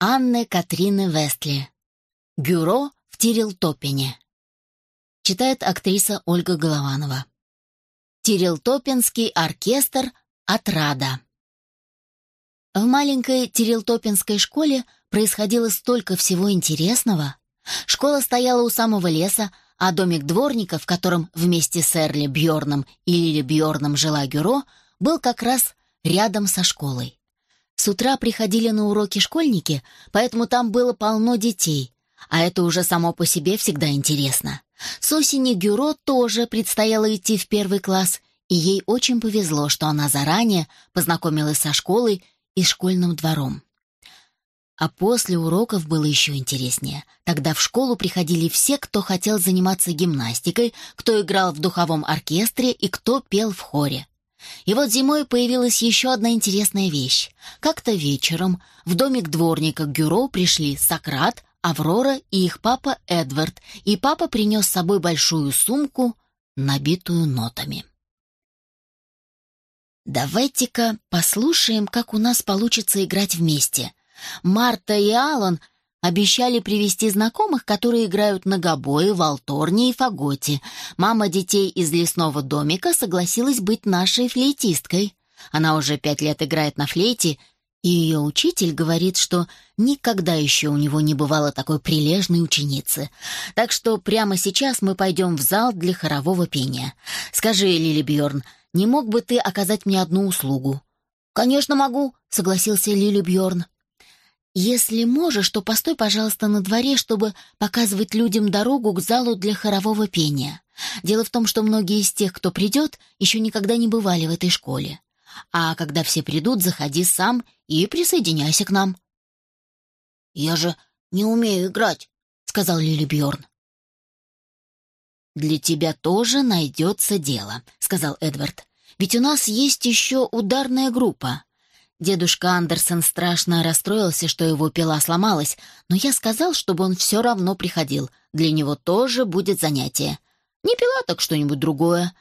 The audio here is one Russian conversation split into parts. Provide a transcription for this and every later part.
Анны Катрины Вестли. Гюро в Тирилтопине. Читает актриса Ольга Голованова. Тирилтопинский оркестр «Отрада». В маленькой Тирилтопинской школе происходило столько всего интересного. Школа стояла у самого леса, а домик дворника, в котором вместе с Эрли Бьорном и Лили Бьорном жила Гюро, был как раз рядом со школой. С утра приходили на уроки школьники, поэтому там было полно детей, а это уже само по себе всегда интересно. С осени Гюро тоже предстояло идти в первый класс, и ей очень повезло, что она заранее познакомилась со школой и школьным двором. А после уроков было еще интереснее. Тогда в школу приходили все, кто хотел заниматься гимнастикой, кто играл в духовом оркестре и кто пел в хоре. И вот зимой появилась еще одна интересная вещь. Как-то вечером в домик дворника Гюро пришли Сократ, Аврора и их папа Эдвард, и папа принес с собой большую сумку, набитую нотами. «Давайте-ка послушаем, как у нас получится играть вместе», Марта и Алан обещали привести знакомых, которые играют на гобое, валторне и фаготе. Мама детей из лесного домика согласилась быть нашей флейтисткой. Она уже пять лет играет на флейте, и ее учитель говорит, что никогда еще у него не бывало такой прилежной ученицы. Так что прямо сейчас мы пойдем в зал для хорового пения. Скажи, Лили Бьорн, не мог бы ты оказать мне одну услугу? «Конечно могу», — согласился Лили Бьорн. «Если можешь, то постой, пожалуйста, на дворе, чтобы показывать людям дорогу к залу для хорового пения. Дело в том, что многие из тех, кто придет, еще никогда не бывали в этой школе. А когда все придут, заходи сам и присоединяйся к нам». «Я же не умею играть», — сказал Лили Бьорн. «Для тебя тоже найдется дело», — сказал Эдвард. «Ведь у нас есть еще ударная группа. Дедушка Андерсон страшно расстроился, что его пила сломалась, но я сказал, чтобы он все равно приходил. Для него тоже будет занятие. Не пила, так что-нибудь другое.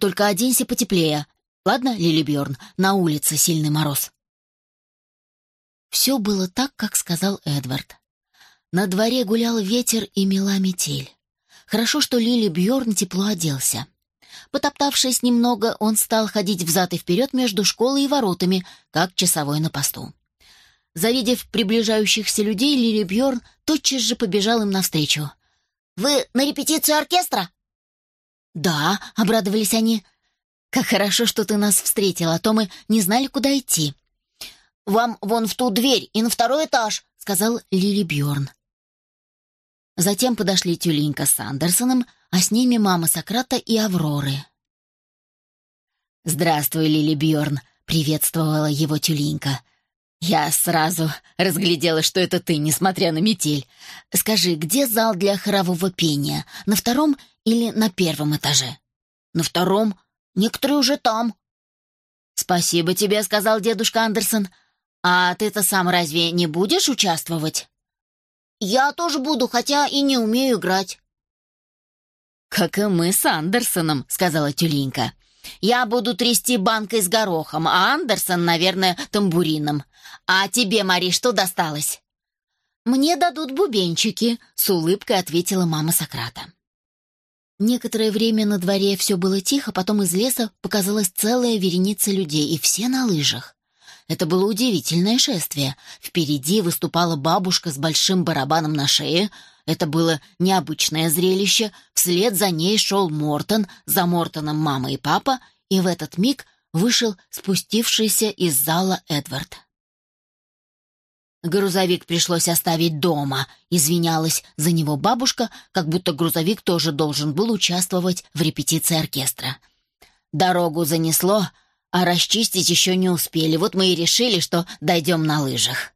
Только оденься потеплее. Ладно, Лили Бьорн, на улице сильный мороз. Все было так, как сказал Эдвард. На дворе гулял ветер и мела метель. Хорошо, что Лили Бьорн тепло оделся. Потоптавшись немного, он стал ходить взад и вперед между школой и воротами, как часовой на посту. Завидев приближающихся людей, Лили Бьорн тотчас же побежал им навстречу. «Вы на репетицию оркестра?» «Да», — обрадовались они. «Как хорошо, что ты нас встретил, а то мы не знали, куда идти». «Вам вон в ту дверь и на второй этаж», — сказал Лили Бьорн. Затем подошли Тюленька с Андерсоном, а с ними мама Сократа и Авроры. «Здравствуй, Лили Бьорн», — приветствовала его Тюленька. «Я сразу разглядела, что это ты, несмотря на метель. Скажи, где зал для хорового пения? На втором или на первом этаже?» «На втором. Некоторые уже там». «Спасибо тебе», — сказал дедушка Андерсон. «А ты-то сам разве не будешь участвовать?» «Я тоже буду, хотя и не умею играть». «Как и мы с Андерсоном», — сказала Тюленька. «Я буду трясти банкой с горохом, а Андерсон, наверное, тамбурином. А тебе, Мари, что досталось?» «Мне дадут бубенчики», — с улыбкой ответила мама Сократа. Некоторое время на дворе все было тихо, потом из леса показалась целая вереница людей, и все на лыжах. Это было удивительное шествие. Впереди выступала бабушка с большим барабаном на шее, это было необычное зрелище. Вслед за ней шел Мортон, за Мортоном мама и папа, и в этот миг вышел спустившийся из зала Эдвард. Грузовик пришлось оставить дома, извинялась за него бабушка, как будто грузовик тоже должен был участвовать в репетиции оркестра. Дорогу занесло, а расчистить еще не успели, вот мы и решили, что дойдем на лыжах.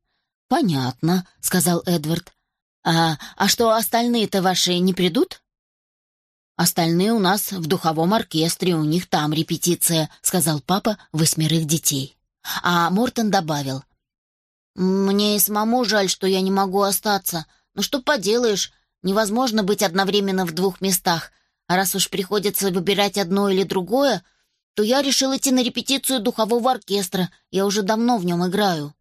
«Понятно», — сказал Эдвард. «А, а что, остальные-то ваши не придут?» «Остальные у нас в духовом оркестре, у них там репетиция», — сказал папа восьмерых детей. А Мортон добавил. «Мне и самому жаль, что я не могу остаться. Но что поделаешь, невозможно быть одновременно в двух местах. А раз уж приходится выбирать одно или другое, то я решил идти на репетицию духового оркестра. Я уже давно в нем играю».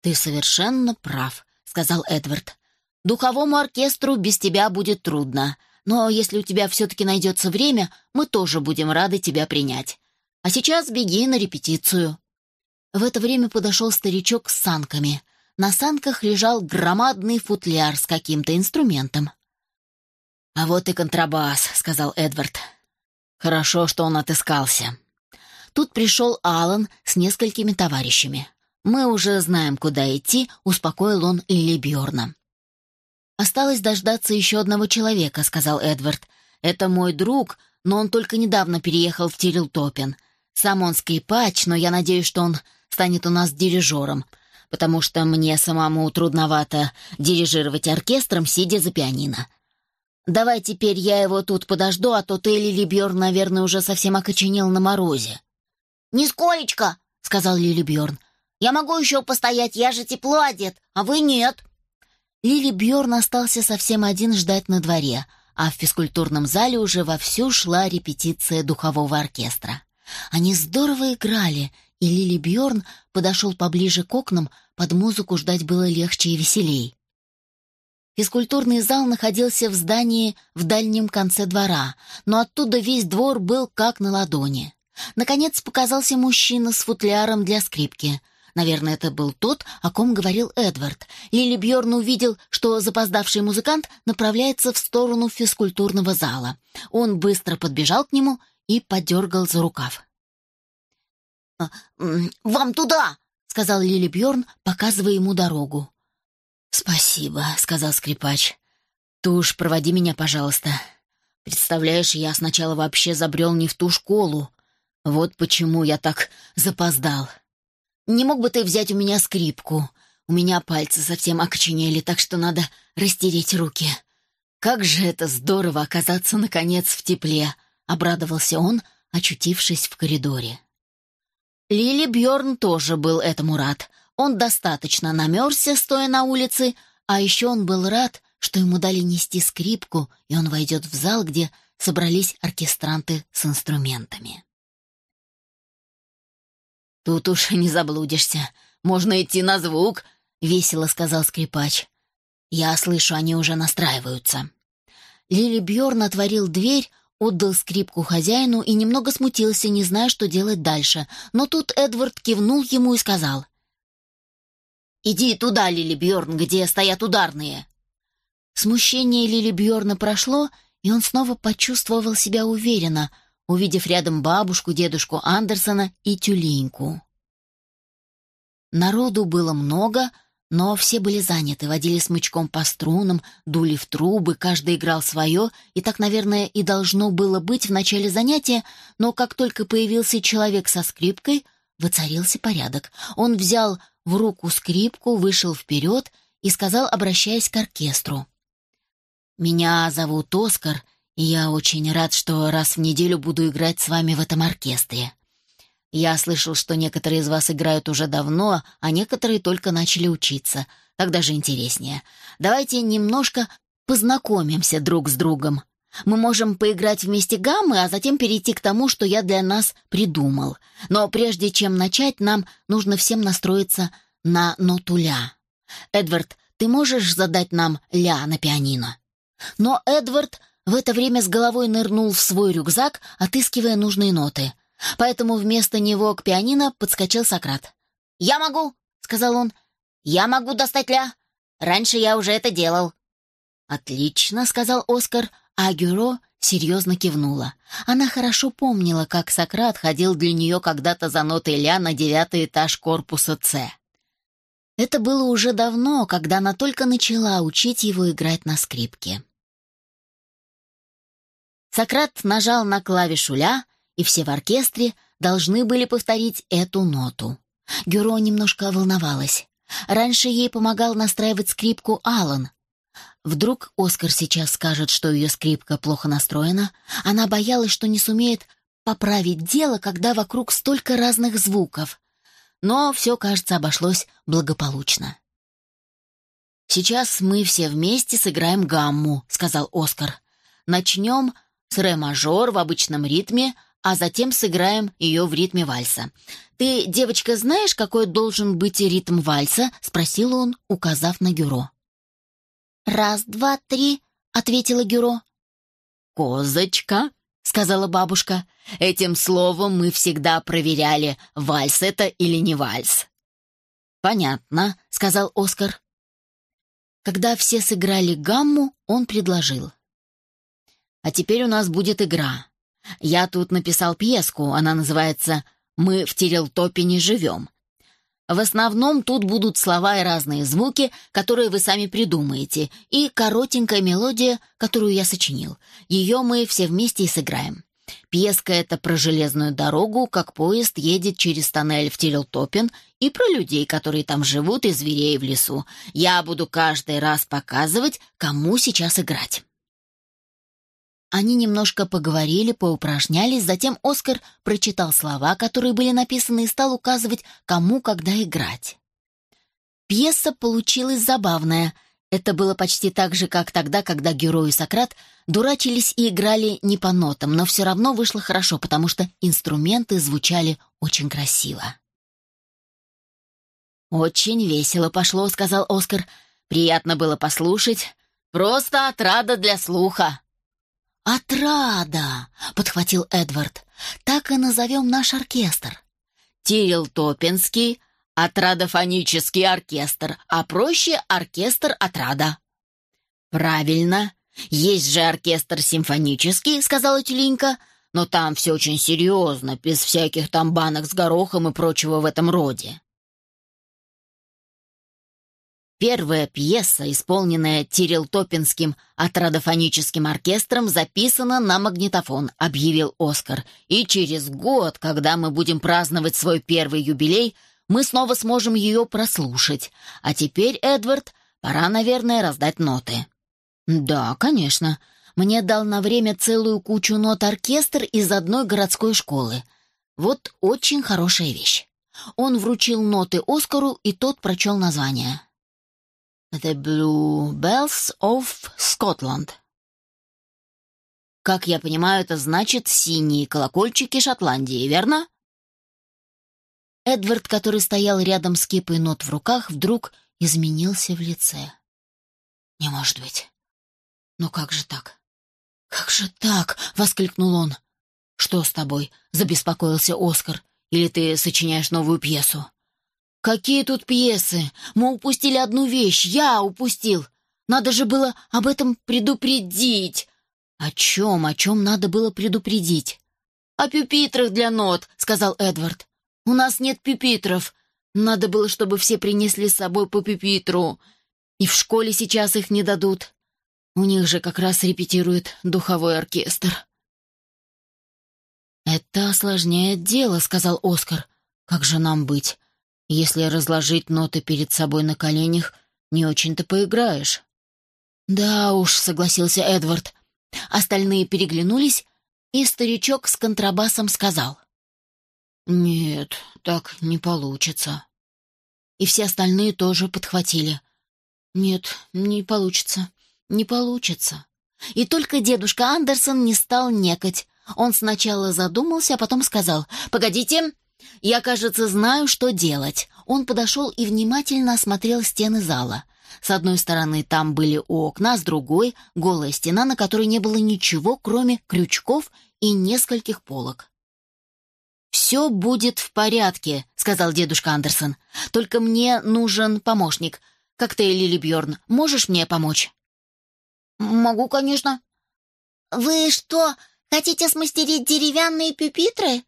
«Ты совершенно прав», — сказал Эдвард. «Духовому оркестру без тебя будет трудно, но если у тебя все-таки найдется время, мы тоже будем рады тебя принять. А сейчас беги на репетицию». В это время подошел старичок с санками. На санках лежал громадный футляр с каким-то инструментом. «А вот и контрабас», — сказал Эдвард. «Хорошо, что он отыскался». Тут пришел Алан с несколькими товарищами. «Мы уже знаем, куда идти», — успокоил он Лили Бьорна. «Осталось дождаться еще одного человека», — сказал Эдвард. «Это мой друг, но он только недавно переехал в Тирилтопин. Сам он скрипач, но я надеюсь, что он станет у нас дирижером, потому что мне самому трудновато дирижировать оркестром, сидя за пианино. Давай теперь я его тут подожду, а то ты, Лили Бьорн, наверное, уже совсем окоченел на морозе». «Нисколечко», — сказал Лили Бьорн. «Я могу еще постоять, я же тепло одет, а вы нет». Лили Бьорн остался совсем один ждать на дворе, а в физкультурном зале уже вовсю шла репетиция духового оркестра. Они здорово играли, и Лили Бьорн подошел поближе к окнам, под музыку ждать было легче и веселей. Физкультурный зал находился в здании в дальнем конце двора, но оттуда весь двор был как на ладони. Наконец показался мужчина с футляром для скрипки. Наверное, это был тот, о ком говорил Эдвард. Лили Бьорн увидел, что запоздавший музыкант направляется в сторону физкультурного зала. Он быстро подбежал к нему и подергал за рукав. «А, «Вам туда!» — сказал Лили Бьорн, показывая ему дорогу. «Спасибо», — сказал скрипач. «Ты уж проводи меня, пожалуйста. Представляешь, я сначала вообще забрел не в ту школу. Вот почему я так запоздал. Не мог бы ты взять у меня скрипку? У меня пальцы совсем окоченели, так что надо растереть руки. Как же это здорово оказаться, наконец, в тепле!» — обрадовался он, очутившись в коридоре. Лили Бьорн тоже был этому рад. Он достаточно намерзся, стоя на улице, а еще он был рад, что ему дали нести скрипку, и он войдет в зал, где собрались оркестранты с инструментами. «Тут уж не заблудишься. Можно идти на звук», — весело сказал скрипач. «Я слышу, они уже настраиваются». Лили Бьорн отворил дверь, отдал скрипку хозяину и немного смутился, не зная, что делать дальше. Но тут Эдвард кивнул ему и сказал. «Иди туда, Лили Бьорн, где стоят ударные». Смущение Лили Бьорна прошло, и он снова почувствовал себя уверенно, увидев рядом бабушку, дедушку Андерсона и тюленьку. Народу было много, но все были заняты, водили смычком по струнам, дули в трубы, каждый играл свое, и так, наверное, и должно было быть в начале занятия, но как только появился человек со скрипкой, воцарился порядок. Он взял в руку скрипку, вышел вперед и сказал, обращаясь к оркестру. «Меня зовут Оскар, и я очень рад, что раз в неделю буду играть с вами в этом оркестре. Я слышал, что некоторые из вас играют уже давно, а некоторые только начали учиться. Так даже интереснее. Давайте немножко познакомимся друг с другом. Мы можем поиграть вместе гаммы, а затем перейти к тому, что я для нас придумал. Но прежде чем начать, нам нужно всем настроиться на ноту ля. Эдвард, ты можешь задать нам ля на пианино? Но Эдвард в это время с головой нырнул в свой рюкзак, отыскивая нужные ноты. Поэтому вместо него к пианино подскочил Сократ. «Я могу!» — сказал он. «Я могу достать ля. Раньше я уже это делал». «Отлично», — сказал Оскар, а Гюро серьезно кивнула. Она хорошо помнила, как Сократ ходил для нее когда-то за нотой ля на девятый этаж корпуса С. Это было уже давно, когда она только начала учить его играть на скрипке. Сократ нажал на клавишу ля, и все в оркестре должны были повторить эту ноту. Гюро немножко волновалась. Раньше ей помогал настраивать скрипку Алан. Вдруг Оскар сейчас скажет, что ее скрипка плохо настроена. Она боялась, что не сумеет поправить дело, когда вокруг столько разных звуков. Но все, кажется, обошлось благополучно. «Сейчас мы все вместе сыграем гамму», — сказал Оскар. «Начнем с ре-мажор в обычном ритме, а затем сыграем ее в ритме вальса. Ты, девочка, знаешь, какой должен быть ритм вальса?» — спросил он, указав на Гюро. «Раз, два, три», — ответила Гюро. «Козочка», — сказала бабушка, — «этим словом мы всегда проверяли, вальс это или не вальс». «Понятно», — сказал Оскар. Когда все сыграли гамму, он предложил. «А теперь у нас будет игра. Я тут написал пьеску, она называется «Мы в Терелтопе не живем». В основном тут будут слова и разные звуки, которые вы сами придумаете, и коротенькая мелодия, которую я сочинил. Ее мы все вместе и сыграем. Пьеска эта про железную дорогу, как поезд едет через тоннель в Терелтопин, и про людей, которые там живут, и зверей в лесу. Я буду каждый раз показывать, кому сейчас играть. Они немножко поговорили, поупражнялись, затем Оскар прочитал слова, которые были написаны, и стал указывать, кому когда играть. Пьеса получилась забавная. Это было почти так же, как тогда, когда герой и Сократ дурачились и играли не по нотам, но все равно вышло хорошо, потому что инструменты звучали очень красиво. «Очень весело пошло», — сказал Оскар. «Приятно было послушать. Просто отрада для слуха». «Отрада!» — подхватил Эдвард. «Так и назовем наш оркестр». «Тирил Топинский, отрадофонический оркестр, а проще оркестр отрада». «Правильно. Есть же оркестр симфонический», — сказала Тюленька. «Но там все очень серьезно, без всяких там банок с горохом и прочего в этом роде». Первая пьеса, исполненная Тирилтопинским отрадофоническим оркестром, записана на магнитофон, объявил Оскар. И через год, когда мы будем праздновать свой первый юбилей, мы снова сможем ее прослушать. А теперь, Эдвард, пора, наверное, раздать ноты. Да, конечно. Мне дал на время целую кучу нот оркестр из одной городской школы. Вот очень хорошая вещь. Он вручил ноты Оскару, и тот прочел название. The Blue Bells of Scotland. Как я понимаю, это значит «синие колокольчики Шотландии», верно? Эдвард, который стоял рядом с кипой нот в руках, вдруг изменился в лице. «Не может быть. Но как же так? Как же так?» — воскликнул он. «Что с тобой?» — забеспокоился Оскар. «Или ты сочиняешь новую пьесу?» «Какие тут пьесы? Мы упустили одну вещь. Я упустил. Надо же было об этом предупредить». «О чем? О чем надо было предупредить?» «О пюпитрах для нот», — сказал Эдвард. «У нас нет пюпитров. Надо было, чтобы все принесли с собой по пюпитру. И в школе сейчас их не дадут. У них же как раз репетирует духовой оркестр». «Это осложняет дело», — сказал Оскар. «Как же нам быть? Если разложить ноты перед собой на коленях, не очень-то поиграешь. Да уж, согласился Эдвард. Остальные переглянулись, и старичок с контрабасом сказал. Нет, так не получится. И все остальные тоже подхватили. Нет, не получится, не получится. И только дедушка Андерсон не стал некать. Он сначала задумался, а потом сказал, «Погодите, «Я, кажется, знаю, что делать». Он подошел и внимательно осмотрел стены зала. С одной стороны там были окна, с другой — голая стена, на которой не было ничего, кроме крючков и нескольких полок. «Все будет в порядке», — сказал дедушка Андерсон. «Только мне нужен помощник. Как ты, Лили Бьорн, можешь мне помочь?» «Могу, конечно». «Вы что, хотите смастерить деревянные пюпитры?» —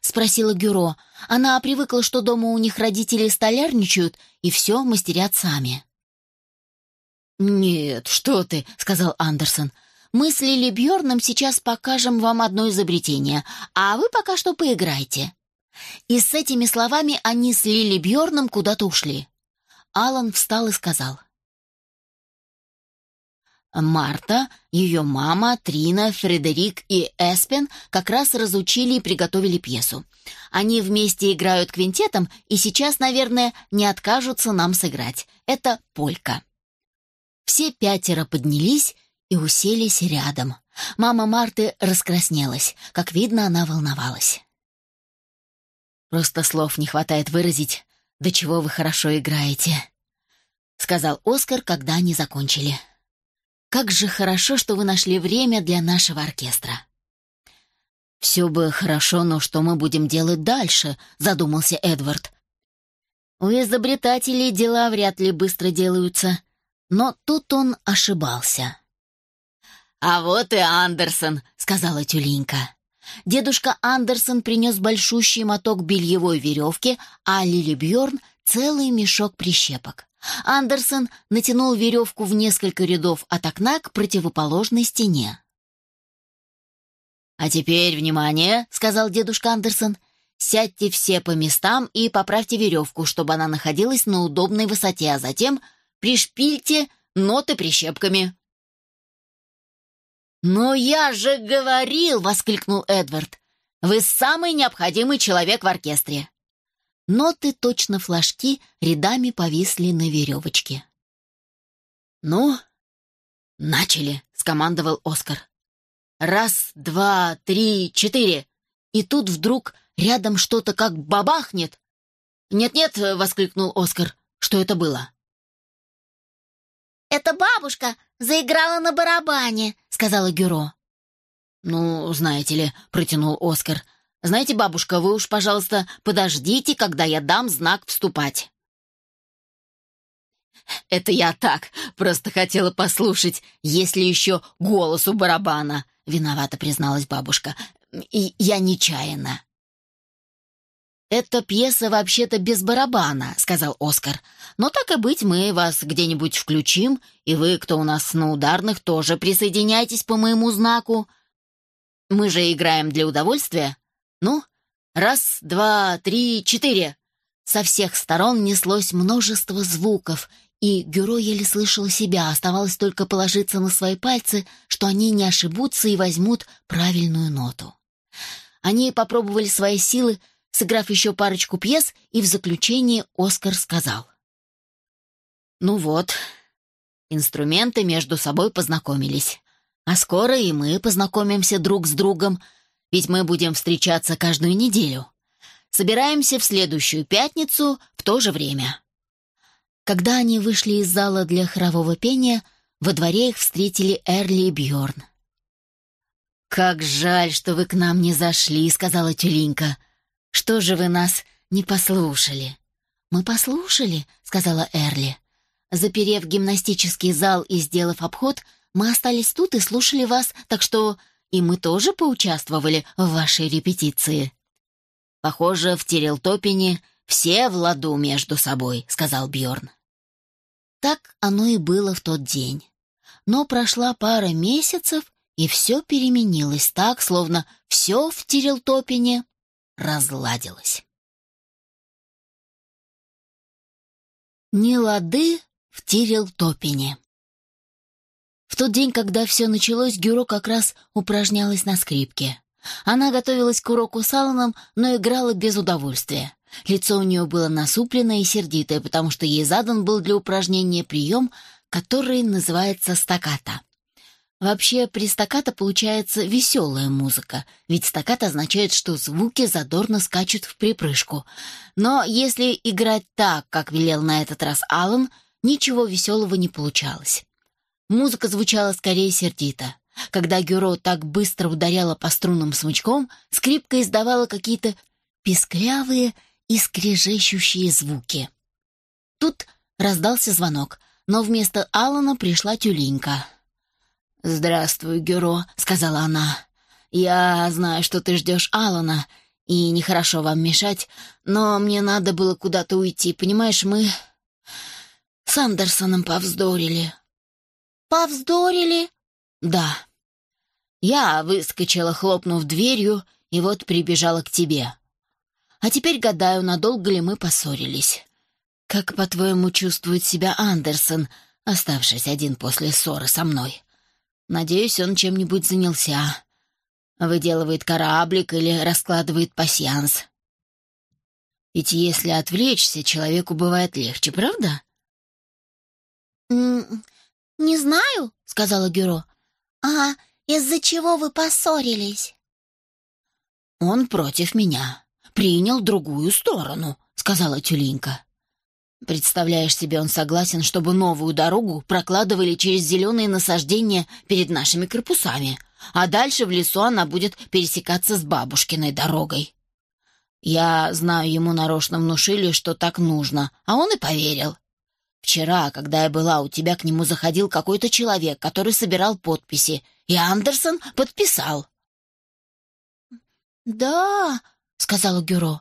спросила Гюро. Она привыкла, что дома у них родители столярничают и все мастерят сами. «Нет, что ты», — сказал Андерсон. «Мы с Лили Бьорном сейчас покажем вам одно изобретение, а вы пока что поиграйте». И с этими словами они с Лили Бьорном куда-то ушли. Алан встал и сказал. Марта, ее мама, Трина, Фредерик и Эспен как раз разучили и приготовили пьесу. Они вместе играют квинтетом и сейчас, наверное, не откажутся нам сыграть. Это полька. Все пятеро поднялись и уселись рядом. Мама Марты раскраснелась. Как видно, она волновалась. «Просто слов не хватает выразить, до чего вы хорошо играете», — сказал Оскар, когда они закончили. «Как же хорошо, что вы нашли время для нашего оркестра». «Все бы хорошо, но что мы будем делать дальше?» — задумался Эдвард. «У изобретателей дела вряд ли быстро делаются». Но тут он ошибался. «А вот и Андерсон», — сказала тюленька. Дедушка Андерсон принес большущий моток бельевой веревки, а Лили Бьорн — целый мешок прищепок. Андерсон натянул веревку в несколько рядов от окна к противоположной стене. «А теперь, внимание!» — сказал дедушка Андерсон. «Сядьте все по местам и поправьте веревку, чтобы она находилась на удобной высоте, а затем пришпильте ноты прищепками». «Но я же говорил!» — воскликнул Эдвард. «Вы самый необходимый человек в оркестре!» Ноты, точно флажки, рядами повисли на веревочке. «Ну, начали!» — скомандовал Оскар. «Раз, два, три, четыре!» И тут вдруг рядом что-то как бабахнет. «Нет-нет!» — воскликнул Оскар. «Что это было?» «Это бабушка заиграла на барабане», — сказала Гюро. «Ну, знаете ли», — протянул Оскар. «Знаете, бабушка, вы уж, пожалуйста, подождите, когда я дам знак вступать». «Это я так, просто хотела послушать, есть ли еще голос у барабана», — виновато призналась бабушка. «И я нечаянно». «Это пьеса вообще-то без барабана», — сказал Оскар. «Но так и быть, мы вас где-нибудь включим, и вы, кто у нас на ударных, тоже присоединяйтесь по моему знаку. Мы же играем для удовольствия. Ну, раз, два, три, четыре». Со всех сторон неслось множество звуков, и Гюро еле слышал себя, оставалось только положиться на свои пальцы, что они не ошибутся и возьмут правильную ноту. Они попробовали свои силы, сыграв еще парочку пьес, и в заключении Оскар сказал. «Ну вот, инструменты между собой познакомились. А скоро и мы познакомимся друг с другом, ведь мы будем встречаться каждую неделю. Собираемся в следующую пятницу в то же время». Когда они вышли из зала для хорового пения, во дворе их встретили Эрли и Бьорн. «Как жаль, что вы к нам не зашли», — сказала Тюлинка. Что же вы нас не послушали?» «Мы послушали», — сказала Эрли. «Заперев гимнастический зал и сделав обход, мы остались тут и слушали вас, так что и мы тоже поучаствовали в вашей репетиции». «Похоже, в Терелтопине все в ладу между собой», — сказал Бьорн. Так оно и было в тот день. Но прошла пара месяцев, и все переменилось так, словно все в Терелтопине разладилась. Не лады в Тирелтопине. Тот день, когда все началось, Гюро как раз упражнялась на скрипке. Она готовилась к уроку с Алланом, но играла без удовольствия. Лицо у нее было насупленное и сердитое, потому что ей задан был для упражнения прием, который называется стаката. Вообще, при стаккато получается веселая музыка, ведь стаккато означает, что звуки задорно скачут в припрыжку. Но если играть так, как велел на этот раз Алан, ничего веселого не получалось. Музыка звучала скорее сердито. Когда Гюро так быстро ударяла по струнам смычком, скрипка издавала какие-то писклявые и скрежещущие звуки. Тут раздался звонок, но вместо Алана пришла тюленька — «Здравствуй, Гюро», — сказала она. «Я знаю, что ты ждешь Алана, и нехорошо вам мешать, но мне надо было куда-то уйти, понимаешь, мы с Андерсоном повздорили». «Повздорили?» «Да». Я выскочила, хлопнув дверью, и вот прибежала к тебе. А теперь гадаю, надолго ли мы поссорились. Как, по-твоему, чувствует себя Андерсон, оставшись один после ссоры со мной?» Надеюсь, он чем-нибудь занялся. Выделывает кораблик или раскладывает пасьянс. Ведь если отвлечься, человеку бывает легче, правда? «Не знаю», — сказала Гюро. «А из-за чего вы поссорились?» «Он против меня. Принял другую сторону», — сказала Тюленька. «Представляешь себе, он согласен, чтобы новую дорогу прокладывали через зеленые насаждения перед нашими корпусами, а дальше в лесу она будет пересекаться с бабушкиной дорогой. Я знаю, ему нарочно внушили, что так нужно, а он и поверил. Вчера, когда я была у тебя, к нему заходил какой-то человек, который собирал подписи, и Андерсон подписал. «Да», — сказала Гюро.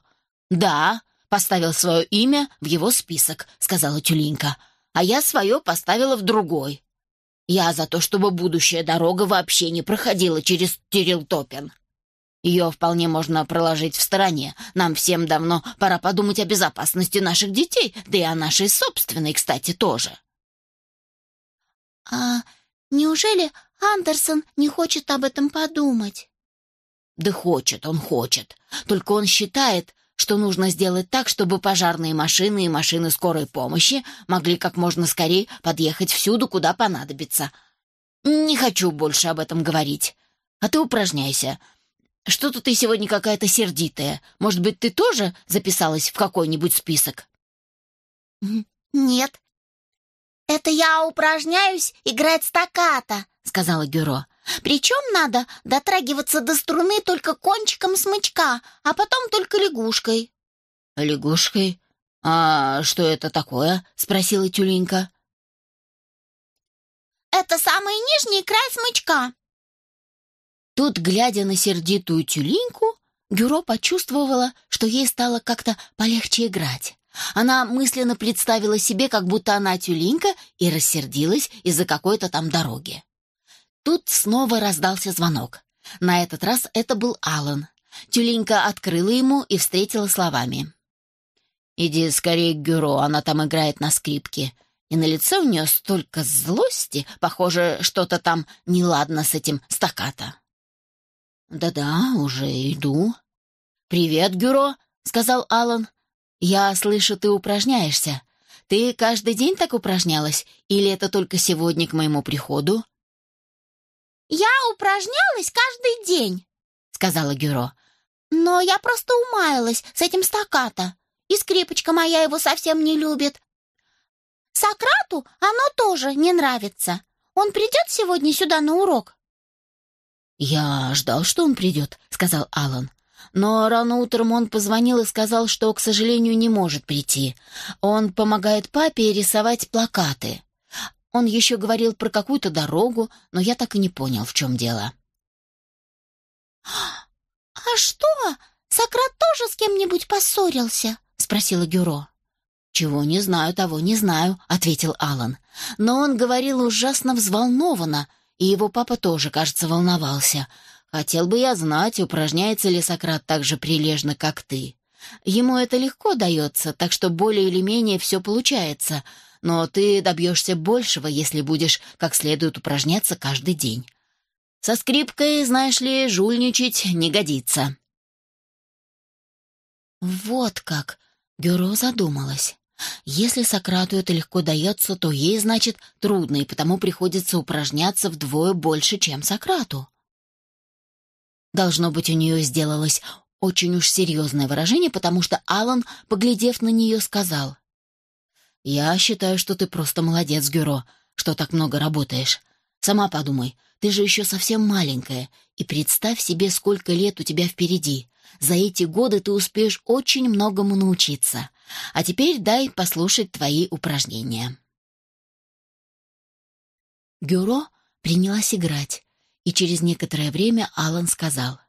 «Да», — поставил свое имя в его список, — сказала Тюленька, «а я свое поставила в другой. Я за то, чтобы будущая дорога вообще не проходила через Тирилтопен. Ее вполне можно проложить в стороне. Нам всем давно пора подумать о безопасности наших детей, да и о нашей собственной, кстати, тоже. А неужели Андерсон не хочет об этом подумать? Да хочет, он хочет. Только он считает, что нужно сделать так, чтобы пожарные машины и машины скорой помощи могли как можно скорее подъехать всюду, куда понадобится. Не хочу больше об этом говорить. А ты упражняйся. Что-то ты сегодня какая-то сердитая. Может быть, ты тоже записалась в какой-нибудь список? Нет. Это я упражняюсь играть стаката, сказала Гюро. Причем надо дотрагиваться до струны только кончиком смычка, а потом только лягушкой. Лягушкой? А что это такое? спросила Тюленька. Это самый нижний край смычка, Тут, глядя на сердитую тюленьку, Гюро почувствовала, что ей стало как-то полегче играть. Она мысленно представила себе, как будто она тюленька, и рассердилась из-за какой-то там дороги. Тут снова раздался звонок. На этот раз это был Алан. Тюленька открыла ему и встретила словами. «Иди скорее к Гюро, она там играет на скрипке». И на лице у нее столько злости, похоже, что-то там неладно с этим стаката. «Да-да, уже иду». «Привет, Гюро», — сказал Алан. «Я слышу, ты упражняешься. Ты каждый день так упражнялась? Или это только сегодня к моему приходу?» «Я упражнялась каждый день», — сказала Гюро. «Но я просто умаялась с этим стаката, и скрипочка моя его совсем не любит. Сократу оно тоже не нравится. Он придет сегодня сюда на урок?» «Я ждал, что он придет», — сказал Алан. Но рано утром он позвонил и сказал, что, к сожалению, не может прийти. Он помогает папе рисовать плакаты. Он еще говорил про какую-то дорогу, но я так и не понял, в чем дело. «А что, Сократ тоже с кем-нибудь поссорился?» — спросила Гюро. «Чего не знаю, того не знаю», — ответил Алан. Но он говорил ужасно взволнованно, и его папа тоже, кажется, волновался. Хотел бы я знать, упражняется ли Сократ так же прилежно, как ты. Ему это легко дается, так что более или менее все получается, но ты добьешься большего, если будешь как следует упражняться каждый день. Со скрипкой, знаешь ли, жульничать не годится. Вот как, Гюро задумалась. Если Сократу это легко дается, то ей, значит, трудно, и потому приходится упражняться вдвое больше, чем Сократу. Должно быть, у нее сделалось очень уж серьезное выражение, потому что Алан, поглядев на нее, сказал, «Я считаю, что ты просто молодец, Гюро, что так много работаешь. Сама подумай, ты же еще совсем маленькая, и представь себе, сколько лет у тебя впереди. За эти годы ты успеешь очень многому научиться. А теперь дай послушать твои упражнения». Гюро принялась играть, и через некоторое время Алан сказал.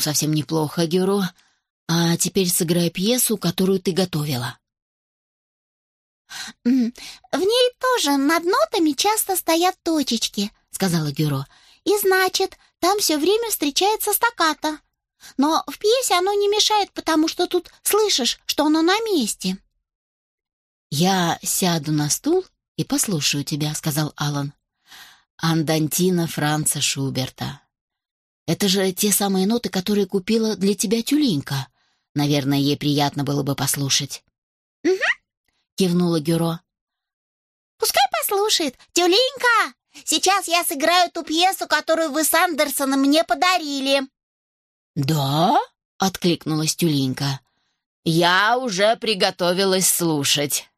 «Совсем неплохо, Гюро. А теперь сыграй пьесу, которую ты готовила». «В ней тоже над нотами часто стоят точечки», — сказала Гюро. «И значит, там все время встречается стаката. Но в пьесе оно не мешает, потому что тут слышишь, что оно на месте». «Я сяду на стул и послушаю тебя», — сказал Алан. «Андантина Франца Шуберта. Это же те самые ноты, которые купила для тебя тюленька. Наверное, ей приятно было бы послушать». «Угу», — кивнула Гюро. «Пускай послушает. Тюленька! Сейчас я сыграю ту пьесу, которую вы с Андерсоном мне подарили». «Да?» — откликнулась Тюленька. «Я уже приготовилась слушать».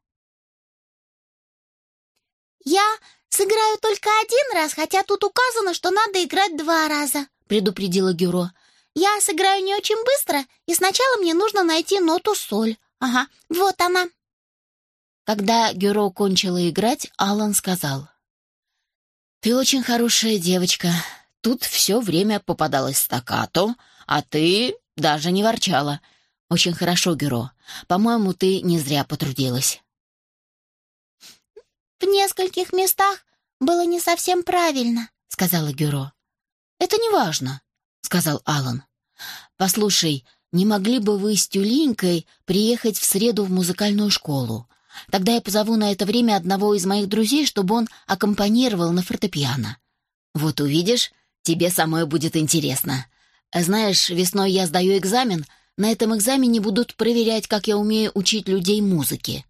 «Я сыграю только один раз, хотя тут указано, что надо играть два раза», — предупредила Гюро. «Я сыграю не очень быстро, и сначала мне нужно найти ноту соль. Ага, вот она». Когда Гюро кончила играть, Алан сказал. «Ты очень хорошая девочка. Тут все время попадалось стаккато, а ты даже не ворчала. Очень хорошо, Гюро. По-моему, ты не зря потрудилась». «В нескольких местах было не совсем правильно», — сказала Гюро. «Это не важно», — сказал Алан. «Послушай, не могли бы вы с Тюлинькой приехать в среду в музыкальную школу? Тогда я позову на это время одного из моих друзей, чтобы он аккомпанировал на фортепиано. Вот увидишь, тебе самой будет интересно. Знаешь, весной я сдаю экзамен. На этом экзамене будут проверять, как я умею учить людей музыке.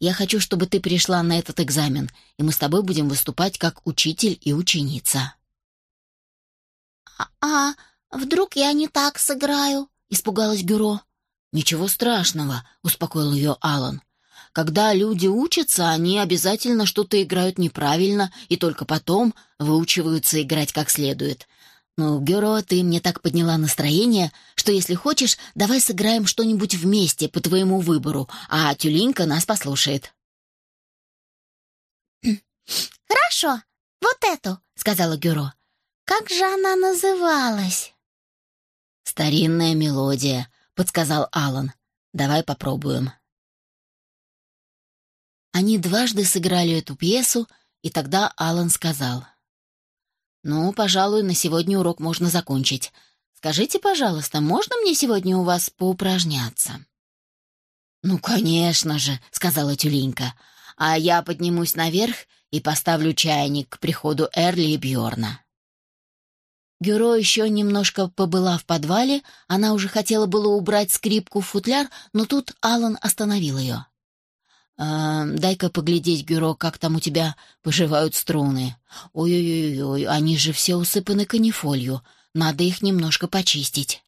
Я хочу, чтобы ты пришла на этот экзамен, и мы с тобой будем выступать как учитель и ученица». «А, а вдруг я не так сыграю?» — испугалась Гюро. «Ничего страшного», — успокоил ее Алан. Когда люди учатся, они обязательно что-то играют неправильно и только потом выучиваются играть как следует. Ну, Геро, ты мне так подняла настроение, что если хочешь, давай сыграем что-нибудь вместе по твоему выбору, а Тюлинка нас послушает. «Хорошо, вот эту», — сказала Гюро. «Как же она называлась?» «Старинная мелодия», — подсказал Алан. «Давай попробуем». Они дважды сыграли эту пьесу, и тогда Алан сказал. «Ну, пожалуй, на сегодня урок можно закончить. Скажите, пожалуйста, можно мне сегодня у вас поупражняться?» «Ну, конечно же», — сказала Тюленька. «А я поднимусь наверх и поставлю чайник к приходу Эрли и Бьорна. Гюро еще немножко побыла в подвале, она уже хотела было убрать скрипку в футляр, но тут Алан остановил ее. А, дай-ка поглядеть, Гюро, как там у тебя поживают струны. Ой-ой-ой, они же все усыпаны канифолью. Надо их немножко почистить.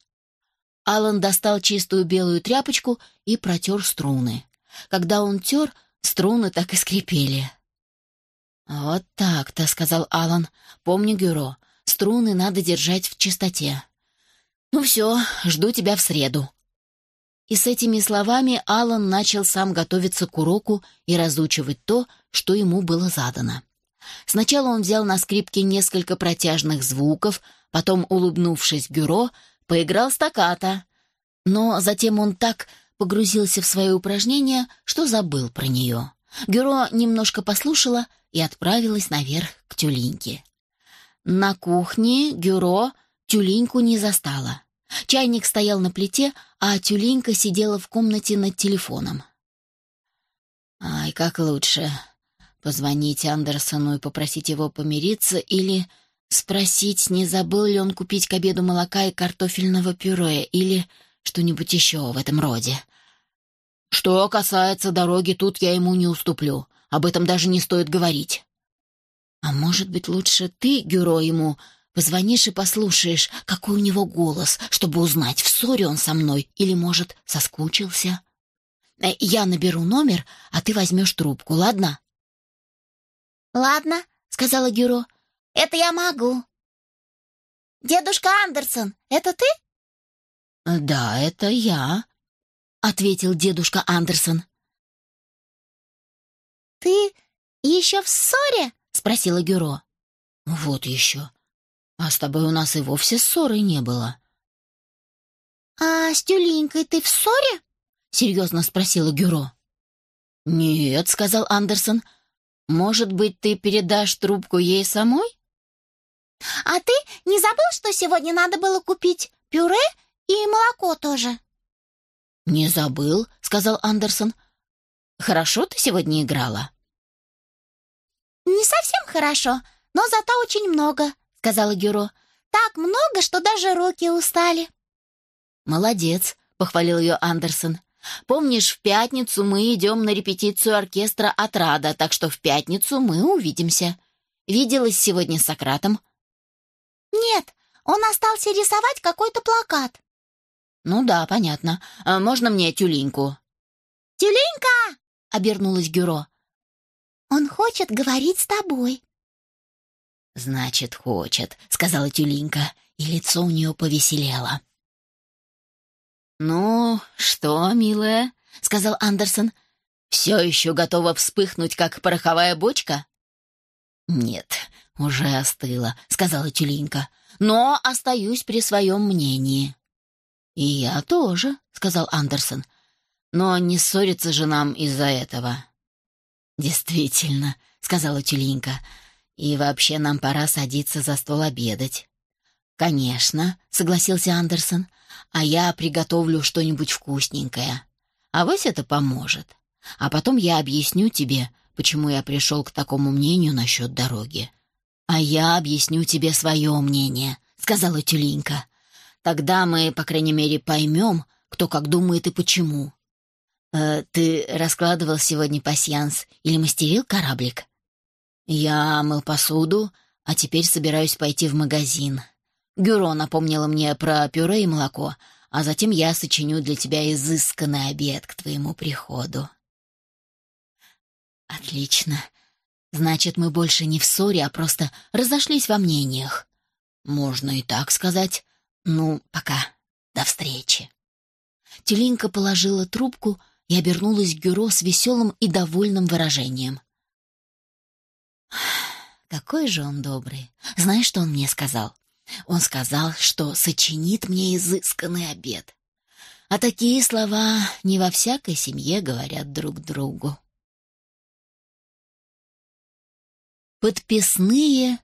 Алан достал чистую белую тряпочку и протер струны. Когда он тер, струны так и скрипели. «Вот так-то», — сказал Алан. «Помни, Гюро, струны надо держать в чистоте. Ну все, жду тебя в среду». И с этими словами Алан начал сам готовиться к уроку и разучивать то, что ему было задано. Сначала он взял на скрипке несколько протяжных звуков, потом, улыбнувшись Гюро, поиграл стаккато. Но затем он так погрузился в свое упражнение, что забыл про нее. Гюро немножко послушала и отправилась наверх к тюлиньке. На кухне Гюро тюлиньку не застала. Чайник стоял на плите, а тюленька сидела в комнате над телефоном. «Ай, как лучше. Позвонить Андерсону и попросить его помириться или спросить, не забыл ли он купить к обеду молока и картофельного пюре или что-нибудь еще в этом роде. Что касается дороги, тут я ему не уступлю. Об этом даже не стоит говорить. А может быть, лучше ты, Гюро, ему Позвонишь и послушаешь, какой у него голос, чтобы узнать, в ссоре он со мной или, может, соскучился. Э, я наберу номер, а ты возьмешь трубку, ладно? «Ладно», — сказала Гюро. «Это я могу». «Дедушка Андерсон, это ты?» «Да, это я», — ответил дедушка Андерсон. «Ты еще в ссоре?» — спросила Гюро. «Вот еще. А с тобой у нас и вовсе ссоры не было. А с Тюленькой ты в ссоре? Серьезно спросила Гюро. Нет, сказал Андерсон. Может быть, ты передашь трубку ей самой? А ты не забыл, что сегодня надо было купить пюре и молоко тоже? Не забыл, сказал Андерсон. Хорошо ты сегодня играла? Не совсем хорошо, но зато очень много, — сказала Гюро. «Так много, что даже руки устали». «Молодец», — похвалил ее Андерсон. «Помнишь, в пятницу мы идем на репетицию оркестра «Отрада», так что в пятницу мы увидимся. Виделась сегодня с Сократом?» «Нет, он остался рисовать какой-то плакат». «Ну да, понятно. А можно мне тюленьку?» «Тюленька!» — обернулась Гюро. «Он хочет говорить с тобой». «Значит, хочет», — сказала тюленька, и лицо у нее повеселело. «Ну, что, милая?» — сказал Андерсон. «Все еще готова вспыхнуть, как пороховая бочка?» «Нет, уже остыла», — сказала тюленька. «Но остаюсь при своем мнении». «И я тоже», — сказал Андерсон. «Но не ссориться же нам из-за этого». «Действительно», — сказала тюленька. «И вообще нам пора садиться за стол обедать». «Конечно», — согласился Андерсон. «А я приготовлю что-нибудь вкусненькое. А вось это поможет. А потом я объясню тебе, почему я пришел к такому мнению насчет дороги». «А я объясню тебе свое мнение», — сказала тюленька. «Тогда мы, по крайней мере, поймем, кто как думает и почему». «Э, «Ты раскладывал сегодня пасьянс или мастерил кораблик?» «Я мыл посуду, а теперь собираюсь пойти в магазин. Гюро напомнила мне про пюре и молоко, а затем я сочиню для тебя изысканный обед к твоему приходу». «Отлично. Значит, мы больше не в ссоре, а просто разошлись во мнениях. Можно и так сказать. Ну, пока. До встречи». Тюленька положила трубку и обернулась к Гюро с веселым и довольным выражением. «Какой же он добрый! Знаешь, что он мне сказал? Он сказал, что сочинит мне изысканный обед. А такие слова не во всякой семье говорят друг другу. Подписные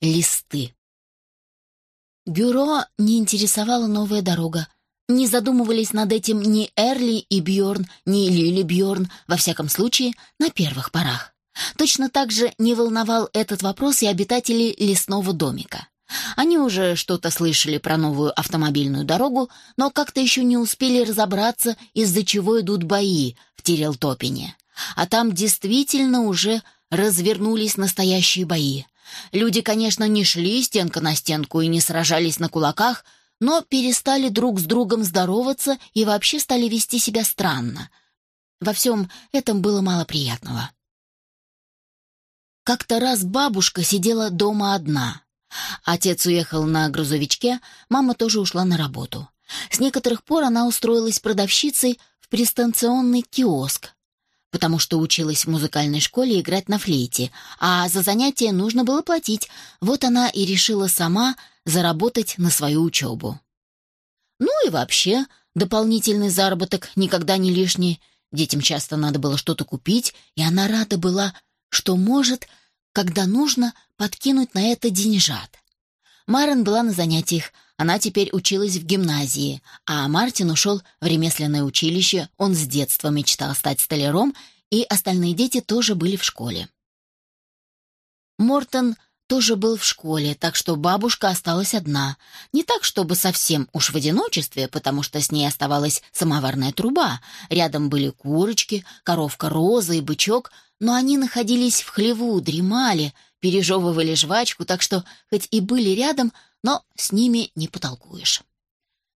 листы. Бюро не интересовала новая дорога. Не задумывались над этим ни Эрли и Бьорн, ни Лили Бьорн, во всяком случае, на первых порах. Точно так же не волновал этот вопрос и обитателей лесного домика. Они уже что-то слышали про новую автомобильную дорогу, но как-то еще не успели разобраться, из-за чего идут бои в Терелтопине. А там действительно уже развернулись настоящие бои. Люди, конечно, не шли стенка на стенку и не сражались на кулаках, но перестали друг с другом здороваться и вообще стали вести себя странно. Во всем этом было мало приятного. Как-то раз бабушка сидела дома одна. Отец уехал на грузовичке, мама тоже ушла на работу. С некоторых пор она устроилась продавщицей в пристанционный киоск, потому что училась в музыкальной школе играть на флейте, а за занятия нужно было платить. Вот она и решила сама заработать на свою учебу. Ну и вообще, дополнительный заработок никогда не лишний. Детям часто надо было что-то купить, и она рада была, что может когда нужно подкинуть на это деньжат. Марен была на занятиях, она теперь училась в гимназии, а Мартин ушел в ремесленное училище, он с детства мечтал стать столяром, и остальные дети тоже были в школе. Мортон тоже был в школе, так что бабушка осталась одна. Не так, чтобы совсем уж в одиночестве, потому что с ней оставалась самоварная труба. Рядом были курочки, коровка Роза и бычок, но они находились в хлеву, дремали, пережевывали жвачку, так что хоть и были рядом, но с ними не потолкуешь.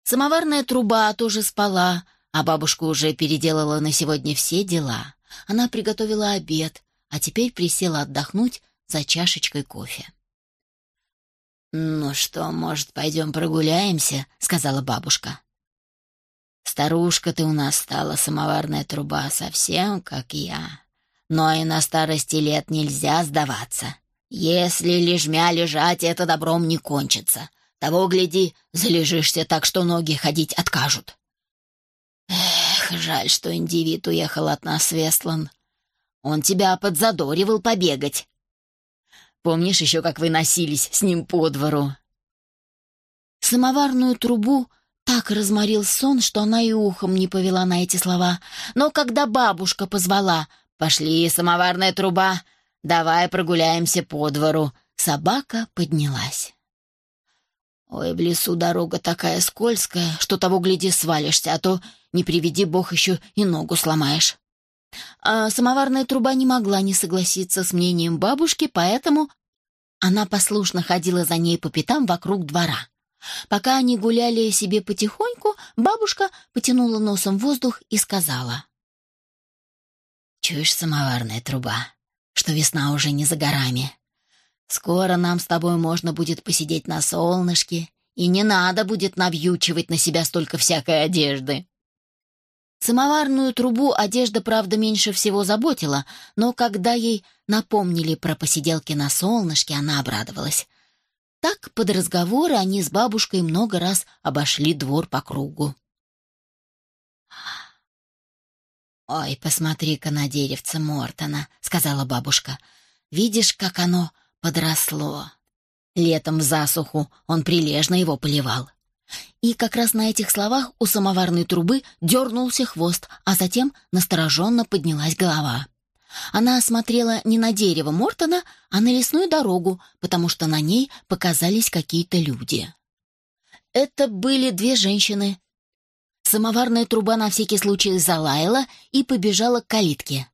Самоварная труба тоже спала, а бабушка уже переделала на сегодня все дела. Она приготовила обед, а теперь присела отдохнуть за чашечкой кофе. «Ну что, может, пойдем прогуляемся?» — сказала бабушка. «Старушка ты у нас стала, самоварная труба, совсем как я. Но и на старости лет нельзя сдаваться. Если лежмя лежать, это добром не кончится. Того, гляди, залежишься так, что ноги ходить откажут. Эх, жаль, что индивид уехал от нас, Вестлан. Он тебя подзадоривал побегать. Помнишь еще, как вы носились с ним по двору?» Самоварную трубу так разморил сон, что она и ухом не повела на эти слова. Но когда бабушка позвала «Пошли, самоварная труба, давай прогуляемся по двору», собака поднялась. «Ой, в лесу дорога такая скользкая, что того, гляди, свалишься, а то, не приведи бог, еще и ногу сломаешь». А самоварная труба не могла не согласиться с мнением бабушки, поэтому Она послушно ходила за ней по пятам вокруг двора. Пока они гуляли себе потихоньку, бабушка потянула носом воздух и сказала. «Чуешь, самоварная труба, что весна уже не за горами. Скоро нам с тобой можно будет посидеть на солнышке, и не надо будет навьючивать на себя столько всякой одежды». Самоварную трубу одежда, правда, меньше всего заботила, но когда ей напомнили про посиделки на солнышке, она обрадовалась. Так, под разговоры, они с бабушкой много раз обошли двор по кругу. «Ой, посмотри-ка на деревце Мортона», — сказала бабушка. «Видишь, как оно подросло. Летом в засуху он прилежно его поливал. И как раз на этих словах у самоварной трубы дернулся хвост, а затем настороженно поднялась голова. Она смотрела не на дерево Мортона, а на лесную дорогу, потому что на ней показались какие-то люди. Это были две женщины. Самоварная труба на всякий случай залаяла и побежала к калитке.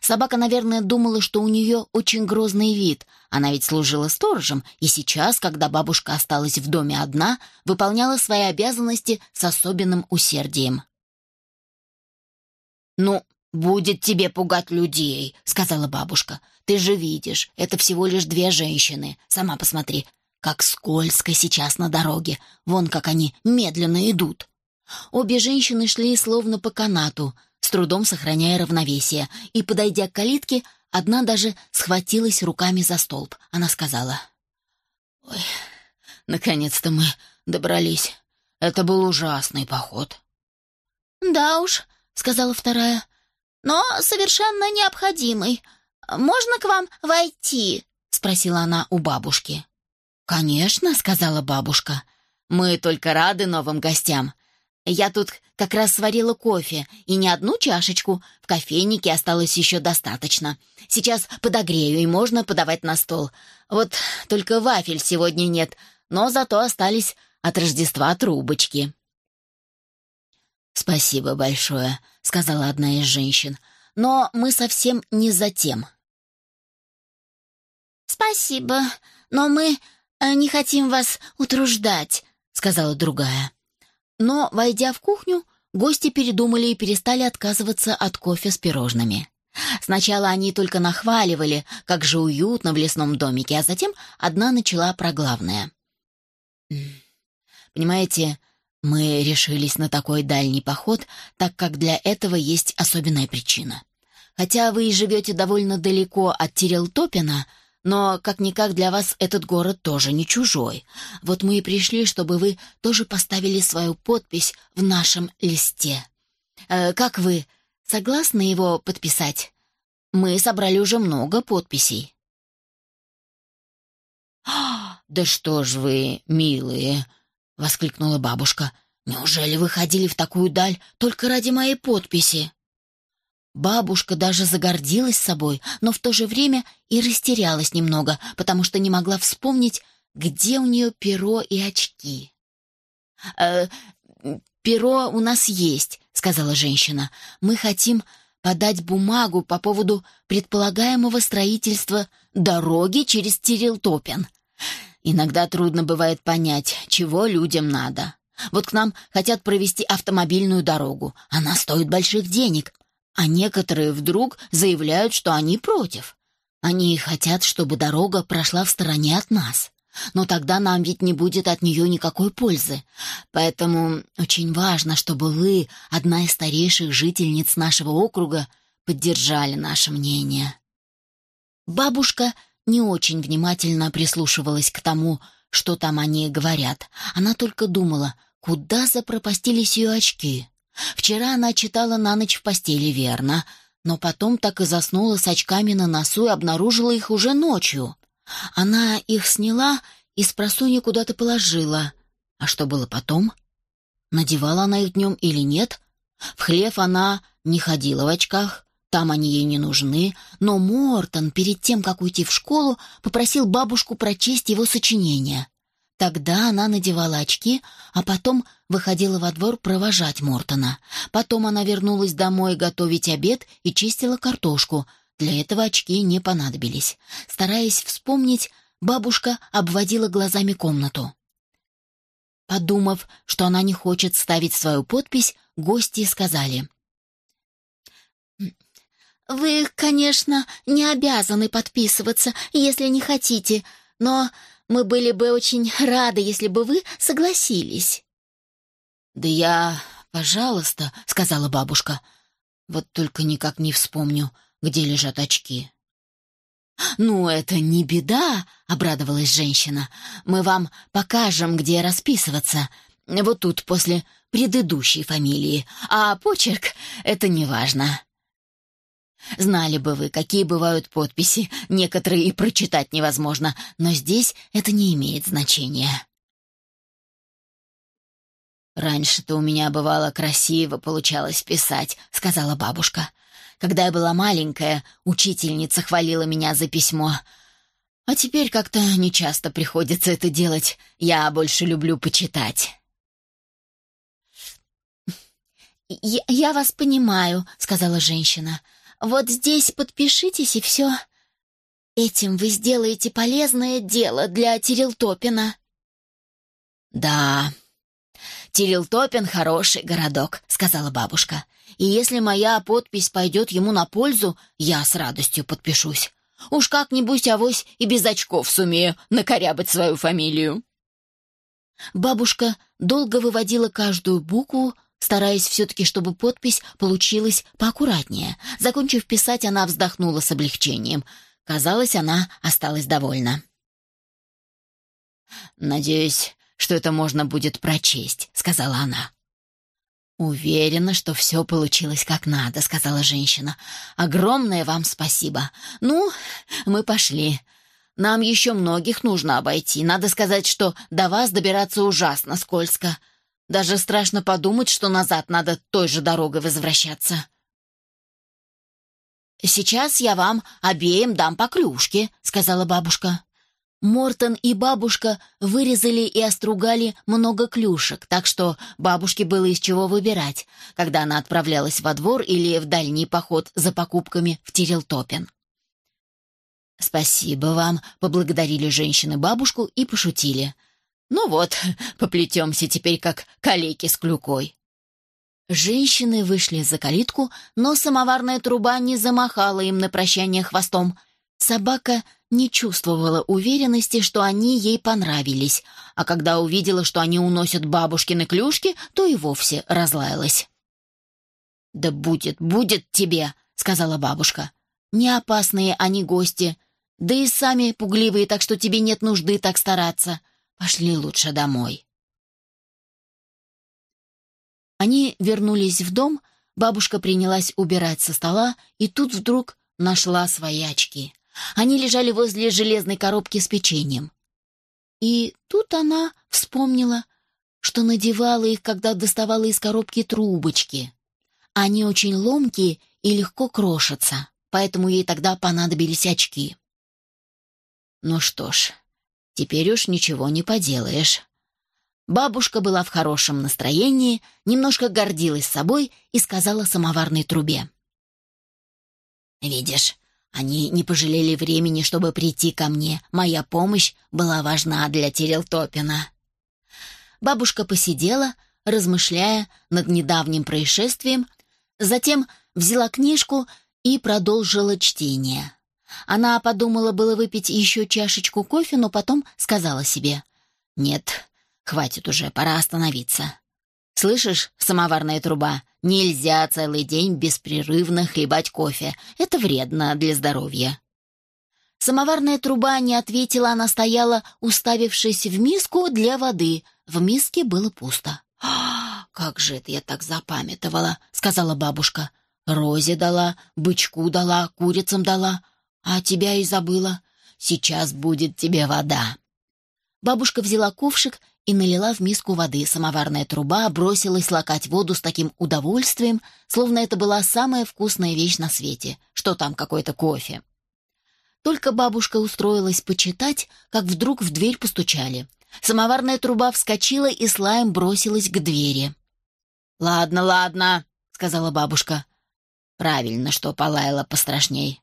Собака, наверное, думала, что у нее очень грозный вид. Она ведь служила сторожем, и сейчас, когда бабушка осталась в доме одна, выполняла свои обязанности с особенным усердием. «Ну, будет тебе пугать людей», — сказала бабушка. «Ты же видишь, это всего лишь две женщины. Сама посмотри, как скользко сейчас на дороге. Вон как они медленно идут». Обе женщины шли словно по канату, трудом сохраняя равновесие, и, подойдя к калитке, одна даже схватилась руками за столб. Она сказала, «Ой, наконец-то мы добрались. Это был ужасный поход». «Да уж», — сказала вторая, «но совершенно необходимый. Можно к вам войти?» — спросила она у бабушки. «Конечно», — сказала бабушка. «Мы только рады новым гостям. Я тут как раз сварила кофе, и не одну чашечку. В кофейнике осталось еще достаточно. Сейчас подогрею, и можно подавать на стол. Вот только вафель сегодня нет, но зато остались от Рождества трубочки». «Спасибо большое», — сказала одна из женщин. «Но мы совсем не за тем». «Спасибо, но мы э, не хотим вас утруждать», — сказала другая. Но, войдя в кухню, гости передумали и перестали отказываться от кофе с пирожными. Сначала они только нахваливали, как же уютно в лесном домике, а затем одна начала про главное. «Понимаете, мы решились на такой дальний поход, так как для этого есть особенная причина. Хотя вы и живете довольно далеко от Тирелтопина, но, как-никак, для вас этот город тоже не чужой. Вот мы и пришли, чтобы вы тоже поставили свою подпись в нашем листе. Э, как вы, согласны его подписать? Мы собрали уже много подписей. «А, «Да что ж вы, милые!» — воскликнула бабушка. «Неужели вы ходили в такую даль только ради моей подписи?» Бабушка даже загордилась собой, но в то же время и растерялась немного, потому что не могла вспомнить, где у нее перо и очки. «Э, «Перо у нас есть», — сказала женщина. «Мы хотим подать бумагу по поводу предполагаемого строительства дороги через Терилтопин. Иногда трудно бывает понять, чего людям надо. Вот к нам хотят провести автомобильную дорогу. Она стоит больших денег, а некоторые вдруг заявляют, что они против. Они хотят, чтобы дорога прошла в стороне от нас. Но тогда нам ведь не будет от нее никакой пользы. Поэтому очень важно, чтобы вы, одна из старейших жительниц нашего округа, поддержали наше мнение. Бабушка не очень внимательно прислушивалась к тому, что там они говорят. Она только думала, куда запропастились ее очки. Вчера она читала на ночь в постели, верно, но потом так и заснула с очками на носу и обнаружила их уже ночью. Она их сняла и с просонья куда-то положила. А что было потом? Надевала она их днем или нет? В хлев она не ходила в очках, там они ей не нужны, но Мортон перед тем, как уйти в школу, попросил бабушку прочесть его сочинение. Тогда она надевала очки, а потом выходила во двор провожать Мортона. Потом она вернулась домой готовить обед и чистила картошку. Для этого очки не понадобились. Стараясь вспомнить, Бабушка обводила глазами комнату. Подумав, что она не хочет ставить свою подпись, гости сказали. «Вы, конечно, не обязаны подписываться, если не хотите, но мы были бы очень рады, если бы вы согласились». «Да я, пожалуйста», — сказала бабушка. «Вот только никак не вспомню, где лежат очки». «Ну, это не беда», — обрадовалась женщина. «Мы вам покажем, где расписываться. Вот тут, после предыдущей фамилии. А почерк — это неважно». Знали бы вы, какие бывают подписи. Некоторые и прочитать невозможно, но здесь это не имеет значения. «Раньше-то у меня бывало красиво получалось писать», — сказала бабушка. Когда я была маленькая, учительница хвалила меня за письмо. А теперь как-то нечасто приходится это делать. Я больше люблю почитать. «Я, я вас понимаю», — сказала женщина. «Вот здесь подпишитесь, и все. Этим вы сделаете полезное дело для Терилтопина». «Да, Терилтопин — хороший городок», — сказала бабушка. И если моя подпись пойдет ему на пользу, я с радостью подпишусь. Уж как-нибудь авось и без очков сумею накорябать свою фамилию. Бабушка долго выводила каждую букву, стараясь все-таки, чтобы подпись получилась поаккуратнее. Закончив писать, она вздохнула с облегчением. Казалось, она осталась довольна. «Надеюсь, что это можно будет прочесть», — сказала она. «Уверена, что все получилось как надо», — сказала женщина. «Огромное вам спасибо. Ну, мы пошли. Нам еще многих нужно обойти. Надо сказать, что до вас добираться ужасно скользко. Даже страшно подумать, что назад надо той же дорогой возвращаться». «Сейчас я вам обеим дам по клюшке», — сказала бабушка. Мортон и бабушка вырезали и остругали много клюшек, так что бабушке было из чего выбирать, когда она отправлялась во двор или в дальний поход за покупками в Терелтопин. «Спасибо вам», — поблагодарили женщины бабушку и пошутили. «Ну вот, поплетемся теперь как калеки с клюкой». Женщины вышли за калитку, но самоварная труба не замахала им на прощание хвостом. Собака не чувствовала уверенности, что они ей понравились, а когда увидела, что они уносят бабушкины клюшки, то и вовсе разлаялась. «Да будет, будет тебе», — сказала бабушка. «Не опасные они гости, да и сами пугливые, так что тебе нет нужды так стараться. Пошли лучше домой». Они вернулись в дом, бабушка принялась убирать со стола, и тут вдруг нашла свои очки — они лежали возле железной коробки с печеньем. И тут она вспомнила, что надевала их, когда доставала из коробки трубочки. Они очень ломкие и легко крошатся, поэтому ей тогда понадобились очки. Ну что ж, теперь уж ничего не поделаешь. Бабушка была в хорошем настроении, немножко гордилась собой и сказала самоварной трубе. «Видишь, они не пожалели времени, чтобы прийти ко мне. Моя помощь была важна для Терелтопина. Бабушка посидела, размышляя над недавним происшествием, затем взяла книжку и продолжила чтение. Она подумала было выпить еще чашечку кофе, но потом сказала себе, «Нет, хватит уже, пора остановиться. Слышишь, самоварная труба, нельзя целый день беспрерывно хлебать кофе. Это вредно для здоровья. Самоварная труба не ответила, она стояла, уставившись в миску для воды. В миске было пусто. «А, как же это я так запамятовала», — сказала бабушка. «Розе дала, бычку дала, курицам дала, а тебя и забыла. Сейчас будет тебе вода». Бабушка взяла ковшик и налила в миску воды. Самоварная труба бросилась лакать воду с таким удовольствием, словно это была самая вкусная вещь на свете, что там какой-то кофе. Только бабушка устроилась почитать, как вдруг в дверь постучали. Самоварная труба вскочила и слаем бросилась к двери. «Ладно, ладно», — сказала бабушка. «Правильно, что полаяла пострашней.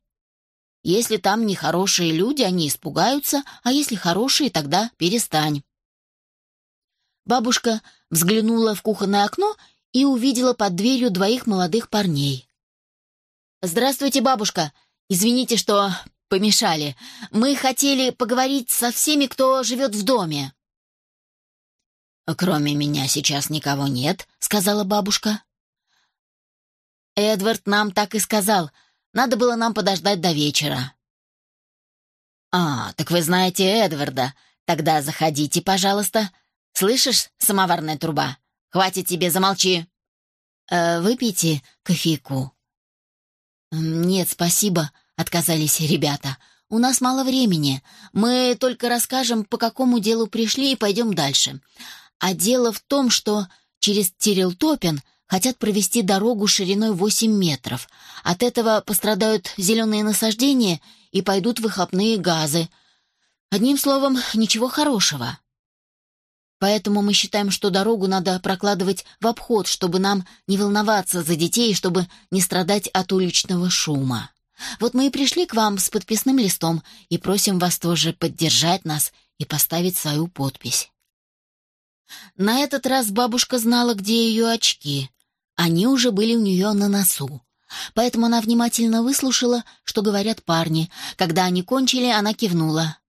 Если там нехорошие люди, они испугаются, а если хорошие, тогда перестань. Бабушка взглянула в кухонное окно и увидела под дверью двоих молодых парней. «Здравствуйте, бабушка. Извините, что помешали. Мы хотели поговорить со всеми, кто живет в доме». «Кроме меня сейчас никого нет», — сказала бабушка. «Эдвард нам так и сказал. Надо было нам подождать до вечера». «А, так вы знаете Эдварда. Тогда заходите, пожалуйста. Слышишь, самоварная труба? Хватит тебе, замолчи». «Э, «Выпейте кофейку». «Нет, спасибо», — отказались ребята. «У нас мало времени. Мы только расскажем, по какому делу пришли, и пойдем дальше. А дело в том, что через Терелтопин хотят провести дорогу шириной 8 метров. От этого пострадают зеленые насаждения и пойдут выхлопные газы. Одним словом, ничего хорошего. Поэтому мы считаем, что дорогу надо прокладывать в обход, чтобы нам не волноваться за детей чтобы не страдать от уличного шума. Вот мы и пришли к вам с подписным листом и просим вас тоже поддержать нас и поставить свою подпись. На этот раз бабушка знала, где ее очки. Они уже были у нее на носу. Поэтому она внимательно выслушала, что говорят парни. Когда они кончили, она кивнула.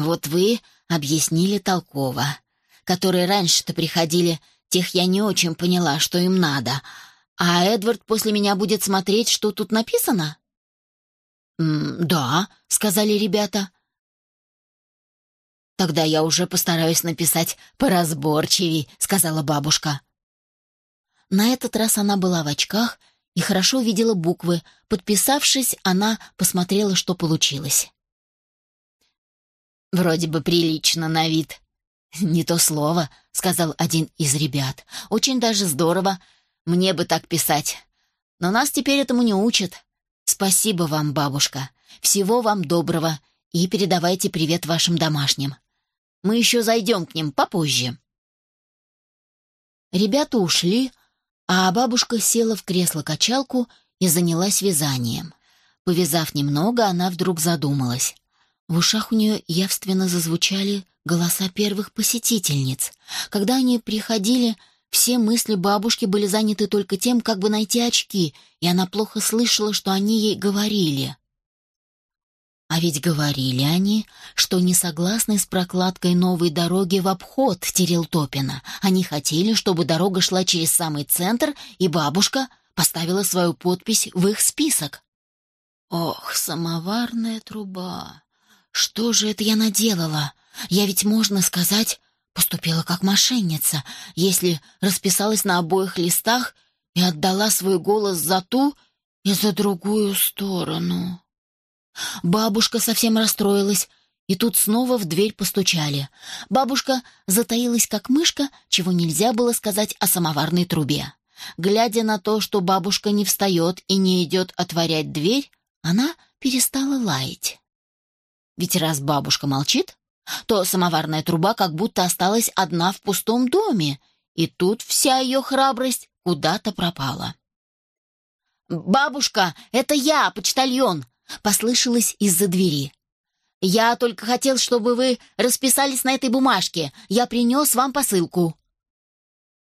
«Вот вы объяснили толково. Которые раньше-то приходили, тех я не очень поняла, что им надо. А Эдвард после меня будет смотреть, что тут написано?» «Да», — сказали ребята. «Тогда я уже постараюсь написать поразборчивей», — сказала бабушка. На этот раз она была в очках и хорошо видела буквы. Подписавшись, она посмотрела, что получилось. «Вроде бы прилично на вид». «Не то слово», — сказал один из ребят. «Очень даже здорово. Мне бы так писать. Но нас теперь этому не учат. Спасибо вам, бабушка. Всего вам доброго. И передавайте привет вашим домашним. Мы еще зайдем к ним попозже». Ребята ушли, а бабушка села в кресло-качалку и занялась вязанием. Повязав немного, она вдруг задумалась. В ушах у нее явственно зазвучали голоса первых посетительниц. Когда они приходили, все мысли бабушки были заняты только тем, как бы найти очки, и она плохо слышала, что они ей говорили. А ведь говорили они, что не согласны с прокладкой новой дороги в обход Терелтопина. Они хотели, чтобы дорога шла через самый центр, и бабушка поставила свою подпись в их список. Ох, самоварная труба! Что же это я наделала? Я ведь, можно сказать, поступила как мошенница, если расписалась на обоих листах и отдала свой голос за ту и за другую сторону. Бабушка совсем расстроилась, и тут снова в дверь постучали. Бабушка затаилась как мышка, чего нельзя было сказать о самоварной трубе. Глядя на то, что бабушка не встает и не идет отворять дверь, она перестала лаять. Ведь раз бабушка молчит, то самоварная труба как будто осталась одна в пустом доме, и тут вся ее храбрость куда-то пропала. «Бабушка, это я, почтальон!» послышалось из-за двери. «Я только хотел, чтобы вы расписались на этой бумажке. Я принес вам посылку».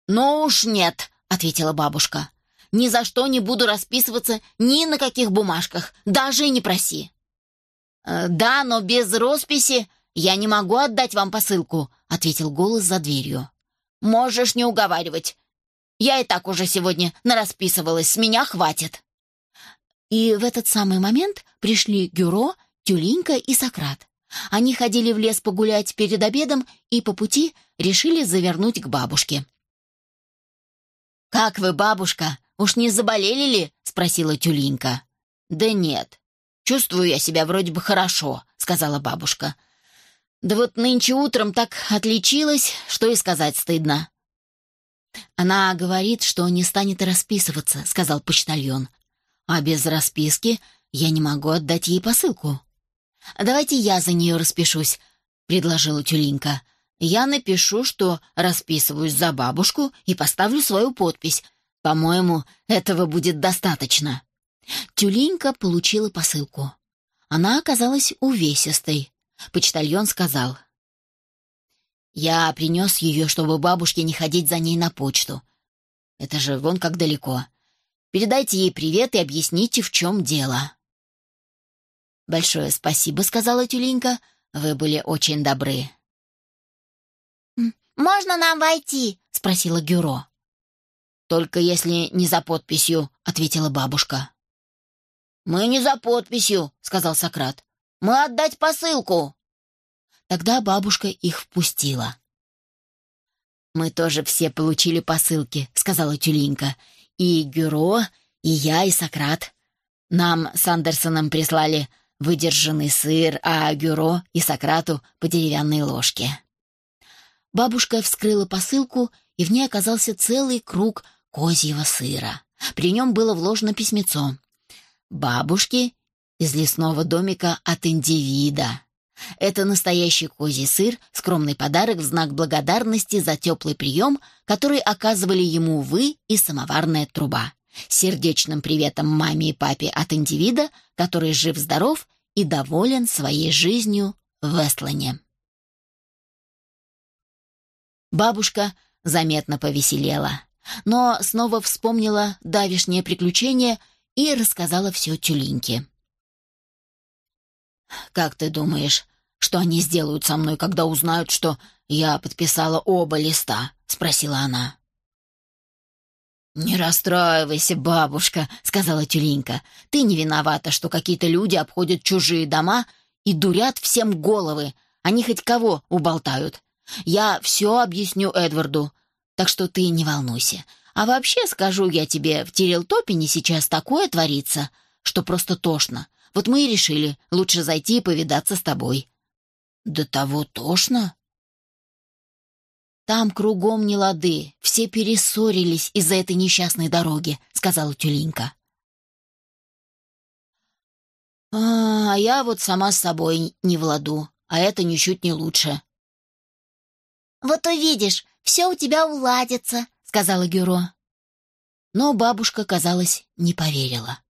«Ну уж нет», — ответила бабушка. «Ни за что не буду расписываться ни на каких бумажках, даже и не проси». «Э, «Да, но без росписи я не могу отдать вам посылку», — ответил голос за дверью. «Можешь не уговаривать. Я и так уже сегодня нарасписывалась, с меня хватит». И в этот самый момент пришли Гюро, Тюлинка и Сократ. Они ходили в лес погулять перед обедом и по пути решили завернуть к бабушке. «Как вы, бабушка? Уж не заболели ли?» — спросила Тюлинка. «Да нет. Чувствую я себя вроде бы хорошо», — сказала бабушка. «Да вот нынче утром так отличилась, что и сказать стыдно». «Она говорит, что не станет расписываться», — сказал почтальон. «А без расписки я не могу отдать ей посылку. Давайте я за нее распишусь, предложила Тюлинка. Я напишу, что расписываюсь за бабушку и поставлю свою подпись. По-моему, этого будет достаточно. Тюленька получила посылку. Она оказалась увесистой. Почтальон сказал. «Я принес ее, чтобы бабушке не ходить за ней на почту. Это же вон как далеко. Передайте ей привет и объясните, в чем дело». «Большое спасибо», — сказала Тюленька. «Вы были очень добры». «Можно нам войти?» — спросила Гюро. «Только если не за подписью», — ответила бабушка. «Мы не за подписью», — сказал Сократ. «Мы отдать посылку». Тогда бабушка их впустила. «Мы тоже все получили посылки», — сказала Тюлинка. «И Гюро, и я, и Сократ. Нам с Андерсоном прислали выдержанный сыр, а Гюро и Сократу по деревянной ложке». Бабушка вскрыла посылку, и в ней оказался целый круг козьего сыра. При нем было вложено письмецо. «Бабушки из лесного домика от индивида». Это настоящий козий сыр, скромный подарок в знак благодарности за теплый прием, который оказывали ему вы и самоварная труба. Сердечным приветом маме и папе от индивида, который жив-здоров и доволен своей жизнью в Эстлане. Бабушка заметно повеселела, но снова вспомнила давишнее приключение и рассказала все тюленьке. «Как ты думаешь, что они сделают со мной, когда узнают, что я подписала оба листа?» — спросила она. «Не расстраивайся, бабушка», — сказала тюленька. «Ты не виновата, что какие-то люди обходят чужие дома и дурят всем головы. Они хоть кого уболтают. Я все объясню Эдварду, так что ты не волнуйся. А вообще, скажу я тебе, в Терелтопине сейчас такое творится, что просто тошно. Вот мы и решили, лучше зайти и повидаться с тобой». «До того тошно?» «Там кругом не лады, все перессорились из-за этой несчастной дороги», — сказала Тюленька. «А, а я вот сама с собой не в ладу, а это ничуть не лучше. «Вот увидишь, все у тебя уладится», — сказала Гюро. Но бабушка, казалось, не поверила.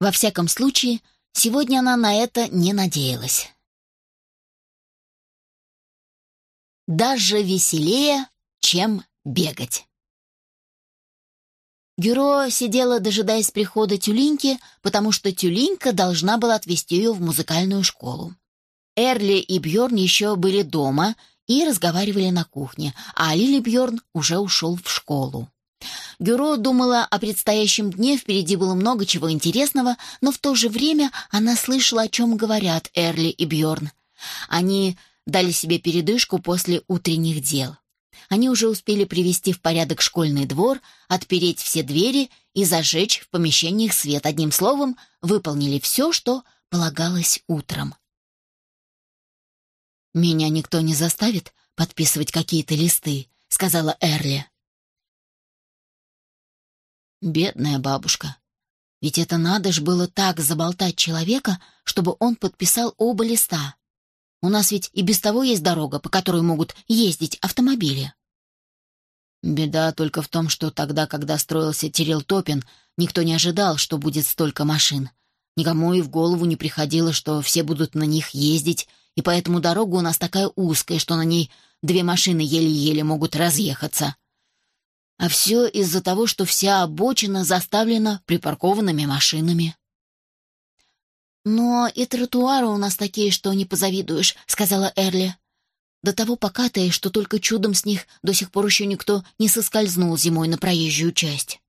Во всяком случае, сегодня она на это не надеялась. Даже веселее, чем бегать. Гюро сидела, дожидаясь прихода Тюлиньки, потому что Тюлинька должна была отвезти ее в музыкальную школу. Эрли и Бьорн еще были дома и разговаривали на кухне, а Лили Бьорн уже ушел в школу. Гюро думала о предстоящем дне, впереди было много чего интересного, но в то же время она слышала, о чем говорят Эрли и Бьорн. Они дали себе передышку после утренних дел. Они уже успели привести в порядок школьный двор, отпереть все двери и зажечь в помещениях свет. Одним словом, выполнили все, что полагалось утром. «Меня никто не заставит подписывать какие-то листы», — сказала Эрли. Бедная бабушка. Ведь это надо ж было так заболтать человека, чтобы он подписал оба листа. У нас ведь и без того есть дорога, по которой могут ездить автомобили. Беда только в том, что тогда, когда строился Терел Топин, никто не ожидал, что будет столько машин. Никому и в голову не приходило, что все будут на них ездить и поэтому дорога у нас такая узкая, что на ней две машины еле-еле могут разъехаться. А все из-за того, что вся обочина заставлена припаркованными машинами. «Но и тротуары у нас такие, что не позавидуешь», — сказала Эрли. «До того покатые, что только чудом с них до сих пор еще никто не соскользнул зимой на проезжую часть».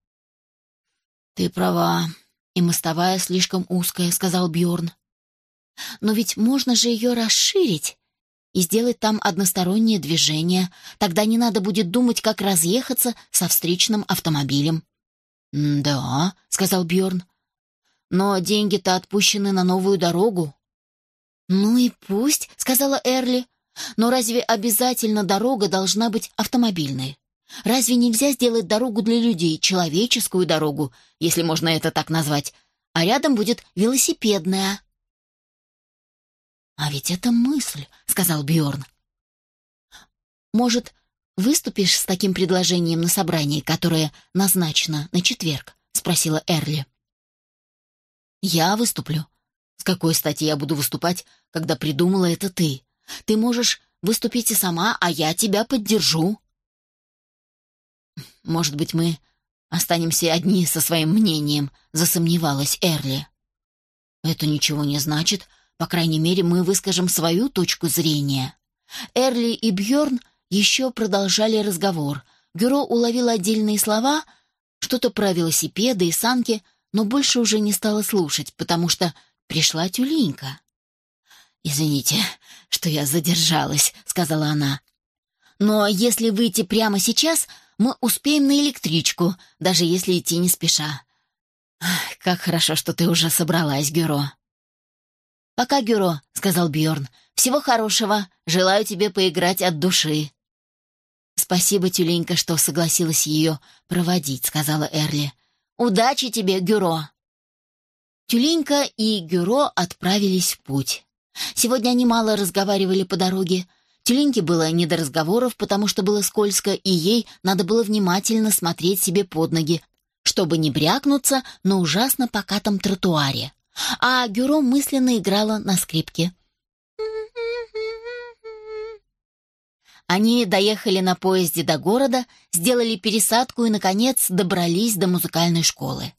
«Ты права, и мостовая слишком узкая», — сказал Бьорн. Но ведь можно же ее расширить и сделать там одностороннее движение. Тогда не надо будет думать, как разъехаться со встречным автомобилем. «Да», — сказал Бьорн. «Но деньги-то отпущены на новую дорогу». «Ну и пусть», — сказала Эрли. «Но разве обязательно дорога должна быть автомобильной? Разве нельзя сделать дорогу для людей, человеческую дорогу, если можно это так назвать, а рядом будет велосипедная?» «А ведь это мысль», — сказал Бьорн. «Может, выступишь с таким предложением на собрании, которое назначено на четверг?» — спросила Эрли. Я выступлю. С какой стати я буду выступать, когда придумала это ты? Ты можешь выступить и сама, а я тебя поддержу. Может быть, мы останемся одни со своим мнением, засомневалась Эрли. Это ничего не значит. По крайней мере, мы выскажем свою точку зрения. Эрли и Бьорн еще продолжали разговор. Гюро уловил отдельные слова, что-то про велосипеды и санки, но больше уже не стала слушать, потому что пришла тюленька. «Извините, что я задержалась», — сказала она. «Но если выйти прямо сейчас, мы успеем на электричку, даже если идти не спеша. Как хорошо, что ты уже собралась, Гюро. Пока, Гюро, сказал Бьорн. Всего хорошего. Желаю тебе поиграть от души. Спасибо, тюленька, что согласилась ее проводить, сказала Эрли. Удачи тебе, Гюро. Тюленька и Гюро отправились в путь. Сегодня они мало разговаривали по дороге. Тюленьке было не до разговоров, потому что было скользко, и ей надо было внимательно смотреть себе под ноги, чтобы не брякнуться на ужасно покатом тротуаре. А Гюро мысленно играла на скрипке. Они доехали на поезде до города, сделали пересадку и, наконец, добрались до музыкальной школы.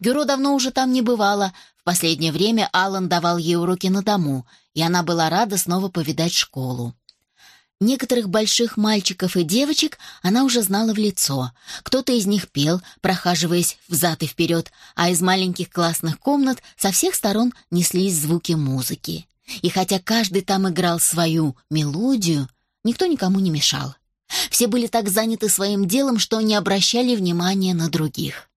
Гюро давно уже там не бывала. В последнее время Алан давал ей уроки на дому, и она была рада снова повидать школу. Некоторых больших мальчиков и девочек она уже знала в лицо. Кто-то из них пел, прохаживаясь взад и вперед, а из маленьких классных комнат со всех сторон неслись звуки музыки. И хотя каждый там играл свою мелодию, никто никому не мешал. Все были так заняты своим делом, что не обращали внимания на других.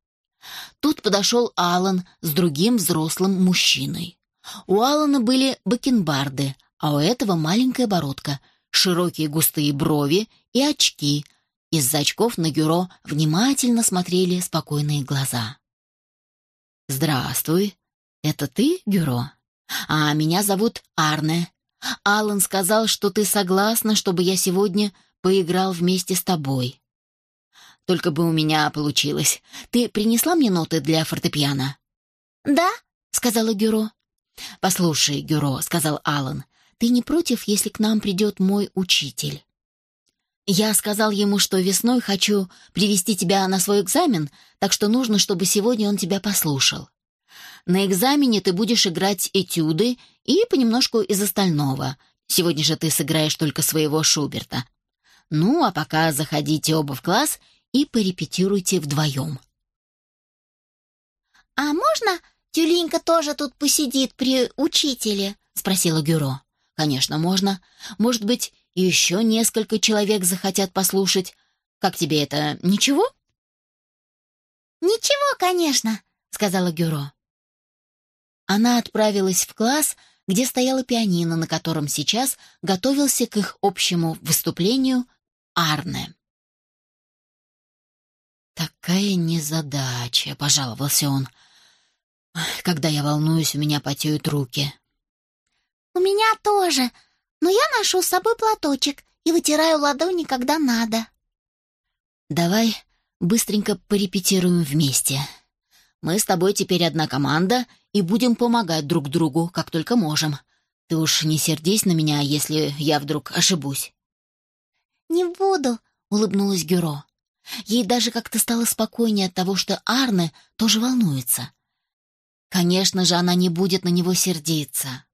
Тут подошел Алан с другим взрослым мужчиной. У Алана были бакенбарды, а у этого маленькая бородка — широкие густые брови и очки. Из-за очков на Гюро внимательно смотрели спокойные глаза. «Здравствуй. Это ты, Гюро? А меня зовут Арне. Алан сказал, что ты согласна, чтобы я сегодня поиграл вместе с тобой. Только бы у меня получилось. Ты принесла мне ноты для фортепиано?» «Да», — сказала Гюро. «Послушай, Гюро», — сказал Алан, ты не против, если к нам придет мой учитель?» Я сказал ему, что весной хочу привести тебя на свой экзамен, так что нужно, чтобы сегодня он тебя послушал. На экзамене ты будешь играть этюды и понемножку из остального. Сегодня же ты сыграешь только своего Шуберта. Ну, а пока заходите оба в класс и порепетируйте вдвоем. «А можно тюленька тоже тут посидит при учителе?» — спросила Гюро. Конечно, можно. Может быть, еще несколько человек захотят послушать. Как тебе это? Ничего? Ничего, конечно, сказала Гюро. Она отправилась в класс, где стояла пианино, на котором сейчас готовился к их общему выступлению Арне. «Такая незадача», — пожаловался он. «Когда я волнуюсь, у меня потеют руки. «У меня тоже, но я ношу с собой платочек и вытираю ладони, когда надо». «Давай быстренько порепетируем вместе. Мы с тобой теперь одна команда и будем помогать друг другу, как только можем. Ты уж не сердись на меня, если я вдруг ошибусь». «Не буду», — улыбнулась Гюро. Ей даже как-то стало спокойнее от того, что Арне тоже волнуется. Конечно же, она не будет на него сердиться.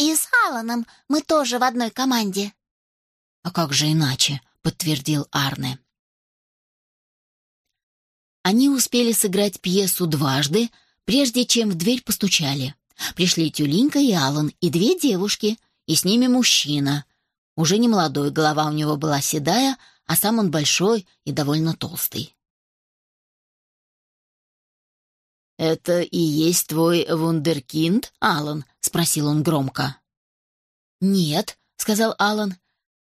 И с Аланом мы тоже в одной команде. А как же иначе, подтвердил Арне. Они успели сыграть пьесу дважды, прежде чем в дверь постучали. Пришли Тюлинка и Алан, и две девушки, и с ними мужчина. Уже не молодой, голова у него была седая, а сам он большой и довольно толстый. «Это и есть твой вундеркинд, Алан?» — спросил он громко. «Нет», — сказал Алан.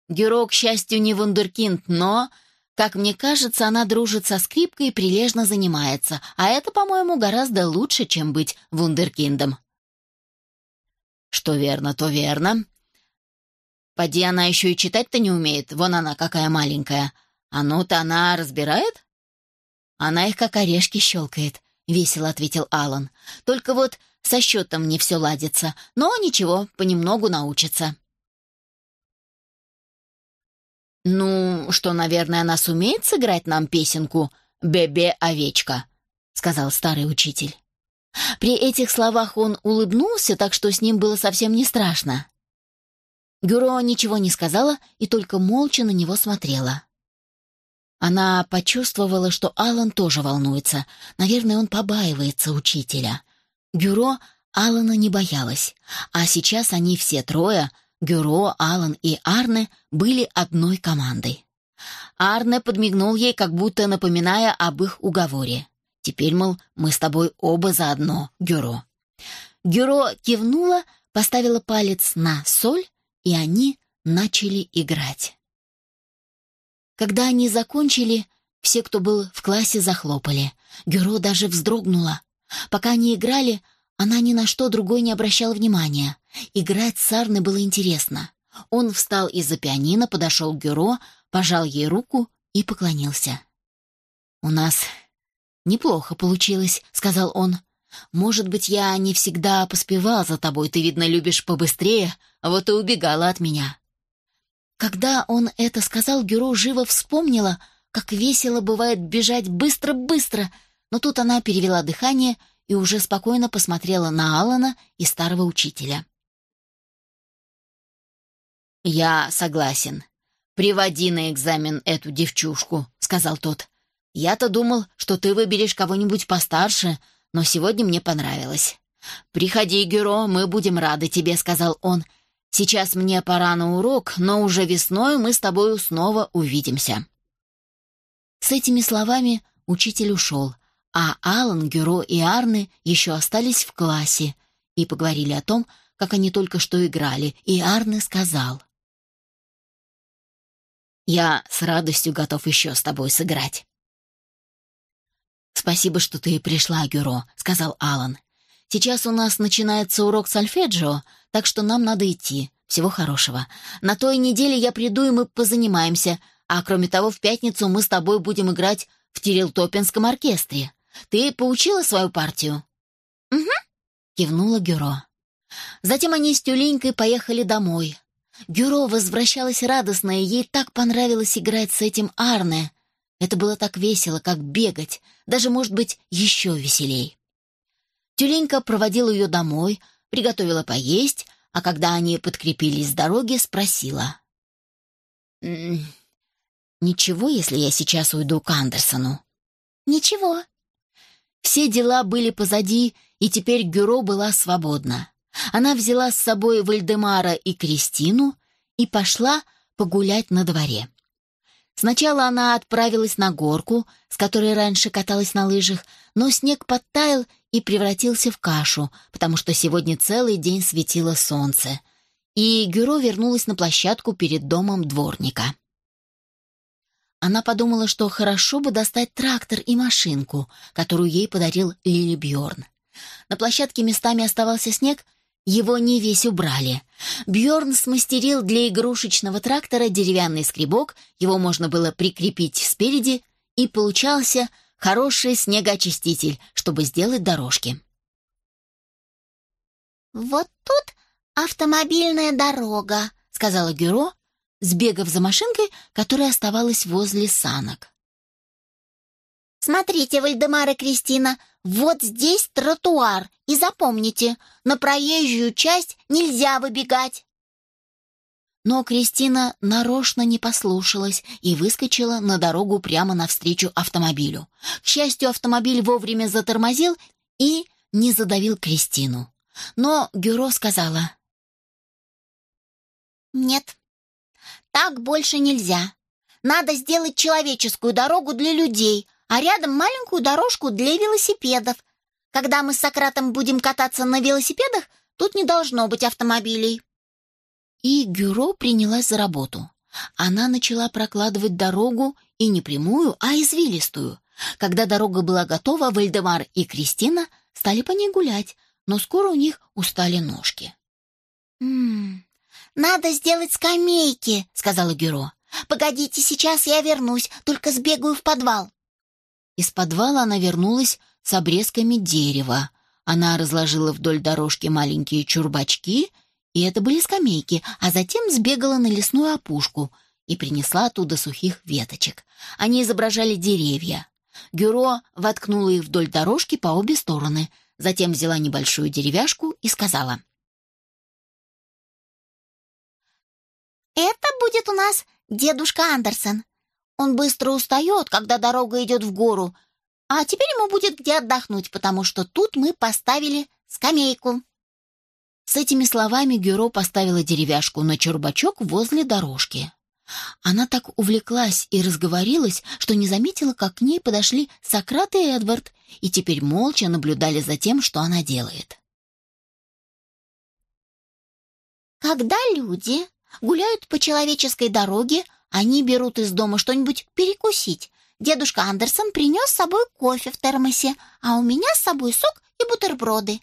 «Геро, к счастью, не вундеркинд, но, как мне кажется, она дружит со скрипкой и прилежно занимается, а это, по-моему, гораздо лучше, чем быть вундеркиндом». «Что верно, то верно. Поди она еще и читать-то не умеет, вон она какая маленькая. А ну-то она разбирает?» Она их как орешки щелкает», — весело ответил Алан. «Только вот со счетом не все ладится, но ничего, понемногу научится». «Ну, что, наверное, она сумеет сыграть нам песенку «Бебе-овечка», — сказал старый учитель. При этих словах он улыбнулся, так что с ним было совсем не страшно. Гюро ничего не сказала и только молча на него смотрела. Она почувствовала, что Алан тоже волнуется. Наверное, он побаивается учителя. Гюро Алана не боялась, а сейчас они все трое, Гюро, Алан и Арне, были одной командой. Арне подмигнул ей, как будто напоминая об их уговоре. Теперь, мол, мы с тобой оба заодно, Гюро. Гюро кивнула, поставила палец на соль, и они начали играть. Когда они закончили, все, кто был в классе, захлопали. Гюро даже вздрогнула. Пока они играли, она ни на что другое не обращала внимания. Играть с Арной было интересно. Он встал из-за пианино, подошел к Гюро, пожал ей руку и поклонился. «У нас неплохо получилось», — сказал он. «Может быть, я не всегда поспевал за тобой, ты, видно, любишь побыстрее, а вот и убегала от меня. Когда он это сказал, Гюро живо вспомнила, как весело бывает бежать быстро-быстро, но тут она перевела дыхание и уже спокойно посмотрела на Алана и старого учителя. «Я согласен. Приводи на экзамен эту девчушку», — сказал тот. «Я-то думал, что ты выберешь кого-нибудь постарше, но сегодня мне понравилось». «Приходи, Гюро, мы будем рады тебе», — сказал он, — Сейчас мне пора на урок, но уже весной мы с тобою снова увидимся». С этими словами учитель ушел, а Алан, Гюро и Арны еще остались в классе и поговорили о том, как они только что играли, и Арны сказал. «Я с радостью готов еще с тобой сыграть». «Спасибо, что ты пришла, Гюро», — сказал Алан. «Сейчас у нас начинается урок сольфеджио, так что нам надо идти. Всего хорошего. На той неделе я приду, и мы позанимаемся. А кроме того, в пятницу мы с тобой будем играть в Терилтопинском оркестре. Ты поучила свою партию?» «Угу», — кивнула Гюро. Затем они с Тюленькой поехали домой. Гюро возвращалась радостная, ей так понравилось играть с этим Арне. Это было так весело, как бегать, даже, может быть, еще веселей. Тюленька проводила ее домой, приготовила поесть, а когда они подкрепились с дороги, спросила. «Ничего, если я сейчас уйду к Андерсону?» «Ничего». Все дела были позади, и теперь Гюро была свободна. Она взяла с собой Вальдемара и Кристину и пошла погулять на дворе. Сначала она отправилась на горку, с которой раньше каталась на лыжах, но снег подтаял и превратился в кашу, потому что сегодня целый день светило солнце. И Гюро вернулась на площадку перед домом дворника. Она подумала, что хорошо бы достать трактор и машинку, которую ей подарил Лили Бьорн. На площадке местами оставался снег, его не весь убрали. Бьорн смастерил для игрушечного трактора деревянный скребок, его можно было прикрепить спереди, и получался хороший снегоочиститель, чтобы сделать дорожки. «Вот тут автомобильная дорога», — сказала Гюро, сбегав за машинкой, которая оставалась возле санок. «Смотрите, Вальдемар и Кристина, вот здесь тротуар, и запомните, на проезжую часть нельзя выбегать». Но Кристина нарочно не послушалась и выскочила на дорогу прямо навстречу автомобилю. К счастью, автомобиль вовремя затормозил и не задавил Кристину. Но Гюро сказала. «Нет, так больше нельзя. Надо сделать человеческую дорогу для людей, а рядом маленькую дорожку для велосипедов. Когда мы с Сократом будем кататься на велосипедах, тут не должно быть автомобилей». И Гюро принялась за работу. Она начала прокладывать дорогу и не прямую, а извилистую. Когда дорога была готова, Вальдемар и Кристина стали по ней гулять, но скоро у них устали ножки. «М -м, «Надо сделать скамейки», — сказала Гюро. «Погодите, сейчас я вернусь, только сбегаю в подвал». Из подвала она вернулась с обрезками дерева. Она разложила вдоль дорожки маленькие чурбачки, и это были скамейки, а затем сбегала на лесную опушку и принесла оттуда сухих веточек. Они изображали деревья. Гюро воткнула их вдоль дорожки по обе стороны, затем взяла небольшую деревяшку и сказала. «Это будет у нас дедушка Андерсон. Он быстро устает, когда дорога идет в гору, а теперь ему будет где отдохнуть, потому что тут мы поставили скамейку». С этими словами Гюро поставила деревяшку на чурбачок возле дорожки. Она так увлеклась и разговорилась, что не заметила, как к ней подошли Сократ и Эдвард, и теперь молча наблюдали за тем, что она делает. Когда люди гуляют по человеческой дороге, они берут из дома что-нибудь перекусить. Дедушка Андерсон принес с собой кофе в термосе, а у меня с собой сок и бутерброды.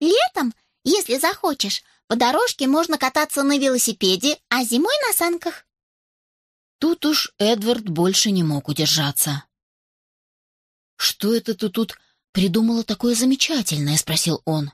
Летом, если захочешь, по дорожке можно кататься на велосипеде, а зимой на санках. Тут уж Эдвард больше не мог удержаться. «Что это ты тут придумала такое замечательное?» — спросил он.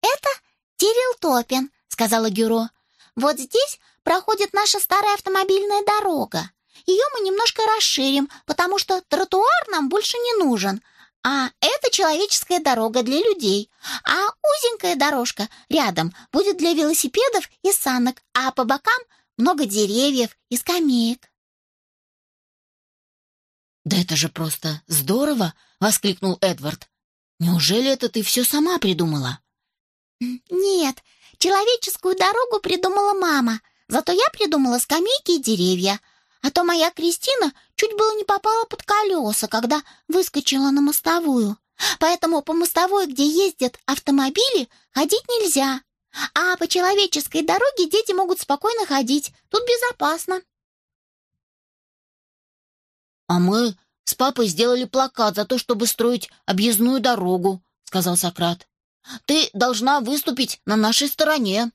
«Это Тирил Топин», — сказала Гюро. «Вот здесь проходит наша старая автомобильная дорога. Ее мы немножко расширим, потому что тротуар нам больше не нужен. А это человеческая дорога для людей. А узенькая дорожка рядом будет для велосипедов и санок, а по бокам много деревьев и скамеек. «Да это же просто здорово!» — воскликнул Эдвард. «Неужели это ты все сама придумала?» «Нет, человеческую дорогу придумала мама, зато я придумала скамейки и деревья. А то моя Кристина чуть было не попала под колеса, когда выскочила на мостовую. Поэтому по мостовой, где ездят автомобили, ходить нельзя. А по человеческой дороге дети могут спокойно ходить. Тут безопасно. А мы с папой сделали плакат за то, чтобы строить объездную дорогу, сказал Сократ. Ты должна выступить на нашей стороне.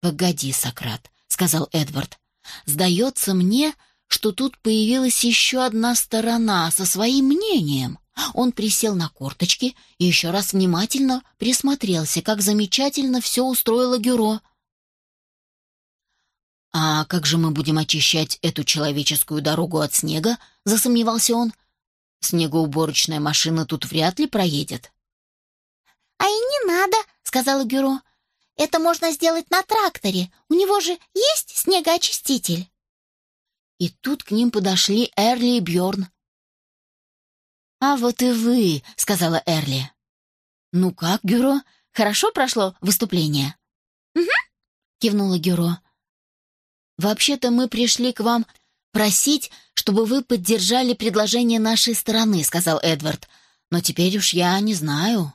Погоди, Сократ, сказал Эдвард. Сдается мне, что тут появилась еще одна сторона со своим мнением. Он присел на корточки и еще раз внимательно присмотрелся, как замечательно все устроило Гюро. «А как же мы будем очищать эту человеческую дорогу от снега?» — засомневался он. «Снегоуборочная машина тут вряд ли проедет». «А и не надо», — сказала Гюро. «Это можно сделать на тракторе. У него же есть снегоочиститель». И тут к ним подошли Эрли и Бьорн. «А вот и вы», — сказала Эрли. «Ну как, Гюро, хорошо прошло выступление?» «Угу», — кивнула Гюро. «Вообще-то мы пришли к вам просить, чтобы вы поддержали предложение нашей стороны», — сказал Эдвард. «Но теперь уж я не знаю».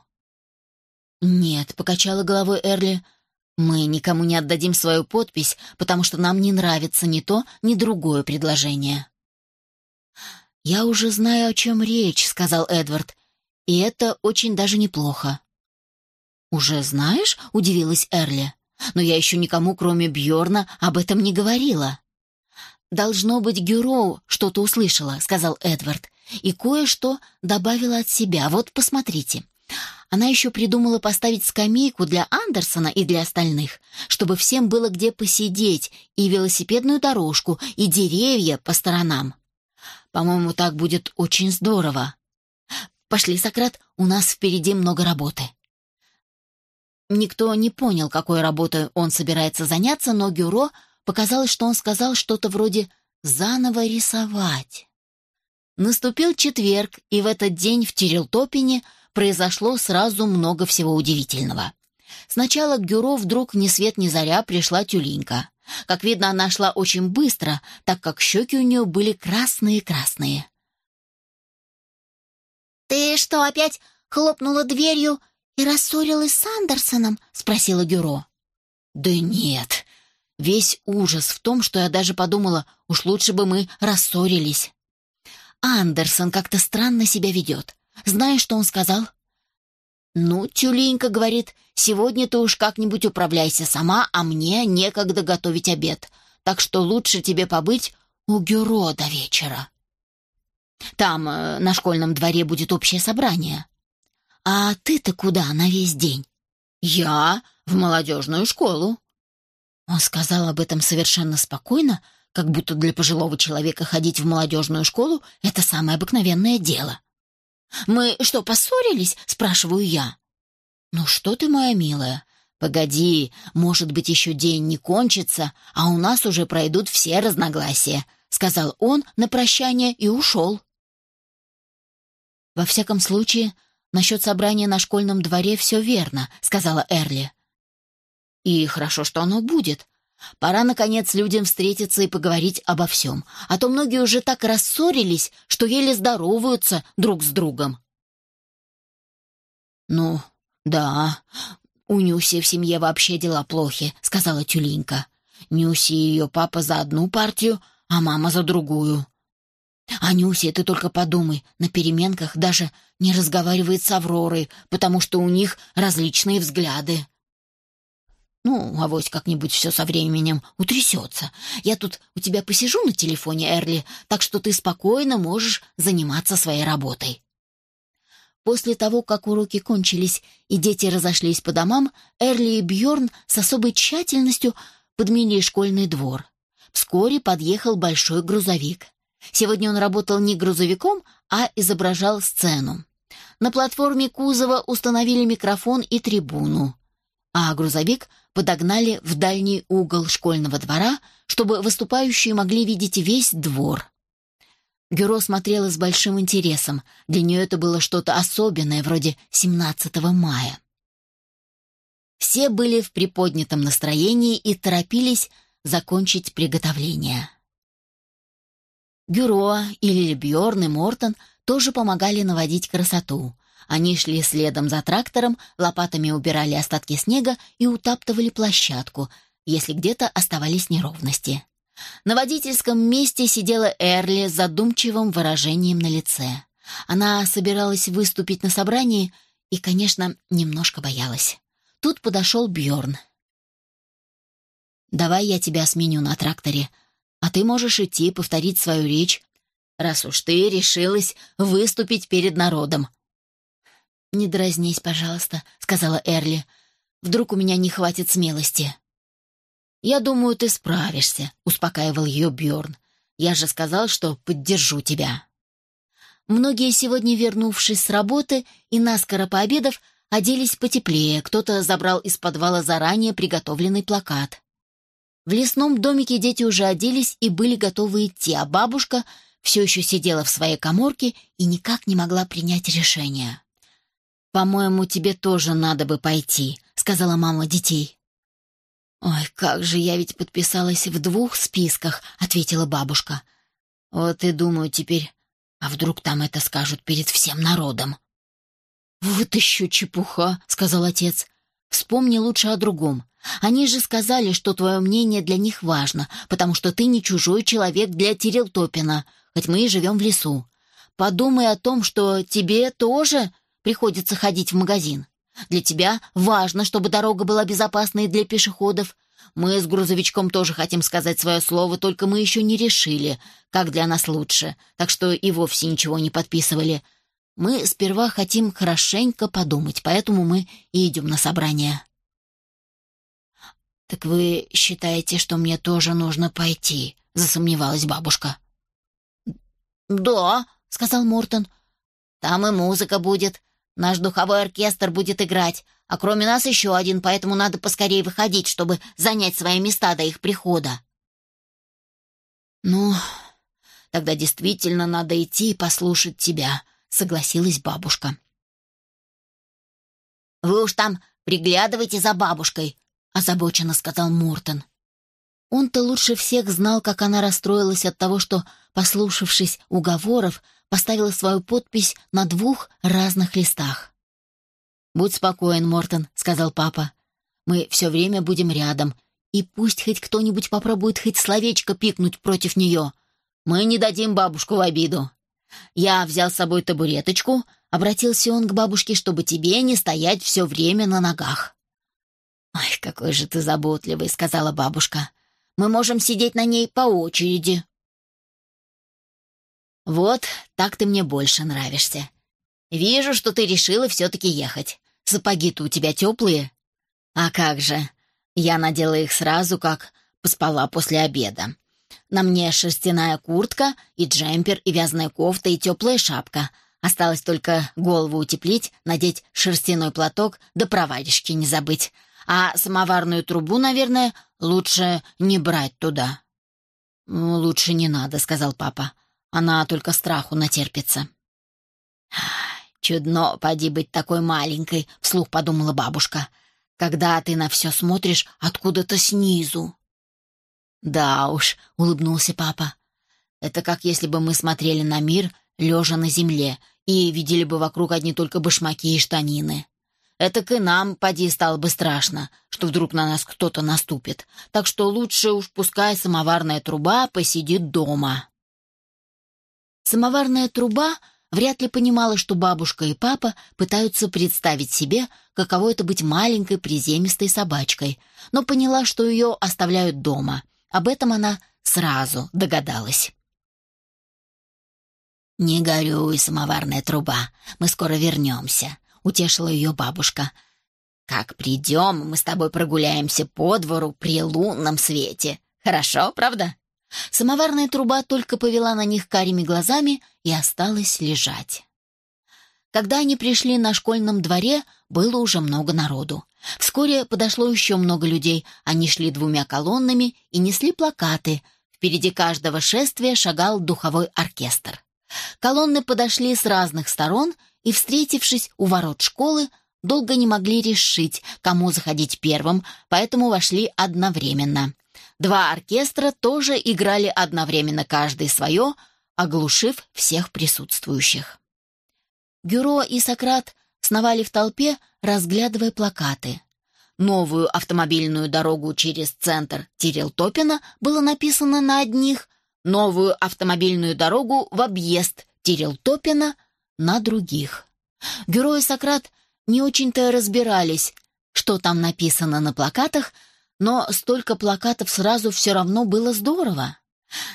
«Нет», — покачала головой Эрли, — «мы никому не отдадим свою подпись, потому что нам не нравится ни то, ни другое предложение». «Я уже знаю, о чем речь», — сказал Эдвард. «И это очень даже неплохо». «Уже знаешь?» — удивилась Эрли. «Но я еще никому, кроме Бьорна, об этом не говорила». «Должно быть, Гюроу что-то услышала», — сказал Эдвард. «И кое-что добавила от себя. Вот, посмотрите». Она еще придумала поставить скамейку для Андерсона и для остальных, чтобы всем было где посидеть, и велосипедную дорожку, и деревья по сторонам. По-моему, так будет очень здорово. Пошли, Сократ, у нас впереди много работы. Никто не понял, какой работой он собирается заняться, но Гюро показалось, что он сказал что-то вроде «заново рисовать». Наступил четверг, и в этот день в Терелтопине произошло сразу много всего удивительного. Сначала к Гюро вдруг ни свет ни заря пришла тюленька. Как видно, она шла очень быстро, так как щеки у нее были красные-красные. «Ты что, опять хлопнула дверью и рассорилась с Андерсоном?» — спросила Гюро. «Да нет. Весь ужас в том, что я даже подумала, уж лучше бы мы рассорились. Андерсон как-то странно себя ведет. Знаешь, что он сказал?» «Ну, тюленька говорит, сегодня ты уж как-нибудь управляйся сама, а мне некогда готовить обед, так что лучше тебе побыть у Гюро до вечера». Там э, на школьном дворе будет общее собрание. А ты-то куда на весь день? Я в молодежную школу. Он сказал об этом совершенно спокойно, как будто для пожилого человека ходить в молодежную школу — это самое обыкновенное дело. «Мы что, поссорились?» — спрашиваю я. «Ну что ты, моя милая, погоди, может быть, еще день не кончится, а у нас уже пройдут все разногласия», — сказал он на прощание и ушел. «Во всяком случае, насчет собрания на школьном дворе все верно», — сказала Эрли. «И хорошо, что оно будет. Пора, наконец, людям встретиться и поговорить обо всем, а то многие уже так рассорились, что еле здороваются друг с другом». «Ну, да, у Нюси в семье вообще дела плохи», — сказала Тюлинка. «Нюси и ее папа за одну партию, а мама за другую. Анюся, ты только подумай, на переменках даже не разговаривает с Авророй, потому что у них различные взгляды. Ну, авось как-нибудь все со временем утрясется. Я тут у тебя посижу на телефоне, Эрли, так что ты спокойно можешь заниматься своей работой. После того, как уроки кончились и дети разошлись по домам, Эрли и Бьорн с особой тщательностью подменили школьный двор. Вскоре подъехал большой грузовик. Сегодня он работал не грузовиком, а изображал сцену. На платформе кузова установили микрофон и трибуну, а грузовик подогнали в дальний угол школьного двора, чтобы выступающие могли видеть весь двор. Гюро смотрела с большим интересом. Для нее это было что-то особенное, вроде 17 мая. Все были в приподнятом настроении и торопились закончить приготовление. Гюро, Илья Бьорн и Мортон тоже помогали наводить красоту. Они шли следом за трактором, лопатами убирали остатки снега и утаптывали площадку, если где-то оставались неровности. На водительском месте сидела Эрли с задумчивым выражением на лице. Она собиралась выступить на собрании и, конечно, немножко боялась. Тут подошел Бьорн. «Давай я тебя сменю на тракторе», а ты можешь идти повторить свою речь, раз уж ты решилась выступить перед народом». «Не дразнись, пожалуйста», — сказала Эрли. «Вдруг у меня не хватит смелости». «Я думаю, ты справишься», — успокаивал ее Бьорн. «Я же сказал, что поддержу тебя». Многие сегодня, вернувшись с работы и наскоро пообедав, оделись потеплее, кто-то забрал из подвала заранее приготовленный плакат. В лесном домике дети уже оделись и были готовы идти, а бабушка все еще сидела в своей коморке и никак не могла принять решение. «По-моему, тебе тоже надо бы пойти», — сказала мама детей. «Ой, как же я ведь подписалась в двух списках», — ответила бабушка. «Вот и думаю теперь, а вдруг там это скажут перед всем народом?» «Вот еще чепуха», — сказал отец. «Вспомни лучше о другом. Они же сказали, что твое мнение для них важно, потому что ты не чужой человек для Терелтопина, хоть мы и живем в лесу. Подумай о том, что тебе тоже приходится ходить в магазин. Для тебя важно, чтобы дорога была безопасной для пешеходов. Мы с грузовичком тоже хотим сказать свое слово, только мы еще не решили, как для нас лучше, так что и вовсе ничего не подписывали. Мы сперва хотим хорошенько подумать, поэтому мы и идем на собрание. «Так вы считаете, что мне тоже нужно пойти?» — засомневалась бабушка. «Да», — сказал Мортон. «Там и музыка будет. Наш духовой оркестр будет играть, а кроме нас еще один, поэтому надо поскорее выходить, чтобы занять свои места до их прихода». «Ну, тогда действительно надо идти и послушать тебя», — согласилась бабушка. «Вы уж там приглядывайте за бабушкой», озабоченно сказал Мортон. Он-то лучше всех знал, как она расстроилась от того, что, послушавшись уговоров, поставила свою подпись на двух разных листах. «Будь спокоен, Мортон», — сказал папа. «Мы все время будем рядом, и пусть хоть кто-нибудь попробует хоть словечко пикнуть против нее. Мы не дадим бабушку в обиду. Я взял с собой табуреточку, обратился он к бабушке, чтобы тебе не стоять все время на ногах. «Ой, какой же ты заботливый», — сказала бабушка. «Мы можем сидеть на ней по очереди». «Вот, так ты мне больше нравишься. Вижу, что ты решила все-таки ехать. Сапоги-то у тебя теплые?» «А как же. Я надела их сразу, как поспала после обеда. На мне шерстяная куртка и джемпер, и вязаная кофта, и теплая шапка. Осталось только голову утеплить, надеть шерстяной платок, да проводишки не забыть. А самоварную трубу, наверное, лучше не брать туда». «Лучше не надо», — сказал папа. «Она только страху натерпится». «Чудно, поди быть такой маленькой», — вслух подумала бабушка. «Когда ты на все смотришь откуда-то снизу». «Да уж», — улыбнулся папа. «Это как если бы мы смотрели на мир, лежа на земле, и видели бы вокруг одни только башмаки и штанины. Это и нам, поди, стало бы страшно, что вдруг на нас кто-то наступит. Так что лучше уж пускай самоварная труба посидит дома. Самоварная труба вряд ли понимала, что бабушка и папа пытаются представить себе, каково это быть маленькой приземистой собачкой, но поняла, что ее оставляют дома. Об этом она сразу догадалась. «Не горюй, самоварная труба, мы скоро вернемся», утешила ее бабушка. «Как придем, мы с тобой прогуляемся по двору при лунном свете. Хорошо, правда?» Самоварная труба только повела на них карими глазами и осталась лежать. Когда они пришли на школьном дворе, было уже много народу. Вскоре подошло еще много людей. Они шли двумя колоннами и несли плакаты. Впереди каждого шествия шагал духовой оркестр. Колонны подошли с разных сторон и, встретившись у ворот школы, долго не могли решить, кому заходить первым, поэтому вошли одновременно. Два оркестра тоже играли одновременно каждый свое, оглушив всех присутствующих. Гюро и Сократ сновали в толпе, разглядывая плакаты. Новую автомобильную дорогу через центр Тирилтопина было написано на одних, новую автомобильную дорогу в объезд Тирилтопина на других. Герои Сократ не очень-то разбирались, что там написано на плакатах, но столько плакатов сразу все равно было здорово.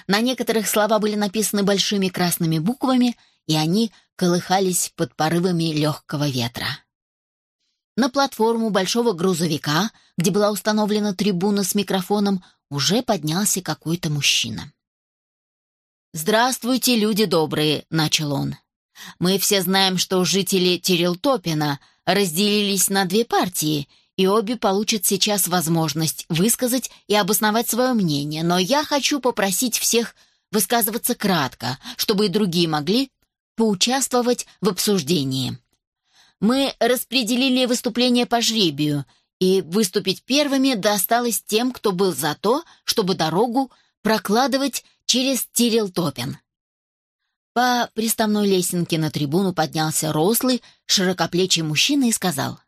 На некоторых слова были написаны большими красными буквами, и они колыхались под порывами легкого ветра. На платформу большого грузовика, где была установлена трибуна с микрофоном, уже поднялся какой-то мужчина. «Здравствуйте, люди добрые», — начал он. Мы все знаем, что жители Терилтопина разделились на две партии, и обе получат сейчас возможность высказать и обосновать свое мнение, но я хочу попросить всех высказываться кратко, чтобы и другие могли поучаствовать в обсуждении. Мы распределили выступления по жребию, и выступить первыми досталось тем, кто был за то, чтобы дорогу прокладывать через Тирилтопин. По приставной лесенке на трибуну поднялся рослый, широкоплечий мужчина и сказал.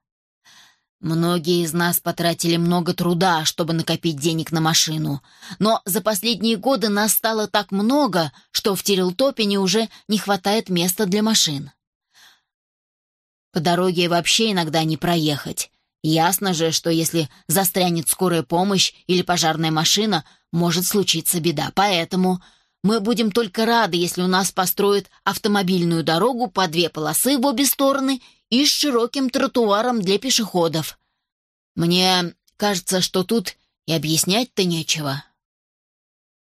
«Многие из нас потратили много труда, чтобы накопить денег на машину, но за последние годы нас стало так много, что в Терилтопине уже не хватает места для машин. По дороге вообще иногда не проехать. Ясно же, что если застрянет скорая помощь или пожарная машина, может случиться беда, поэтому мы будем только рады, если у нас построят автомобильную дорогу по две полосы в обе стороны и с широким тротуаром для пешеходов. Мне кажется, что тут и объяснять-то нечего».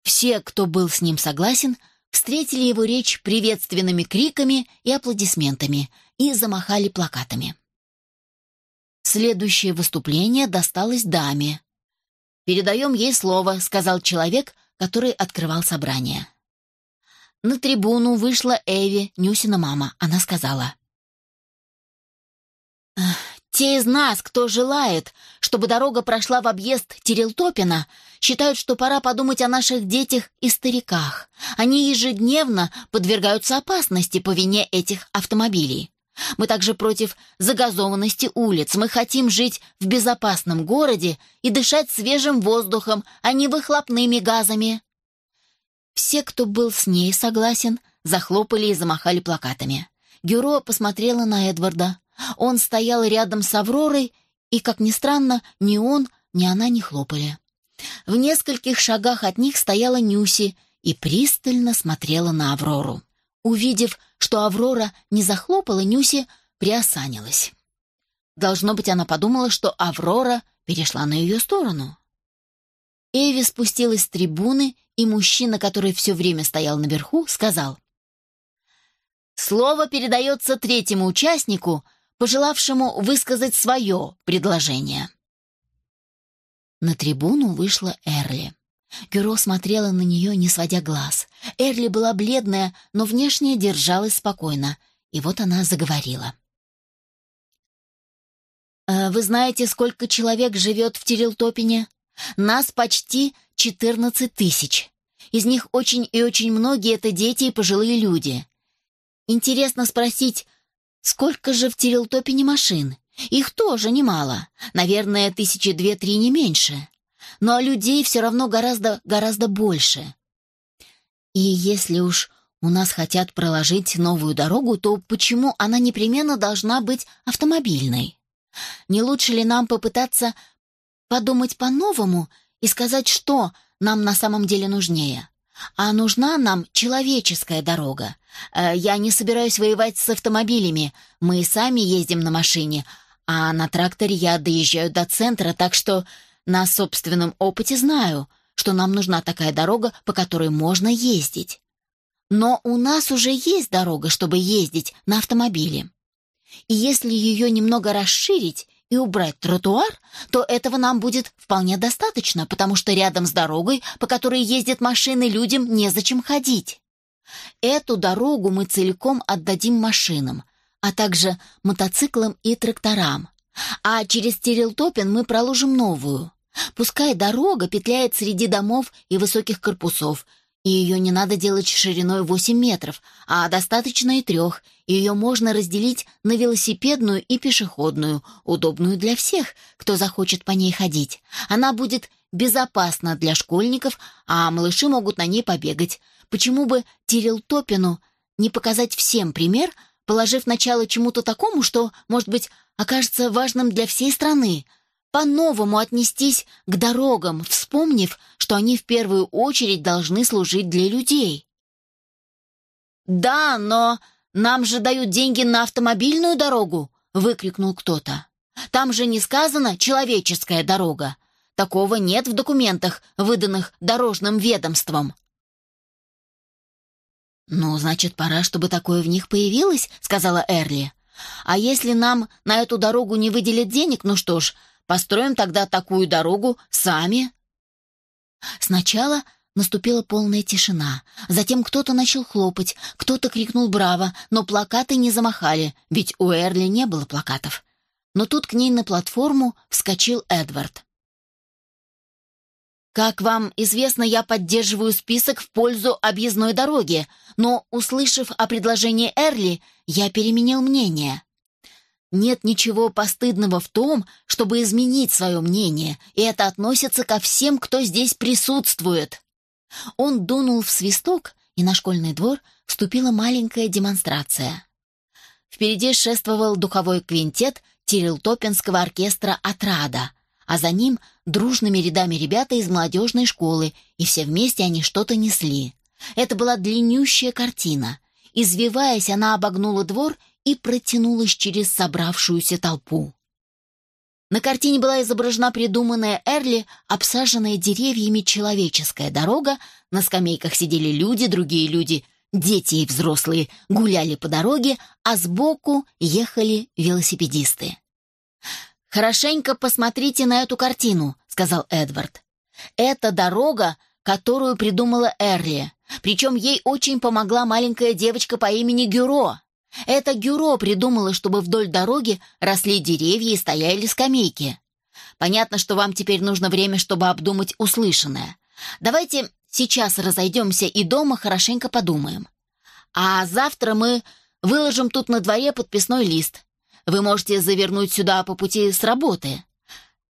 Все, кто был с ним согласен, встретили его речь приветственными криками и аплодисментами и замахали плакатами. Следующее выступление досталось даме. «Передаем ей слово», — сказал человек, который открывал собрание. На трибуну вышла Эви, Нюсина мама. Она сказала. «Те из нас, кто желает, чтобы дорога прошла в объезд Терелтопина, считают, что пора подумать о наших детях и стариках. Они ежедневно подвергаются опасности по вине этих автомобилей. Мы также против загазованности улиц. Мы хотим жить в безопасном городе и дышать свежим воздухом, а не выхлопными газами. Все, кто был с ней согласен, захлопали и замахали плакатами. Гюро посмотрела на Эдварда. Он стоял рядом с Авророй, и, как ни странно, ни он, ни она не хлопали. В нескольких шагах от них стояла Нюси и пристально смотрела на Аврору. Увидев, что Аврора не захлопала, Нюси приосанилась. Должно быть, она подумала, что Аврора перешла на ее сторону. Эви спустилась с трибуны, и мужчина, который все время стоял наверху, сказал. «Слово передается третьему участнику, пожелавшему высказать свое предложение». На трибуну вышла Эрли. Гюро смотрела на нее, не сводя глаз. Эрли была бледная, но внешне держалась спокойно. И вот она заговорила. «Э, «Вы знаете, сколько человек живет в Терилтопине? Нас почти 14 тысяч. Из них очень и очень многие — это дети и пожилые люди. Интересно спросить, сколько же в Терилтопине машин? Их тоже немало. Наверное, тысячи две-три, не меньше но людей все равно гораздо, гораздо больше. И если уж у нас хотят проложить новую дорогу, то почему она непременно должна быть автомобильной? Не лучше ли нам попытаться подумать по-новому и сказать, что нам на самом деле нужнее? А нужна нам человеческая дорога. Э, я не собираюсь воевать с автомобилями. Мы сами ездим на машине, а на тракторе я доезжаю до центра, так что на собственном опыте знаю, что нам нужна такая дорога, по которой можно ездить. Но у нас уже есть дорога, чтобы ездить на автомобиле. И если ее немного расширить и убрать тротуар, то этого нам будет вполне достаточно, потому что рядом с дорогой, по которой ездят машины, людям незачем ходить. Эту дорогу мы целиком отдадим машинам, а также мотоциклам и тракторам, а через Терилтопин мы проложим новую. Пускай дорога петляет среди домов и высоких корпусов, и ее не надо делать шириной 8 метров, а достаточно и трех, ее можно разделить на велосипедную и пешеходную, удобную для всех, кто захочет по ней ходить. Она будет безопасна для школьников, а малыши могут на ней побегать. Почему бы Терилтопину не показать всем пример, положив начало чему-то такому, что, может быть, окажется важным для всей страны, по-новому отнестись к дорогам, вспомнив, что они в первую очередь должны служить для людей. «Да, но нам же дают деньги на автомобильную дорогу!» — выкрикнул кто-то. «Там же не сказано «человеческая дорога». Такого нет в документах, выданных дорожным ведомством». «Ну, значит, пора, чтобы такое в них появилось», — сказала Эрли. А если нам на эту дорогу не выделят денег, ну что ж, построим тогда такую дорогу сами. Сначала наступила полная тишина. Затем кто-то начал хлопать, кто-то крикнул «Браво!», но плакаты не замахали, ведь у Эрли не было плакатов. Но тут к ней на платформу вскочил Эдвард. Как вам известно, я поддерживаю список в пользу объездной дороги, но, услышав о предложении Эрли, я переменил мнение. Нет ничего постыдного в том, чтобы изменить свое мнение, и это относится ко всем, кто здесь присутствует. Он дунул в свисток, и на школьный двор вступила маленькая демонстрация. Впереди шествовал духовой квинтет Тирилтопинского оркестра «Отрада», а за ним дружными рядами ребята из молодежной школы, и все вместе они что-то несли. Это была длиннющая картина. Извиваясь, она обогнула двор и протянулась через собравшуюся толпу. На картине была изображена придуманная Эрли, обсаженная деревьями человеческая дорога, на скамейках сидели люди, другие люди, дети и взрослые, гуляли по дороге, а сбоку ехали велосипедисты. «Хорошенько посмотрите на эту картину», — сказал Эдвард. «Это дорога, которую придумала Эрли. Причем ей очень помогла маленькая девочка по имени Гюро. Это Гюро придумала, чтобы вдоль дороги росли деревья и стояли скамейки. Понятно, что вам теперь нужно время, чтобы обдумать услышанное. Давайте сейчас разойдемся и дома хорошенько подумаем. А завтра мы выложим тут на дворе подписной лист. Вы можете завернуть сюда по пути с работы.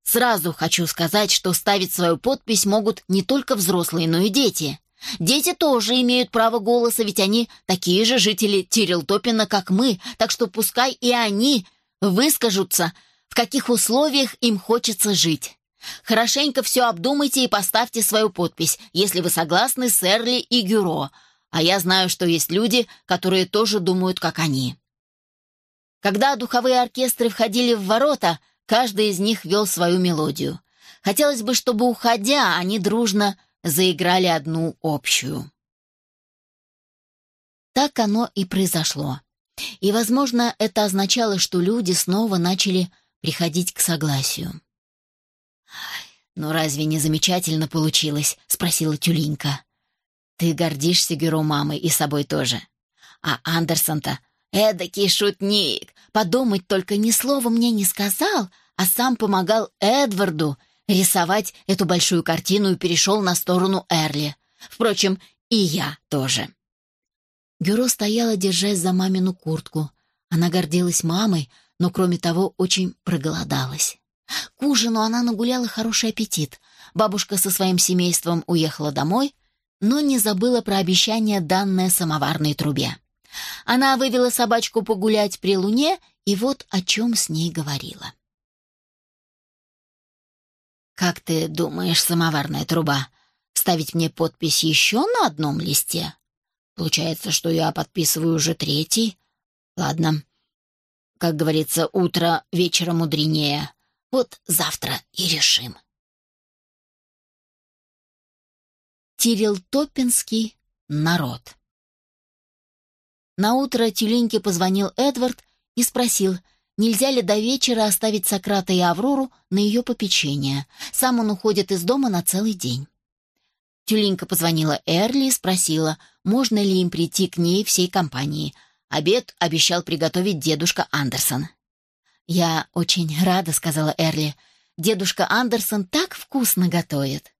Сразу хочу сказать, что ставить свою подпись могут не только взрослые, но и дети. Дети тоже имеют право голоса, ведь они такие же жители Тирилтопина, как мы, так что пускай и они выскажутся, в каких условиях им хочется жить. Хорошенько все обдумайте и поставьте свою подпись, если вы согласны с Эрли и Гюро. а я знаю, что есть люди, которые тоже думают, как они. Когда духовые оркестры входили в ворота, каждый из них вел свою мелодию. Хотелось бы, чтобы, уходя, они дружно заиграли одну общую. Так оно и произошло. И, возможно, это означало, что люди снова начали приходить к согласию. «Ну разве не замечательно получилось?» — спросила Тюлинка. «Ты гордишься Геро мамой и собой тоже. А Андерсон-то эдакий шутник. Подумать только ни слова мне не сказал, а сам помогал Эдварду рисовать эту большую картину и перешел на сторону Эрли. Впрочем, и я тоже». Гюро стояла, держась за мамину куртку. Она гордилась мамой, но, кроме того, очень проголодалась. К ужину она нагуляла хороший аппетит. Бабушка со своим семейством уехала домой, но не забыла про обещание, данное самоварной трубе. Она вывела собачку погулять при луне, и вот о чем с ней говорила. «Как ты думаешь, самоварная труба, ставить мне подпись еще на одном листе?» Получается, что я подписываю уже третий. Ладно. Как говорится, утро вечера мудренее. Вот завтра и решим. Тирилтопинский народ. На утро Тюленьке позвонил Эдвард и спросил, нельзя ли до вечера оставить Сократа и Аврору на ее попечение. Сам он уходит из дома на целый день. Тюленька позвонила Эрли и спросила, можно ли им прийти к ней всей компанией. Обед обещал приготовить дедушка Андерсон. «Я очень рада», — сказала Эрли. «Дедушка Андерсон так вкусно готовит».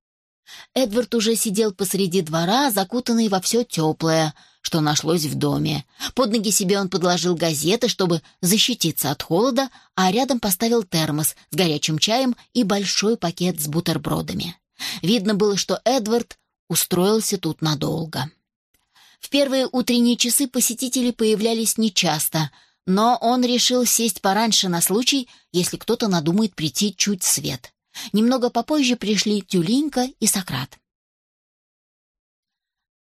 Эдвард уже сидел посреди двора, закутанный во все теплое, что нашлось в доме. Под ноги себе он подложил газеты, чтобы защититься от холода, а рядом поставил термос с горячим чаем и большой пакет с бутербродами. Видно было, что Эдвард устроился тут надолго. В первые утренние часы посетители появлялись нечасто, но он решил сесть пораньше на случай, если кто-то надумает прийти чуть свет. Немного попозже пришли Тюлинка и Сократ.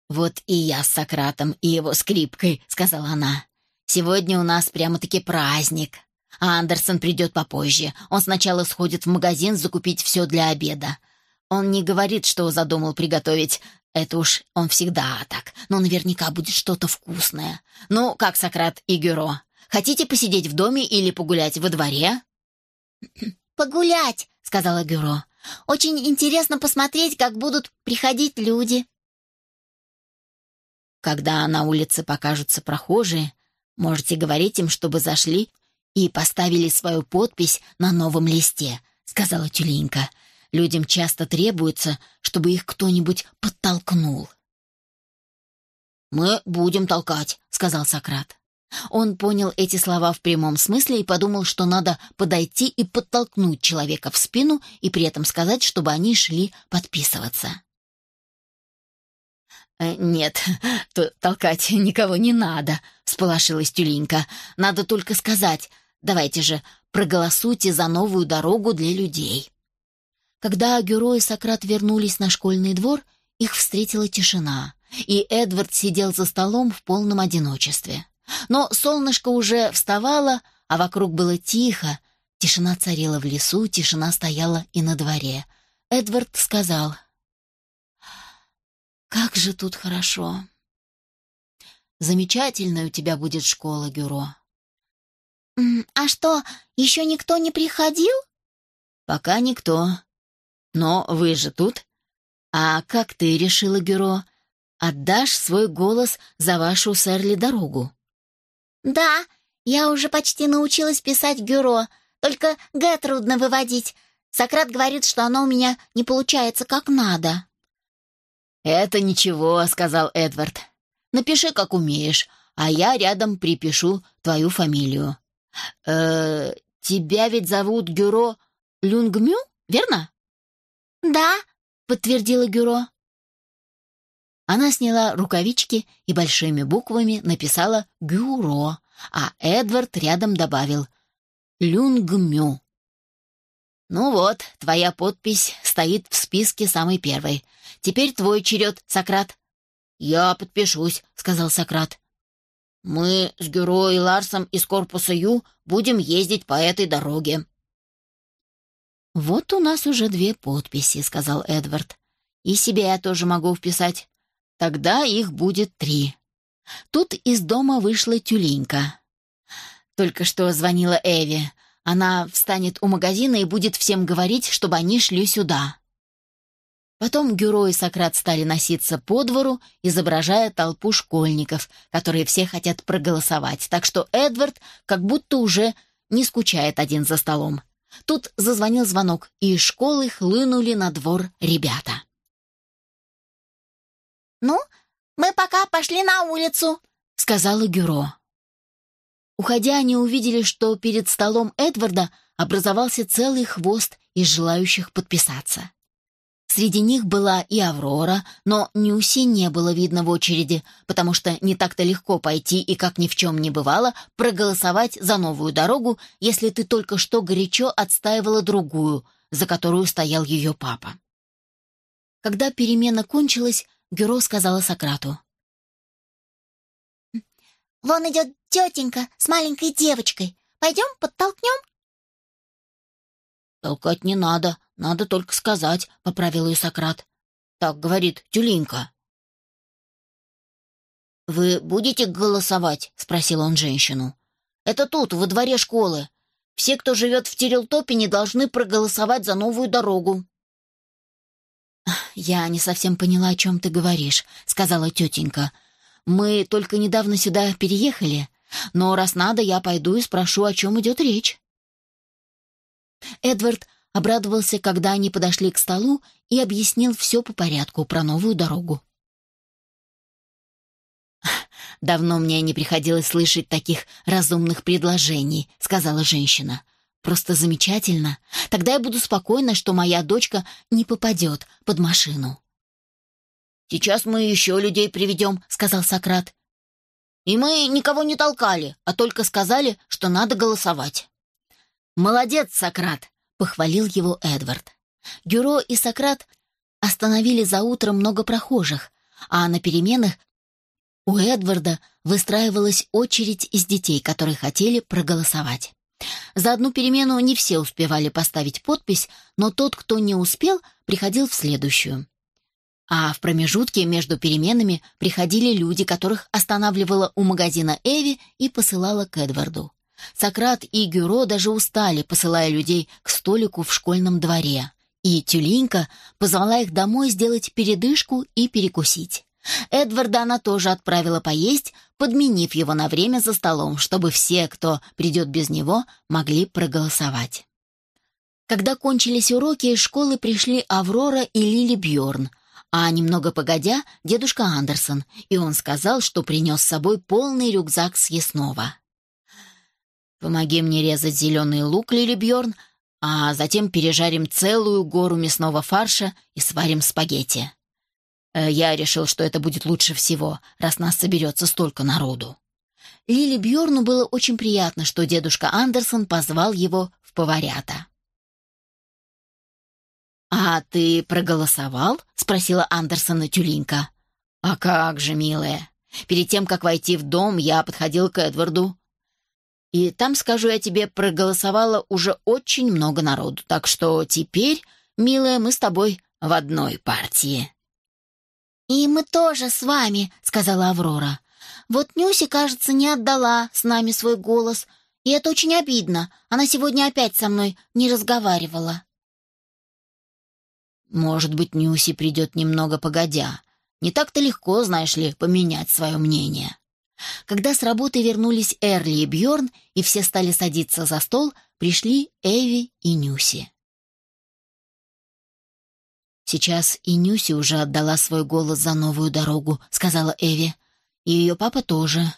«Вот и я с Сократом и его скрипкой», — сказала она. «Сегодня у нас прямо-таки праздник. А Андерсон придет попозже. Он сначала сходит в магазин закупить все для обеда. Он не говорит, что задумал приготовить. Это уж он всегда так. Но наверняка будет что-то вкусное. Ну, как Сократ и Гюро. Хотите посидеть в доме или погулять во дворе?» «Погулять», — сказала Гюро. «Очень интересно посмотреть, как будут приходить люди». Когда на улице покажутся прохожие, можете говорить им, чтобы зашли и поставили свою подпись на новом листе, сказала Тюленька. Людям часто требуется, чтобы их кто-нибудь подтолкнул. «Мы будем толкать», — сказал Сократ. Он понял эти слова в прямом смысле и подумал, что надо подойти и подтолкнуть человека в спину и при этом сказать, чтобы они шли подписываться. «Э, «Нет, толкать никого не надо», — сполошилась Тюленька. «Надо только сказать, давайте же, проголосуйте за новую дорогу для людей». Когда Гюро и Сократ вернулись на школьный двор, их встретила тишина, и Эдвард сидел за столом в полном одиночестве. Но солнышко уже вставало, а вокруг было тихо, тишина царила в лесу, тишина стояла и на дворе. Эдвард сказал, «Как же тут хорошо!» «Замечательная у тебя будет школа, Гюро». «А что, еще никто не приходил?» «Пока никто. Но вы же тут. А как ты решила, Гюро? Отдашь свой голос за вашу сэрли дорогу? Да, я уже почти научилась писать Гюро, только «г» трудно выводить. Сократ говорит, что оно у меня не получается как надо. «Это ничего», — сказал Эдвард. «Напиши, как умеешь, а я рядом припишу твою фамилию. Э, тебя ведь зовут Гюро Люнгмю, верно?» «Да», — подтвердила Гюро. Она сняла рукавички и большими буквами написала «Гюро», а Эдвард рядом добавил «Люнгмю». «Ну вот, твоя подпись стоит в списке самой первой. Теперь твой черед, Сократ». «Я подпишусь», — сказал Сократ. «Мы с Гюро и Ларсом из корпуса Ю будем ездить по этой дороге». «Вот у нас уже две подписи», — сказал Эдвард. «И себя я тоже могу вписать. Тогда их будет три». Тут из дома вышла тюленька. Только что звонила Эви. Она встанет у магазина и будет всем говорить, чтобы они шли сюда. Потом Гюро и Сократ стали носиться по двору, изображая толпу школьников, которые все хотят проголосовать, так что Эдвард как будто уже не скучает один за столом. Тут зазвонил звонок, и из школы хлынули на двор ребята. «Ну, мы пока пошли на улицу», — сказала Гюро. Уходя, они увидели, что перед столом Эдварда образовался целый хвост из желающих подписаться. Среди них была и Аврора, но Нюси не было видно в очереди, потому что не так-то легко пойти и, как ни в чем не бывало, проголосовать за новую дорогу, если ты только что горячо отстаивала другую, за которую стоял ее папа. Когда перемена кончилась, Гюро сказала Сократу. «Вон идет тетенька с маленькой девочкой. Пойдем подтолкнем?» «Толкать не надо, надо только сказать», — поправил ее Сократ. «Так говорит тюленька». «Вы будете голосовать?» — спросил он женщину. «Это тут, во дворе школы. Все, кто живет в Терелтопе, должны проголосовать за новую дорогу». «Я не совсем поняла, о чем ты говоришь», — сказала тетенька. «Мы только недавно сюда переехали, но раз надо, я пойду и спрошу, о чем идет речь». Эдвард обрадовался, когда они подошли к столу и объяснил все по порядку про новую дорогу. «Давно мне не приходилось слышать таких разумных предложений», — сказала женщина. «Просто замечательно. Тогда я буду спокойна, что моя дочка не попадет под машину». «Сейчас мы еще людей приведем», — сказал Сократ. «И мы никого не толкали, а только сказали, что надо голосовать». «Молодец, Сократ!» — похвалил его Эдвард. Гюро и Сократ остановили за утро много прохожих, а на переменах у Эдварда выстраивалась очередь из детей, которые хотели проголосовать. За одну перемену не все успевали поставить подпись, но тот, кто не успел, приходил в следующую. А в промежутке между переменами приходили люди, которых останавливала у магазина Эви и посылала к Эдварду. Сократ и Гюро даже устали, посылая людей к столику в школьном дворе. И Тюлинка позвала их домой сделать передышку и перекусить. Эдварда она тоже отправила поесть, подменив его на время за столом, чтобы все, кто придет без него, могли проголосовать. Когда кончились уроки, из школы пришли Аврора и Лили Бьорн, а немного погодя — дедушка Андерсон, и он сказал, что принес с собой полный рюкзак съестного. Помоги мне резать зеленый лук, Лили Бьорн, а затем пережарим целую гору мясного фарша и сварим спагетти. Э, я решил, что это будет лучше всего, раз нас соберется столько народу. Лили Бьорну было очень приятно, что дедушка Андерсон позвал его в поварята. «А ты проголосовал?» — спросила Андерсона тюлинка. «А как же, милая. Перед тем, как войти в дом, я подходил к Эдварду. И там, скажу я тебе, проголосовало уже очень много народу. Так что теперь, милая, мы с тобой в одной партии». «И мы тоже с вами», — сказала Аврора. «Вот Нюси, кажется, не отдала с нами свой голос, и это очень обидно. Она сегодня опять со мной не разговаривала». «Может быть, Нюси придет немного погодя. Не так-то легко, знаешь ли, поменять свое мнение». Когда с работы вернулись Эрли и Бьорн, и все стали садиться за стол, пришли Эви и Нюси. «Сейчас и Нюси уже отдала свой голос за новую дорогу», — сказала Эви. «И ее папа тоже.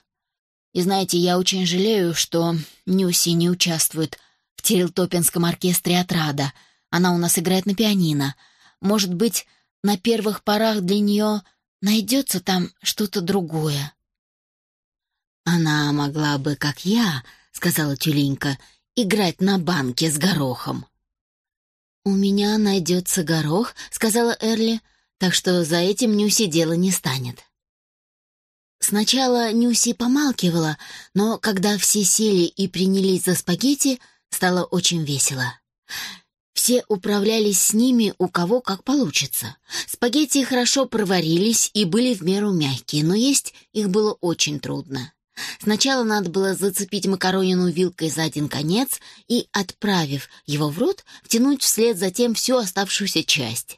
И знаете, я очень жалею, что Нюси не участвует в Терилтопинском оркестре «Отрада». Она у нас играет на пианино. Может быть, на первых порах для нее найдется там что-то другое». «Она могла бы, как я», — сказала Тюленька, — «играть на банке с горохом». «У меня найдется горох», — сказала Эрли, «так что за этим Нюси дело не станет». Сначала Нюси помалкивала, но когда все сели и принялись за спагетти, стало очень весело. Все управлялись с ними у кого как получится. Спагетти хорошо проварились и были в меру мягкие, но есть их было очень трудно. Сначала надо было зацепить макаронину вилкой за один конец и, отправив его в рот, втянуть вслед за тем всю оставшуюся часть.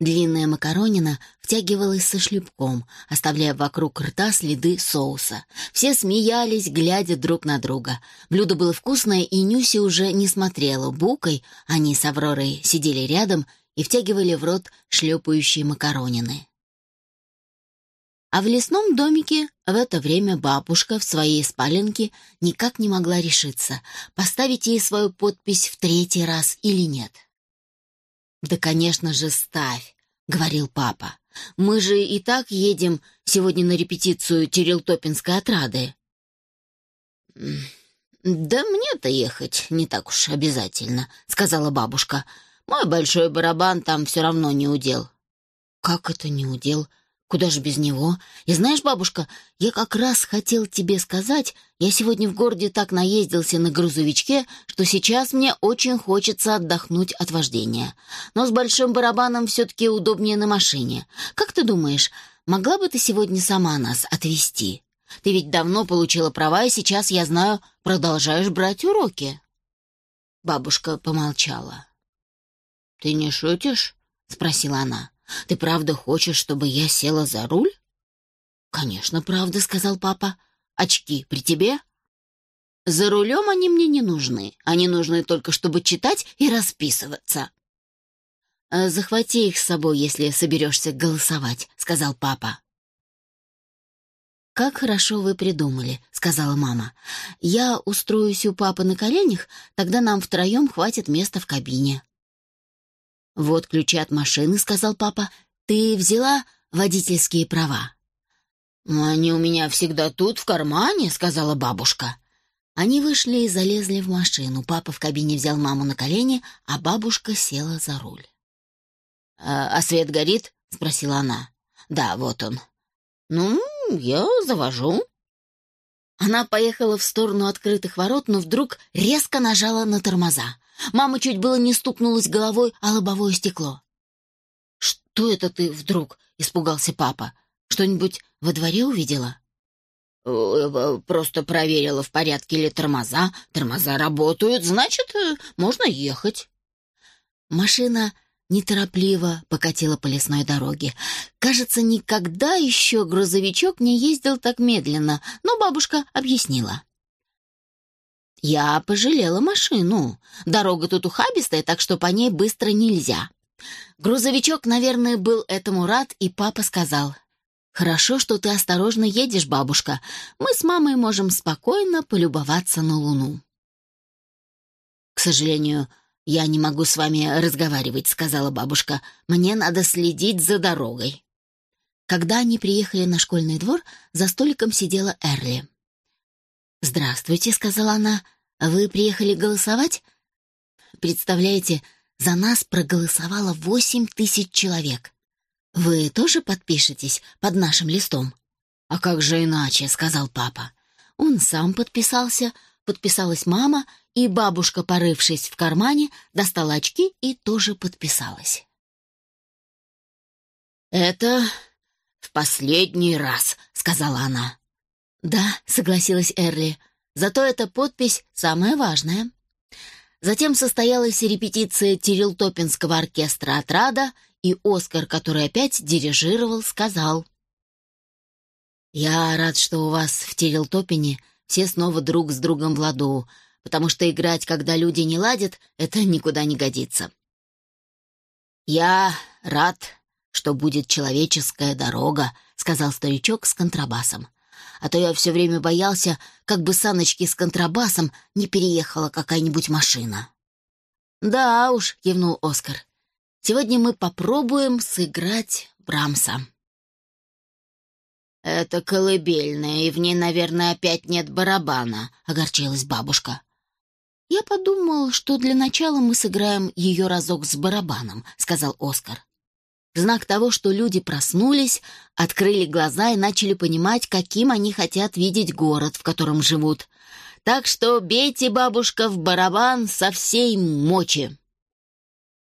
Длинная макаронина втягивалась со шлепком, оставляя вокруг рта следы соуса. Все смеялись, глядя друг на друга. Блюдо было вкусное, и Нюси уже не смотрела. Букой они с Авророй сидели рядом и втягивали в рот шлепающие макаронины. А в лесном домике в это время бабушка в своей спаленке никак не могла решиться, поставить ей свою подпись в третий раз или нет. «Да, конечно же, ставь», — говорил папа. «Мы же и так едем сегодня на репетицию Терилтопинской отрады». «Да мне-то ехать не так уж обязательно», — сказала бабушка. «Мой большой барабан там все равно не удел». «Как это не удел?» Куда же без него? И знаешь, бабушка, я как раз хотел тебе сказать, я сегодня в городе так наездился на грузовичке, что сейчас мне очень хочется отдохнуть от вождения. Но с большим барабаном все-таки удобнее на машине. Как ты думаешь, могла бы ты сегодня сама нас отвезти? Ты ведь давно получила права, и сейчас, я знаю, продолжаешь брать уроки. Бабушка помолчала. «Ты не шутишь?» — спросила она. Ты правда хочешь, чтобы я села за руль?» «Конечно, правда», — сказал папа. «Очки при тебе?» «За рулем они мне не нужны. Они нужны только, чтобы читать и расписываться». «Э, «Захвати их с собой, если соберешься голосовать», — сказал папа. «Как хорошо вы придумали», — сказала мама. «Я устроюсь у папы на коленях, тогда нам втроем хватит места в кабине». «Вот ключи от машины», — сказал папа. «Ты взяла водительские права?» «Они у меня всегда тут, в кармане», — сказала бабушка. Они вышли и залезли в машину. Папа в кабине взял маму на колени, а бабушка села за руль. «А, а свет горит?» — спросила она. «Да, вот он». «Ну, я завожу». Она поехала в сторону открытых ворот, но вдруг резко нажала на тормоза. Мама чуть было не стукнулась головой о лобовое стекло. «Что это ты вдруг?» — испугался папа. «Что-нибудь во дворе увидела?» «Э, э, «Просто проверила, в порядке ли тормоза. Тормоза работают, значит, э, можно ехать». Машина неторопливо покатила по лесной дороге. Кажется, никогда еще грузовичок не ездил так медленно, но бабушка объяснила. Я пожалела машину. Дорога тут ухабистая, так что по ней быстро нельзя. Грузовичок, наверное, был этому рад, и папа сказал, «Хорошо, что ты осторожно едешь, бабушка. Мы с мамой можем спокойно полюбоваться на Луну». «К сожалению, я не могу с вами разговаривать», — сказала бабушка. «Мне надо следить за дорогой». Когда они приехали на школьный двор, за столиком сидела Эрли. «Здравствуйте», — сказала она. «Вы приехали голосовать?» «Представляете, за нас проголосовало восемь тысяч человек. Вы тоже подпишетесь под нашим листом?» «А как же иначе?» — сказал папа. Он сам подписался, подписалась мама, и бабушка, порывшись в кармане, достала очки и тоже подписалась. «Это в последний раз», — сказала она. «Да», — согласилась Эрли, — «зато эта подпись самая важная». Затем состоялась репетиция Тирилтопинского оркестра «Отрада», и Оскар, который опять дирижировал, сказал «Я рад, что у вас в Тирилтопине все снова друг с другом в ладу, потому что играть, когда люди не ладят, это никуда не годится. Я рад, что будет человеческая дорога», — сказал старичок с контрабасом а то я все время боялся, как бы саночки с контрабасом не переехала какая-нибудь машина. «Да уж», — кивнул Оскар, — «сегодня мы попробуем сыграть Брамса». «Это колыбельная, и в ней, наверное, опять нет барабана», — огорчилась бабушка. «Я подумал, что для начала мы сыграем ее разок с барабаном», — сказал Оскар. В знак того, что люди проснулись, открыли глаза и начали понимать, каким они хотят видеть город, в котором живут. Так что бейте, бабушка, в барабан со всей мочи.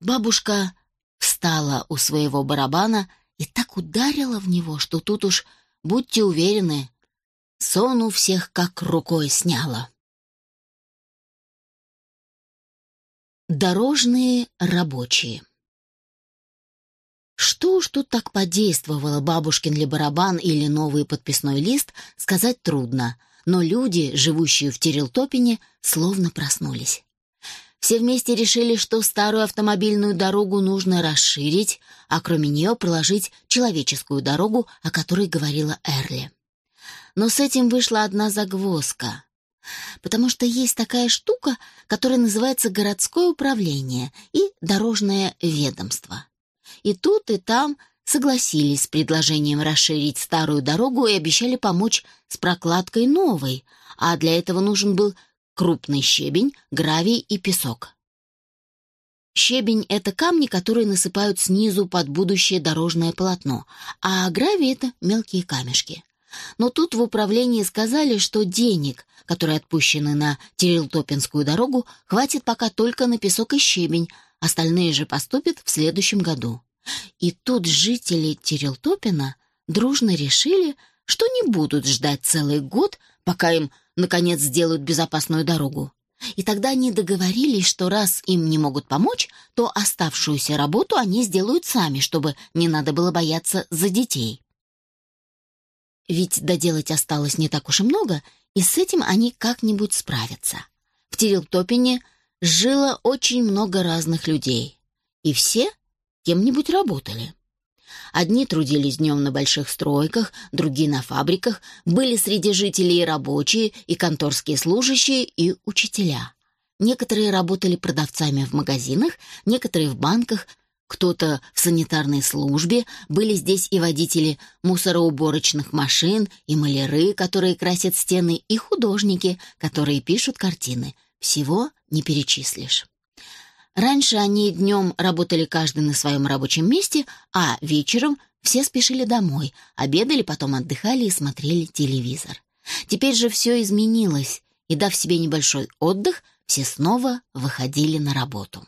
Бабушка встала у своего барабана и так ударила в него, что тут уж, будьте уверены, сон у всех как рукой сняла. Дорожные рабочие Что уж тут так подействовало бабушкин ли барабан или новый подписной лист, сказать трудно, но люди, живущие в Терелтопине, словно проснулись. Все вместе решили, что старую автомобильную дорогу нужно расширить, а кроме нее проложить человеческую дорогу, о которой говорила Эрли. Но с этим вышла одна загвоздка потому что есть такая штука, которая называется городское управление и дорожное ведомство. И тут, и там согласились с предложением расширить старую дорогу и обещали помочь с прокладкой новой, а для этого нужен был крупный щебень, гравий и песок. Щебень — это камни, которые насыпают снизу под будущее дорожное полотно, а гравий — это мелкие камешки. Но тут в управлении сказали, что денег, которые отпущены на Терилтопинскую дорогу, хватит пока только на песок и щебень, остальные же поступят в следующем году. И тут жители Терилтопина дружно решили, что не будут ждать целый год, пока им, наконец, сделают безопасную дорогу. И тогда они договорились, что раз им не могут помочь, то оставшуюся работу они сделают сами, чтобы не надо было бояться за детей. Ведь доделать осталось не так уж и много, и с этим они как-нибудь справятся. В Терилтопине жило очень много разных людей, и все кем-нибудь работали. Одни трудились днем на больших стройках, другие на фабриках, были среди жителей и рабочие, и конторские служащие, и учителя. Некоторые работали продавцами в магазинах, некоторые в банках, кто-то в санитарной службе, были здесь и водители мусороуборочных машин, и маляры, которые красят стены, и художники, которые пишут картины. Всего не перечислишь. Раньше они днем работали каждый на своем рабочем месте, а вечером все спешили домой, обедали, потом отдыхали и смотрели телевизор. Теперь же все изменилось, и, дав себе небольшой отдых, все снова выходили на работу.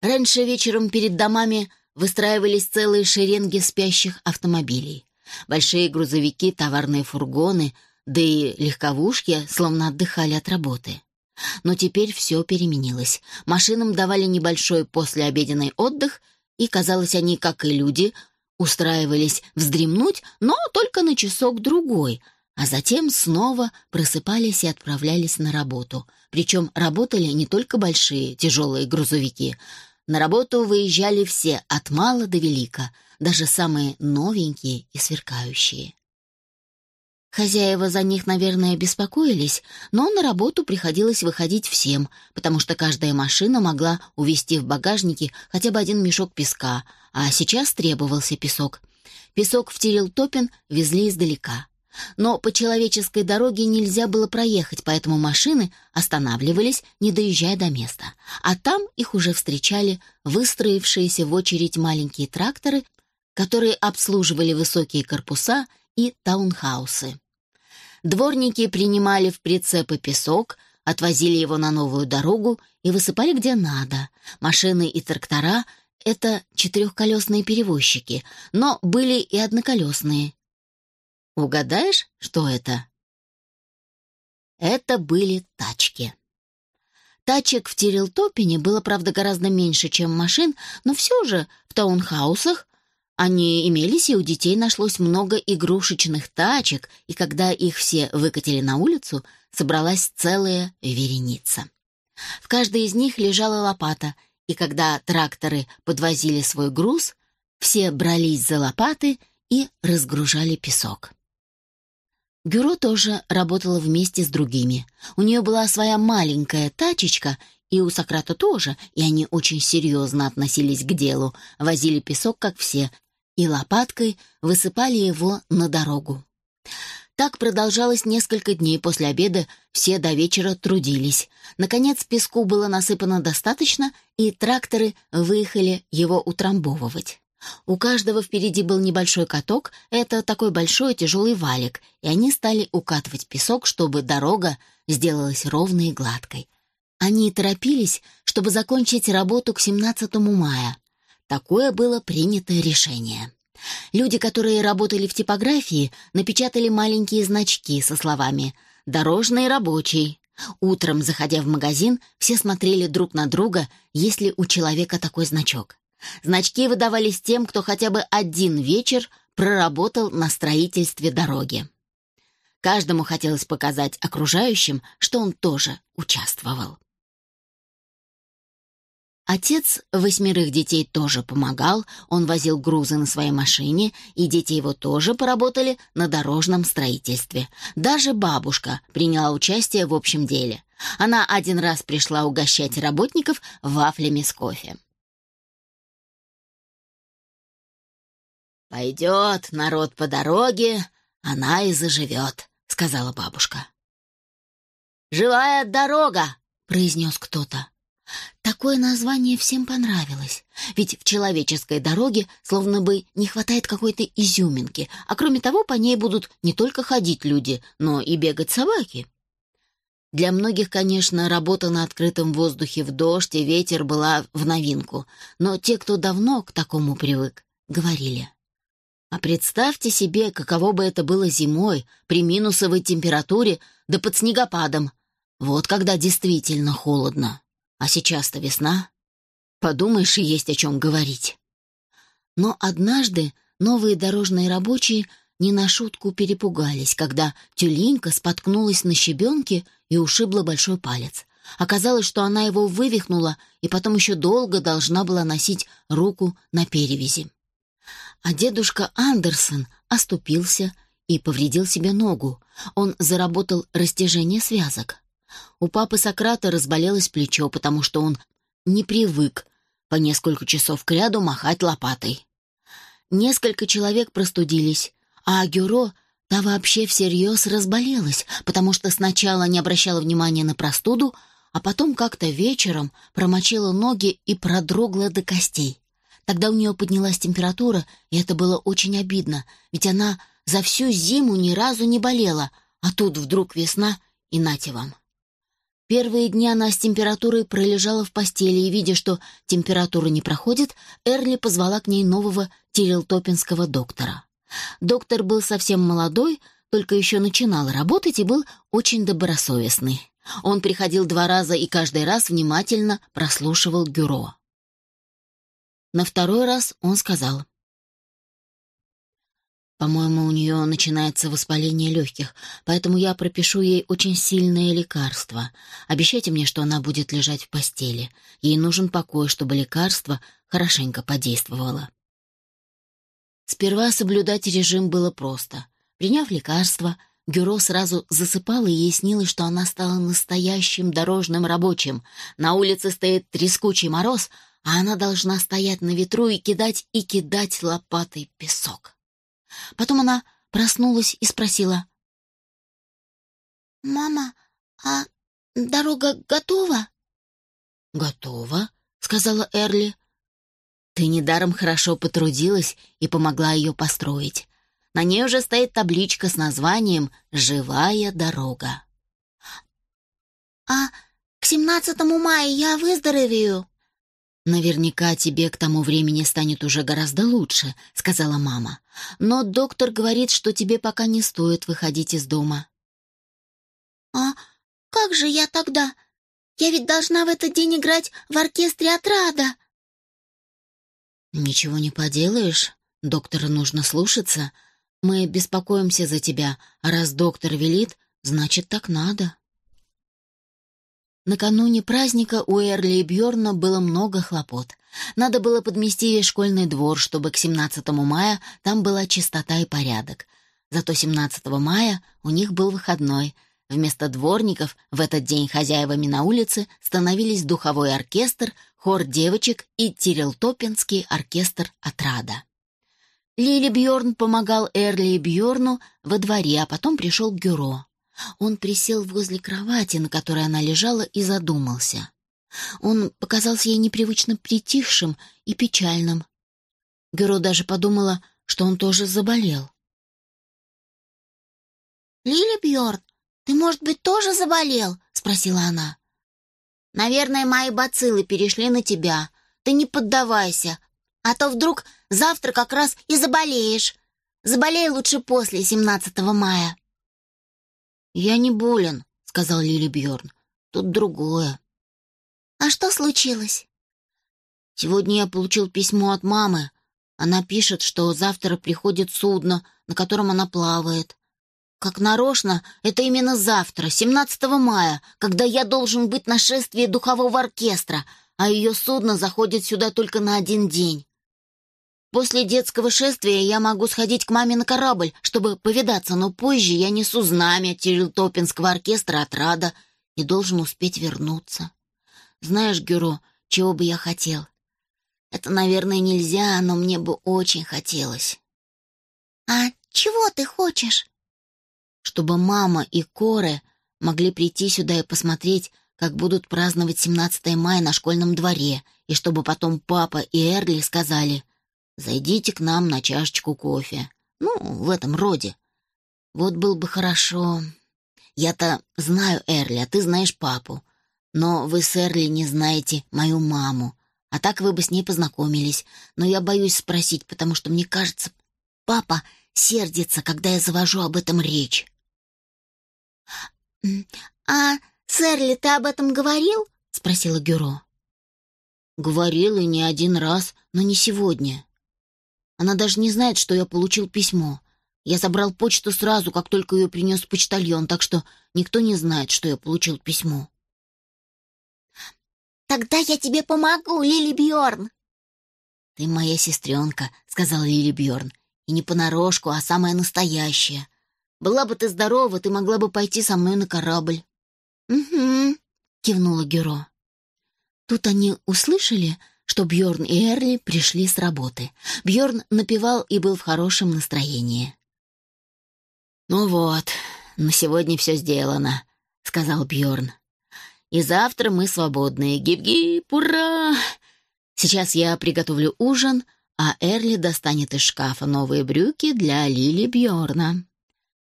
Раньше вечером перед домами выстраивались целые шеренги спящих автомобилей. Большие грузовики, товарные фургоны, да и легковушки словно отдыхали от работы. Но теперь все переменилось. Машинам давали небольшой послеобеденный отдых, и, казалось, они, как и люди, устраивались вздремнуть, но только на часок-другой, а затем снова просыпались и отправлялись на работу. Причем работали не только большие тяжелые грузовики — на работу выезжали все, от мала до велика, даже самые новенькие и сверкающие. Хозяева за них, наверное, беспокоились, но на работу приходилось выходить всем, потому что каждая машина могла увезти в багажнике хотя бы один мешок песка, а сейчас требовался песок. Песок в Терилтопин везли издалека. Но по человеческой дороге нельзя было проехать, поэтому машины останавливались, не доезжая до места. А там их уже встречали выстроившиеся в очередь маленькие тракторы, которые обслуживали высокие корпуса и таунхаусы. Дворники принимали в прицепы песок, отвозили его на новую дорогу и высыпали где надо. Машины и трактора — это четырехколесные перевозчики, но были и одноколесные, Угадаешь, что это? Это были тачки. Тачек в Тирилтопине было, правда, гораздо меньше, чем машин, но все же в таунхаусах они имелись, и у детей нашлось много игрушечных тачек, и когда их все выкатили на улицу, собралась целая вереница. В каждой из них лежала лопата, и когда тракторы подвозили свой груз, все брались за лопаты и разгружали песок. Гюро тоже работала вместе с другими. У нее была своя маленькая тачечка, и у Сократа тоже, и они очень серьезно относились к делу, возили песок, как все, и лопаткой высыпали его на дорогу. Так продолжалось несколько дней после обеда, все до вечера трудились. Наконец песку было насыпано достаточно, и тракторы выехали его утрамбовывать. У каждого впереди был небольшой каток, это такой большой тяжелый валик, и они стали укатывать песок, чтобы дорога сделалась ровной и гладкой. Они торопились, чтобы закончить работу к 17 мая. Такое было принятое решение. Люди, которые работали в типографии, напечатали маленькие значки со словами «Дорожный рабочий». Утром, заходя в магазин, все смотрели друг на друга, есть ли у человека такой значок. Значки выдавались тем, кто хотя бы один вечер проработал на строительстве дороги. Каждому хотелось показать окружающим, что он тоже участвовал. Отец восьмерых детей тоже помогал, он возил грузы на своей машине, и дети его тоже поработали на дорожном строительстве. Даже бабушка приняла участие в общем деле. Она один раз пришла угощать работников вафлями с кофе. «Пойдет народ по дороге, она и заживет», — сказала бабушка. «Живая дорога», — произнес кто-то. Такое название всем понравилось, ведь в человеческой дороге словно бы не хватает какой-то изюминки, а кроме того по ней будут не только ходить люди, но и бегать собаки. Для многих, конечно, работа на открытом воздухе в дождь и ветер была в новинку, но те, кто давно к такому привык, говорили. А представьте себе, каково бы это было зимой, при минусовой температуре, да под снегопадом. Вот когда действительно холодно. А сейчас-то весна. Подумаешь, и есть о чем говорить. Но однажды новые дорожные рабочие не на шутку перепугались, когда тюленька споткнулась на щебенке и ушибла большой палец. Оказалось, что она его вывихнула и потом еще долго должна была носить руку на перевязи а дедушка Андерсон оступился и повредил себе ногу. Он заработал растяжение связок. У папы Сократа разболелось плечо, потому что он не привык по несколько часов кряду махать лопатой. Несколько человек простудились, а Гюро та вообще всерьез разболелась, потому что сначала не обращала внимания на простуду, а потом как-то вечером промочила ноги и продрогла до костей. Тогда у нее поднялась температура, и это было очень обидно, ведь она за всю зиму ни разу не болела, а тут вдруг весна, и нате вам. Первые дни она с температурой пролежала в постели, и, видя, что температура не проходит, Эрли позвала к ней нового тирилтопинского доктора. Доктор был совсем молодой, только еще начинал работать и был очень добросовестный. Он приходил два раза и каждый раз внимательно прослушивал бюро. На второй раз он сказал. «По-моему, у нее начинается воспаление легких, поэтому я пропишу ей очень сильное лекарство. Обещайте мне, что она будет лежать в постели. Ей нужен покой, чтобы лекарство хорошенько подействовало». Сперва соблюдать режим было просто. Приняв лекарство, Гюро сразу засыпала, и ей снилось, что она стала настоящим дорожным рабочим. На улице стоит трескучий мороз, а она должна стоять на ветру и кидать и кидать лопатой песок. Потом она проснулась и спросила. «Мама, а дорога готова?» «Готова», — сказала Эрли. «Ты недаром хорошо потрудилась и помогла ее построить. На ней уже стоит табличка с названием «Живая дорога». «А к семнадцатому мая я выздоровею?» «Наверняка тебе к тому времени станет уже гораздо лучше», — сказала мама. «Но доктор говорит, что тебе пока не стоит выходить из дома». «А как же я тогда? Я ведь должна в этот день играть в оркестре отрада». «Ничего не поделаешь. Доктора нужно слушаться. Мы беспокоимся за тебя, раз доктор велит, значит, так надо». Накануне праздника у Эрли и Бьорна было много хлопот. Надо было подмести ей школьный двор, чтобы к 17 мая там была чистота и порядок. Зато 17 мая у них был выходной. Вместо дворников в этот день хозяевами на улице становились духовой оркестр, хор девочек и Тирилтопинский оркестр отрада. Лили Бьорн помогал Эрли и Бьорну во дворе, а потом пришел к Гюро. Он присел возле кровати, на которой она лежала, и задумался. Он показался ей непривычно притихшим и печальным. Гюро даже подумала, что он тоже заболел. «Лили Бьорн, ты, может быть, тоже заболел?» — спросила она. «Наверное, мои бациллы перешли на тебя. Ты не поддавайся, а то вдруг завтра как раз и заболеешь. Заболей лучше после 17 мая». «Я не болен», — сказал Лили Бьорн. «Тут другое». «А что случилось?» «Сегодня я получил письмо от мамы. Она пишет, что завтра приходит судно, на котором она плавает. Как нарочно, это именно завтра, 17 мая, когда я должен быть на шествии духового оркестра, а ее судно заходит сюда только на один день. После детского шествия я могу сходить к маме на корабль, чтобы повидаться, но позже я несу знамя Тирилтопинского оркестра от Рада и должен успеть вернуться. Знаешь, Гюро, чего бы я хотел? Это, наверное, нельзя, но мне бы очень хотелось. «А чего ты хочешь?» Чтобы мама и Коре могли прийти сюда и посмотреть, как будут праздновать 17 мая на школьном дворе, и чтобы потом папа и Эрли сказали «Зайдите к нам на чашечку кофе». Ну, в этом роде. Вот был бы хорошо. Я-то знаю Эрли, а ты знаешь папу. Но вы с Эрли не знаете мою маму. А так вы бы с ней познакомились. Но я боюсь спросить, потому что мне кажется, папа сердится, когда я завожу об этом речь. «А Сэрли, ты об этом говорил?» — спросила Гюро. «Говорил и не один раз, но не сегодня. Она даже не знает, что я получил письмо. Я забрал почту сразу, как только ее принес почтальон, так что никто не знает, что я получил письмо». «Тогда я тебе помогу, Лили Бьорн!» «Ты моя сестренка», — сказал Лили Бьорн. «И не понарошку, а самая настоящая. Была бы ты здорова, ты могла бы пойти со мной на корабль». «Угу», — кивнула Гюро. Тут они услышали, что Бьорн и Эрли пришли с работы. Бьорн напевал и был в хорошем настроении. «Ну вот, на сегодня все сделано», — сказал Бьорн. И завтра мы свободны. Гиб-гиб, ура! Сейчас я приготовлю ужин, а Эрли достанет из шкафа новые брюки для Лили Бьорна.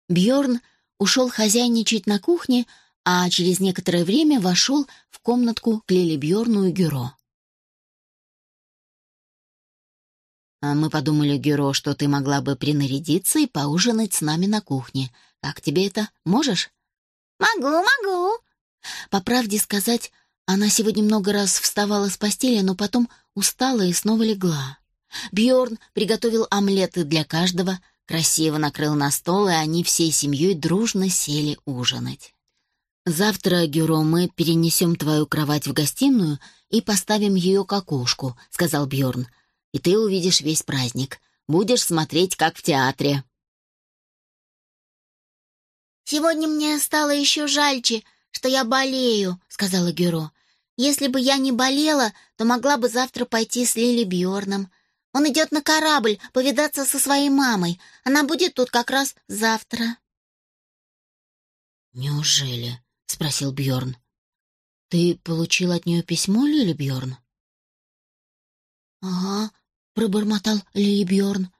Бьорн ушел хозяйничать на кухне, а через некоторое время вошел в комнатку к Лили Бьорну и Гюро. Мы подумали, Гюро, что ты могла бы принарядиться и поужинать с нами на кухне. Как тебе это? Можешь?» «Могу, могу», по правде сказать, она сегодня много раз вставала с постели, но потом устала и снова легла. Бьорн приготовил омлеты для каждого, красиво накрыл на стол, и они всей семьей дружно сели ужинать. «Завтра, Гюро, мы перенесем твою кровать в гостиную и поставим ее к окошку», — сказал Бьорн. «И ты увидишь весь праздник. Будешь смотреть, как в театре». «Сегодня мне стало еще жальче», что я болею», — сказала Гюро. «Если бы я не болела, то могла бы завтра пойти с Лили Бьорном. Он идет на корабль повидаться со своей мамой. Она будет тут как раз завтра». «Неужели?» — спросил Бьорн. «Ты получил от нее письмо, Лили Бьорн?» «Ага», — пробормотал Лили Бьорн.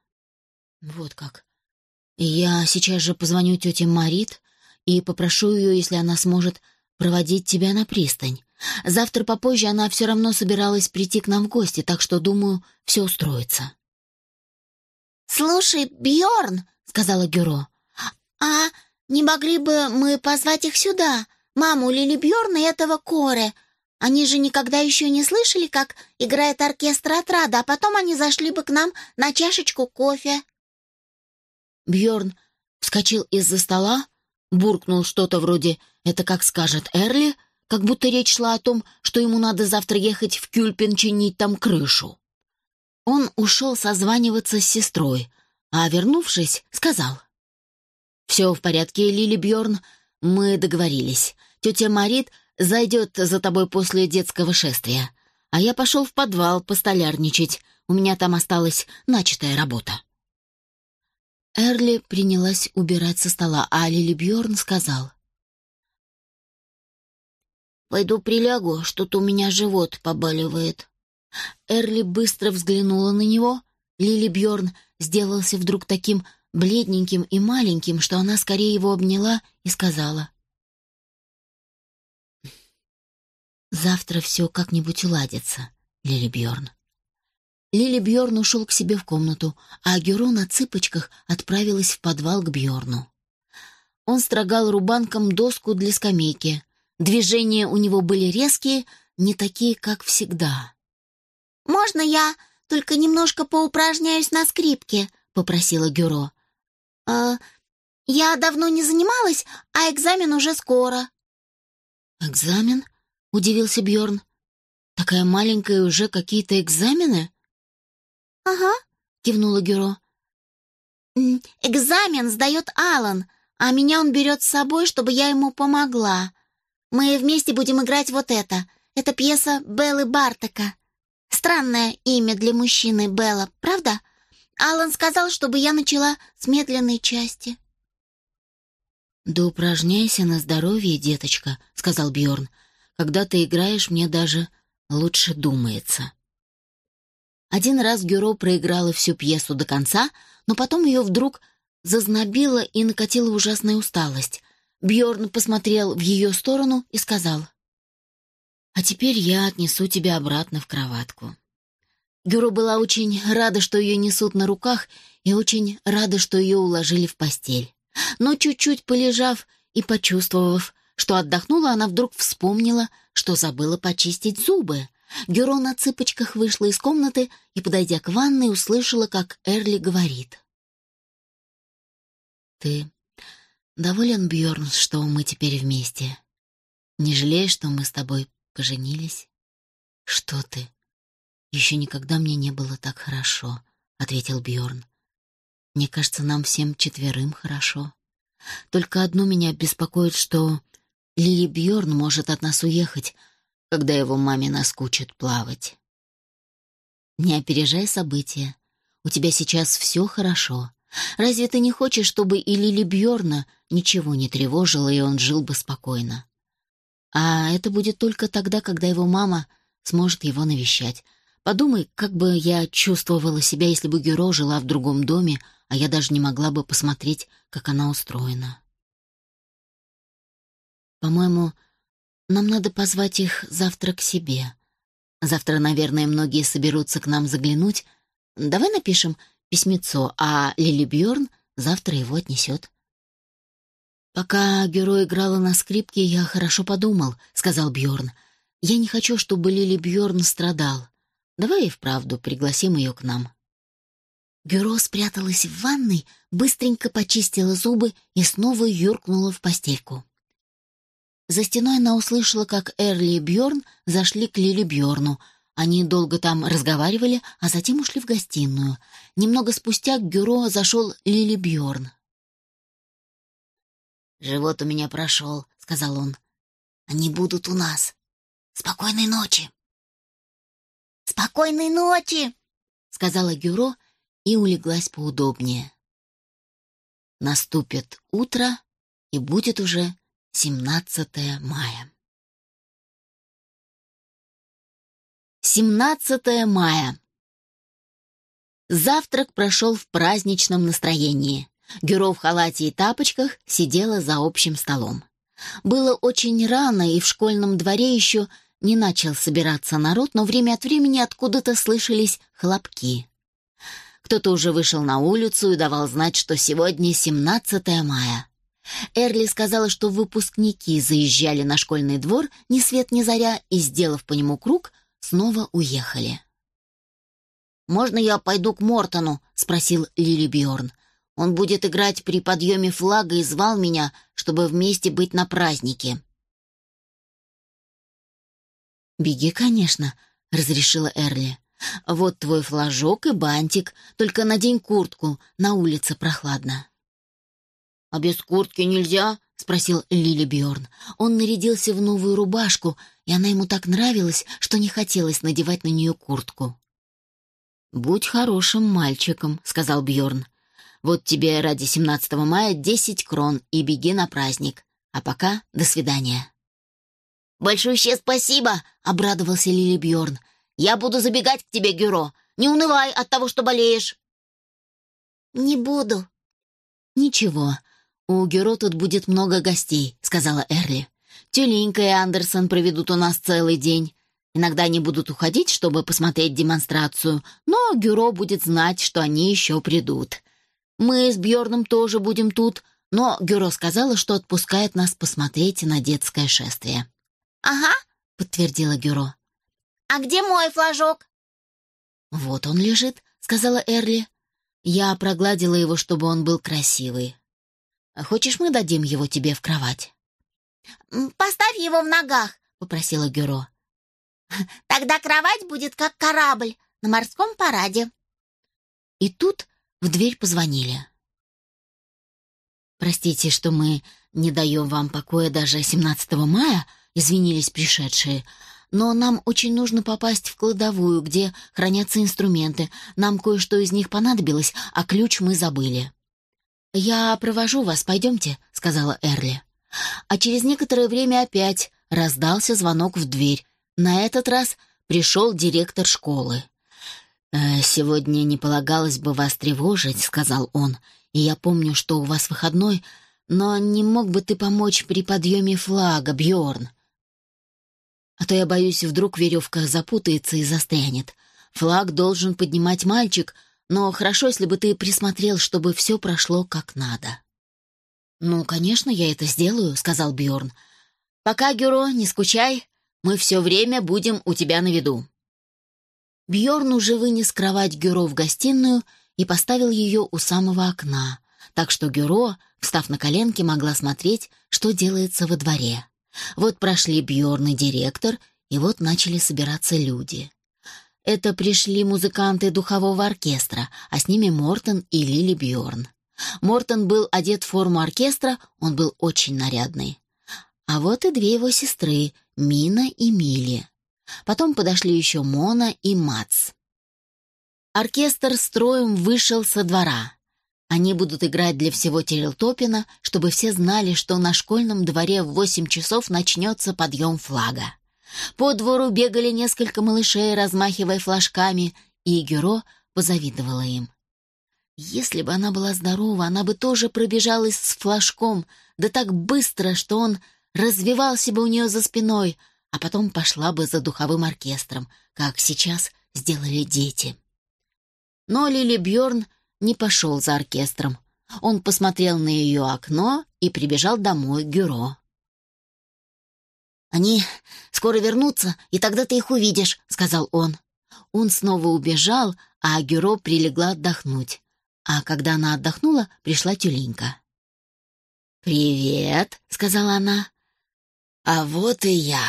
«Вот как. Я сейчас же позвоню тете Марит и попрошу ее, если она сможет, проводить тебя на пристань. Завтра попозже она все равно собиралась прийти к нам в гости, так что, думаю, все устроится». «Слушай, Бьорн, сказала Гюро, — «а не могли бы мы позвать их сюда, маму Лили Бьорна и этого Коре? Они же никогда еще не слышали, как играет оркестр отрада, а потом они зашли бы к нам на чашечку кофе». Бьорн вскочил из-за стола, буркнул что-то вроде «это как скажет Эрли», как будто речь шла о том, что ему надо завтра ехать в Кюльпен чинить там крышу. Он ушел созваниваться с сестрой, а, вернувшись, сказал. «Все в порядке, Лили Бьорн, мы договорились. Тетя Марит зайдет за тобой после детского шествия, а я пошел в подвал постолярничать, у меня там осталась начатая работа». Эрли принялась убирать со стола, а Лили Бьорн сказал. «Пойду прилягу, что-то у меня живот побаливает». Эрли быстро взглянула на него, Лили Бьорн сделался вдруг таким бледненьким и маленьким, что она скорее его обняла и сказала. «Завтра все как-нибудь уладится, Лили Бьорн». Лили Бьорн ушел к себе в комнату, а Гюро на цыпочках отправилась в подвал к Бьорну. Он строгал рубанком доску для скамейки. Движения у него были резкие, не такие, как всегда. «Можно я только немножко поупражняюсь на скрипке?» — попросила Гюро. «А, я давно не занималась, а экзамен уже скоро». «Экзамен?» — удивился Бьорн. «Такая маленькая уже какие-то экзамены?» «Ага», — кивнула Гюро. «Экзамен сдает Алан, а меня он берет с собой, чтобы я ему помогла. Мы вместе будем играть вот это. Это пьеса Беллы Бартека. Странное имя для мужчины Белла, правда? Алан сказал, чтобы я начала с медленной части». «Да упражняйся на здоровье, деточка», — сказал Бьорн. «Когда ты играешь, мне даже лучше думается». Один раз Гюро проиграла всю пьесу до конца, но потом ее вдруг зазнобила и накатила ужасная усталость. Бьорн посмотрел в ее сторону и сказал, «А теперь я отнесу тебя обратно в кроватку». Гюро была очень рада, что ее несут на руках, и очень рада, что ее уложили в постель. Но чуть-чуть полежав и почувствовав, что отдохнула, она вдруг вспомнила, что забыла почистить зубы — Гюро на цыпочках вышла из комнаты и, подойдя к ванной, услышала, как Эрли говорит. «Ты доволен, Бьорн, что мы теперь вместе? Не жалеешь, что мы с тобой поженились?» «Что ты? Еще никогда мне не было так хорошо», — ответил Бьорн. «Мне кажется, нам всем четверым хорошо. Только одно меня беспокоит, что Лили Бьорн может от нас уехать, когда его маме наскучит плавать. Не опережай события. У тебя сейчас все хорошо. Разве ты не хочешь, чтобы и Лили Бьорна ничего не тревожило, и он жил бы спокойно? А это будет только тогда, когда его мама сможет его навещать. Подумай, как бы я чувствовала себя, если бы Гюро жила в другом доме, а я даже не могла бы посмотреть, как она устроена. По-моему, нам надо позвать их завтра к себе. Завтра, наверное, многие соберутся к нам заглянуть. Давай напишем письмецо, а Лили Бьорн завтра его отнесет. «Пока герой играла на скрипке, я хорошо подумал», — сказал Бьорн. «Я не хочу, чтобы Лили Бьорн страдал. Давай и вправду пригласим ее к нам». Гюро спряталась в ванной, быстренько почистила зубы и снова юркнула в постельку. За стеной она услышала, как Эрли и Бьорн зашли к Лили Бьорну. Они долго там разговаривали, а затем ушли в гостиную. Немного спустя к Гюро зашел Лили Бьорн. «Живот у меня прошел», — сказал он. «Они будут у нас. Спокойной ночи!» «Спокойной ночи!» — сказала Гюро и улеглась поудобнее. Наступит утро, и будет уже 17 мая. 17 мая. Завтрак прошел в праздничном настроении. Гюро в халате и тапочках сидела за общим столом. Было очень рано, и в школьном дворе еще не начал собираться народ, но время от времени откуда-то слышались хлопки. Кто-то уже вышел на улицу и давал знать, что сегодня 17 мая. Эрли сказала, что выпускники заезжали на школьный двор ни свет ни заря и, сделав по нему круг, снова уехали. «Можно я пойду к Мортону?» — спросил Лили Бьорн. «Он будет играть при подъеме флага и звал меня, чтобы вместе быть на празднике». «Беги, конечно», — разрешила Эрли. «Вот твой флажок и бантик, только надень куртку, на улице прохладно». «А без куртки нельзя?» — спросил Лили Бьорн. Он нарядился в новую рубашку, и она ему так нравилась, что не хотелось надевать на нее куртку. «Будь хорошим мальчиком», — сказал Бьорн. «Вот тебе ради 17 мая 10 крон и беги на праздник. А пока до свидания». «Большое спасибо!» — обрадовался Лили Бьорн. Я буду забегать к тебе, Гюро. Не унывай от того, что болеешь». «Не буду». «Ничего, у Гюро тут будет много гостей», — сказала Эрли. «Тюленька и Андерсон проведут у нас целый день. Иногда они будут уходить, чтобы посмотреть демонстрацию, но Гюро будет знать, что они еще придут. Мы с Бьорном тоже будем тут, но Гюро сказала, что отпускает нас посмотреть на детское шествие». «Ага», — подтвердила Гюро. «А где мой флажок?» «Вот он лежит», — сказала Эрли. Я прогладила его, чтобы он был красивый. А «Хочешь, мы дадим его тебе в кровать?» «Поставь его в ногах», — попросила Гюро. «Тогда кровать будет как корабль на морском параде». И тут в дверь позвонили. «Простите, что мы не даем вам покоя даже 17 мая», — извинились пришедшие, «но нам очень нужно попасть в кладовую, где хранятся инструменты. Нам кое-что из них понадобилось, а ключ мы забыли». «Я провожу вас, пойдемте», — сказала Эрли. А через некоторое время опять раздался звонок в дверь. На этот раз пришел директор школы. «Э, «Сегодня не полагалось бы вас тревожить», — сказал он, — и я помню, что у вас выходной, но не мог бы ты помочь при подъеме флага, Бьорн? А то я боюсь, вдруг веревка запутается и застрянет. Флаг должен поднимать мальчик, но хорошо, если бы ты присмотрел, чтобы все прошло как надо. «Ну, конечно, я это сделаю», — сказал Бьорн. «Пока, Гюро, не скучай, мы все время будем у тебя на виду». Бьорн уже вынес кровать Гюро в гостиную и поставил ее у самого окна, так что Гюро, встав на коленки, могла смотреть, что делается во дворе. Вот прошли Бьорн и директор, и вот начали собираться люди. Это пришли музыканты духового оркестра, а с ними Мортон и Лили Бьорн. Мортон был одет в форму оркестра, он был очень нарядный. А вот и две его сестры, Мина и Мили. Потом подошли еще Мона и Мац. Оркестр строем вышел со двора. Они будут играть для всего Терелтопина, чтобы все знали, что на школьном дворе в восемь часов начнется подъем флага. По двору бегали несколько малышей, размахивая флажками, и Гюро позавидовала им. Если бы она была здорова, она бы тоже пробежалась с флажком, да так быстро, что он развивался бы у нее за спиной, а потом пошла бы за духовым оркестром, как сейчас сделали дети. Но Лили Бьорн не пошел за оркестром. Он посмотрел на ее окно и прибежал домой к Гюро. «Они скоро вернутся, и тогда ты их увидишь», — сказал он. Он снова убежал, а Гюро прилегла отдохнуть. А когда она отдохнула, пришла тюленька. «Привет», — сказала она. «А вот и я.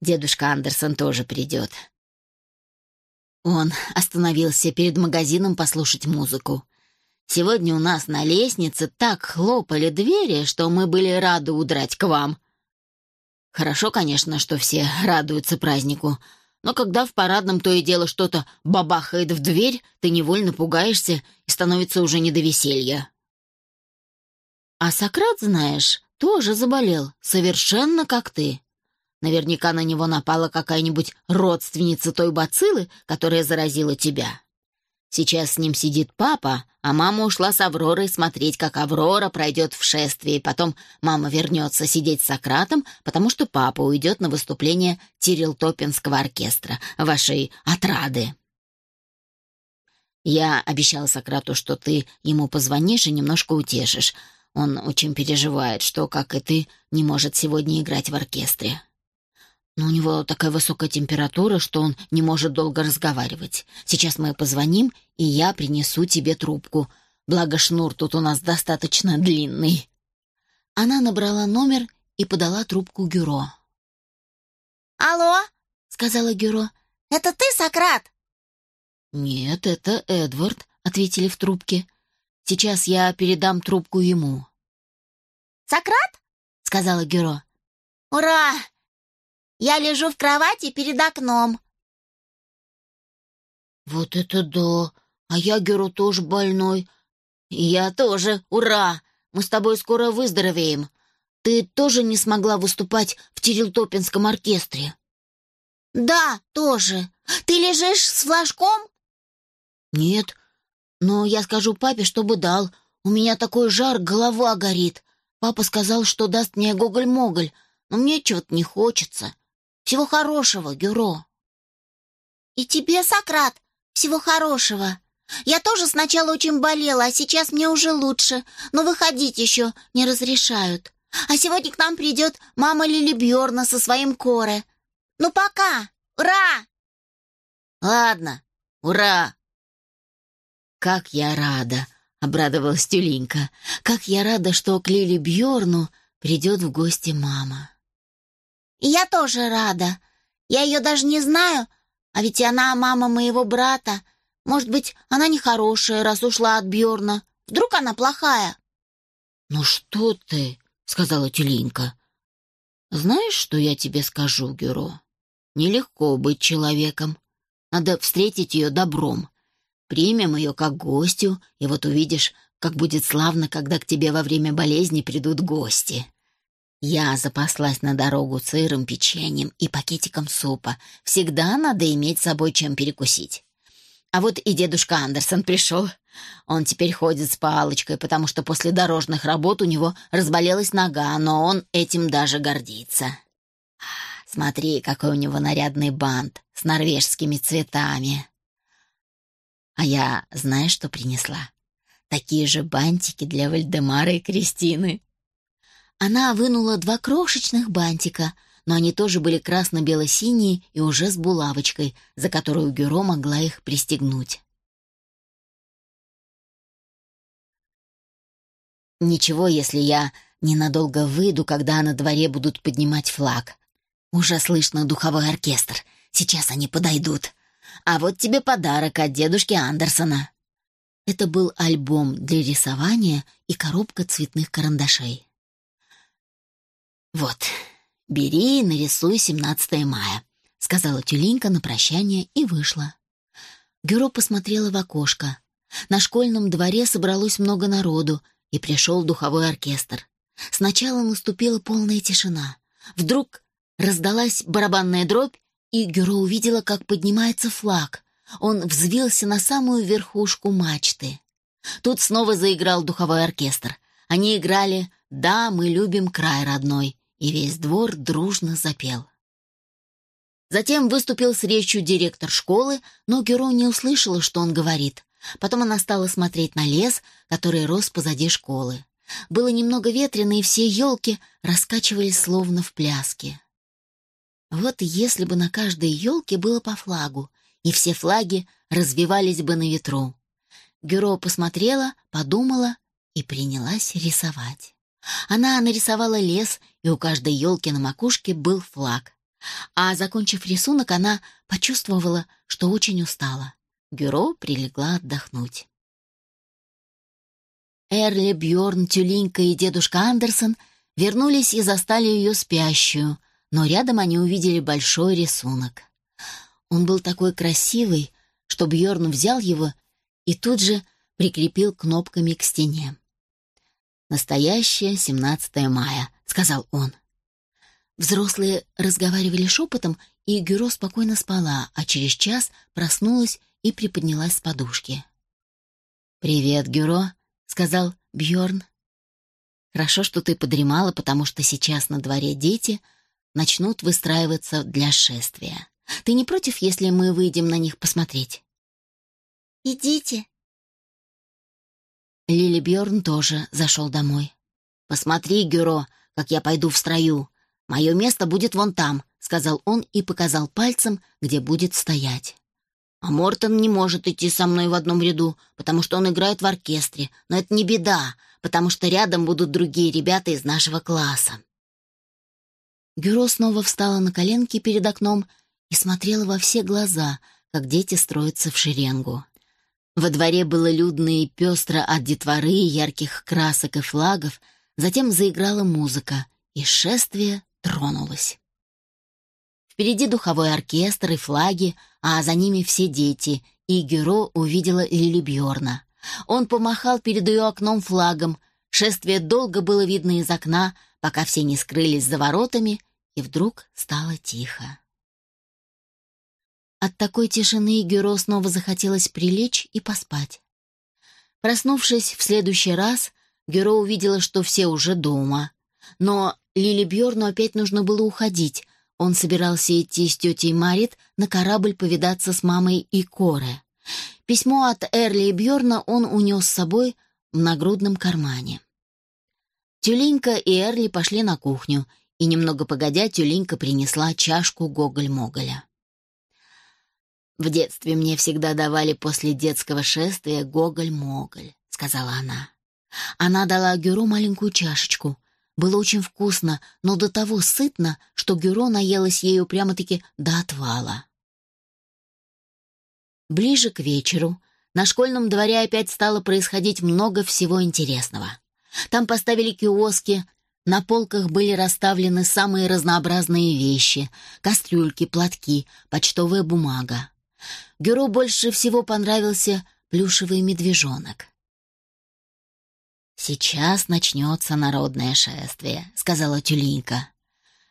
Дедушка Андерсон тоже придет. Он остановился перед магазином послушать музыку. «Сегодня у нас на лестнице так хлопали двери, что мы были рады удрать к вам». Хорошо, конечно, что все радуются празднику, но когда в парадном то и дело что-то бабахает в дверь, ты невольно пугаешься и становится уже не до веселья. А Сократ, знаешь, тоже заболел, совершенно как ты. Наверняка на него напала какая-нибудь родственница той бациллы, которая заразила тебя. Сейчас с ним сидит папа, а мама ушла с Авророй смотреть, как Аврора пройдет в шествие, потом мама вернется сидеть с Сократом, потому что папа уйдет на выступление Тирилтопинского оркестра, вашей отрады. Я обещала Сократу, что ты ему позвонишь и немножко утешишь. Он очень переживает, что, как и ты, не может сегодня играть в оркестре. Но у него такая высокая температура, что он не может долго разговаривать. Сейчас мы позвоним, и я принесу тебе трубку. Благо шнур тут у нас достаточно длинный». Она набрала номер и подала трубку Гюро. «Алло?» — сказала Гюро. «Это ты, Сократ?» «Нет, это Эдвард», — ответили в трубке. «Сейчас я передам трубку ему». «Сократ?» — сказала Гюро. «Ура! Я лежу в кровати перед окном». «Вот это да! А я, Геру, тоже больной. Я тоже, ура! Мы с тобой скоро выздоровеем. Ты тоже не смогла выступать в Терилтопинском оркестре?» «Да, тоже. Ты лежишь с флажком?» «Нет, но я скажу папе, чтобы дал. У меня такой жар, голова горит. Папа сказал, что даст мне гоголь-моголь, но мне чего-то не хочется. Всего хорошего, Гюро». «И тебе, Сократ, всего хорошего. Я тоже сначала очень болела, а сейчас мне уже лучше, но выходить еще не разрешают. А сегодня к нам придет мама Лили Бьорна со своим коре. Ну пока! Ура!» «Ладно, ура!» «Как я рада!» — обрадовалась Тюленька. «Как я рада, что к Лили Бьорну придет в гости мама!» «И я тоже рада. Я ее даже не знаю, а ведь она мама моего брата. Может быть, она нехорошая, раз ушла от Бьорна. Вдруг она плохая?» «Ну что ты?» — сказала Тюленька. «Знаешь, что я тебе скажу, Гюро? Нелегко быть человеком. Надо встретить ее добром. Примем ее как гостю, и вот увидишь, как будет славно, когда к тебе во время болезни придут гости. Я запаслась на дорогу сыром, печеньем и пакетиком супа. Всегда надо иметь с собой чем перекусить. А вот и дедушка Андерсон пришел. Он теперь ходит с палочкой, потому что после дорожных работ у него разболелась нога, но он этим даже гордится. Смотри, какой у него нарядный бант с норвежскими цветами. А я знаешь, что принесла? Такие же бантики для Вальдемара и Кристины. Она вынула два крошечных бантика, но они тоже были красно-бело-синие и уже с булавочкой, за которую Гюро могла их пристегнуть. Ничего, если я ненадолго выйду, когда на дворе будут поднимать флаг. Уже слышно духовой оркестр. Сейчас они подойдут. А вот тебе подарок от дедушки Андерсона. Это был альбом для рисования и коробка цветных карандашей. Вот, бери и нарисуй 17 мая, сказала Тюленька на прощание и вышла. Гюро посмотрела в окошко. На школьном дворе собралось много народу, и пришел духовой оркестр. Сначала наступила полная тишина. Вдруг раздалась барабанная дробь, и Гюро увидела, как поднимается флаг. Он взвился на самую верхушку мачты. Тут снова заиграл духовой оркестр. Они играли «Да, мы любим край родной», и весь двор дружно запел. Затем выступил с речью директор школы, но Гюро не услышала, что он говорит. Потом она стала смотреть на лес, который рос позади школы. Было немного ветрено, и все елки раскачивались словно в пляске. Вот если бы на каждой елке было по флагу, и все флаги развивались бы на ветру. Гюро посмотрела, подумала и принялась рисовать. Она нарисовала лес, и у каждой елки на макушке был флаг. А, закончив рисунок, она почувствовала, что очень устала. Гюро прилегла отдохнуть. Эрли, Бьорн, Тюлинка и дедушка Андерсон вернулись и застали ее спящую, но рядом они увидели большой рисунок. Он был такой красивый, что Бьорн взял его и тут же прикрепил кнопками к стене. «Настоящее 17 мая», — сказал он. Взрослые разговаривали шепотом, и Гюро спокойно спала, а через час проснулась и приподнялась с подушки. «Привет, Гюро», — сказал Бьорн. «Хорошо, что ты подремала, потому что сейчас на дворе дети начнут выстраиваться для шествия. Ты не против, если мы выйдем на них посмотреть?» «Идите». Лили Бьорн тоже зашел домой. «Посмотри, Гюро, как я пойду в строю. Мое место будет вон там», — сказал он и показал пальцем, где будет стоять. А Мортон не может идти со мной в одном ряду, потому что он играет в оркестре. Но это не беда, потому что рядом будут другие ребята из нашего класса. Гюро снова встала на коленки перед окном и смотрела во все глаза, как дети строятся в шеренгу. Во дворе было людно и пестро от детворы, ярких красок и флагов, затем заиграла музыка, и шествие тронулось. Впереди духовой оркестр и флаги, а за ними все дети, и Гюро увидела Лили Бьорна. Он помахал перед ее окном флагом. Шествие долго было видно из окна, пока все не скрылись за воротами, и вдруг стало тихо. От такой тишины Гюро снова захотелось прилечь и поспать. Проснувшись в следующий раз, Гюро увидела, что все уже дома. Но Лили Бьорну опять нужно было уходить. Он собирался идти с тетей Марит на корабль повидаться с мамой и Коре. Письмо от Эрли и Бьорна он унес с собой в нагрудном кармане. Тюленька и Эрли пошли на кухню, и немного погодя Тюленька принесла чашку Гоголь-Моголя. «В детстве мне всегда давали после детского шествия Гоголь-Моголь», — сказала она. Она дала Гюро маленькую чашечку. Было очень вкусно, но до того сытно, что Гюро наелась ею прямо-таки до отвала. Ближе к вечеру на школьном дворе опять стало происходить много всего интересного. Там поставили киоски, на полках были расставлены самые разнообразные вещи — кастрюльки, платки, почтовая бумага. Гюро больше всего понравился плюшевый медвежонок. «Сейчас начнется народное шествие», — сказала Тюлинка.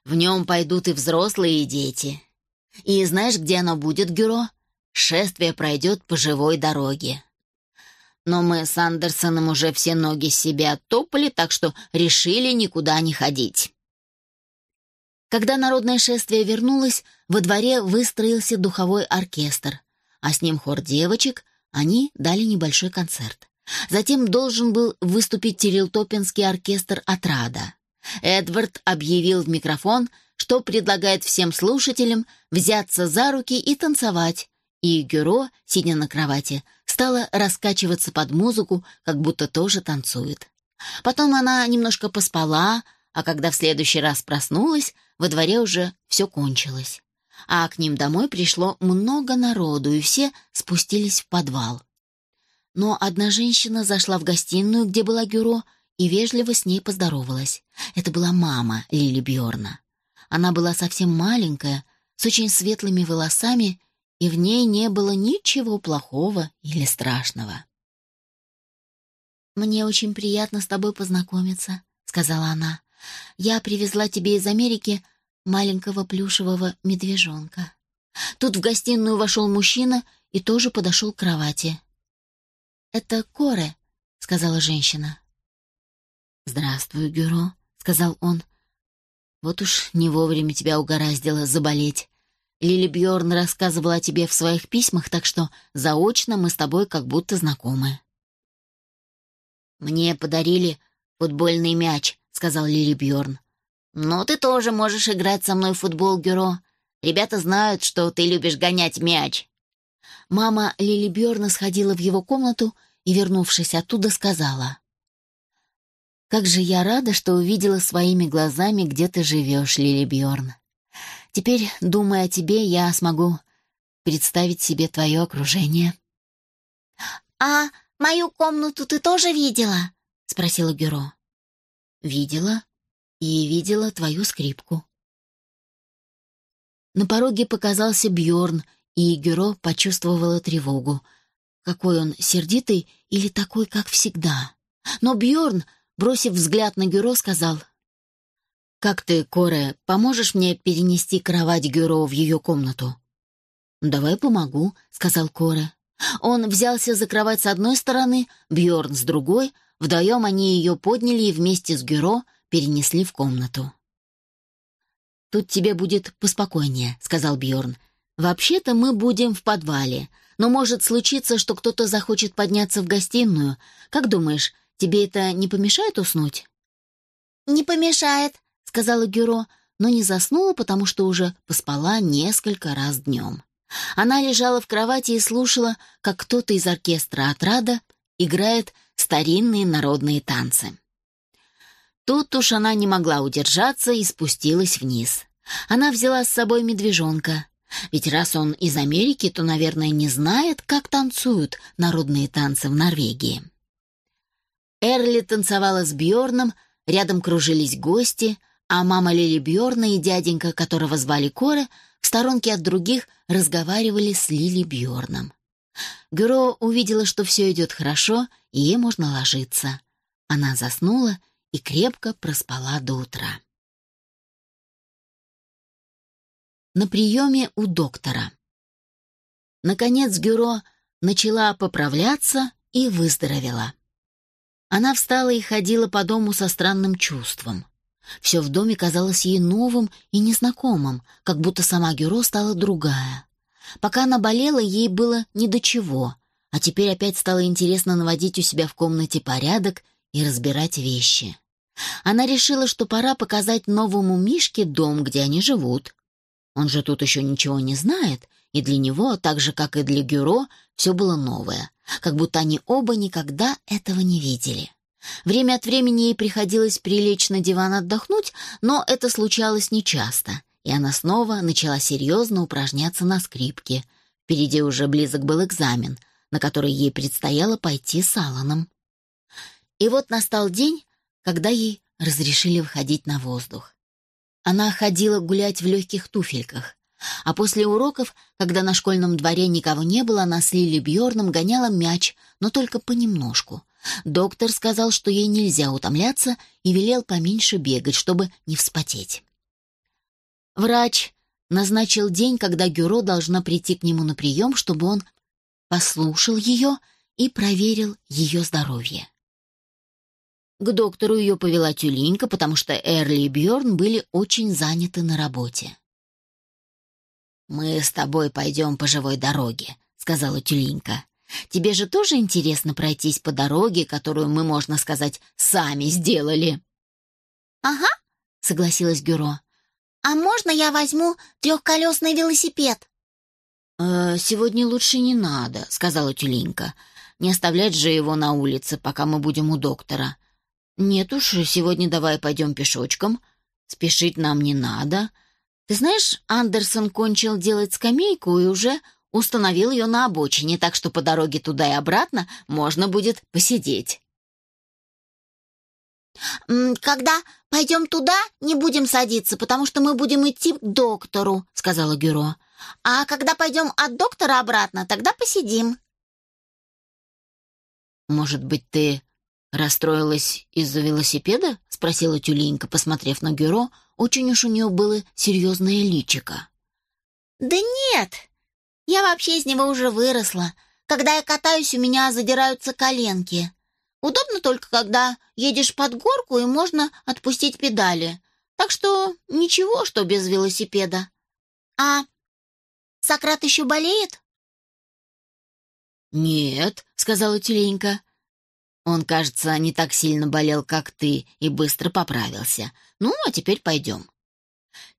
«В нем пойдут и взрослые, и дети. И знаешь, где оно будет, Гюро? Шествие пройдет по живой дороге. Но мы с Андерсоном уже все ноги себя оттопали, так что решили никуда не ходить». Когда народное шествие вернулось, во дворе выстроился духовой оркестр, а с ним хор девочек, они дали небольшой концерт. Затем должен был выступить Терилтопинский оркестр «Отрада». Эдвард объявил в микрофон, что предлагает всем слушателям взяться за руки и танцевать, и Гюро, сидя на кровати, стала раскачиваться под музыку, как будто тоже танцует. Потом она немножко поспала, а когда в следующий раз проснулась, во дворе уже все кончилось. А к ним домой пришло много народу, и все спустились в подвал. Но одна женщина зашла в гостиную, где была Гюро, и вежливо с ней поздоровалась. Это была мама Лили Бьорна. Она была совсем маленькая, с очень светлыми волосами, и в ней не было ничего плохого или страшного. «Мне очень приятно с тобой познакомиться», — сказала она. «Я привезла тебе из Америки маленького плюшевого медвежонка». Тут в гостиную вошел мужчина и тоже подошел к кровати. «Это Коре», — сказала женщина. «Здравствуй, Гюро», — сказал он. «Вот уж не вовремя тебя угораздило заболеть. Лили Бьорн рассказывала о тебе в своих письмах, так что заочно мы с тобой как будто знакомы». «Мне подарили футбольный мяч», — сказал Лили Бьорн. «Но ты тоже можешь играть со мной в футбол, Гюро. Ребята знают, что ты любишь гонять мяч». Мама Лили Бьорна сходила в его комнату и, вернувшись оттуда, сказала. «Как же я рада, что увидела своими глазами, где ты живешь, Лили Бьорн. Теперь, думая о тебе, я смогу представить себе твое окружение». «А мою комнату ты тоже видела?» — спросила Гюро. «Видела и видела твою скрипку». На пороге показался Бьорн и Гюро почувствовала тревогу. Какой он сердитый или такой, как всегда. Но Бьорн, бросив взгляд на Гюро, сказал: "Как ты, Коре, поможешь мне перенести кровать Гюро в ее комнату?" "Давай помогу", сказал Коре. Он взялся за кровать с одной стороны, Бьорн с другой, вдвоем они ее подняли и вместе с Гюро перенесли в комнату. Тут тебе будет поспокойнее, сказал Бьорн. Вообще-то мы будем в подвале, но может случиться, что кто-то захочет подняться в гостиную. Как думаешь, тебе это не помешает уснуть?» «Не помешает», — сказала Гюро, но не заснула, потому что уже поспала несколько раз днем. Она лежала в кровати и слушала, как кто-то из оркестра «Отрада» играет старинные народные танцы. Тут уж она не могла удержаться и спустилась вниз. Она взяла с собой медвежонка. Ведь раз он из Америки, то, наверное, не знает, как танцуют народные танцы в Норвегии. Эрли танцевала с Бьорном, рядом кружились гости, а мама Лили Бьорна и дяденька, которого звали Коре, в сторонке от других разговаривали с Лили Бьорном. Гюро увидела, что все идет хорошо, и ей можно ложиться. Она заснула и крепко проспала до утра. на приеме у доктора. Наконец Гюро начала поправляться и выздоровела. Она встала и ходила по дому со странным чувством. Все в доме казалось ей новым и незнакомым, как будто сама Гюро стала другая. Пока она болела, ей было ни до чего, а теперь опять стало интересно наводить у себя в комнате порядок и разбирать вещи. Она решила, что пора показать новому Мишке дом, где они живут. Он же тут еще ничего не знает, и для него, так же, как и для Гюро, все было новое, как будто они оба никогда этого не видели. Время от времени ей приходилось прилечь на диван отдохнуть, но это случалось нечасто, и она снова начала серьезно упражняться на скрипке. Впереди уже близок был экзамен, на который ей предстояло пойти с Алланом. И вот настал день, когда ей разрешили выходить на воздух. Она ходила гулять в легких туфельках, а после уроков, когда на школьном дворе никого не было, она с Лили Бьорном гоняла мяч, но только понемножку. Доктор сказал, что ей нельзя утомляться, и велел поменьше бегать, чтобы не вспотеть. Врач назначил день, когда Гюро должна прийти к нему на прием, чтобы он послушал ее и проверил ее здоровье. К доктору ее повела тюленька, потому что Эрли и Бьорн были очень заняты на работе. «Мы с тобой пойдем по живой дороге», — сказала тюленька. «Тебе же тоже интересно пройтись по дороге, которую мы, можно сказать, сами сделали?» «Ага», — согласилась Гюро. «А можно я возьму трехколесный велосипед?» «Э, «Сегодня лучше не надо», — сказала тюленька. «Не оставлять же его на улице, пока мы будем у доктора. «Нет уж, сегодня давай пойдем пешочком. Спешить нам не надо. Ты знаешь, Андерсон кончил делать скамейку и уже установил ее на обочине, так что по дороге туда и обратно можно будет посидеть». «Когда пойдем туда, не будем садиться, потому что мы будем идти к доктору», — сказала Гюро. «А когда пойдем от доктора обратно, тогда посидим». «Может быть, ты «Расстроилась из-за велосипеда?» — спросила тюленька, посмотрев на Гюро. Очень уж у нее было серьезное личико. «Да нет, я вообще из него уже выросла. Когда я катаюсь, у меня задираются коленки. Удобно только, когда едешь под горку и можно отпустить педали. Так что ничего, что без велосипеда. А Сократ еще болеет?» «Нет», — сказала тюленька. Он, кажется, не так сильно болел, как ты, и быстро поправился. Ну, а теперь пойдем».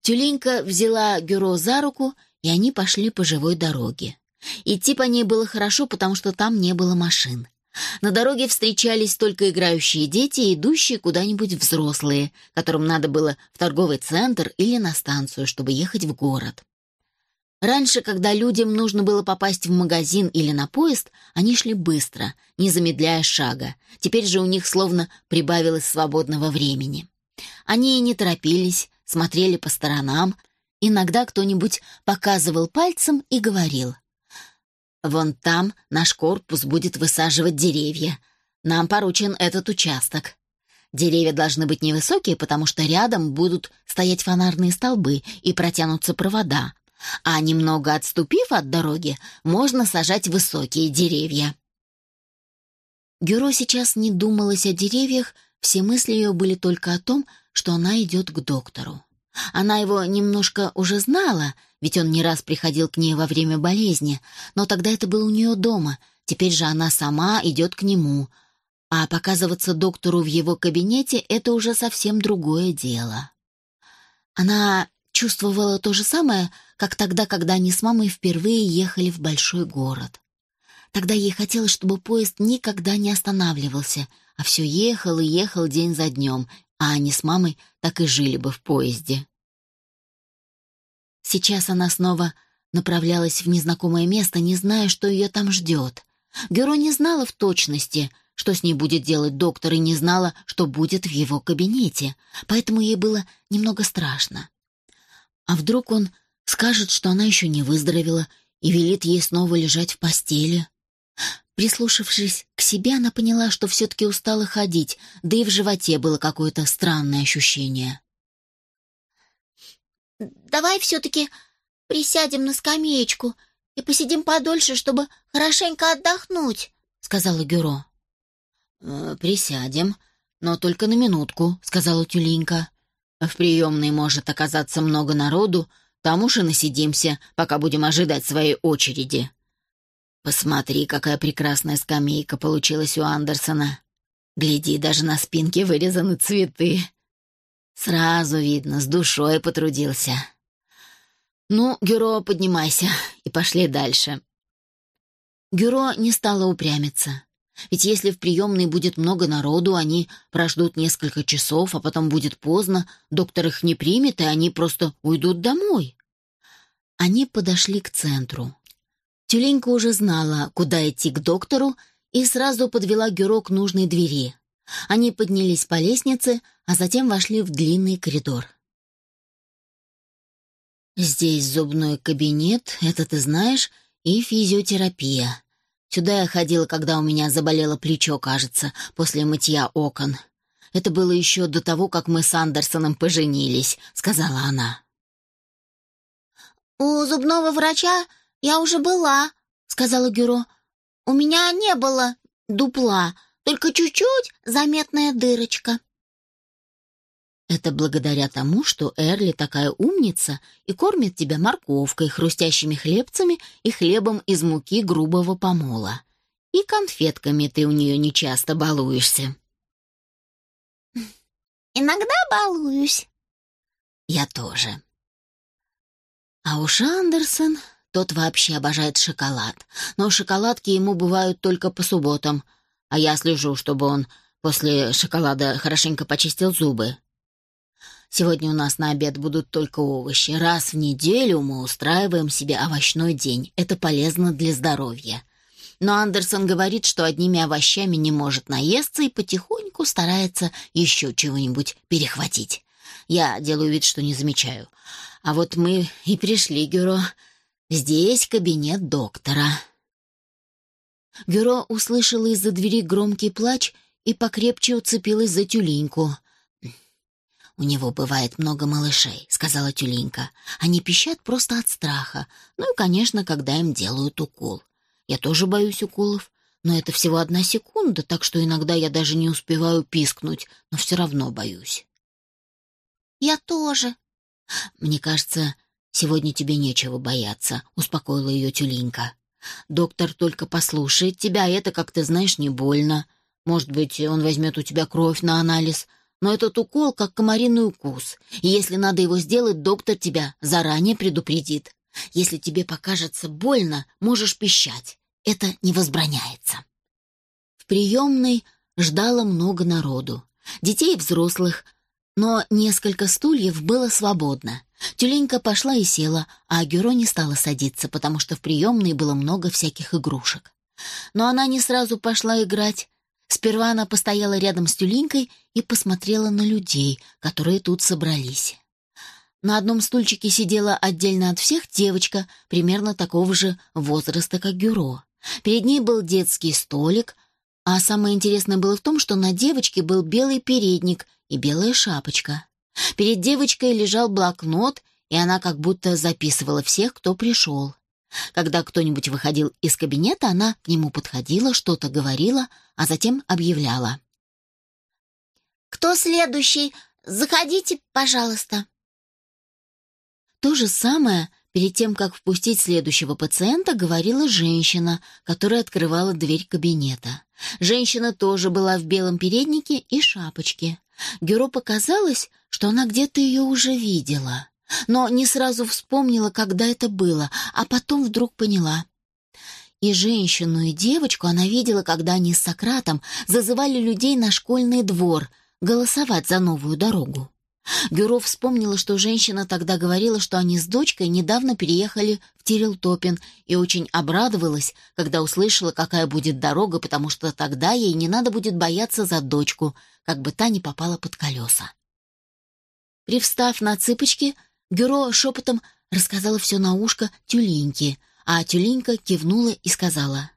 Тюленька взяла Гюро за руку, и они пошли по живой дороге. Идти по ней было хорошо, потому что там не было машин. На дороге встречались только играющие дети и идущие куда-нибудь взрослые, которым надо было в торговый центр или на станцию, чтобы ехать в город. Раньше, когда людям нужно было попасть в магазин или на поезд, они шли быстро, не замедляя шага. Теперь же у них словно прибавилось свободного времени. Они и не торопились, смотрели по сторонам. Иногда кто-нибудь показывал пальцем и говорил. «Вон там наш корпус будет высаживать деревья. Нам поручен этот участок». Деревья должны быть невысокие, потому что рядом будут стоять фонарные столбы и протянутся провода, а немного отступив от дороги, можно сажать высокие деревья. Гюро сейчас не думалось о деревьях, все мысли ее были только о том, что она идет к доктору. Она его немножко уже знала, ведь он не раз приходил к ней во время болезни, но тогда это было у нее дома, теперь же она сама идет к нему, а показываться доктору в его кабинете — это уже совсем другое дело. Она чувствовала то же самое, как тогда, когда они с мамой впервые ехали в большой город. Тогда ей хотелось, чтобы поезд никогда не останавливался, а все ехал и ехал день за днем, а они с мамой так и жили бы в поезде. Сейчас она снова направлялась в незнакомое место, не зная, что ее там ждет. Геро не знала в точности, что с ней будет делать доктор, и не знала, что будет в его кабинете, поэтому ей было немного страшно. А вдруг он скажет, что она еще не выздоровела и велит ей снова лежать в постели? Прислушавшись к себе, она поняла, что все-таки устала ходить, да и в животе было какое-то странное ощущение. «Давай все-таки присядем на скамеечку и посидим подольше, чтобы хорошенько отдохнуть», — сказала Гюро. «Э, «Присядем, но только на минутку», — сказала Тюленька. «В приемной может оказаться много народу, там уж и насидимся, пока будем ожидать своей очереди». «Посмотри, какая прекрасная скамейка получилась у Андерсона. Гляди, даже на спинке вырезаны цветы. Сразу видно, с душой потрудился. Ну, Гюро, поднимайся и пошли дальше. Гюро не стала упрямиться. Ведь если в приемной будет много народу, они прождут несколько часов, а потом будет поздно, доктор их не примет, и они просто уйдут домой. Они подошли к центру. Тюленька уже знала, куда идти к доктору, и сразу подвела Гюро к нужной двери. Они поднялись по лестнице, а затем вошли в длинный коридор. «Здесь зубной кабинет, это ты знаешь, и физиотерапия. Сюда я ходила, когда у меня заболело плечо, кажется, после мытья окон. Это было еще до того, как мы с Андерсоном поженились», — сказала она. «У зубного врача я уже была», — сказала Гюро. «У меня не было дупла, только чуть-чуть заметная дырочка». Это благодаря тому, что Эрли такая умница и кормит тебя морковкой, хрустящими хлебцами и хлебом из муки грубого помола. И конфетками ты у нее нечасто балуешься. «Иногда балуюсь». «Я тоже». А уж Андерсон, тот вообще обожает шоколад. Но шоколадки ему бывают только по субботам, а я слежу, чтобы он после шоколада хорошенько почистил зубы. Сегодня у нас на обед будут только овощи. Раз в неделю мы устраиваем себе овощной день. Это полезно для здоровья. Но Андерсон говорит, что одними овощами не может наесться и потихоньку старается еще чего-нибудь перехватить. Я делаю вид, что не замечаю. А вот мы и пришли, Гюро. Здесь кабинет доктора. Гюро услышала из-за двери громкий плач и покрепче уцепилась за тюленьку. «У него бывает много малышей», — сказала тюленька. «Они пищат просто от страха. Ну и, конечно, когда им делают укол. Я тоже боюсь уколов, но это всего одна секунда, так что иногда я даже не успеваю пискнуть, но все равно боюсь». «Я тоже». «Мне кажется, сегодня тебе нечего бояться», — успокоила ее тюленька. Доктор только послушает тебя, это, как ты знаешь, не больно. Может быть, он возьмет у тебя кровь на анализ, но этот укол как комариный укус, и если надо его сделать, доктор тебя заранее предупредит. Если тебе покажется больно, можешь пищать. Это не возбраняется. В приемной ждало много народу. Детей и взрослых, но несколько стульев было свободно. Тюленька пошла и села, а Гюро не стала садиться, потому что в приемной было много всяких игрушек. Но она не сразу пошла играть. Сперва она постояла рядом с Тюленькой и посмотрела на людей, которые тут собрались. На одном стульчике сидела отдельно от всех девочка, примерно такого же возраста, как Гюро. Перед ней был детский столик, а самое интересное было в том, что на девочке был белый передник и белая шапочка. Перед девочкой лежал блокнот, и она как будто записывала всех, кто пришел. Когда кто-нибудь выходил из кабинета, она к нему подходила, что-то говорила, а затем объявляла. «Кто следующий? Заходите, пожалуйста». То же самое перед тем, как впустить следующего пациента, говорила женщина, которая открывала дверь кабинета. Женщина тоже была в белом переднике и шапочке. Гюро показалось, что она где-то ее уже видела, но не сразу вспомнила, когда это было, а потом вдруг поняла. И женщину, и девочку она видела, когда они с Сократом зазывали людей на школьный двор голосовать за новую дорогу. Гюро вспомнила, что женщина тогда говорила, что они с дочкой недавно переехали в Тирилтопин и очень обрадовалась, когда услышала, какая будет дорога, потому что тогда ей не надо будет бояться за дочку, как бы та не попала под колеса. Привстав на цыпочки, Гюро шепотом рассказала все на ушко тюленьке, а тюленька кивнула и сказала.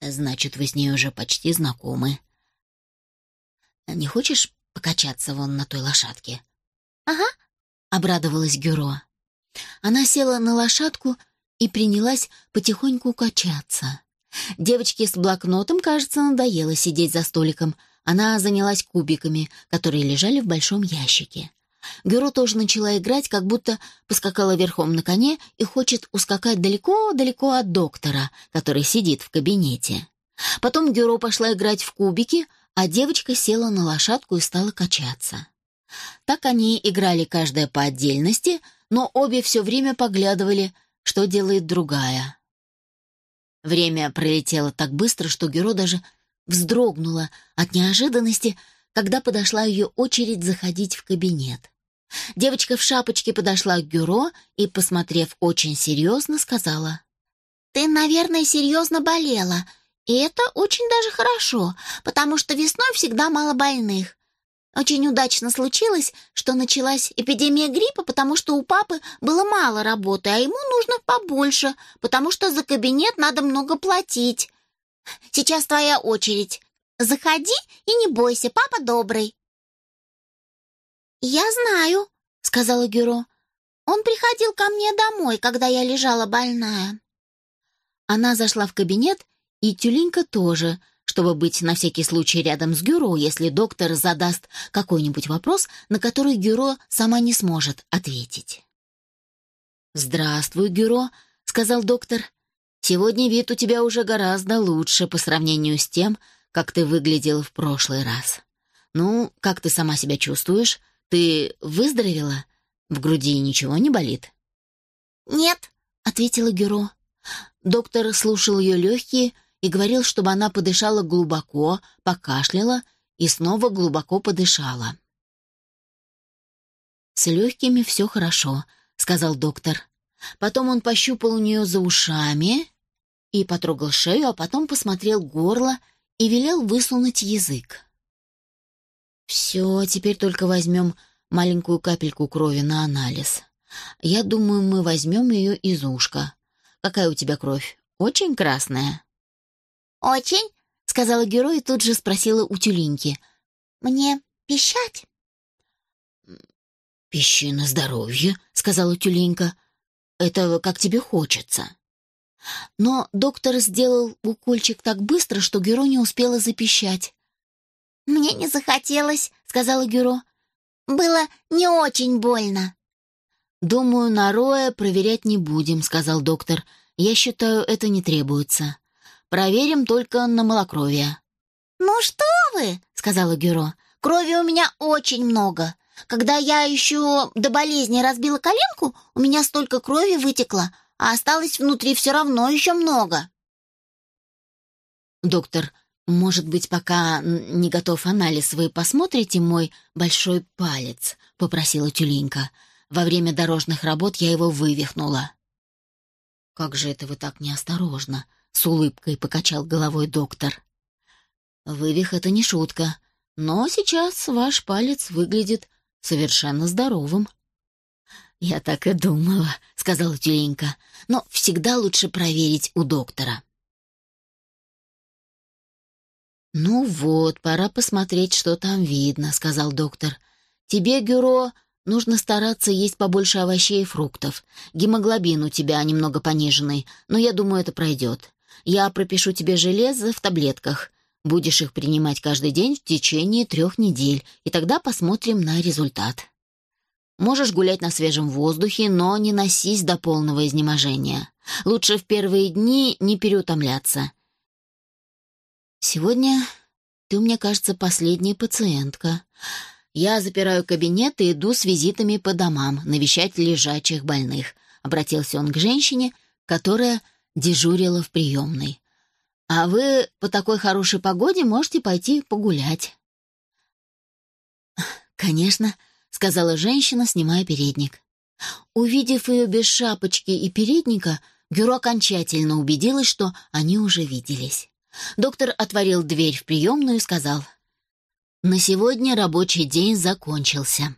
«Значит, вы с ней уже почти знакомы. Не хочешь покачаться вон на той лошадке?» «Ага», — обрадовалась Гюро. Она села на лошадку и принялась потихоньку качаться. Девочке с блокнотом, кажется, надоело сидеть за столиком. Она занялась кубиками, которые лежали в большом ящике. Гюро тоже начала играть, как будто поскакала верхом на коне и хочет ускакать далеко-далеко от доктора, который сидит в кабинете. Потом Гюро пошла играть в кубики, а девочка села на лошадку и стала качаться. Так они играли каждая по отдельности, но обе все время поглядывали, что делает другая. Время пролетело так быстро, что Гюро даже вздрогнула от неожиданности, когда подошла ее очередь заходить в кабинет. Девочка в шапочке подошла к Гюро и, посмотрев очень серьезно, сказала. «Ты, наверное, серьезно болела, и это очень даже хорошо, потому что весной всегда мало больных. Очень удачно случилось, что началась эпидемия гриппа, потому что у папы было мало работы, а ему нужно побольше, потому что за кабинет надо много платить. Сейчас твоя очередь. Заходи и не бойся, папа добрый. «Я знаю», — сказала Гюро. «Он приходил ко мне домой, когда я лежала больная». Она зашла в кабинет, и Тюленька тоже — чтобы быть на всякий случай рядом с Гюро, если доктор задаст какой-нибудь вопрос, на который Гюро сама не сможет ответить. «Здравствуй, Гюро», — сказал доктор. «Сегодня вид у тебя уже гораздо лучше по сравнению с тем, как ты выглядел в прошлый раз. Ну, как ты сама себя чувствуешь? Ты выздоровела? В груди ничего не болит?» «Нет», — ответила Гюро. Доктор слушал ее легкие, и говорил, чтобы она подышала глубоко, покашляла и снова глубоко подышала. «С легкими все хорошо», — сказал доктор. Потом он пощупал у нее за ушами и потрогал шею, а потом посмотрел горло и велел высунуть язык. «Все, теперь только возьмем маленькую капельку крови на анализ. Я думаю, мы возьмем ее из ушка. Какая у тебя кровь? Очень красная?» «Очень?» — сказала герой и тут же спросила у тюленьки. «Мне пищать?» «Пищи на здоровье», — сказала тюленька. «Это как тебе хочется». Но доктор сделал укольчик так быстро, что Гюро не успела запищать. «Мне не захотелось», — сказала Гюро. «Было не очень больно». «Думаю, на Роя проверять не будем», — сказал доктор. «Я считаю, это не требуется». Проверим только на малокровие». «Ну что вы!» — сказала Гюро. «Крови у меня очень много. Когда я еще до болезни разбила коленку, у меня столько крови вытекло, а осталось внутри все равно еще много». «Доктор, может быть, пока не готов анализ, вы посмотрите мой большой палец?» — попросила Тюленька. «Во время дорожных работ я его вывихнула». «Как же это вы так неосторожно?» С улыбкой покачал головой доктор. Вывих — это не шутка, но сейчас ваш палец выглядит совершенно здоровым. «Я так и думала», — сказала тюленька, «но всегда лучше проверить у доктора». «Ну вот, пора посмотреть, что там видно», — сказал доктор. «Тебе, Гюро, нужно стараться есть побольше овощей и фруктов. Гемоглобин у тебя немного пониженный, но я думаю, это пройдет. Я пропишу тебе железо в таблетках. Будешь их принимать каждый день в течение трех недель, и тогда посмотрим на результат. Можешь гулять на свежем воздухе, но не носись до полного изнеможения. Лучше в первые дни не переутомляться. Сегодня ты меня, кажется, последняя пациентка. Я запираю кабинет и иду с визитами по домам, навещать лежачих больных. Обратился он к женщине, которая дежурила в приемной. А вы по такой хорошей погоде можете пойти погулять. «Конечно», — сказала женщина, снимая передник. Увидев ее без шапочки и передника, Гюро окончательно убедилась, что они уже виделись. Доктор отворил дверь в приемную и сказал, «На сегодня рабочий день закончился».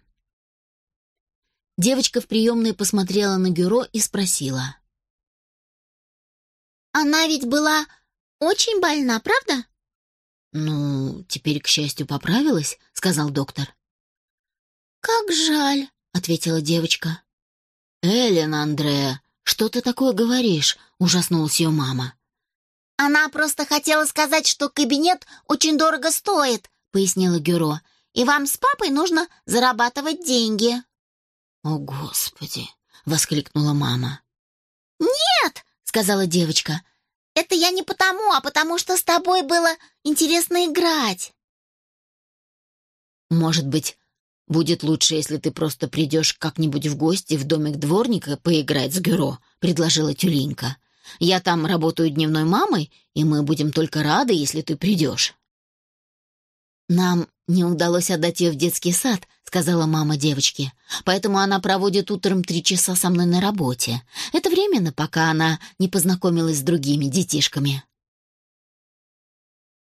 Девочка в приемной посмотрела на Гюро и спросила, она ведь была очень больна, правда? Ну, теперь, к счастью, поправилась, сказал доктор. Как жаль, ответила девочка. Эллен Андреа, «Что ты такое говоришь?» — ужаснулась ее мама. «Она просто хотела сказать, что кабинет очень дорого стоит», — пояснила Гюро. «И вам с папой нужно зарабатывать деньги». «О, Господи!» — воскликнула мама. Сказала девочка. «Это я не потому, а потому что с тобой было интересно играть». «Может быть, будет лучше, если ты просто придешь как-нибудь в гости в домик дворника поиграть с Гюро», — предложила Тюлинка. Я там работаю дневной мамой, и мы будем только рады, если ты придешь». «Нам не удалось отдать ее в детский сад», — сказала мама девочки. «Поэтому она проводит утром три часа со мной на работе. Это временно, пока она не познакомилась с другими детишками».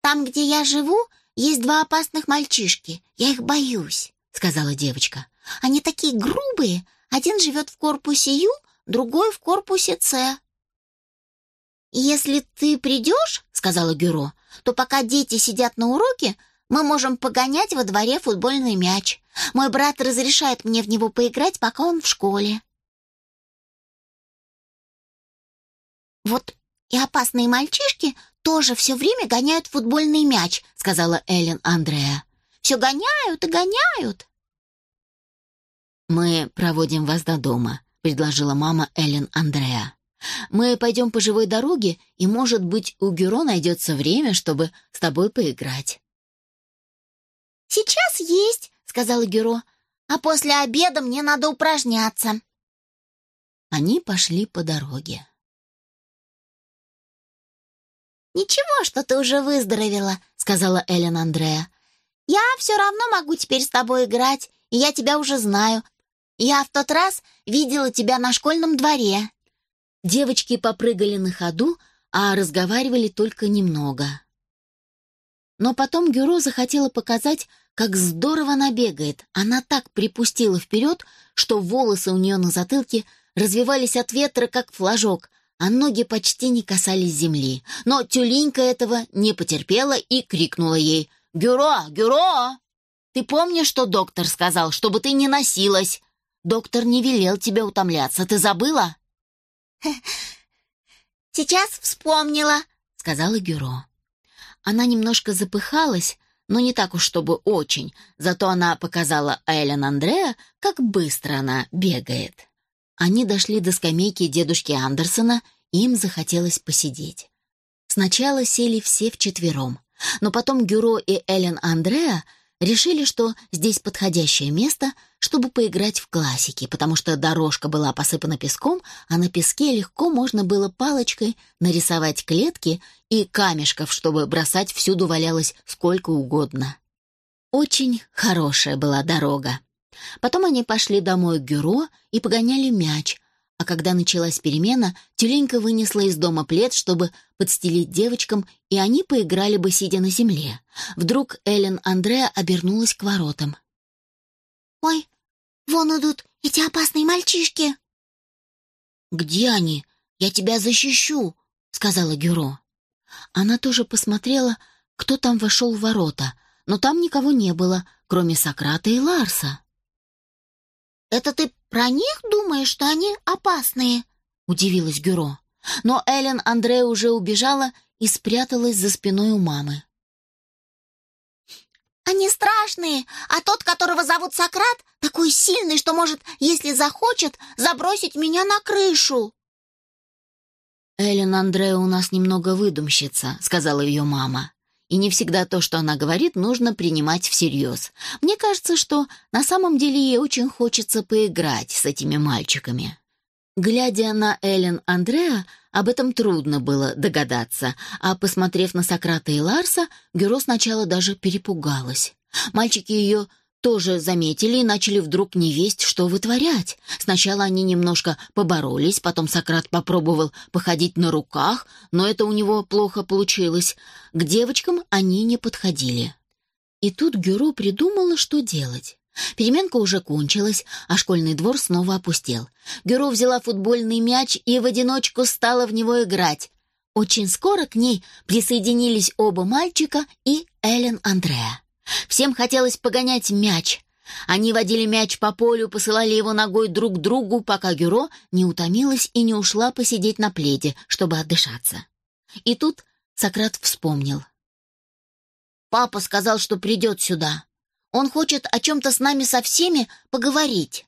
«Там, где я живу, есть два опасных мальчишки. Я их боюсь», — сказала девочка. «Они такие грубые. Один живет в корпусе Ю, другой в корпусе С. «Если ты придешь, — сказала Гюро, — то пока дети сидят на уроке, мы можем погонять во дворе футбольный мяч. Мой брат разрешает мне в него поиграть, пока он в школе». «Вот и опасные мальчишки тоже все время гоняют футбольный мяч», — сказала Эллен Андреа. «Все гоняют и гоняют». «Мы проводим вас до дома», — предложила мама Эллен Андреа. Мы пойдем по живой дороге, и, может быть, у Гюро найдется время, чтобы с тобой поиграть». «Сейчас есть», — сказала Гюро, «а после обеда мне надо упражняться». Они пошли по дороге. «Ничего, что ты уже выздоровела», — сказала Эллен Андреа. «Я все равно могу теперь с тобой играть, и я тебя уже знаю. Я в тот раз видела тебя на школьном дворе». Девочки попрыгали на ходу, а разговаривали только немного. Но потом Гюро захотела показать, как здорово она бегает. Она так припустила вперед, что волосы у нее на затылке развивались от ветра, как флажок, а ноги почти не касались земли. Но тюленька этого не потерпела и крикнула ей «Гюро! Гюро! Ты помнишь, что доктор сказал, чтобы ты не носилась? Доктор не велел тебе утомляться, ты забыла?» «Сейчас вспомнила», — сказала Гюро. Она немножко запыхалась, но не так уж, чтобы очень, зато она показала Эллен Андреа, как быстро она бегает. Они дошли до скамейки дедушки Андерсона, им захотелось посидеть. Сначала сели все вчетвером, но потом Гюро и Эллен Андреа решили, что здесь подходящее место — чтобы поиграть в классики, потому что дорожка была посыпана песком, а на песке легко можно было палочкой нарисовать клетки и камешков, чтобы бросать всюду валялось сколько угодно. Очень хорошая была дорога. Потом они пошли домой к Гюро и погоняли мяч, а когда началась перемена, тюленька вынесла из дома плед, чтобы подстелить девочкам, и они поиграли бы, сидя на земле. Вдруг Эллен Андреа обернулась к воротам. «Ой, вон идут эти опасные мальчишки!» «Где они? Я тебя защищу!» — сказала Гюро. Она тоже посмотрела, кто там вошел в ворота, но там никого не было, кроме Сократа и Ларса. «Это ты про них думаешь, что они опасные?» — удивилась Гюро. Но Эллен Андре уже убежала и спряталась за спиной у мамы. Они страшные, а тот, которого зовут Сократ, такой сильный, что может, если захочет, забросить меня на крышу. «Эллен Андреа у нас немного выдумщица», — сказала ее мама. «И не всегда то, что она говорит, нужно принимать всерьез. Мне кажется, что на самом деле ей очень хочется поиграть с этими мальчиками». Глядя на Эллен Андреа, об этом трудно было догадаться, а, посмотрев на Сократа и Ларса, Гюро сначала даже перепугалась. Мальчики ее тоже заметили и начали вдруг не весть, что вытворять. Сначала они немножко поборолись, потом Сократ попробовал походить на руках, но это у него плохо получилось. К девочкам они не подходили. И тут Гюро придумала, что делать. Переменка уже кончилась, а школьный двор снова опустел. Гюро взяла футбольный мяч и в одиночку стала в него играть. Очень скоро к ней присоединились оба мальчика и Эллен Андреа. Всем хотелось погонять мяч. Они водили мяч по полю, посылали его ногой друг другу, пока Гюро не утомилась и не ушла посидеть на пледе, чтобы отдышаться. И тут Сократ вспомнил. «Папа сказал, что придет сюда. Он хочет о чем-то с нами со всеми поговорить».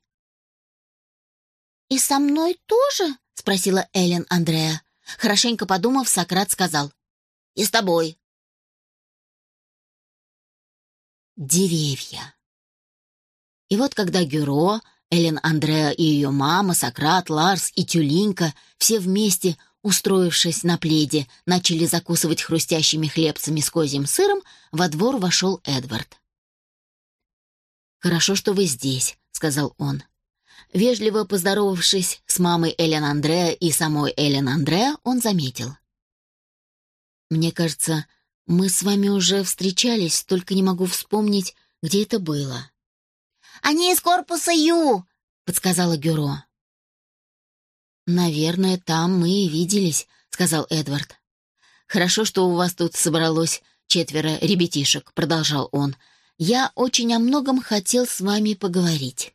«И со мной тоже?» — спросила Эллен Андреа. Хорошенько подумав, Сократ сказал. «И с тобой». Деревья. И вот когда Гюро, Эллен Андреа и ее мама, Сократ, Ларс и Тюлинка все вместе, устроившись на пледе, начали закусывать хрустящими хлебцами с козьим сыром, во двор вошел Эдвард. «Хорошо, что вы здесь», — сказал он. Вежливо поздоровавшись с мамой Эллен Андреа и самой Эллен Андреа, он заметил. «Мне кажется, мы с вами уже встречались, только не могу вспомнить, где это было». «Они из корпуса Ю», — подсказала Гюро. «Наверное, там мы и виделись», — сказал Эдвард. «Хорошо, что у вас тут собралось четверо ребятишек», — продолжал он. «Я очень о многом хотел с вами поговорить».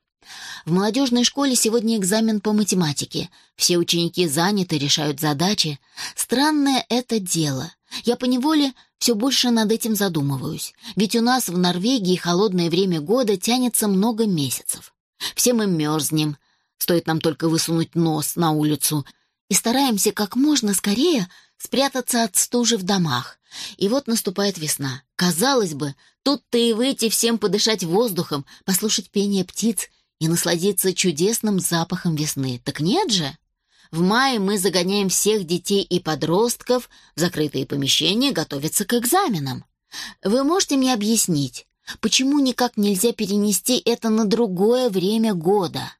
В молодежной школе сегодня экзамен по математике. Все ученики заняты, решают задачи. Странное это дело. Я поневоле все больше над этим задумываюсь. Ведь у нас в Норвегии холодное время года тянется много месяцев. Все мы мерзнем. Стоит нам только высунуть нос на улицу. И стараемся как можно скорее спрятаться от стужи в домах. И вот наступает весна. Казалось бы, тут-то и выйти всем подышать воздухом, послушать пение птиц и насладиться чудесным запахом весны. Так нет же? В мае мы загоняем всех детей и подростков в закрытые помещения готовиться к экзаменам. Вы можете мне объяснить, почему никак нельзя перенести это на другое время года?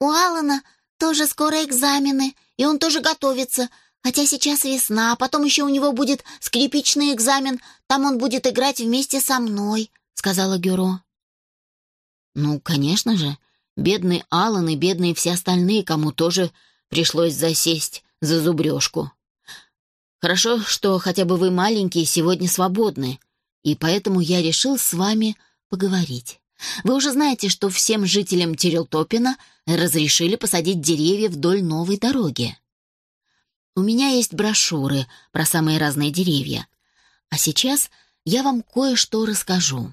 У Алана тоже скоро экзамены, и он тоже готовится, хотя сейчас весна, а потом еще у него будет скрипичный экзамен, там он будет играть вместе со мной», — сказала Гюро. Ну, конечно же, бедный Алан и бедные все остальные, кому тоже пришлось засесть за зубрежку. Хорошо, что хотя бы вы маленькие сегодня свободны, и поэтому я решил с вами поговорить. Вы уже знаете, что всем жителям Терелтопина разрешили посадить деревья вдоль новой дороги. У меня есть брошюры про самые разные деревья. А сейчас я вам кое-что расскажу.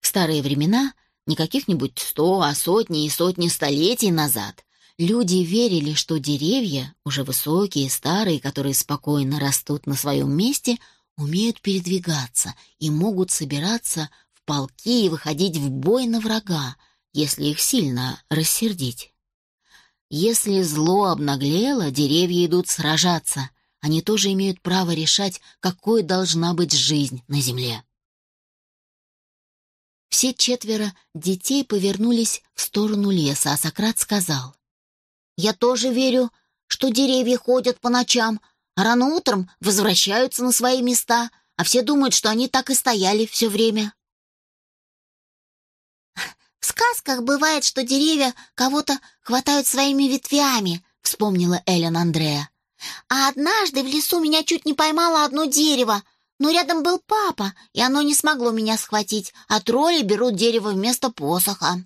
В старые времена не каких-нибудь сто, а сотни и сотни столетий назад. Люди верили, что деревья, уже высокие, старые, которые спокойно растут на своем месте, умеют передвигаться и могут собираться в полки и выходить в бой на врага, если их сильно рассердить. Если зло обнаглело, деревья идут сражаться. Они тоже имеют право решать, какой должна быть жизнь на земле. Все четверо детей повернулись в сторону леса, а Сократ сказал. «Я тоже верю, что деревья ходят по ночам, а рано утром возвращаются на свои места, а все думают, что они так и стояли все время». «В сказках бывает, что деревья кого-то хватают своими ветвями», — вспомнила Эллен Андрея. «А однажды в лесу меня чуть не поймало одно дерево, но рядом был папа, и оно не смогло меня схватить, а тролли берут дерево вместо посоха.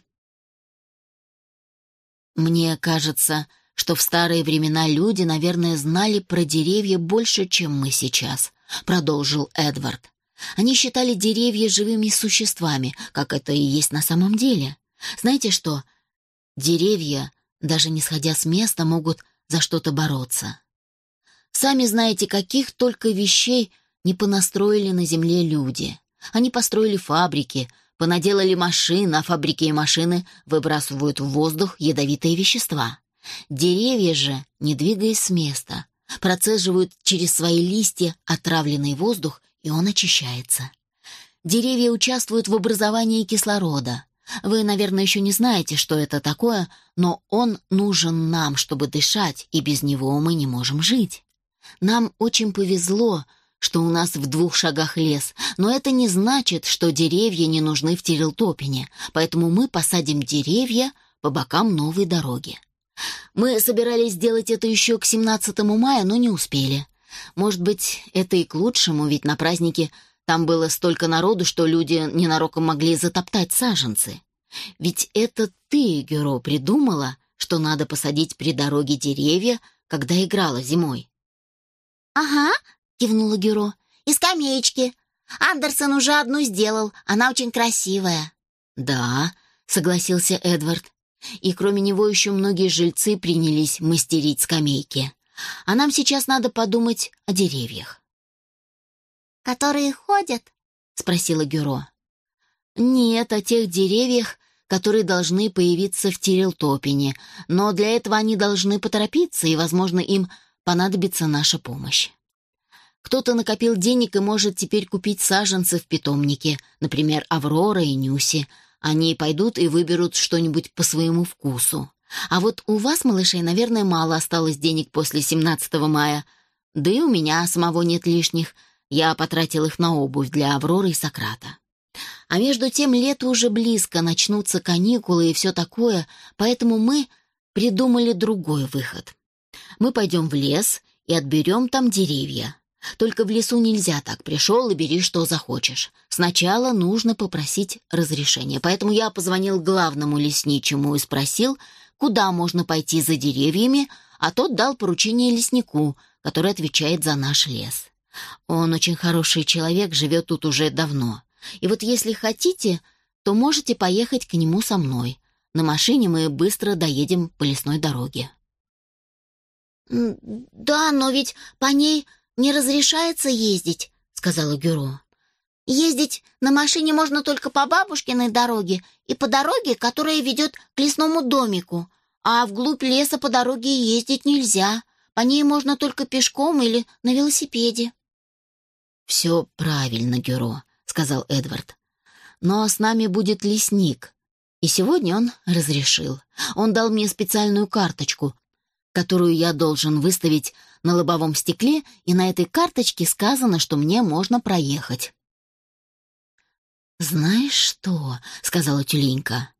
Мне кажется, что в старые времена люди, наверное, знали про деревья больше, чем мы сейчас, продолжил Эдвард. Они считали деревья живыми существами, как это и есть на самом деле. Знаете что? Деревья, даже не сходя с места, могут за что-то бороться. Сами знаете, каких только вещей не понастроили на земле люди. Они построили фабрики, понаделали машины, а фабрики и машины выбрасывают в воздух ядовитые вещества. Деревья же, не двигаясь с места, процеживают через свои листья отравленный воздух, и он очищается. Деревья участвуют в образовании кислорода. Вы, наверное, еще не знаете, что это такое, но он нужен нам, чтобы дышать, и без него мы не можем жить. Нам очень повезло, что у нас в двух шагах лес, но это не значит, что деревья не нужны в Терелтопине, поэтому мы посадим деревья по бокам новой дороги. Мы собирались сделать это еще к 17 мая, но не успели. Может быть, это и к лучшему, ведь на празднике Там было столько народу, что люди ненароком могли затоптать саженцы. Ведь это ты, Геро, придумала, что надо посадить при дороге деревья, когда играла зимой. «Ага», — кивнула Геро, — «и скамеечки. Андерсон уже одну сделал, она очень красивая». «Да», — согласился Эдвард. И кроме него еще многие жильцы принялись мастерить скамейки. А нам сейчас надо подумать о деревьях. «Которые ходят?» — спросила Гюро. «Нет, о тех деревьях, которые должны появиться в Тирилтопине, но для этого они должны поторопиться, и, возможно, им понадобится наша помощь. Кто-то накопил денег и может теперь купить саженцы в питомнике, например, Аврора и Нюси. Они пойдут и выберут что-нибудь по своему вкусу. А вот у вас, малышей, наверное, мало осталось денег после 17 мая. Да и у меня самого нет лишних. Я потратил их на обувь для Авроры и Сократа. А между тем лето уже близко, начнутся каникулы и все такое, поэтому мы придумали другой выход. Мы пойдем в лес и отберем там деревья. Только в лесу нельзя так, пришел и бери, что захочешь. Сначала нужно попросить разрешения, поэтому я позвонил главному лесничему и спросил, куда можно пойти за деревьями, а тот дал поручение леснику, который отвечает за наш лес. Он очень хороший человек, живет тут уже давно. И вот если хотите, то можете поехать к нему со мной. На машине мы быстро доедем по лесной дороге. «Да, но ведь по ней не разрешается ездить», — сказала Гюро. «Ездить на машине можно только по бабушкиной дороге и по дороге, которая ведет к лесному домику, а вглубь леса по дороге ездить нельзя. По ней можно только пешком или на велосипеде». «Все правильно, Гюро», — сказал Эдвард. «Но с нами будет лесник». И сегодня он разрешил. Он дал мне специальную карточку, которую я должен выставить на лобовом стекле, и на этой карточке сказано, что мне можно проехать. «Знаешь что?» — сказала Тюленька.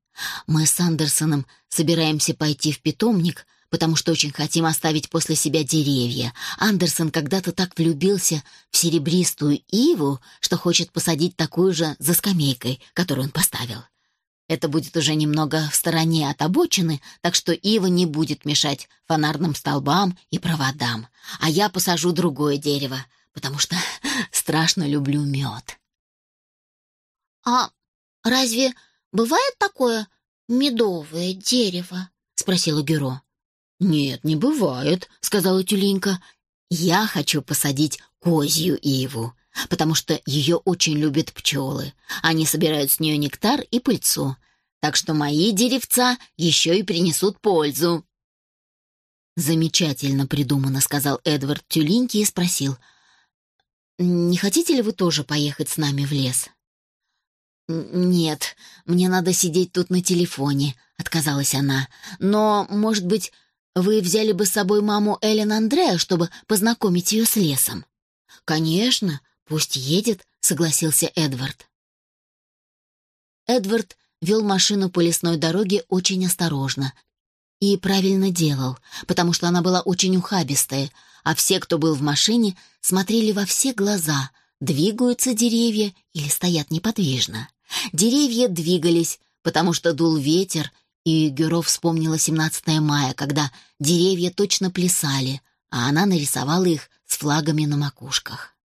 «Мы с Андерсоном собираемся пойти в питомник, потому что очень хотим оставить после себя деревья. Андерсон когда-то так влюбился в серебристую иву, что хочет посадить такую же за скамейкой, которую он поставил. Это будет уже немного в стороне от обочины, так что ива не будет мешать фонарным столбам и проводам. А я посажу другое дерево, потому что страшно люблю мед. «А разве бывает такое медовое дерево?» — спросила Гюро. «Нет, не бывает», — сказала Тюленька. «Я хочу посадить козью иву потому что ее очень любят пчелы. Они собирают с нее нектар и пыльцу. Так что мои деревца еще и принесут пользу. «Замечательно придумано», — сказал Эдвард Тюлинки и спросил. «Не хотите ли вы тоже поехать с нами в лес?» «Нет, мне надо сидеть тут на телефоне», — отказалась она. «Но, может быть, вы взяли бы с собой маму Эллен Андреа, чтобы познакомить ее с лесом?» «Конечно, «Пусть едет», — согласился Эдвард. Эдвард вел машину по лесной дороге очень осторожно и правильно делал, потому что она была очень ухабистая, а все, кто был в машине, смотрели во все глаза, двигаются деревья или стоят неподвижно. Деревья двигались, потому что дул ветер, и Гюро вспомнила 17 мая, когда деревья точно плясали, а она нарисовала их с флагами на макушках.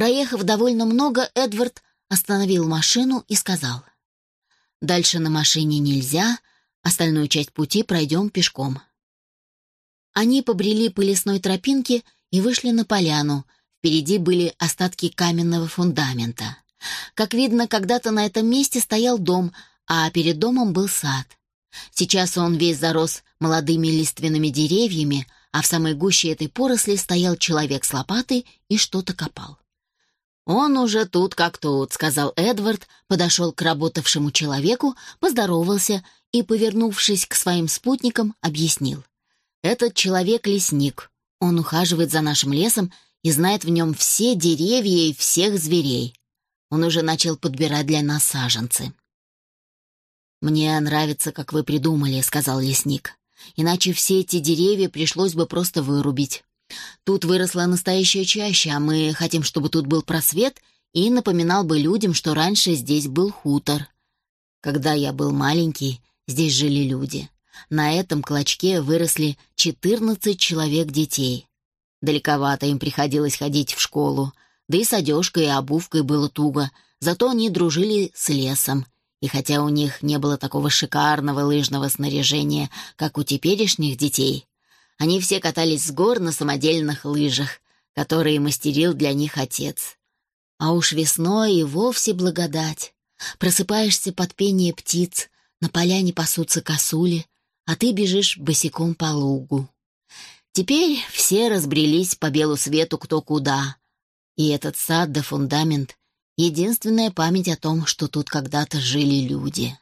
Проехав довольно много, Эдвард остановил машину и сказал. «Дальше на машине нельзя, остальную часть пути пройдем пешком». Они побрели по лесной тропинке и вышли на поляну. Впереди были остатки каменного фундамента. Как видно, когда-то на этом месте стоял дом, а перед домом был сад. Сейчас он весь зарос молодыми лиственными деревьями, а в самой гуще этой поросли стоял человек с лопатой и что-то копал. «Он уже тут как тут», — сказал Эдвард, подошел к работавшему человеку, поздоровался и, повернувшись к своим спутникам, объяснил. «Этот человек — лесник. Он ухаживает за нашим лесом и знает в нем все деревья и всех зверей. Он уже начал подбирать для нас саженцы». «Мне нравится, как вы придумали», — сказал лесник. «Иначе все эти деревья пришлось бы просто вырубить. Тут выросла настоящая чаща, а мы хотим, чтобы тут был просвет, и напоминал бы людям, что раньше здесь был хутор. Когда я был маленький, здесь жили люди. На этом клочке выросли 14 человек детей. Далековато им приходилось ходить в школу, да и с одежкой и обувкой было туго, зато они дружили с лесом. И хотя у них не было такого шикарного лыжного снаряжения, как у теперешних детей, они все катались с гор на самодельных лыжах, которые мастерил для них отец. А уж весной и вовсе благодать. Просыпаешься под пение птиц, на поляне пасутся косули, а ты бежишь босиком по лугу. Теперь все разбрелись по белу свету кто куда. И этот сад да фундамент — единственная память о том, что тут когда-то жили люди.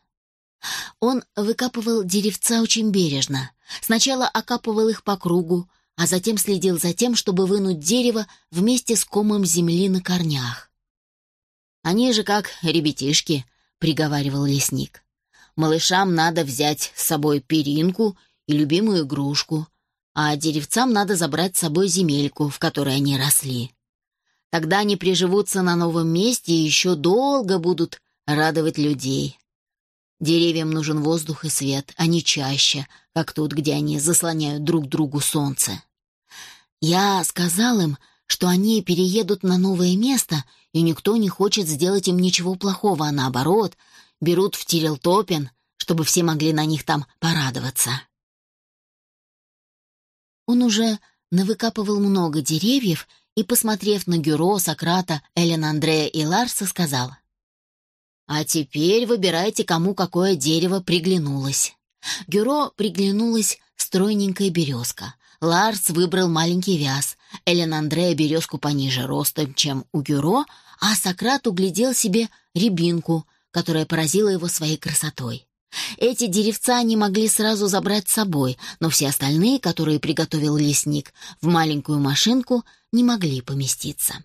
Он выкапывал деревца очень бережно. Сначала окапывал их по кругу, а затем следил за тем, чтобы вынуть дерево вместе с комом земли на корнях. «Они же как ребятишки», — приговаривал лесник. «Малышам надо взять с собой перинку и любимую игрушку, а деревцам надо забрать с собой земельку, в которой они росли. Тогда они приживутся на новом месте и еще долго будут радовать людей. Деревьям нужен воздух и свет, а не чаще, как тут, где они заслоняют друг другу солнце. Я сказал им, что они переедут на новое место, и никто не хочет сделать им ничего плохого, а наоборот, берут в Тирелтопен, чтобы все могли на них там порадоваться. Он уже навыкапывал много деревьев и, посмотрев на Гюро, Сократа, Элен Андрея и Ларса, сказал, «А теперь выбирайте, кому какое дерево приглянулось». Гюро приглянулась стройненькая березка. Ларс выбрал маленький вяз, Элен Андрея березку пониже ростом, чем у Гюро, а Сократ углядел себе рябинку, которая поразила его своей красотой. Эти деревца они могли сразу забрать с собой, но все остальные, которые приготовил лесник, в маленькую машинку не могли поместиться.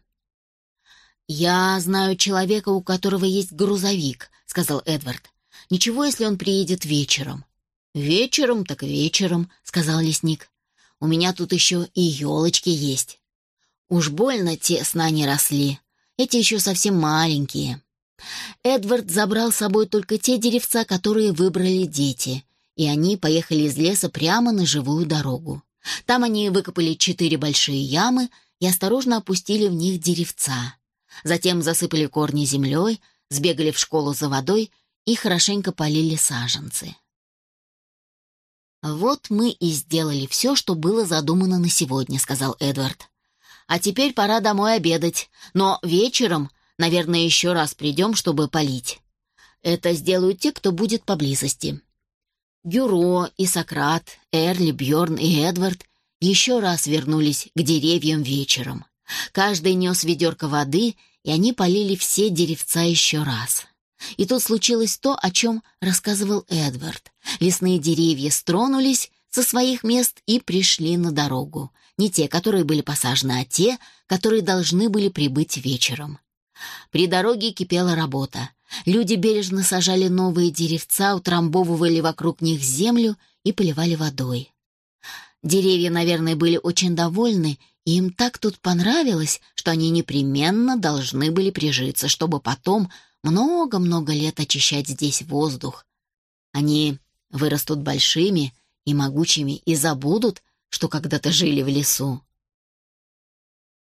«Я знаю человека, у которого есть грузовик», — сказал Эдвард. «Ничего, если он приедет вечером». «Вечером так вечером», — сказал лесник. «У меня тут еще и елочки есть». Уж больно тесно они росли. Эти еще совсем маленькие. Эдвард забрал с собой только те деревца, которые выбрали дети, и они поехали из леса прямо на живую дорогу. Там они выкопали четыре большие ямы и осторожно опустили в них деревца. Затем засыпали корни землей, сбегали в школу за водой и хорошенько полили саженцы. «Вот мы и сделали все, что было задумано на сегодня», — сказал Эдвард. «А теперь пора домой обедать, но вечером Наверное, еще раз придем, чтобы полить. Это сделают те, кто будет поблизости. Гюро и Сократ, Эрли, Бьорн и Эдвард еще раз вернулись к деревьям вечером. Каждый нес ведерко воды, и они полили все деревца еще раз. И тут случилось то, о чем рассказывал Эдвард. Лесные деревья стронулись со своих мест и пришли на дорогу. Не те, которые были посажены, а те, которые должны были прибыть вечером. При дороге кипела работа. Люди бережно сажали новые деревца, утрамбовывали вокруг них землю и поливали водой. Деревья, наверное, были очень довольны, и им так тут понравилось, что они непременно должны были прижиться, чтобы потом много-много лет очищать здесь воздух. Они вырастут большими и могучими и забудут, что когда-то жили в лесу.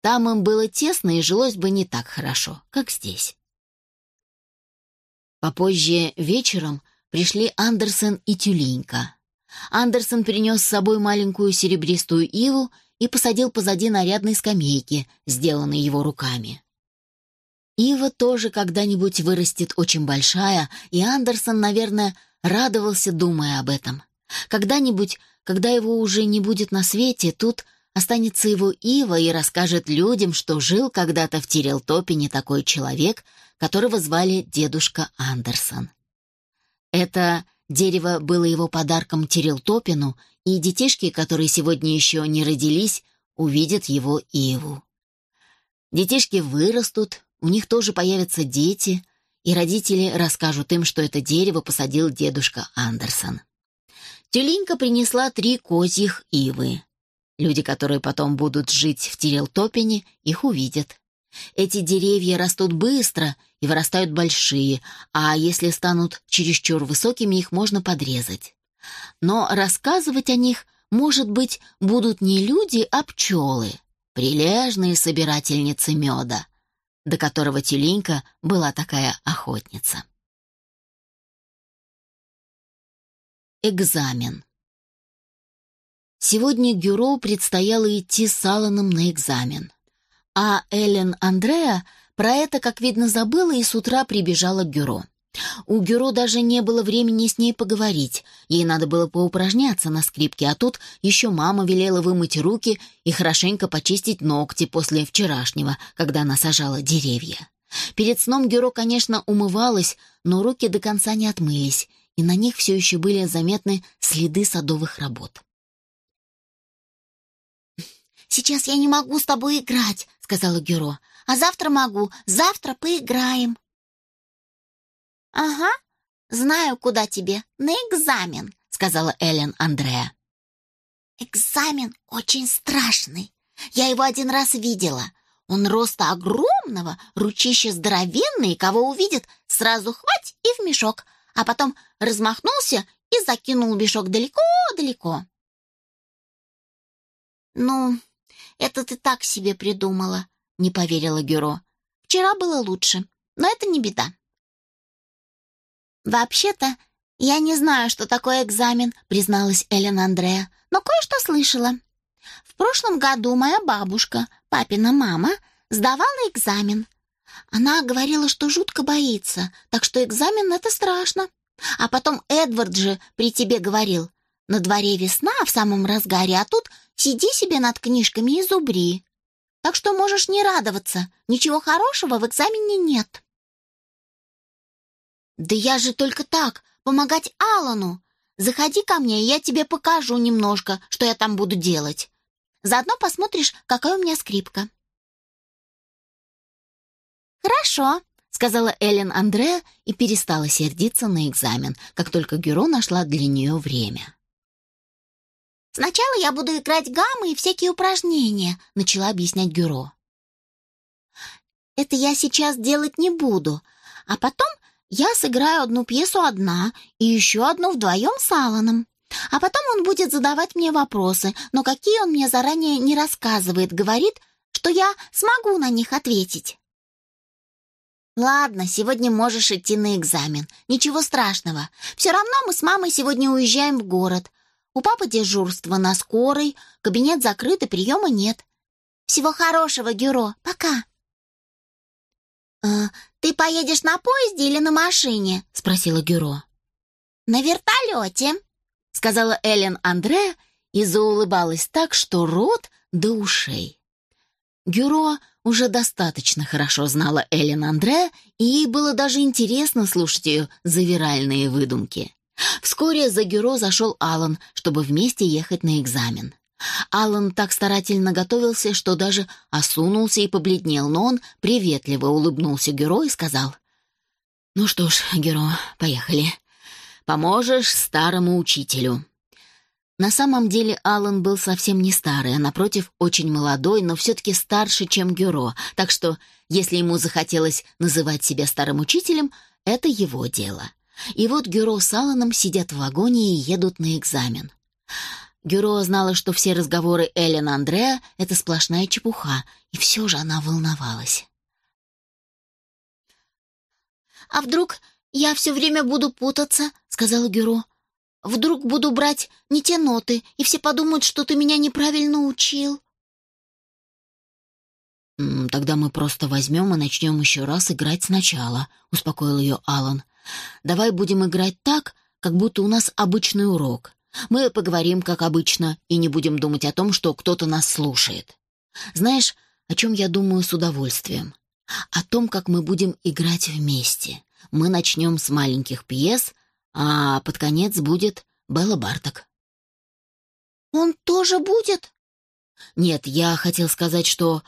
Там им было тесно и жилось бы не так хорошо, как здесь. Попозже вечером пришли Андерсон и Тюленька. Андерсон принес с собой маленькую серебристую иву и посадил позади нарядной скамейки, сделанной его руками. Ива тоже когда-нибудь вырастет очень большая, и Андерсон, наверное, радовался, думая об этом. Когда-нибудь, когда его уже не будет на свете, тут Останется его Ива и расскажет людям, что жил когда-то в Тирелтопине такой человек, которого звали дедушка Андерсон. Это дерево было его подарком Тирелтопину, и детишки, которые сегодня еще не родились, увидят его Иву. Детишки вырастут, у них тоже появятся дети, и родители расскажут им, что это дерево посадил дедушка Андерсон. Тюленька принесла три козьих ивы. Люди, которые потом будут жить в Тирелтопине, их увидят. Эти деревья растут быстро и вырастают большие, а если станут чересчур высокими, их можно подрезать. Но рассказывать о них, может быть, будут не люди, а пчелы, прилежные собирательницы меда, до которого Тюленька была такая охотница. Экзамен. Сегодня Гюро предстояло идти с Алланом на экзамен. А Эллен Андреа про это, как видно, забыла и с утра прибежала к Гюро. У Гюро даже не было времени с ней поговорить. Ей надо было поупражняться на скрипке, а тут еще мама велела вымыть руки и хорошенько почистить ногти после вчерашнего, когда она сажала деревья. Перед сном Гюро, конечно, умывалась, но руки до конца не отмылись, и на них все еще были заметны следы садовых работ. «Сейчас я не могу с тобой играть», — сказала Гюро. «А завтра могу. Завтра поиграем». «Ага, знаю, куда тебе. На экзамен», — сказала Эллен Андреа. «Экзамен очень страшный. Я его один раз видела. Он роста огромного, ручище здоровенное, кого увидит, сразу хвать и в мешок а потом размахнулся и закинул мешок далеко-далеко. «Ну, это ты так себе придумала», — не поверила Гюро. «Вчера было лучше, но это не беда». «Вообще-то, я не знаю, что такое экзамен», — призналась Эллен Андрея, «но кое-что слышала. В прошлом году моя бабушка, папина мама, сдавала экзамен. Она говорила, что жутко боится, так что экзамен — это страшно. А потом Эдвард же при тебе говорил, на дворе весна в самом разгаре, а тут сиди себе над книжками и зубри. Так что можешь не радоваться, ничего хорошего в экзамене нет. Да я же только так, помогать Алану. Заходи ко мне, и я тебе покажу немножко, что я там буду делать. Заодно посмотришь, какая у меня скрипка. «Хорошо», — сказала Эллен Андре и перестала сердиться на экзамен, как только Гюро нашла для нее время. «Сначала я буду играть гаммы и всякие упражнения», — начала объяснять Гюро. «Это я сейчас делать не буду, а потом я сыграю одну пьесу одна и еще одну вдвоем с Алланом. А потом он будет задавать мне вопросы, но какие он мне заранее не рассказывает, говорит, что я смогу на них ответить. «Ладно, сегодня можешь идти на экзамен. Ничего страшного. Все равно мы с мамой сегодня уезжаем в город. У папы дежурство на скорой, кабинет закрыт и приема нет. Всего хорошего, Гюро. Пока». «Э, «Ты поедешь на поезде или на машине?» — спросила Гюро. «На вертолете», — сказала Эллен Андре и заулыбалась так, что рот до ушей. Гюро уже достаточно хорошо знала Эллен Андре, и ей было даже интересно слушать ее завиральные выдумки. Вскоре за Гюро зашел Алан, чтобы вместе ехать на экзамен. Алан так старательно готовился, что даже осунулся и побледнел, но он приветливо улыбнулся Гюро и сказал, «Ну что ж, Гюро, поехали. Поможешь старому учителю». На самом деле Алан был совсем не старый, а напротив очень молодой, но все-таки старше, чем Гюро, так что, если ему захотелось называть себя старым учителем, это его дело. И вот Гюро с Аланом сидят в вагоне и едут на экзамен. Гюро знала, что все разговоры Эллен Андреа — это сплошная чепуха, и все же она волновалась. «А вдруг я все время буду путаться?» — сказала Гюро. Вдруг буду брать не те ноты, и все подумают, что ты меня неправильно учил. «Тогда мы просто возьмем и начнем еще раз играть сначала», — успокоил ее Алан. «Давай будем играть так, как будто у нас обычный урок. Мы поговорим, как обычно, и не будем думать о том, что кто-то нас слушает. Знаешь, о чем я думаю с удовольствием? О том, как мы будем играть вместе. Мы начнем с маленьких пьес, а под конец будет Белла Барток. «Он тоже будет?» «Нет, я хотел сказать, что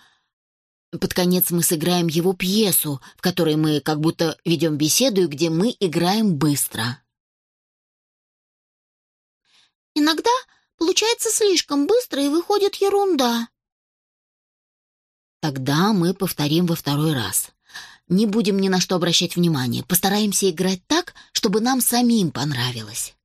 под конец мы сыграем его пьесу, в которой мы как будто ведем беседу и где мы играем быстро». «Иногда получается слишком быстро и выходит ерунда». Тогда мы повторим во второй раз. Не будем ни на что обращать внимания. Постараемся играть так, чтобы нам самим понравилось.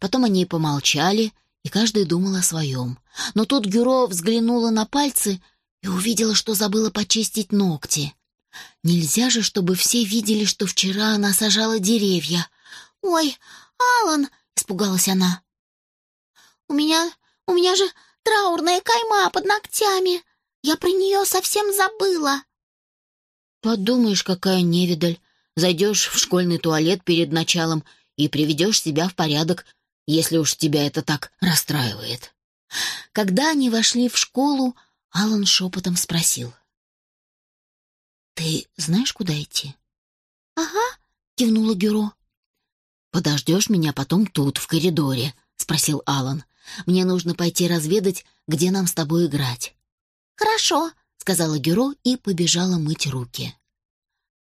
Потом они помолчали, и каждый думал о своем. Но тут Гюро взглянула на пальцы и увидела, что забыла почистить ногти. Нельзя же, чтобы все видели, что вчера она сажала деревья. «Ой, Алан!» — испугалась она. «У меня... у меня же траурная кайма под ногтями. Я про нее совсем забыла». «Подумаешь, какая невидаль. Зайдешь в школьный туалет перед началом и приведешь себя в порядок, если уж тебя это так расстраивает». Когда они вошли в школу, Алан шепотом спросил. «Ты знаешь, куда идти?» «Ага», — кивнула Гюро. «Подождешь меня потом тут, в коридоре?» — спросил Алан. «Мне нужно пойти разведать, где нам с тобой играть». «Хорошо», — сказала Гюро и побежала мыть руки.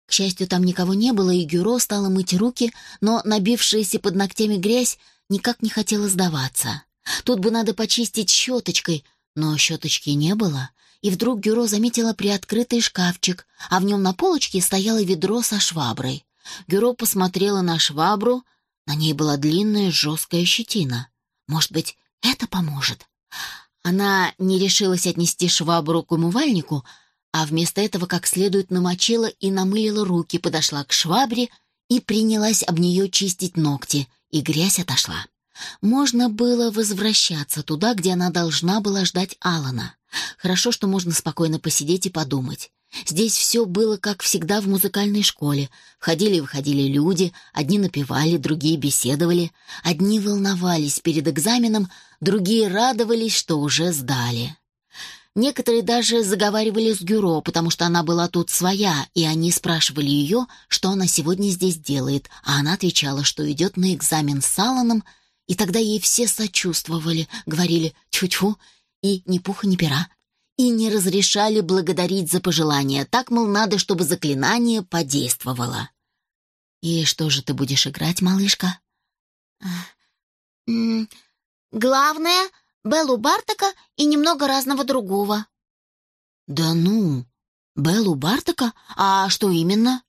К счастью, там никого не было, и Гюро стала мыть руки, но набившаяся под ногтями грязь никак не хотела сдаваться. Тут бы надо почистить щеточкой, но щеточки не было, и вдруг Гюро заметила приоткрытый шкафчик, а в нем на полочке стояло ведро со шваброй. Гюро посмотрела на швабру, на ней была длинная жесткая щетина. Может быть, это поможет? Она не решилась отнести швабру к умывальнику, а вместо этого как следует намочила и намылила руки, подошла к швабре и принялась об нее чистить ногти, и грязь отошла. Можно было возвращаться туда, где она должна была ждать Алана. Хорошо, что можно спокойно посидеть и подумать. Здесь все было, как всегда, в музыкальной школе. Входили и выходили люди, одни напевали, другие беседовали, одни волновались перед экзаменом, другие радовались, что уже сдали. Некоторые даже заговаривали с Гюро, потому что она была тут своя, и они спрашивали ее, что она сегодня здесь делает, а она отвечала, что идет на экзамен с Алланом, и тогда ей все сочувствовали, говорили «тьфу-тьфу» и «ни пуха, ни пера», и не разрешали благодарить за пожелания. Так, мол, надо, чтобы заклинание подействовало. «И что же ты будешь играть, малышка?» «Главное, Беллу Бартака и немного разного другого». «Да ну, Беллу Бартака? А что именно?»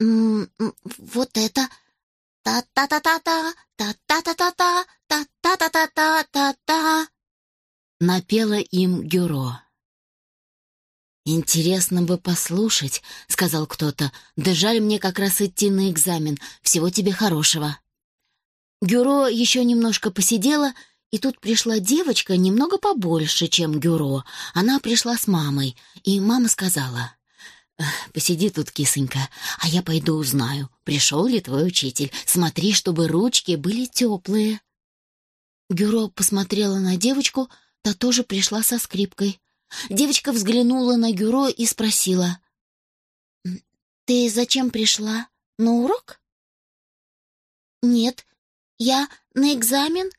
«Вот это. Та-та-та-та-та, та-та-та-та-та, та-та-та-та-та-та-та». Напела им Гюро. «Интересно бы послушать», — сказал кто-то. «Да жаль мне как раз идти на экзамен. Всего тебе хорошего». Гюро еще немножко посидела, и тут пришла девочка немного побольше, чем Гюро. Она пришла с мамой, и мама сказала... «Посиди тут, кисонька, а я пойду узнаю, пришел ли твой учитель. Смотри, чтобы ручки были теплые». Гюро посмотрела на девочку, та тоже пришла со скрипкой. Девочка взглянула на Гюро и спросила. «Ты зачем пришла? На урок?» «Нет, я на экзамен.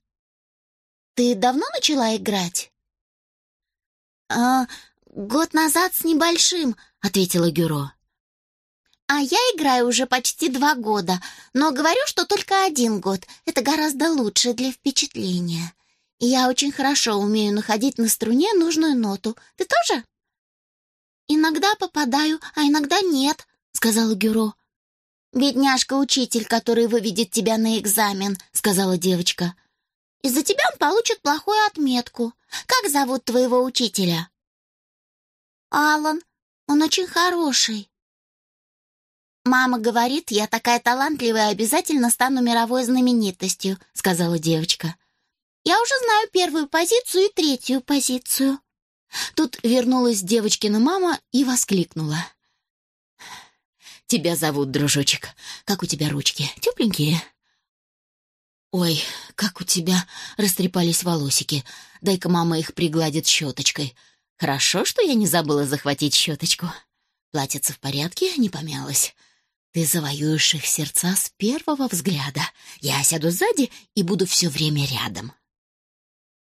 Ты давно начала играть?» «А, год назад с небольшим», — ответила Гюро. «А я играю уже почти два года, но говорю, что только один год. Это гораздо лучше для впечатления. Я очень хорошо умею находить на струне нужную ноту. Ты тоже? Иногда попадаю, а иногда нет, сказала Гюро. Бедняжка-учитель, который выведет тебя на экзамен, сказала девочка. Из-за тебя он получит плохую отметку. Как зовут твоего учителя? Алан. Он очень хороший. «Мама говорит, я такая талантливая, обязательно стану мировой знаменитостью», — сказала девочка. Я уже знаю первую позицию и третью позицию». Тут вернулась девочкина мама и воскликнула. «Тебя зовут, дружочек. Как у тебя ручки? Тепленькие?» «Ой, как у тебя растрепались волосики. Дай-ка мама их пригладит щеточкой. Хорошо, что я не забыла захватить щеточку. Платьице в порядке, не помялась. Ты завоюешь их сердца с первого взгляда. Я сяду сзади и буду все время рядом».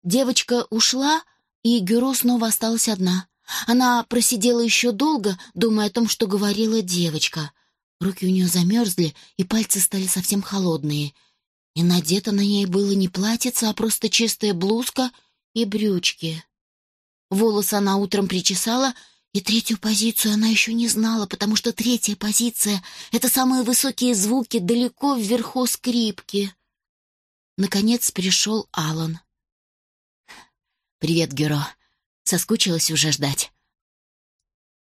Девочка ушла, и Гюро снова осталась одна. Она просидела еще долго, думая о том, что говорила девочка. Руки у нее замерзли, и пальцы стали совсем холодные. И надето на ней было не платьице, а просто чистая блузка и брючки. Волосы она утром причесала И третью позицию она еще не знала, потому что третья позиция — это самые высокие звуки далеко вверху скрипки. Наконец пришел Алан. «Привет, Гюро. Соскучилась уже ждать?»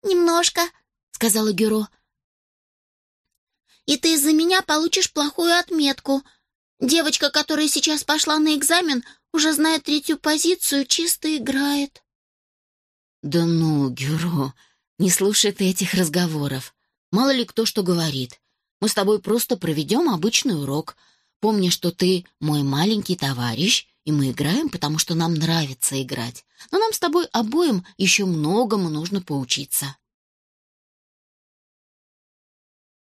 «Немножко», — сказала Гюро. «И ты из-за меня получишь плохую отметку. Девочка, которая сейчас пошла на экзамен, уже знает третью позицию, чисто играет». «Да ну, Гюро, не слушай ты этих разговоров. Мало ли кто что говорит. Мы с тобой просто проведем обычный урок. Помни, что ты мой маленький товарищ, и мы играем, потому что нам нравится играть. Но нам с тобой обоим еще многому нужно поучиться».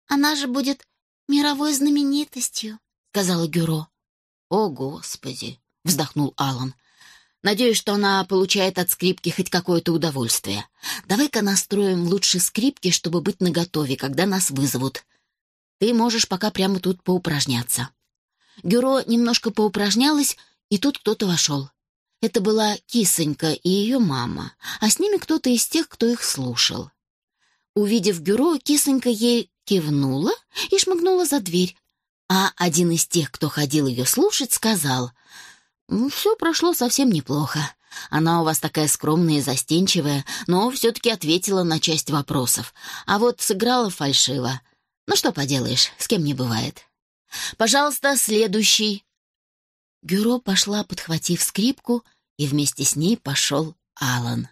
«Она же будет мировой знаменитостью», — сказала Гюро. «О, Господи!» — вздохнул Алан. Надеюсь, что она получает от скрипки хоть какое-то удовольствие. Давай-ка настроим лучше скрипки, чтобы быть наготове, когда нас вызовут. Ты можешь пока прямо тут поупражняться». Гюро немножко поупражнялась, и тут кто-то вошел. Это была кисонька и ее мама, а с ними кто-то из тех, кто их слушал. Увидев Гюро, кисонька ей кивнула и шмыгнула за дверь, а один из тех, кто ходил ее слушать, сказал — «Все прошло совсем неплохо. Она у вас такая скромная и застенчивая, но все-таки ответила на часть вопросов. А вот сыграла фальшиво. Ну что поделаешь, с кем не бывает. Пожалуйста, следующий». Гюро пошла, подхватив скрипку, и вместе с ней пошел Алан.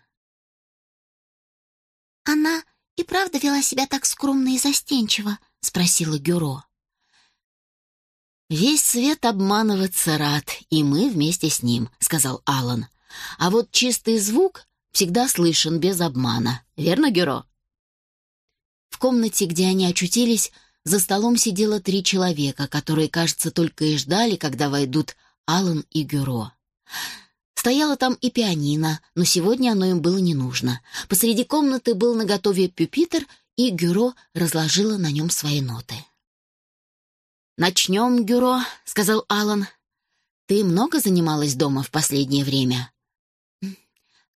«Она и правда вела себя так скромно и застенчиво?» — спросила Гюро. «Весь свет обманываться рад, и мы вместе с ним», — сказал Алан. «А вот чистый звук всегда слышен без обмана. Верно, Гюро?» В комнате, где они очутились, за столом сидело три человека, которые, кажется, только и ждали, когда войдут Алан и Гюро. Стояло там и пианино, но сегодня оно им было не нужно. Посреди комнаты был наготове пюпитр, и Гюро разложила на нем свои ноты. «Начнем, Гюро», — сказал Алан. «Ты много занималась дома в последнее время?»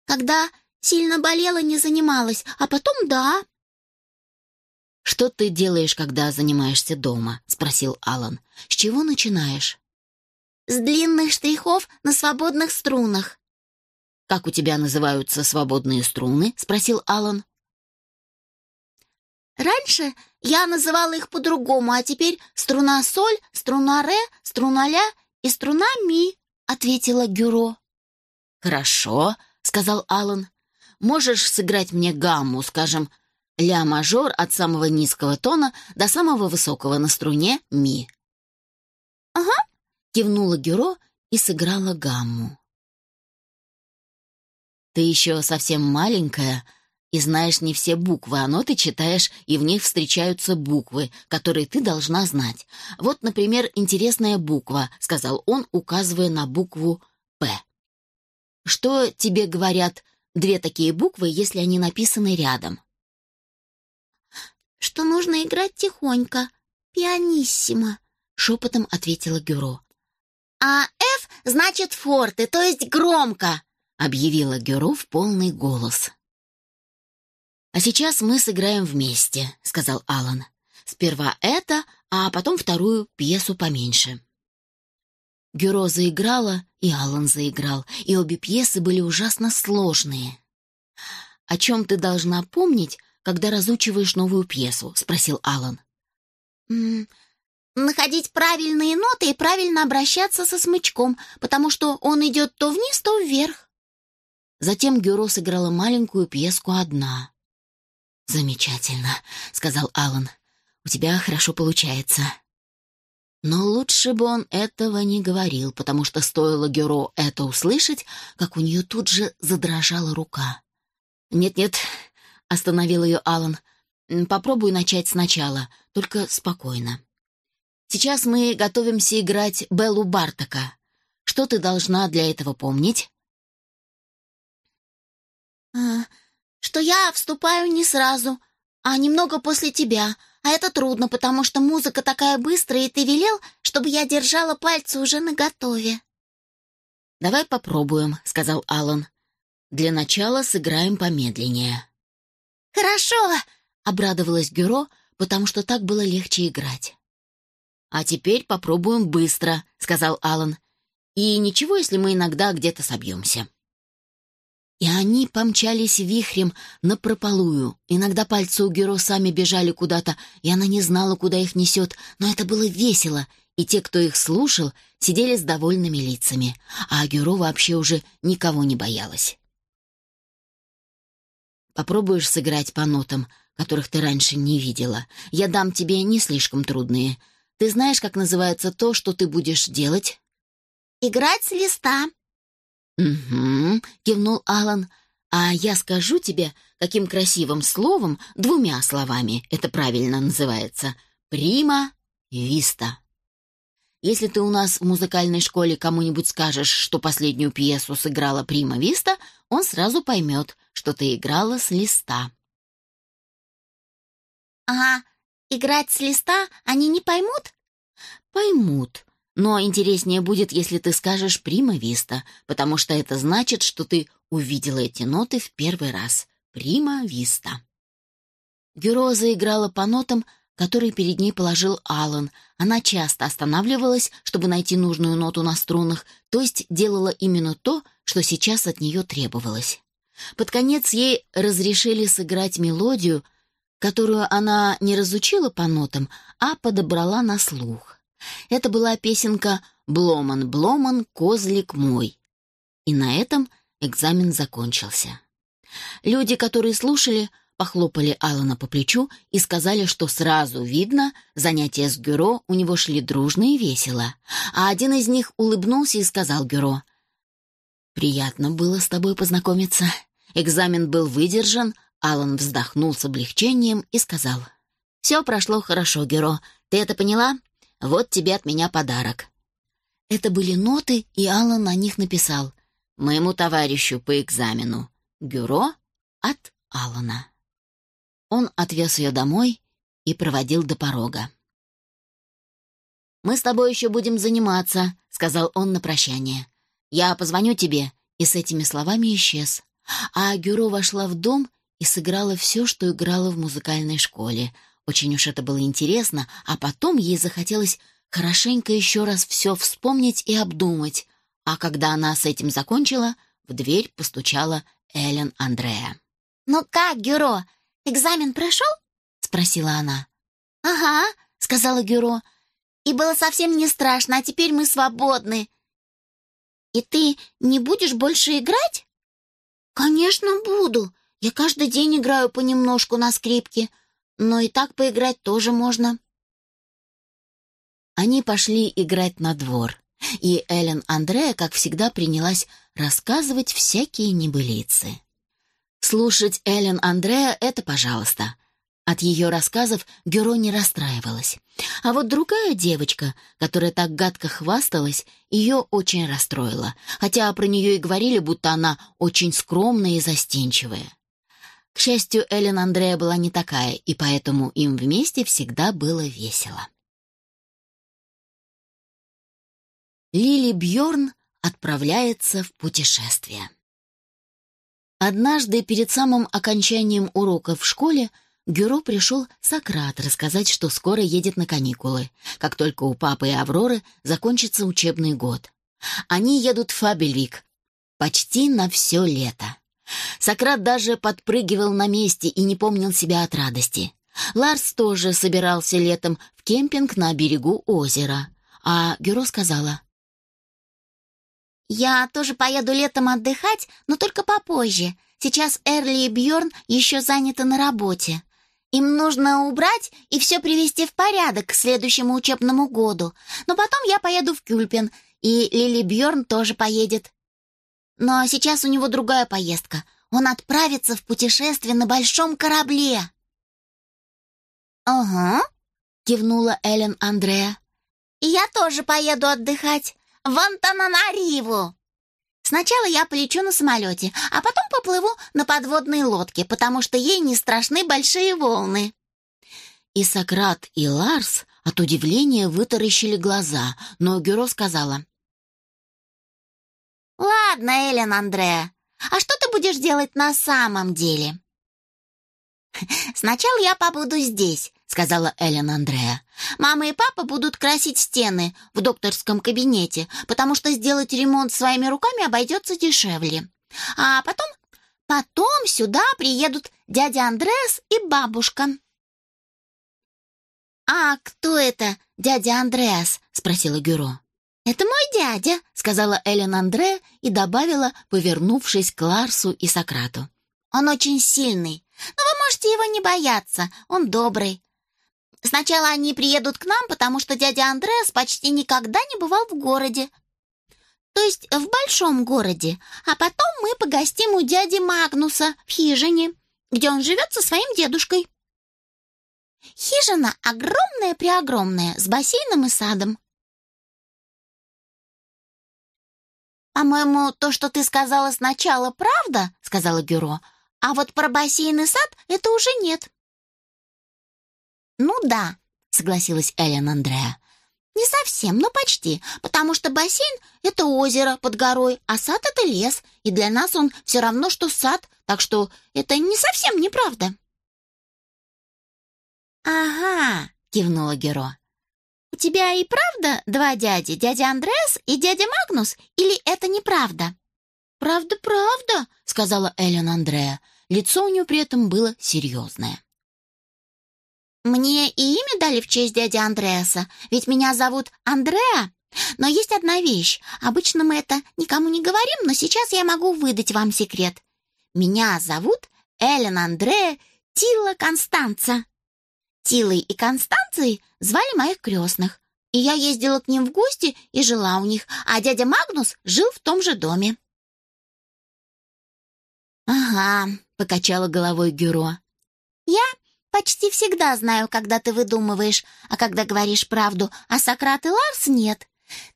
«Когда сильно болела, не занималась, а потом да». «Что ты делаешь, когда занимаешься дома?» — спросил Алан. «С чего начинаешь?» «С длинных штрихов на свободных струнах». «Как у тебя называются свободные струны?» — спросил Алан. Раньше я называла их по-другому, а теперь струна соль, струна ре, струна ля и струна ми, ответила Гюро. Хорошо, сказал Алан. Можешь сыграть мне гамму, скажем, ля мажор от самого низкого тона до самого высокого на струне ми. Ага, кивнула Гюро и сыграла гамму. Ты еще совсем маленькая, и знаешь не все буквы, а ноты читаешь, и в них встречаются буквы, которые ты должна знать. Вот, например, интересная буква, сказал он, указывая на букву «П». Что тебе говорят две такие буквы, если они написаны рядом? Что нужно играть тихонько, пианиссимо, шепотом ответила Гюро. А «Ф» значит «форте», то есть громко, объявила Гюро в полный голос. «А сейчас мы сыграем вместе», — сказал Алан. «Сперва это, а потом вторую пьесу поменьше». Гюро заиграла, и Алан заиграл, и обе пьесы были ужасно сложные. «О чем ты должна помнить, когда разучиваешь новую пьесу?» — спросил Алан. «М находить правильные ноты и правильно обращаться со смычком, потому что он идет то вниз, то вверх». Затем Гюро сыграла маленькую пьеску одна. «Замечательно», — сказал Алан. «У тебя хорошо получается». Но лучше бы он этого не говорил, потому что стоило Геро это услышать, как у нее тут же задрожала рука. «Нет-нет», — остановил ее Алан, — «попробуй начать сначала, только спокойно. Сейчас мы готовимся играть Беллу Бартака. Что ты должна для этого помнить?» «А, что я вступаю не сразу, а немного после тебя, а это трудно, потому что музыка такая быстрая, и ты велел, чтобы я держала пальцы уже наготове». «Давай попробуем», — сказал Алан. «Для начала сыграем помедленнее». «Хорошо!» — обрадовалась Гюро, потому что так было легче играть. «А теперь попробуем быстро», — сказал Алан. «И ничего, если мы иногда где-то собьемся». И они помчались вихрем на прополую. Иногда пальцы у Гюро сами бежали куда-то, и она не знала, куда их несет, но это было весело, и те, кто их слушал, сидели с довольными лицами, а Гюро вообще уже никого не боялась. «Попробуешь сыграть по нотам, которых ты раньше не видела. Я дам тебе не слишком трудные. Ты знаешь, как называется то, что ты будешь делать?» «Играть с листа». «Угу», — кивнул Алан. «А я скажу тебе, каким красивым словом, двумя словами, это правильно называется. Прима виста». Если ты у нас в музыкальной школе кому-нибудь скажешь, что последнюю пьесу сыграла Прима Виста, он сразу поймет, что ты играла с листа. «А играть с листа они не поймут?» «Поймут. Но интереснее будет, если ты скажешь «прима виста», потому что это значит, что ты увидела эти ноты в первый раз. «Прима виста». Гюро заиграла по нотам, которые перед ней положил Алан. Она часто останавливалась, чтобы найти нужную ноту на струнах, то есть делала именно то, что сейчас от нее требовалось. Под конец ей разрешили сыграть мелодию, которую она не разучила по нотам, а подобрала на слух. Это была песенка «Бломан, Бломан, козлик мой». И на этом экзамен закончился. Люди, которые слушали, похлопали Алана по плечу и сказали, что сразу видно, занятия с Гюро у него шли дружно и весело. А один из них улыбнулся и сказал Гюро, «Приятно было с тобой познакомиться. Экзамен был выдержан, Алан вздохнул с облегчением и сказал. «Все прошло хорошо, Геро. Ты это поняла? Вот тебе от меня подарок». Это были ноты, и Алан на них написал «Моему товарищу по экзамену. Гюро от Алана». Он отвез ее домой и проводил до порога. «Мы с тобой еще будем заниматься», — сказал он на прощание. «Я позвоню тебе», и с этими словами исчез. А Гюро вошла в дом и сыграла все, что играла в музыкальной школе. Очень уж это было интересно, а потом ей захотелось хорошенько еще раз все вспомнить и обдумать. А когда она с этим закончила, в дверь постучала Эллен Андрея. «Ну как, Гюро, экзамен прошел?» — спросила она. «Ага», — сказала Гюро. «И было совсем не страшно, а теперь мы свободны». «И ты не будешь больше играть?» «Конечно, буду. Я каждый день играю понемножку на скрипке, но и так поиграть тоже можно». Они пошли играть на двор, и Эллен Андрея, как всегда, принялась рассказывать всякие небылицы. Слушать Эллен Андрея — это пожалуйста. От ее рассказов Гюро не расстраивалась. А вот другая девочка, которая так гадко хвасталась, ее очень расстроила, хотя про нее и говорили, будто она очень скромная и застенчивая. К счастью, Эллен Андрея была не такая, и поэтому им вместе всегда было весело. Лили Бьорн отправляется в путешествие. Однажды перед самым окончанием уроков в школе Гюро пришел Сократ рассказать, что скоро едет на каникулы, как только у папы и Авроры закончится учебный год. Они едут в Фабельвик почти на все лето. Сократ даже подпрыгивал на месте и не помнил себя от радости. Ларс тоже собирался летом в кемпинг на берегу озера. А Гюро сказала, «Я тоже поеду летом отдыхать, но только попозже. Сейчас Эрли и Бьорн еще заняты на работе. Им нужно убрать и все привести в порядок к следующему учебному году. Но потом я поеду в Кюльпен, и Лили Бьорн тоже поедет. Но сейчас у него другая поездка. Он отправится в путешествие на большом корабле. «Ага», — кивнула Эллен Андреа. «И я тоже поеду отдыхать в Антананариву. Сначала я полечу на самолете, а потом поплыву на подводной лодке, потому что ей не страшны большие волны». И Сократ, и Ларс от удивления вытаращили глаза, но Гюро сказала. «Ладно, Эллен Андреа, а что ты будешь делать на самом деле?» «Сначала я побуду здесь», — сказала Эллен Андреа. «Мама и папа будут красить стены в докторском кабинете, потому что сделать ремонт своими руками обойдется дешевле. А потом... потом сюда приедут дядя Андреас и бабушка». «А кто это дядя Андреас?» — спросила Гюро. «Это мой дядя», — сказала Эллен Андре и добавила, повернувшись к Ларсу и Сократу. «Он очень сильный, но вы можете его не бояться, он добрый. Сначала они приедут к нам, потому что дядя Андреас почти никогда не бывал в городе, то есть в большом городе, а потом мы погостим у дяди Магнуса в хижине, где он живет со своим дедушкой. Хижина огромная-преогромная, с бассейном и садом. «По-моему, то, что ты сказала сначала, правда?» — сказала Гюро. «А вот про бассейн и сад это уже нет». «Ну да», — согласилась Эллен Андреа. «Не совсем, но почти, потому что бассейн — это озеро под горой, а сад — это лес, и для нас он все равно, что сад, так что это не совсем неправда». «Ага», — кивнула Геро. «У тебя и правда два дяди, дядя Андреас и дядя Магнус, или это неправда?» «Правда, правда», — сказала Эллен Андреа. Лицо у нее при этом было серьезное. «Мне и имя дали в честь дяди Андреаса, ведь меня зовут Андреа. Но есть одна вещь. Обычно мы это никому не говорим, но сейчас я могу выдать вам секрет. Меня зовут Эллен Андреа Тила Констанца. Тилой и Констанцией звали моих крестных, и я ездила к ним в гости и жила у них, а дядя Магнус жил в том же доме. «Ага», — покачала головой Гюро. «Я почти всегда знаю, когда ты выдумываешь, а когда говоришь правду, а Сократ и Ларс нет.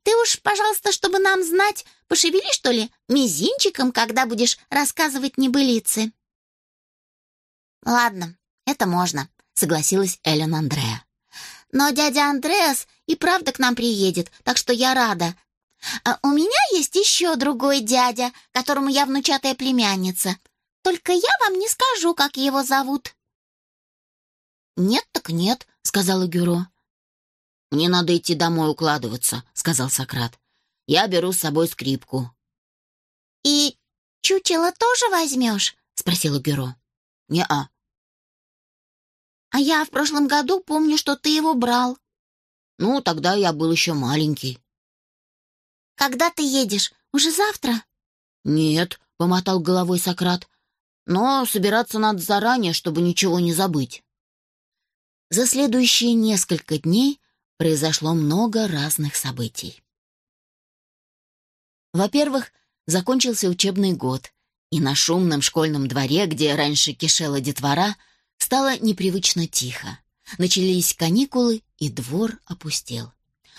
Ты уж, пожалуйста, чтобы нам знать, пошевели, что ли, мизинчиком, когда будешь рассказывать небылицы». «Ладно, это можно», согласилась Эллен Андреа. «Но дядя Андреас и правда к нам приедет, так что я рада. А у меня есть еще другой дядя, которому я внучатая племянница. Только я вам не скажу, как его зовут». «Нет так нет», — сказала Гюро. «Мне надо идти домой укладываться», — сказал Сократ. «Я беру с собой скрипку». «И чучело тоже возьмешь?» — спросила Гюро. «Не-а», а я в прошлом году помню, что ты его брал. Ну, тогда я был еще маленький. Когда ты едешь? Уже завтра? Нет, помотал головой Сократ. Но собираться надо заранее, чтобы ничего не забыть. За следующие несколько дней произошло много разных событий. Во-первых, закончился учебный год, и на шумном школьном дворе, где раньше кишела детвора, Стало непривычно тихо. Начались каникулы, и двор опустел.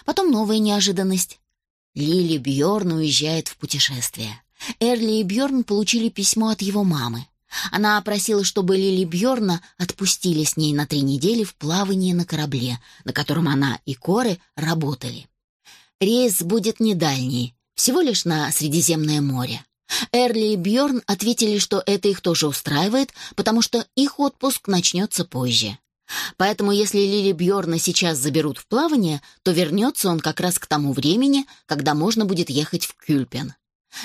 Потом новая неожиданность. Лили Бьорн уезжает в путешествие. Эрли и Бьорн получили письмо от его мамы. Она просила, чтобы Лили Бьорна отпустили с ней на три недели в плавание на корабле, на котором она и Коры работали. Рейс будет недальний, всего лишь на Средиземное море. Эрли и Бьорн ответили, что это их тоже устраивает, потому что их отпуск начнется позже. Поэтому если Лили Бьорна сейчас заберут в плавание, то вернется он как раз к тому времени, когда можно будет ехать в Кюльпен.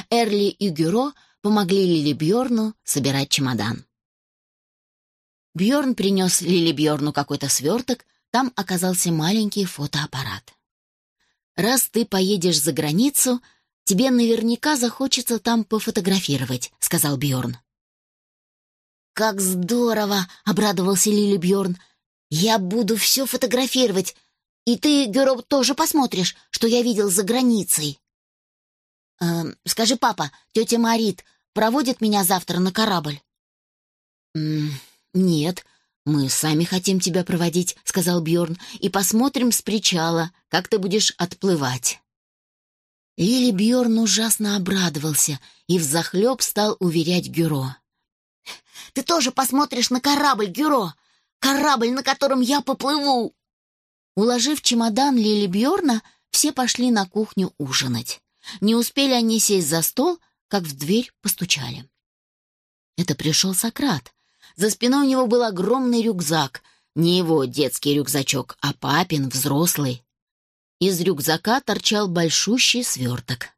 Эрли и Гюро помогли Лили Бьорну собирать чемодан. Бьорн принес Лили Бьорну какой-то сверток, там оказался маленький фотоаппарат. «Раз ты поедешь за границу, Тебе наверняка захочется там пофотографировать», — сказал Бьорн. «Как здорово!» — обрадовался Лили Бьорн. «Я буду все фотографировать, и ты, Героб, тоже посмотришь, что я видел за границей». «Э, «Скажи, папа, тетя Марит проводит меня завтра на корабль?» «Нет, мы сами хотим тебя проводить», — сказал Бьорн, «и посмотрим с причала, как ты будешь отплывать». Лили Бьорн ужасно обрадовался и взахлеб стал уверять Гюро. «Ты тоже посмотришь на корабль, Гюро! Корабль, на котором я поплыву!» Уложив чемодан Лили Бьорна, все пошли на кухню ужинать. Не успели они сесть за стол, как в дверь постучали. Это пришел Сократ. За спиной у него был огромный рюкзак. Не его детский рюкзачок, а папин, взрослый. Из рюкзака торчал большущий сверток.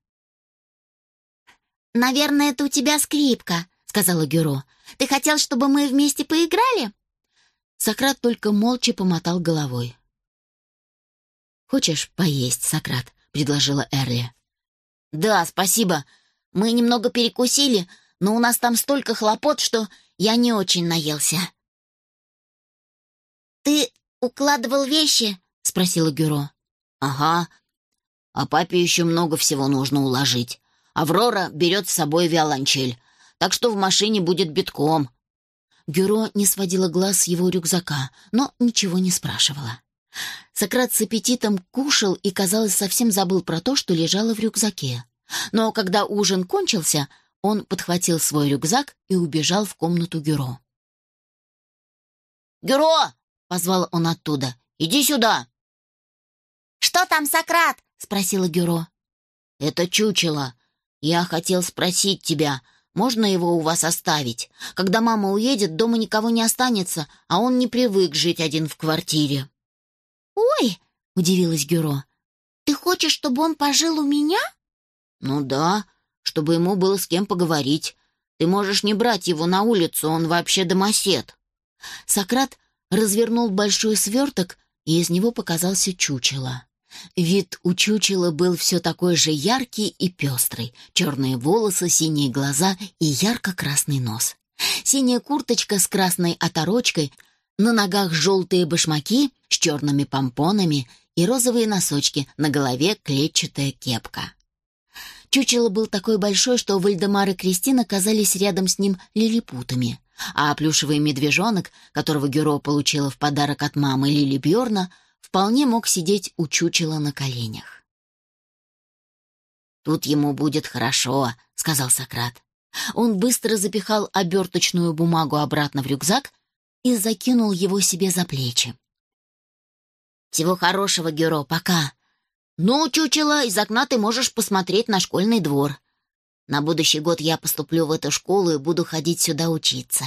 «Наверное, это у тебя скрипка», — сказала Гюро. «Ты хотел, чтобы мы вместе поиграли?» Сократ только молча помотал головой. «Хочешь поесть, Сократ?» — предложила Эрли. «Да, спасибо. Мы немного перекусили, но у нас там столько хлопот, что я не очень наелся». «Ты укладывал вещи?» — спросила Гюро. «Ага. А папе еще много всего нужно уложить. Аврора берет с собой виолончель, так что в машине будет битком». Гюро не сводила глаз с его рюкзака, но ничего не спрашивала. Сократ с аппетитом кушал и, казалось, совсем забыл про то, что лежало в рюкзаке. Но когда ужин кончился, он подхватил свой рюкзак и убежал в комнату Гюро. «Гюро!» — позвал он оттуда. «Иди сюда!» «Что там, Сократ?» — спросила Гюро. «Это чучело. Я хотел спросить тебя, можно его у вас оставить? Когда мама уедет, дома никого не останется, а он не привык жить один в квартире». «Ой!» — удивилась Гюро. «Ты хочешь, чтобы он пожил у меня?» «Ну да, чтобы ему было с кем поговорить. Ты можешь не брать его на улицу, он вообще домосед». Сократ развернул большой сверток, и из него показался чучело. Вид у чучела был все такой же яркий и пестрый. Черные волосы, синие глаза и ярко-красный нос. Синяя курточка с красной оторочкой, на ногах желтые башмаки с черными помпонами и розовые носочки, на голове клетчатая кепка. Чучело был такой большой, что Вальдемар и Кристина казались рядом с ним лилипутами, а плюшевый медвежонок, которого Гюро получила в подарок от мамы Лили Бьорна, вполне мог сидеть у чучела на коленях. «Тут ему будет хорошо», — сказал Сократ. Он быстро запихал оберточную бумагу обратно в рюкзак и закинул его себе за плечи. «Всего хорошего, Геро, пока. Ну, чучело, из окна ты можешь посмотреть на школьный двор. На будущий год я поступлю в эту школу и буду ходить сюда учиться».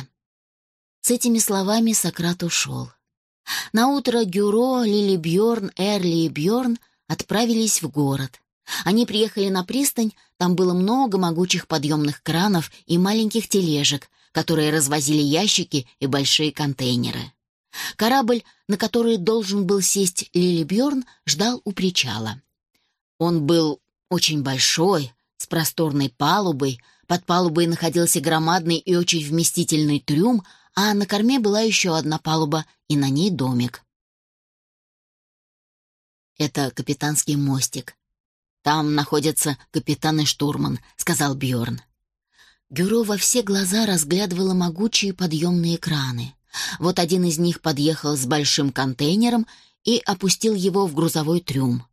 С этими словами Сократ ушел. Наутро Гюро, Лили Бьорн, Эрли и Бьорн отправились в город. Они приехали на пристань, там было много могучих подъемных кранов и маленьких тележек, которые развозили ящики и большие контейнеры. Корабль, на который должен был сесть Лили Бьорн, ждал у причала. Он был очень большой, с просторной палубой, под палубой находился громадный и очень вместительный трюм, а на корме была еще одна палуба, и на ней домик. «Это капитанский мостик. Там находятся капитан и штурман», — сказал Бьорн. Бюро во все глаза разглядывало могучие подъемные краны. Вот один из них подъехал с большим контейнером и опустил его в грузовой трюм.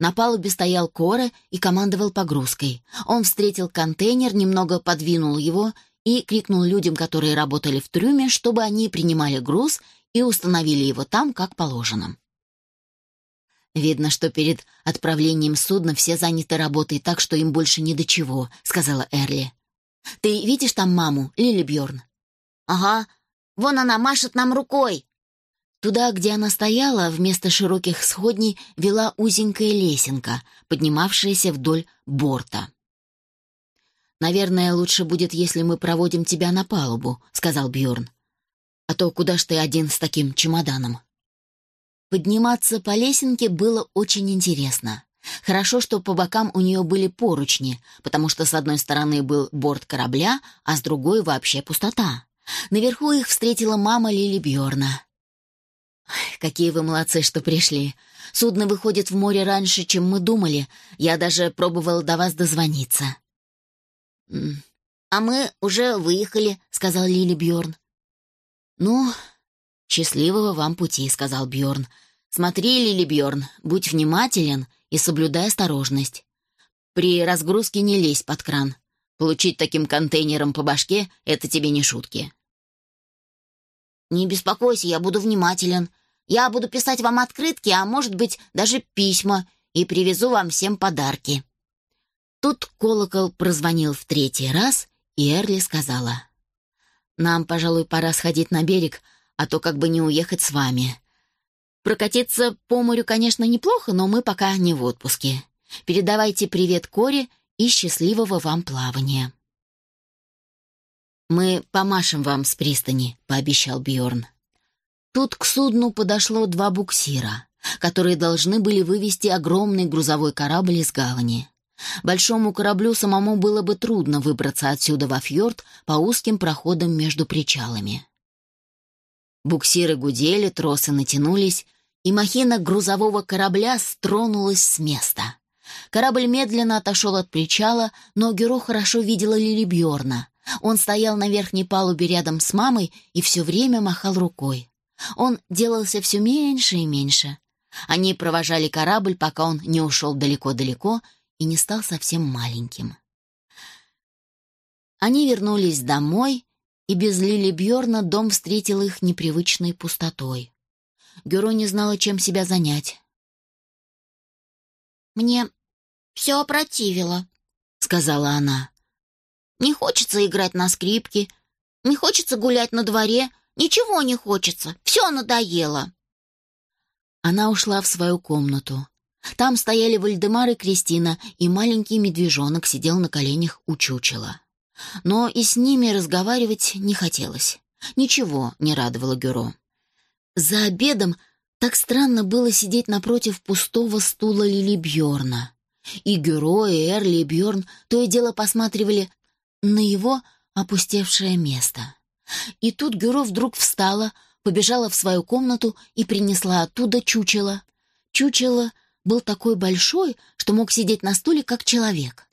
На палубе стоял Кора и командовал погрузкой. Он встретил контейнер, немного подвинул его и крикнул людям, которые работали в трюме, чтобы они принимали груз и установили его там, как положено. «Видно, что перед отправлением судна все заняты работой так, что им больше ни до чего», — сказала Эрли. «Ты видишь там маму, Лили Бьорн?» «Ага, вон она машет нам рукой». Туда, где она стояла, вместо широких сходней вела узенькая лесенка, поднимавшаяся вдоль борта. «Наверное, лучше будет, если мы проводим тебя на палубу», — сказал Бьорн. «А то куда ж ты один с таким чемоданом?» Подниматься по лесенке было очень интересно. Хорошо, что по бокам у нее были поручни, потому что с одной стороны был борт корабля, а с другой вообще пустота. Наверху их встретила мама Лили Бьорна. «Какие вы молодцы, что пришли. Судно выходит в море раньше, чем мы думали. Я даже пробовал до вас дозвониться». «А мы уже выехали», — сказал Лили Бьорн. «Ну, счастливого вам пути», — сказал Бьорн. «Смотри, Лили Бьорн, будь внимателен и соблюдай осторожность. При разгрузке не лезь под кран. Получить таким контейнером по башке — это тебе не шутки». «Не беспокойся, я буду внимателен. Я буду писать вам открытки, а может быть, даже письма, и привезу вам всем подарки». Тут колокол прозвонил в третий раз, и Эрли сказала. Нам, пожалуй, пора сходить на берег, а то как бы не уехать с вами. Прокатиться по морю, конечно, неплохо, но мы пока не в отпуске. Передавайте привет Коре и счастливого вам плавания. Мы помашем вам с пристани, пообещал Бьорн. Тут к судну подошло два буксира, которые должны были вывести огромный грузовой корабль из гавани. Большому кораблю самому было бы трудно выбраться отсюда во фьорд по узким проходам между причалами. Буксиры гудели, тросы натянулись, и махина грузового корабля стронулась с места. Корабль медленно отошел от причала, но Гюро хорошо видела Лили Бьорна. Он стоял на верхней палубе рядом с мамой и все время махал рукой. Он делался все меньше и меньше. Они провожали корабль, пока он не ушел далеко-далеко и не стал совсем маленьким. Они вернулись домой, и без Лили Бьорна дом встретил их непривычной пустотой. Гюро не знала, чем себя занять. «Мне все опротивило», — сказала она. «Не хочется играть на скрипке, не хочется гулять на дворе, ничего не хочется, все надоело». Она ушла в свою комнату. Там стояли Вальдемар и Кристина, и маленький медвежонок сидел на коленях у чучела. Но и с ними разговаривать не хотелось. Ничего не радовало Гюро. За обедом так странно было сидеть напротив пустого стула Лили Бьорна. И Гюро, и Эрли, и Бьорн то и дело посматривали на его опустевшее место. И тут Гюро вдруг встала, побежала в свою комнату и принесла оттуда чучело. Чучело был такой большой, что мог сидеть на стуле как человек.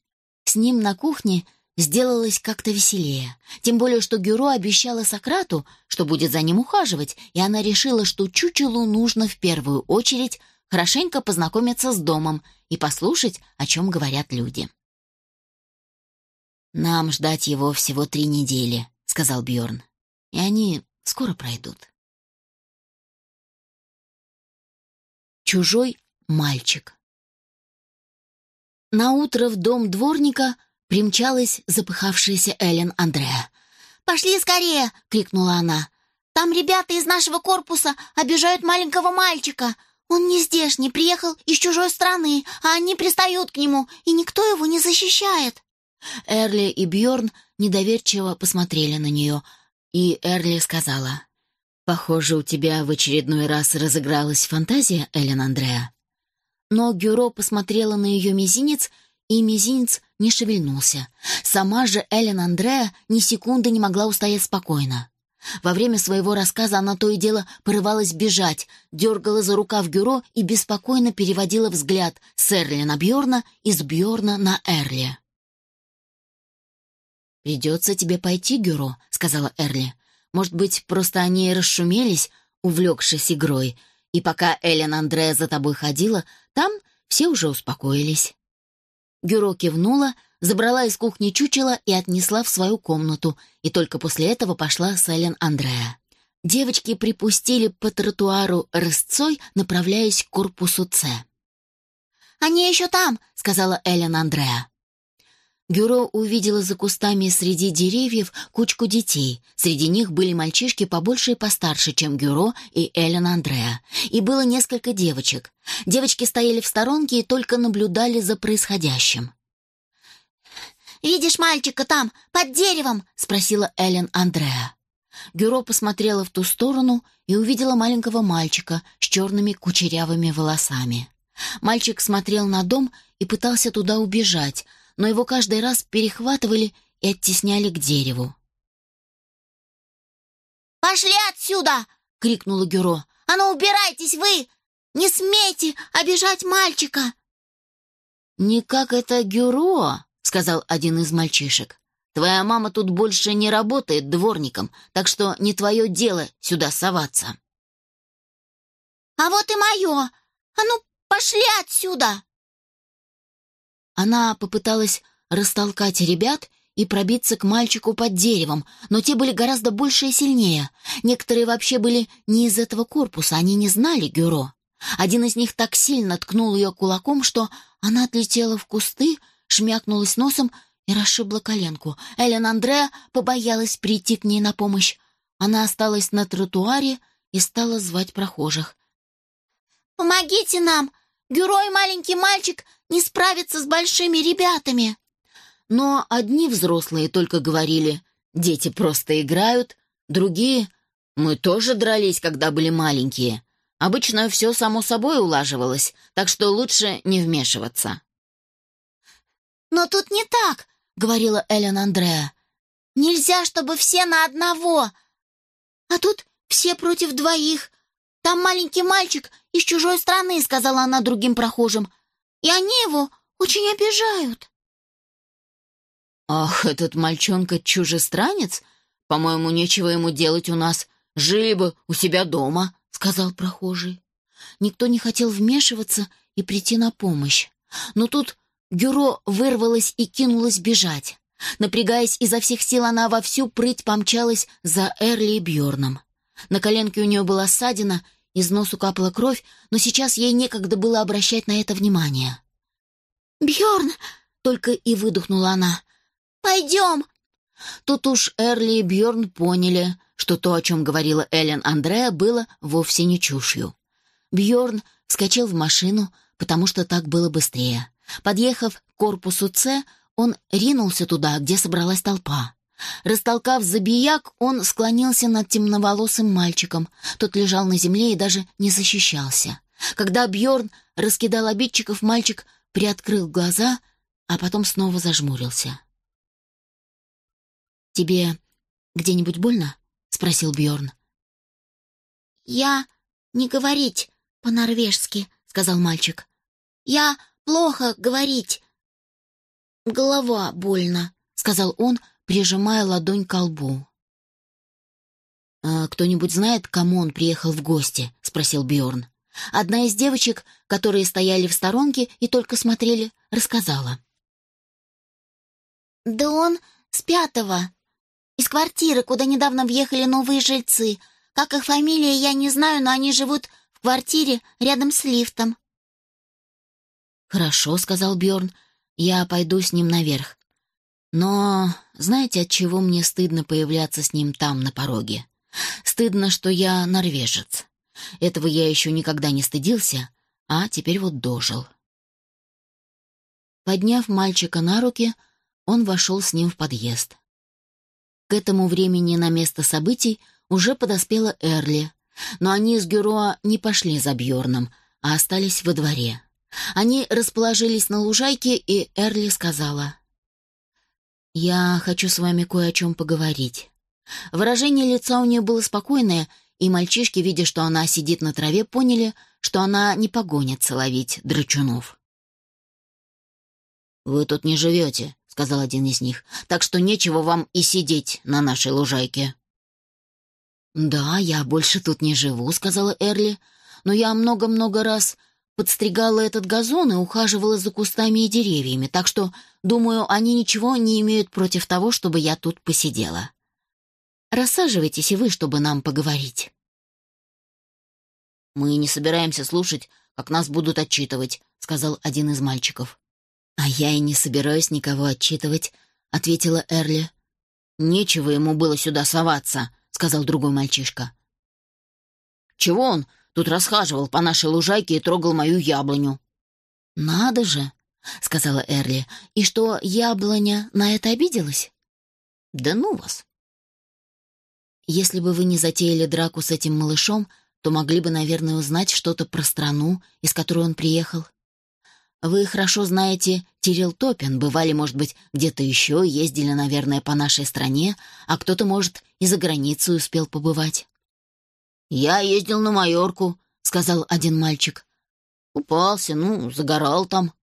С ним на кухне сделалось как-то веселее. Тем более, что Гюро обещала Сократу, что будет за ним ухаживать, и она решила, что чучелу нужно в первую очередь хорошенько познакомиться с домом и послушать, о чем говорят люди. «Нам ждать его всего три недели», — сказал Бьорн. «И они скоро пройдут». Чужой мальчик. На утро в дом дворника примчалась запыхавшаяся Эллен Андреа. «Пошли скорее!» — крикнула она. «Там ребята из нашего корпуса обижают маленького мальчика. Он не здешний, приехал из чужой страны, а они пристают к нему, и никто его не защищает». Эрли и Бьорн недоверчиво посмотрели на нее, и Эрли сказала, «Похоже, у тебя в очередной раз разыгралась фантазия, Эллен Андреа». Но Гюро посмотрела на ее мизинец, и мизинец не шевельнулся. Сама же Эллен Андреа ни секунды не могла устоять спокойно. Во время своего рассказа она то и дело порывалась бежать, дергала за рукав Гюро и беспокойно переводила взгляд с Эрли на Бьорна и с Бьорна на Эрли. «Придется тебе пойти, Гюро», — сказала Эрли. «Может быть, просто они расшумелись, увлекшись игрой, и пока Эллен Андреа за тобой ходила, там все уже успокоились». Гюро кивнула, забрала из кухни чучело и отнесла в свою комнату, и только после этого пошла с Эллен Андреа. Девочки припустили по тротуару рысцой, направляясь к корпусу С. «Они еще там», — сказала Эллен Андреа. Гюро увидела за кустами среди деревьев кучку детей. Среди них были мальчишки побольше и постарше, чем Гюро и Эллен Андреа. И было несколько девочек. Девочки стояли в сторонке и только наблюдали за происходящим. «Видишь мальчика там, под деревом?» — спросила Эллен Андреа. Гюро посмотрела в ту сторону и увидела маленького мальчика с черными кучерявыми волосами. Мальчик смотрел на дом и пытался туда убежать, но его каждый раз перехватывали и оттесняли к дереву. «Пошли отсюда!» — крикнула Гюро. «А ну, убирайтесь вы! Не смейте обижать мальчика!» «Не как это Гюро!» — сказал один из мальчишек. «Твоя мама тут больше не работает дворником, так что не твое дело сюда соваться». «А вот и мое! А ну, пошли отсюда!» Она попыталась растолкать ребят и пробиться к мальчику под деревом, но те были гораздо больше и сильнее. Некоторые вообще были не из этого корпуса, они не знали Гюро. Один из них так сильно ткнул ее кулаком, что она отлетела в кусты, шмякнулась носом и расшибла коленку. Эллен Андреа побоялась прийти к ней на помощь. Она осталась на тротуаре и стала звать прохожих. «Помогите нам! Герой маленький мальчик не справится с большими ребятами!» Но одни взрослые только говорили «дети просто играют», другие «мы тоже дрались, когда были маленькие». Обычно все само собой улаживалось, так что лучше не вмешиваться. «Но тут не так», — говорила Эллен Андреа. «Нельзя, чтобы все на одного. А тут все против двоих. Там маленький мальчик из чужой страны», — сказала она другим прохожим. «И они его очень обижают». «Ах, этот мальчонка чужестранец? По-моему, нечего ему делать у нас. Жили бы у себя дома», — сказал прохожий. Никто не хотел вмешиваться и прийти на помощь. Но тут Гюро вырвалась и кинулась бежать. Напрягаясь изо всех сил, она во всю прыть помчалась за Эрли и Бьорном. На коленке у нее была ссадина, из носу капала кровь, но сейчас ей некогда было обращать на это внимание. Бьорн! только и выдохнула она. Пойдем!» Тут уж Эрли и Бьорн поняли, что то, о чем говорила Эллен Андреа, было вовсе не чушью. Бьорн вскочил в машину, потому что так было быстрее. Подъехав к корпусу С, он ринулся туда, где собралась толпа. Растолкав забияк, он склонился над темноволосым мальчиком. Тот лежал на земле и даже не защищался. Когда Бьорн раскидал обидчиков, мальчик приоткрыл глаза, а потом снова зажмурился. «Тебе где-нибудь больно?» — спросил Бьорн. «Я не говорить по-норвежски», — сказал мальчик. «Я плохо говорить. Голова больно», — сказал он, прижимая ладонь к лбу. «А кто-нибудь знает, кому он приехал в гости?» — спросил Бьорн. Одна из девочек, которые стояли в сторонке и только смотрели, рассказала. «Да он с пятого. Из квартиры, куда недавно въехали новые жильцы. Как их фамилия, я не знаю, но они живут в квартире рядом с лифтом». «Хорошо», — сказал Бьорн. «Я пойду с ним наверх. Но знаете, от чего мне стыдно появляться с ним там, на пороге? Стыдно, что я норвежец. Этого я еще никогда не стыдился, а теперь вот дожил». Подняв мальчика на руки, он вошел с ним в подъезд. К этому времени на место событий уже подоспела Эрли, но они с Гюроа не пошли за Бьорном, а остались во дворе. Они расположились на лужайке, и Эрли сказала. «Я хочу с вами кое о чем поговорить». Выражение лица у нее было спокойное, и мальчишки, видя, что она сидит на траве, поняли, что она не погонится ловить драчунов. «Вы тут не живете», — сказал один из них, «так что нечего вам и сидеть на нашей лужайке». «Да, я больше тут не живу», — сказала Эрли, «но я много-много раз подстригала этот газон и ухаживала за кустами и деревьями, так что, думаю, они ничего не имеют против того, чтобы я тут посидела. Рассаживайтесь и вы, чтобы нам поговорить. «Мы не собираемся слушать, как нас будут отчитывать», — сказал один из мальчиков. «А я и не собираюсь никого отчитывать», — ответила Эрли. «Нечего ему было сюда соваться», — сказал другой мальчишка. «Чего он Тут расхаживал по нашей лужайке и трогал мою яблоню». «Надо же!» — сказала Эрли. «И что, яблоня на это обиделась?» «Да ну вас!» «Если бы вы не затеяли драку с этим малышом, то могли бы, наверное, узнать что-то про страну, из которой он приехал. Вы хорошо знаете Тирил Топин, бывали, может быть, где-то еще, ездили, наверное, по нашей стране, а кто-то, может, и за границей успел побывать. «Я ездил на Майорку», — сказал один мальчик. «Упался, ну, загорал там».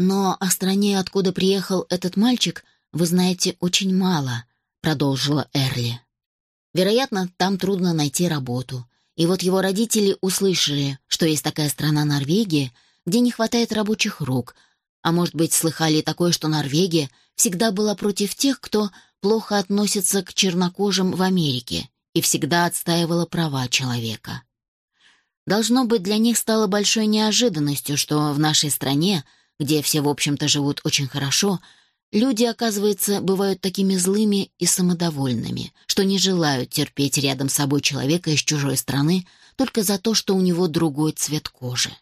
«Но о стране, откуда приехал этот мальчик, вы знаете очень мало», — продолжила Эрли. «Вероятно, там трудно найти работу. И вот его родители услышали, что есть такая страна Норвегия, где не хватает рабочих рук, а может быть, слыхали такое, что Норвегия всегда была против тех, кто плохо относится к чернокожим в Америке, и всегда отстаивала права человека. Должно быть, для них стало большой неожиданностью, что в нашей стране, где все, в общем-то, живут очень хорошо, люди, оказывается, бывают такими злыми и самодовольными, что не желают терпеть рядом с собой человека из чужой страны только за то, что у него другой цвет кожи.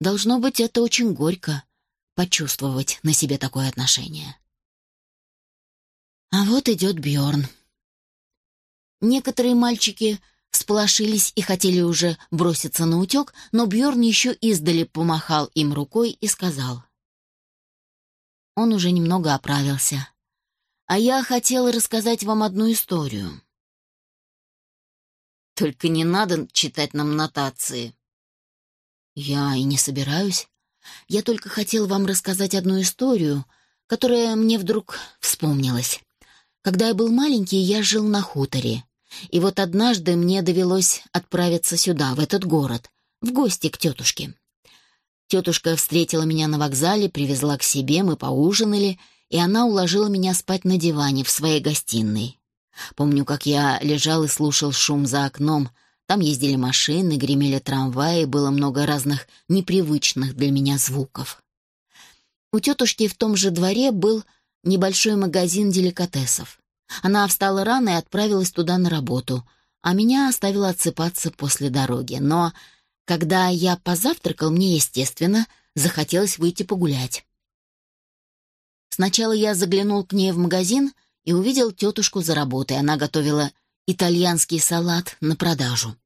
Должно быть, это очень горько — почувствовать на себе такое отношение. А вот идет Бьорн. Некоторые мальчики сполошились и хотели уже броситься на утек, но Бьорн еще издали помахал им рукой и сказал. Он уже немного оправился. А я хотела рассказать вам одну историю. Только не надо читать нам нотации. Я и не собираюсь. Я только хотел вам рассказать одну историю, которая мне вдруг вспомнилась. Когда я был маленький, я жил на хуторе. И вот однажды мне довелось отправиться сюда, в этот город, в гости к тетушке. Тетушка встретила меня на вокзале, привезла к себе, мы поужинали, и она уложила меня спать на диване в своей гостиной. Помню, как я лежал и слушал шум за окном. Там ездили машины, гремели трамваи, было много разных непривычных для меня звуков. У тетушки в том же дворе был небольшой магазин деликатесов. Она встала рано и отправилась туда на работу, а меня оставила отсыпаться после дороги. Но когда я позавтракал, мне, естественно, захотелось выйти погулять. Сначала я заглянул к ней в магазин и увидел тетушку за работой. Она готовила итальянский салат на продажу.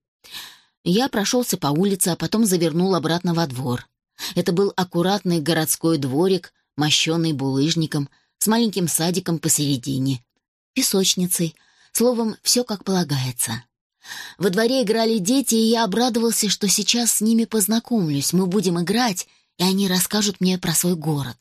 Я прошелся по улице, а потом завернул обратно во двор. Это был аккуратный городской дворик, мощенный булыжником, с маленьким садиком посередине, песочницей, словом, все как полагается. Во дворе играли дети, и я обрадовался, что сейчас с ними познакомлюсь, мы будем играть, и они расскажут мне про свой город.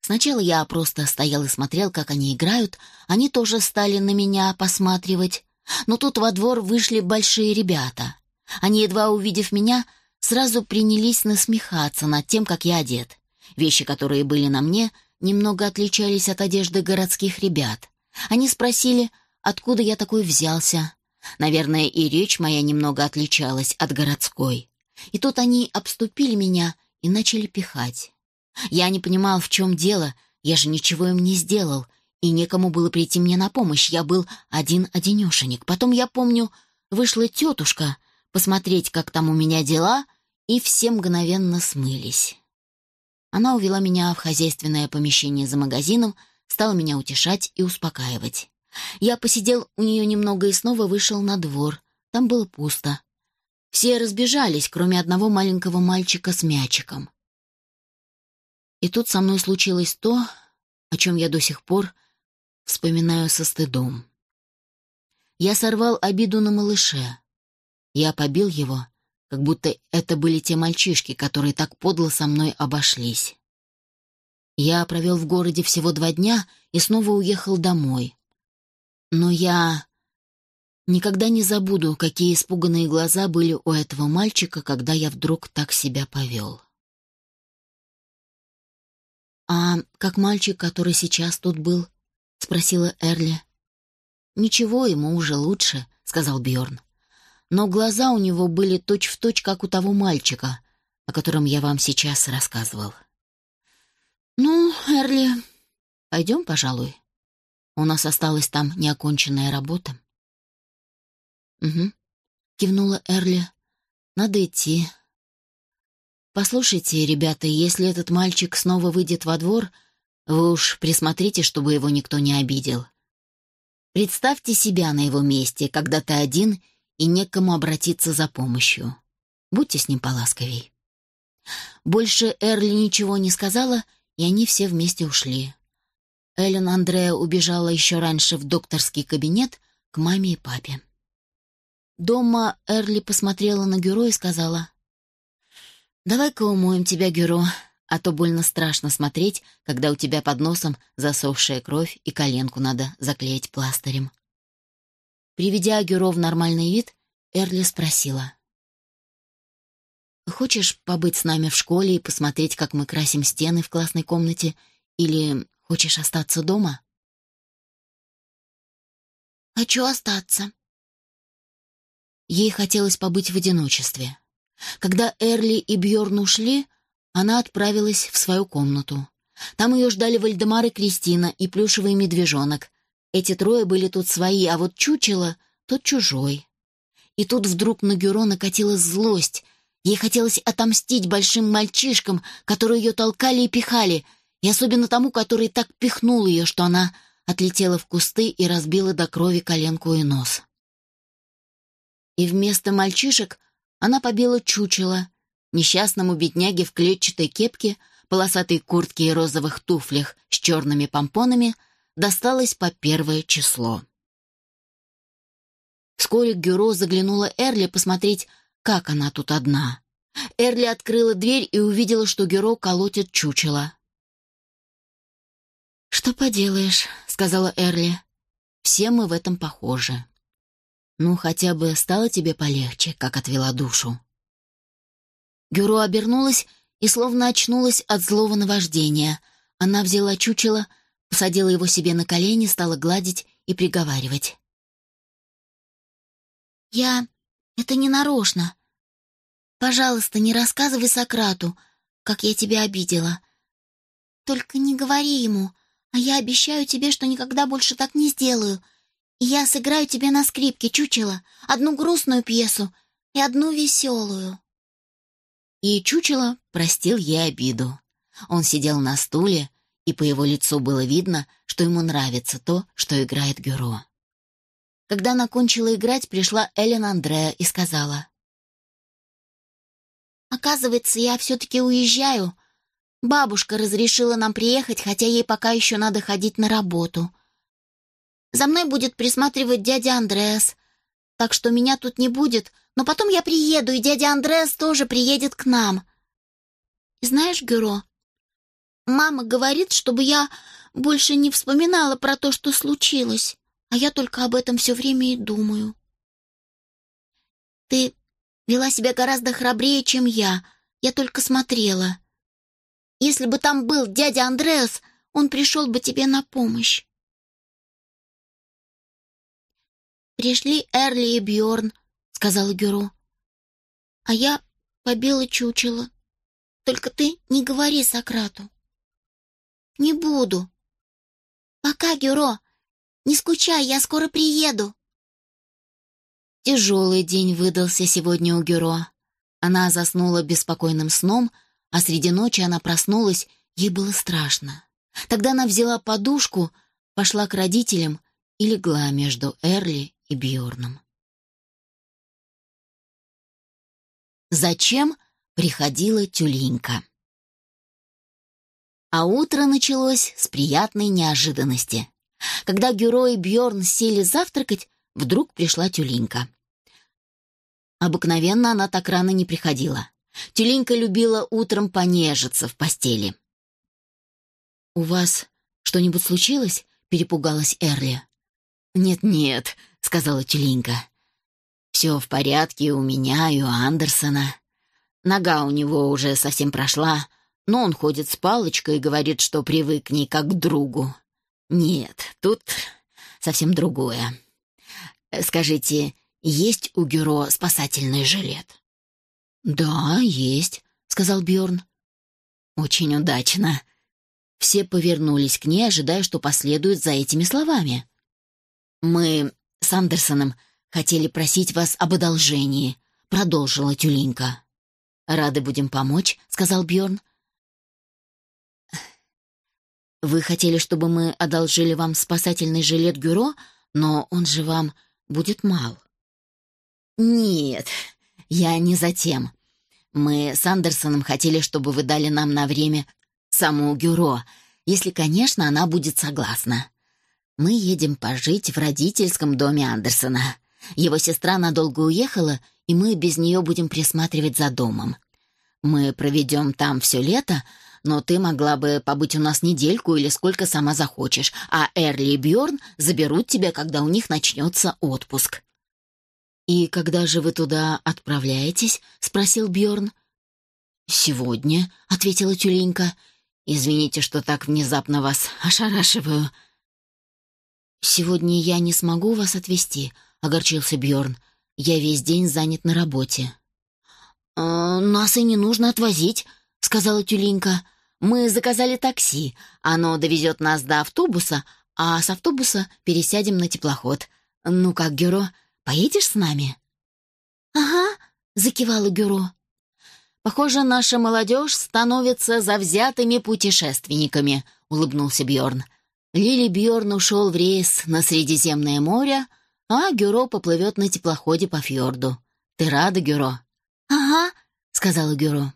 Сначала я просто стоял и смотрел, как они играют, они тоже стали на меня посматривать, но тут во двор вышли большие ребята. Они, едва увидев меня, сразу принялись насмехаться над тем, как я одет. Вещи, которые были на мне, немного отличались от одежды городских ребят. Они спросили, откуда я такой взялся. Наверное, и речь моя немного отличалась от городской. И тут они обступили меня и начали пихать. Я не понимал, в чем дело, я же ничего им не сделал, и некому было прийти мне на помощь, я был один-одинешенек. Потом, я помню, вышла тетушка посмотреть, как там у меня дела, и все мгновенно смылись. Она увела меня в хозяйственное помещение за магазином, стала меня утешать и успокаивать. Я посидел у нее немного и снова вышел на двор. Там было пусто. Все разбежались, кроме одного маленького мальчика с мячиком. И тут со мной случилось то, о чем я до сих пор вспоминаю со стыдом. Я сорвал обиду на малыше. Я побил его, как будто это были те мальчишки, которые так подло со мной обошлись. Я провел в городе всего два дня и снова уехал домой. Но я никогда не забуду, какие испуганные глаза были у этого мальчика, когда я вдруг так себя повел. «А как мальчик, который сейчас тут был?» — спросила Эрли. «Ничего, ему уже лучше», — сказал Бьорн. «Но глаза у него были точь-в-точь, точь, как у того мальчика, о котором я вам сейчас рассказывал». «Ну, Эрли, пойдем, пожалуй. У нас осталась там неоконченная работа». «Угу», — кивнула Эрли. «Надо идти. Послушайте, ребята, если этот мальчик снова выйдет во двор, вы уж присмотрите, чтобы его никто не обидел. Представьте себя на его месте, когда ты один и некому обратиться за помощью. Будьте с ним поласковей». Больше Эрли ничего не сказала, и они все вместе ушли. Эллен Андреа убежала еще раньше в докторский кабинет к маме и папе. Дома Эрли посмотрела на Гюро и сказала, «Давай-ка умоем тебя, Гюро, а то больно страшно смотреть, когда у тебя под носом засохшая кровь и коленку надо заклеить пластырем». Приведя Гюро в нормальный вид, Эрли спросила, Хочешь побыть с нами в школе и посмотреть, как мы красим стены в классной комнате, или хочешь остаться дома?» «Хочу остаться». Ей хотелось побыть в одиночестве. Когда Эрли и Бьорн ушли, она отправилась в свою комнату. Там ее ждали Вальдемар и Кристина и плюшевый медвежонок. Эти трое были тут свои, а вот чучело — тот чужой. И тут вдруг на Гюро накатилась злость. Ей хотелось отомстить большим мальчишкам, которые ее толкали и пихали, и особенно тому, который так пихнул ее, что она отлетела в кусты и разбила до крови коленку и нос. И вместо мальчишек она побила чучело, несчастному бедняге в клетчатой кепке, полосатой куртке и розовых туфлях с черными помпонами досталось по первое число. Вскоре Гюро заглянула Эрли посмотреть, как она тут одна. Эрли открыла дверь и увидела, что Гюро колотит чучело. «Что поделаешь», — сказала Эрли. «Все мы в этом похожи». «Ну, хотя бы стало тебе полегче, как отвела душу». Гюро обернулась и словно очнулась от злого наваждения. Она взяла чучело, посадила его себе на колени, стала гладить и приговаривать. «Я... это не нарочно. Пожалуйста, не рассказывай Сократу, как я тебя обидела. Только не говори ему, а я обещаю тебе, что никогда больше так не сделаю. И я сыграю тебе на скрипке, чучело, одну грустную пьесу и одну веселую». И чучело простил ей обиду. Он сидел на стуле, и по его лицу было видно, что ему нравится то, что играет Гюро. Когда она кончила играть, пришла Эллен Андреа и сказала. «Оказывается, я все-таки уезжаю. Бабушка разрешила нам приехать, хотя ей пока еще надо ходить на работу. За мной будет присматривать дядя Андреас, так что меня тут не будет, но потом я приеду, и дядя Андреас тоже приедет к нам. знаешь, Гюро, мама говорит, чтобы я больше не вспоминала про то, что случилось а я только об этом все время и думаю. Ты вела себя гораздо храбрее, чем я. Я только смотрела. Если бы там был дядя Андреас, он пришел бы тебе на помощь. «Пришли Эрли и Бьорн», — сказала Гюро. «А я побила чучело. Только ты не говори Сократу». «Не буду». «Пока, Гюро. Не скучай, я скоро приеду. Тяжелый день выдался сегодня у Гюро. Она заснула беспокойным сном, а среди ночи она проснулась, ей было страшно. Тогда она взяла подушку, пошла к родителям и легла между Эрли и Бьорном. Зачем приходила тюленька? А утро началось с приятной неожиданности. Когда Гюро и Бьорн сели завтракать, вдруг пришла тюленька. Обыкновенно она так рано не приходила. Тюленька любила утром понежиться в постели. «У вас что-нибудь случилось?» — перепугалась Эрли. «Нет-нет», — сказала тюленька. «Все в порядке у меня и у Андерсона. Нога у него уже совсем прошла, но он ходит с палочкой и говорит, что привык к ней как к другу. «Нет, тут совсем другое. Скажите, есть у Гюро спасательный жилет?» «Да, есть», — сказал Бьорн. «Очень удачно». Все повернулись к ней, ожидая, что последует за этими словами. «Мы с Андерсоном хотели просить вас об одолжении», — продолжила Тюленька. «Рады будем помочь», — сказал Бьорн. Вы хотели, чтобы мы одолжили вам спасательный жилет Гюро, но он же вам будет мал. Нет, я не за тем. Мы с Андерсоном хотели, чтобы вы дали нам на время саму Гюро, если, конечно, она будет согласна. Мы едем пожить в родительском доме Андерсона. Его сестра надолго уехала, и мы без нее будем присматривать за домом. Мы проведем там все лето, но ты могла бы побыть у нас недельку или сколько сама захочешь, а Эрли и Бьорн заберут тебя, когда у них начнется отпуск». «И когда же вы туда отправляетесь?» — спросил Бьорн. «Сегодня», — ответила Тюленька. «Извините, что так внезапно вас ошарашиваю». «Сегодня я не смогу вас отвезти», — огорчился Бьорн. «Я весь день занят на работе». «Э, «Нас и не нужно отвозить», — сказала Тюленька. «Мы заказали такси. Оно довезет нас до автобуса, а с автобуса пересядем на теплоход. Ну как, Гюро, поедешь с нами?» «Ага», — закивала Гюро. «Похоже, наша молодежь становится завзятыми путешественниками», — улыбнулся Бьорн. Лили Бьорн ушел в рейс на Средиземное море, а Гюро поплывет на теплоходе по фьорду. Ты рада, Гюро? «Ага», — сказала Гюро.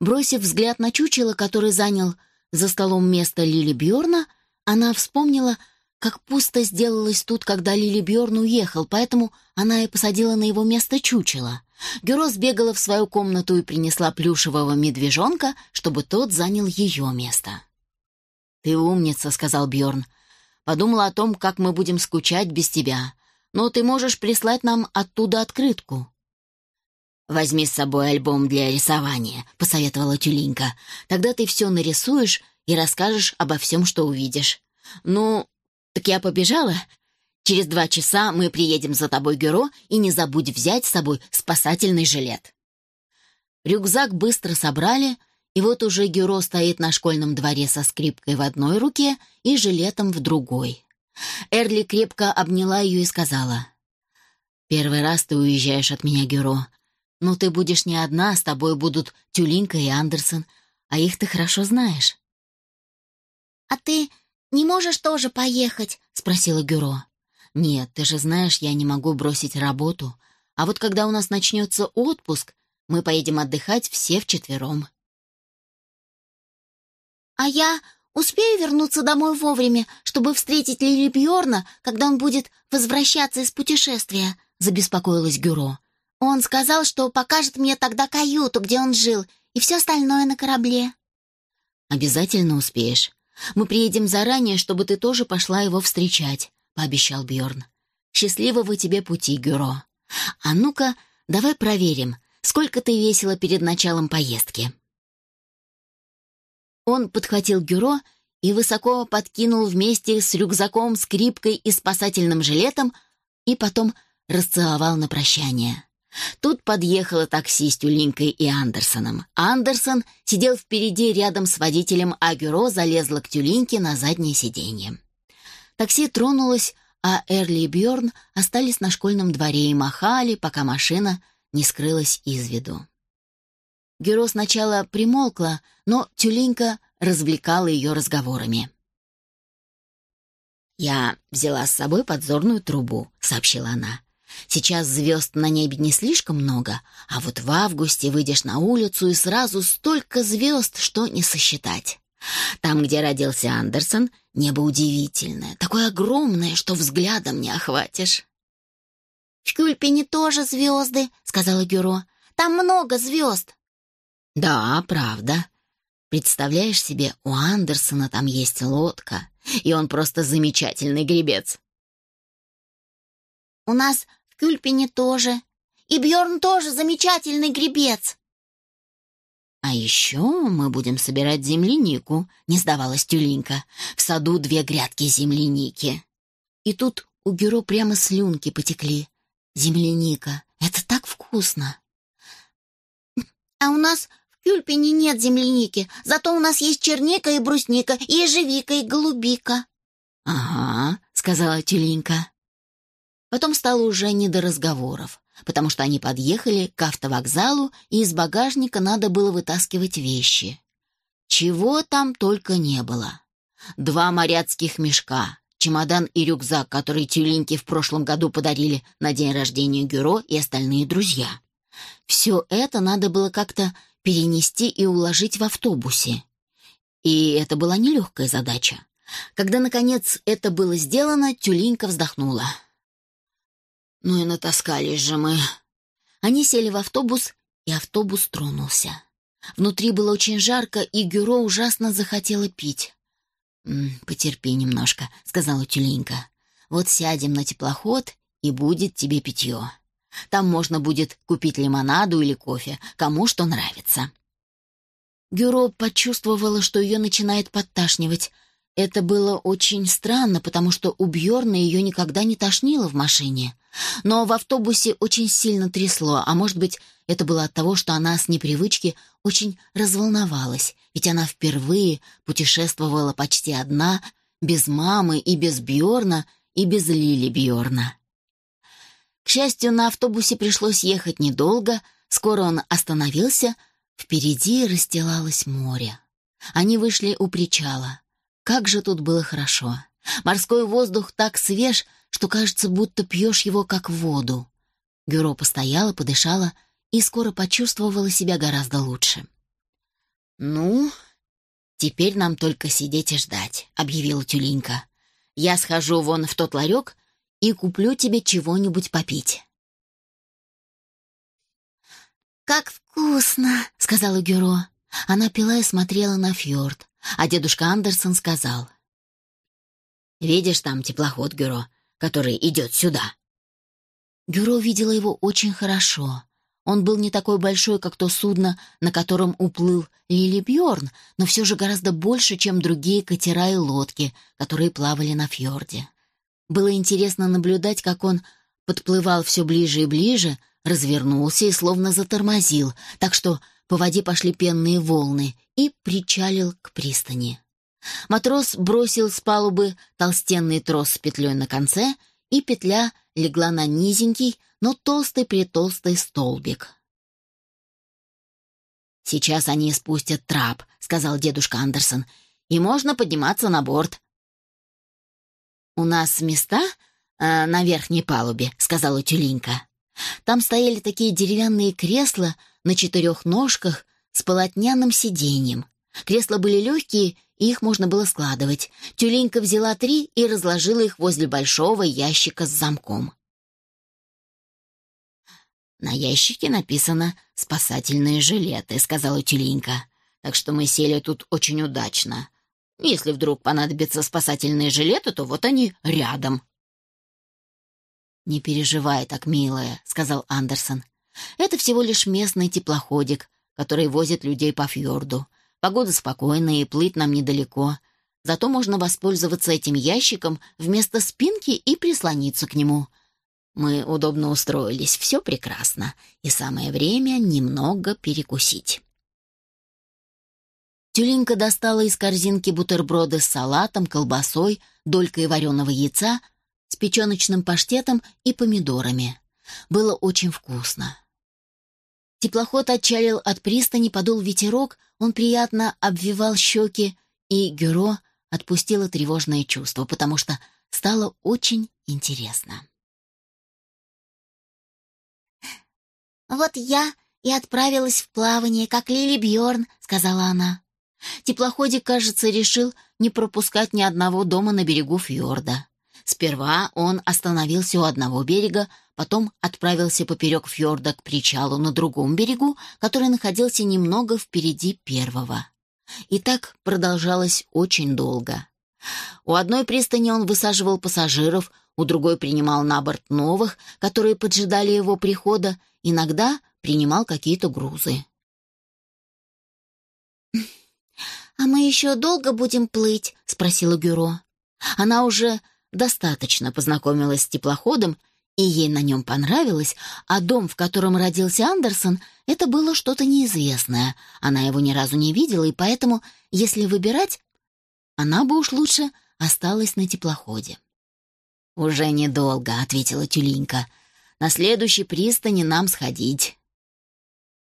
Бросив взгляд на чучело, который занял за столом место Лили Бьорна, она вспомнила, как пусто сделалось тут, когда Лили Бьорн уехал, поэтому она и посадила на его место чучело. Гюро сбегала в свою комнату и принесла плюшевого медвежонка, чтобы тот занял ее место. «Ты умница», — сказал Бьорн. «Подумала о том, как мы будем скучать без тебя. Но ты можешь прислать нам оттуда открытку». «Возьми с собой альбом для рисования», — посоветовала Тюлинка. «Тогда ты все нарисуешь и расскажешь обо всем, что увидишь». «Ну, так я побежала. Через два часа мы приедем за тобой, Гюро, и не забудь взять с собой спасательный жилет». Рюкзак быстро собрали, и вот уже Гюро стоит на школьном дворе со скрипкой в одной руке и жилетом в другой. Эрли крепко обняла ее и сказала, «Первый раз ты уезжаешь от меня, Гюро. Но ты будешь не одна, с тобой будут Тюлинка и Андерсон, а их ты хорошо знаешь». «А ты не можешь тоже поехать?» — спросила Гюро. «Нет, ты же знаешь, я не могу бросить работу. А вот когда у нас начнется отпуск, мы поедем отдыхать все вчетвером». «А я успею вернуться домой вовремя, чтобы встретить Лили Бьорна, когда он будет возвращаться из путешествия?» — забеспокоилась Гюро. «Он сказал, что покажет мне тогда каюту, где он жил, и все остальное на корабле». «Обязательно успеешь. Мы приедем заранее, чтобы ты тоже пошла его встречать. — пообещал Бьорн. «Счастливого тебе пути, Гюро. А ну-ка, давай проверим, сколько ты весила перед началом поездки». Он подхватил Гюро и высоко подкинул вместе с рюкзаком, скрипкой и спасательным жилетом, и потом расцеловал на прощание. Тут подъехало такси с Тюлинкой и Андерсоном. Андерсон сидел впереди рядом с водителем, а Гюро залезла к Тюлинке на заднее сиденье. Такси тронулось, а Эрли и Бьорн остались на школьном дворе и махали, пока машина не скрылась из виду. Геро сначала примолкла, но тюленька развлекала ее разговорами. «Я взяла с собой подзорную трубу», — сообщила она. «Сейчас звезд на небе не слишком много, а вот в августе выйдешь на улицу и сразу столько звезд, что не сосчитать. Там, где родился Андерсон, небо удивительное, такое огромное, что взглядом не охватишь. «В Кюльпине тоже звезды», — сказала Гюро. «Там много звезд». «Да, правда. Представляешь себе, у Андерсона там есть лодка, и он просто замечательный гребец». «У нас в Кюльпине тоже. И Бьорн тоже замечательный гребец». «А еще мы будем собирать землянику», — не сдавалась Тюлинка. «В саду две грядки земляники». И тут у Гюро прямо слюнки потекли. «Земляника, это так вкусно!» «А у нас в Кюльпине нет земляники, зато у нас есть черника и брусника, и ежевика, и голубика». «Ага», — сказала Тюлинка. Потом стало уже не до разговоров потому что они подъехали к автовокзалу, и из багажника надо было вытаскивать вещи. Чего там только не было. Два моряцких мешка, чемодан и рюкзак, которые тюленьки в прошлом году подарили на день рождения Гюро и остальные друзья. Все это надо было как-то перенести и уложить в автобусе. И это была нелегкая задача. Когда, наконец, это было сделано, Тюленька вздохнула. Ну и натаскались же мы. Они сели в автобус, и автобус тронулся. Внутри было очень жарко, и Гюро ужасно захотела пить. «М -м, «Потерпи немножко», — сказала Тюленька. «Вот сядем на теплоход, и будет тебе питье. Там можно будет купить лимонаду или кофе, кому что нравится». Гюро почувствовала, что ее начинает подташнивать. Это было очень странно, потому что у Бьорна ее никогда не тошнило в машине. Но в автобусе очень сильно трясло, а может быть, это было от того, что она с непривычки очень разволновалась, ведь она впервые путешествовала почти одна, без мамы и без Бьорна, и без Лили Бьорна. К счастью, на автобусе пришлось ехать недолго, скоро он остановился, впереди расстилалось море. Они вышли у причала. Как же тут было хорошо. Морской воздух так свеж, что кажется, будто пьешь его как воду. Гюро постояла, подышала и скоро почувствовала себя гораздо лучше. «Ну, теперь нам только сидеть и ждать», — объявила Тюленька. «Я схожу вон в тот ларек и куплю тебе чего-нибудь попить». «Как вкусно!» — сказала Гюро. Она пила и смотрела на фьорд, а дедушка Андерсон сказал. «Видишь там теплоход, Гюро, который идет сюда?» Гюро видела его очень хорошо. Он был не такой большой, как то судно, на котором уплыл Лили Бьорн, но все же гораздо больше, чем другие катера и лодки, которые плавали на фьорде. Было интересно наблюдать, как он подплывал все ближе и ближе, развернулся и словно затормозил, так что по воде пошли пенные волны и причалил к пристани. Матрос бросил с палубы толстенный трос с петлей на конце, и петля легла на низенький, но толстый-притолстый столбик. «Сейчас они спустят трап», — сказал дедушка Андерсон, — «и можно подниматься на борт». «У нас места э, на верхней палубе», — сказала Тюленька. Там стояли такие деревянные кресла на четырех ножках с полотняным сиденьем. Кресла были легкие, и их можно было складывать. Тюленька взяла три и разложила их возле большого ящика с замком. «На ящике написано «спасательные жилеты», — сказала Тюленька. «Так что мы сели тут очень удачно. Если вдруг понадобятся спасательные жилеты, то вот они рядом». «Не переживай так, милая», — сказал Андерсон. «Это всего лишь местный теплоходик, который возит людей по фьорду. Погода спокойная, и плыть нам недалеко. Зато можно воспользоваться этим ящиком вместо спинки и прислониться к нему. Мы удобно устроились, все прекрасно, и самое время немного перекусить». Тюленька достала из корзинки бутерброды с салатом, колбасой, долькой вареного яйца — с печеночным паштетом и помидорами. Было очень вкусно. Теплоход отчалил от пристани, подул ветерок, он приятно обвивал щеки, и Гюро отпустила тревожное чувство, потому что стало очень интересно. «Вот я и отправилась в плавание, как Лили Бьорн», — сказала она. Теплоходик, кажется, решил не пропускать ни одного дома на берегу фьорда. Сперва он остановился у одного берега, потом отправился поперек фьорда к причалу на другом берегу, который находился немного впереди первого. И так продолжалось очень долго. У одной пристани он высаживал пассажиров, у другой принимал на борт новых, которые поджидали его прихода, иногда принимал какие-то грузы. «А мы еще долго будем плыть?» — спросила Гюро. Она уже достаточно познакомилась с теплоходом, и ей на нем понравилось, а дом, в котором родился Андерсон, это было что-то неизвестное. Она его ни разу не видела, и поэтому, если выбирать, она бы уж лучше осталась на теплоходе. «Уже недолго», — ответила Тюленька. «На следующей пристани нам сходить».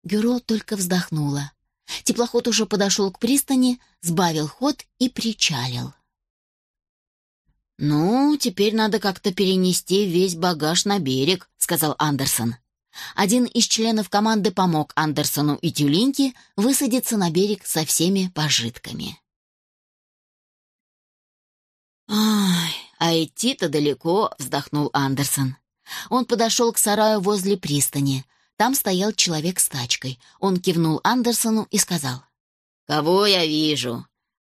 Гюро только вздохнула. Теплоход уже подошел к пристани, сбавил ход и причалил. «Ну, теперь надо как-то перенести весь багаж на берег», — сказал Андерсон. Один из членов команды помог Андерсону и Тюлинке высадиться на берег со всеми пожитками. «Ай, а идти-то далеко», — вздохнул Андерсон. Он подошел к сараю возле пристани. Там стоял человек с тачкой. Он кивнул Андерсону и сказал. «Кого я вижу?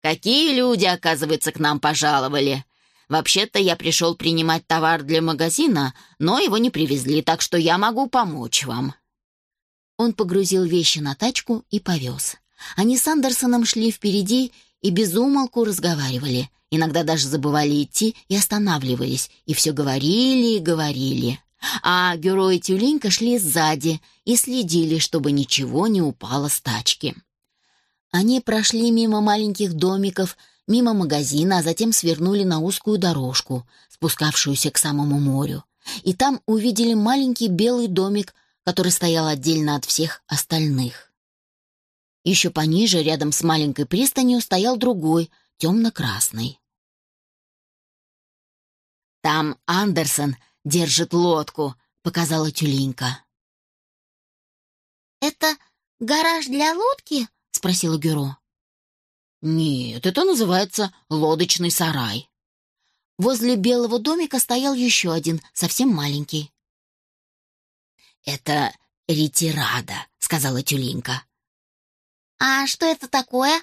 Какие люди, оказывается, к нам пожаловали? Вообще-то я пришел принимать товар для магазина, но его не привезли, так что я могу помочь вам». Он погрузил вещи на тачку и повез. Они с Андерсоном шли впереди и безумолку разговаривали. Иногда даже забывали идти и останавливались, и все говорили и говорили. а Гюро и Тюленька шли сзади и следили, чтобы ничего не упало с тачки. Они прошли мимо маленьких домиков, мимо магазина, а затем свернули на узкую дорожку, спускавшуюся к самому морю. И там увидели маленький белый домик, который стоял отдельно от всех остальных. Еще пониже, рядом с маленькой пристанью, стоял другой, темно-красный. «Там Андерсон держит лодку», — показала Тюленька. «Это гараж для лодки?» — спросила Гюро. «Нет, это называется лодочный сарай». Возле белого домика стоял еще один, совсем маленький. «Это ретирада», — сказала Тюленька. «А что это такое?»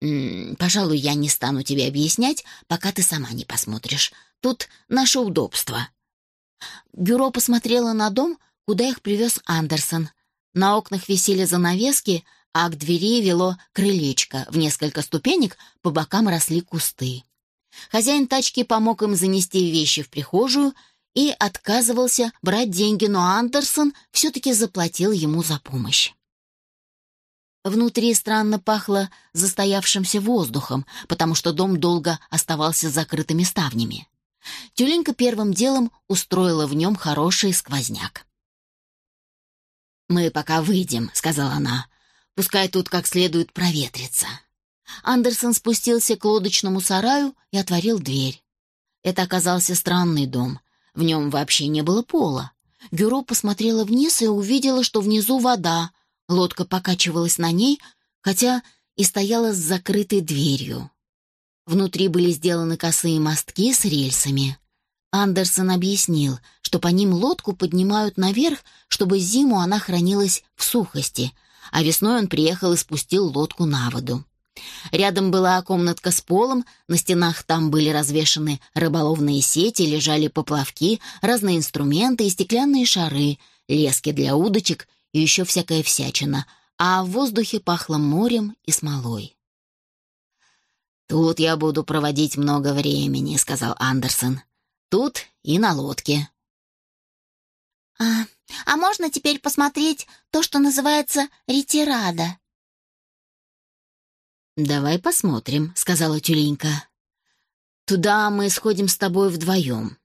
М -м, «Пожалуй, я не стану тебе объяснять, пока ты сама не посмотришь. Тут наше удобство». Бюро посмотрело на дом, куда их привез Андерсон. На окнах висели занавески, а к двери вело крылечко. В несколько ступенек по бокам росли кусты. Хозяин тачки помог им занести вещи в прихожую и отказывался брать деньги, но Андерсон все-таки заплатил ему за помощь. Внутри странно пахло застоявшимся воздухом, потому что дом долго оставался закрытыми ставнями. Тюленька первым делом устроила в нем хороший сквозняк. «Мы пока выйдем», — сказала она. «Пускай тут как следует проветрится». Андерсон спустился к лодочному сараю и отворил дверь. Это оказался странный дом. В нем вообще не было пола. Гюро посмотрела вниз и увидела, что внизу вода. Лодка покачивалась на ней, хотя и стояла с закрытой дверью. Внутри были сделаны косые мостки с рельсами. Андерсон объяснил, что по ним лодку поднимают наверх, чтобы зиму она хранилась в сухости, а весной он приехал и спустил лодку на воду. Рядом была комнатка с полом, на стенах там были развешаны рыболовные сети, лежали поплавки, разные инструменты и стеклянные шары, лески для удочек и еще всякая всячина, а в воздухе пахло морем и смолой. «Тут я буду проводить много времени», — сказал Андерсон. «Тут и на лодке». «А, а можно теперь посмотреть то, что называется ретирада?» «Давай посмотрим», — сказала Тюленька. «Туда мы сходим с тобой вдвоем.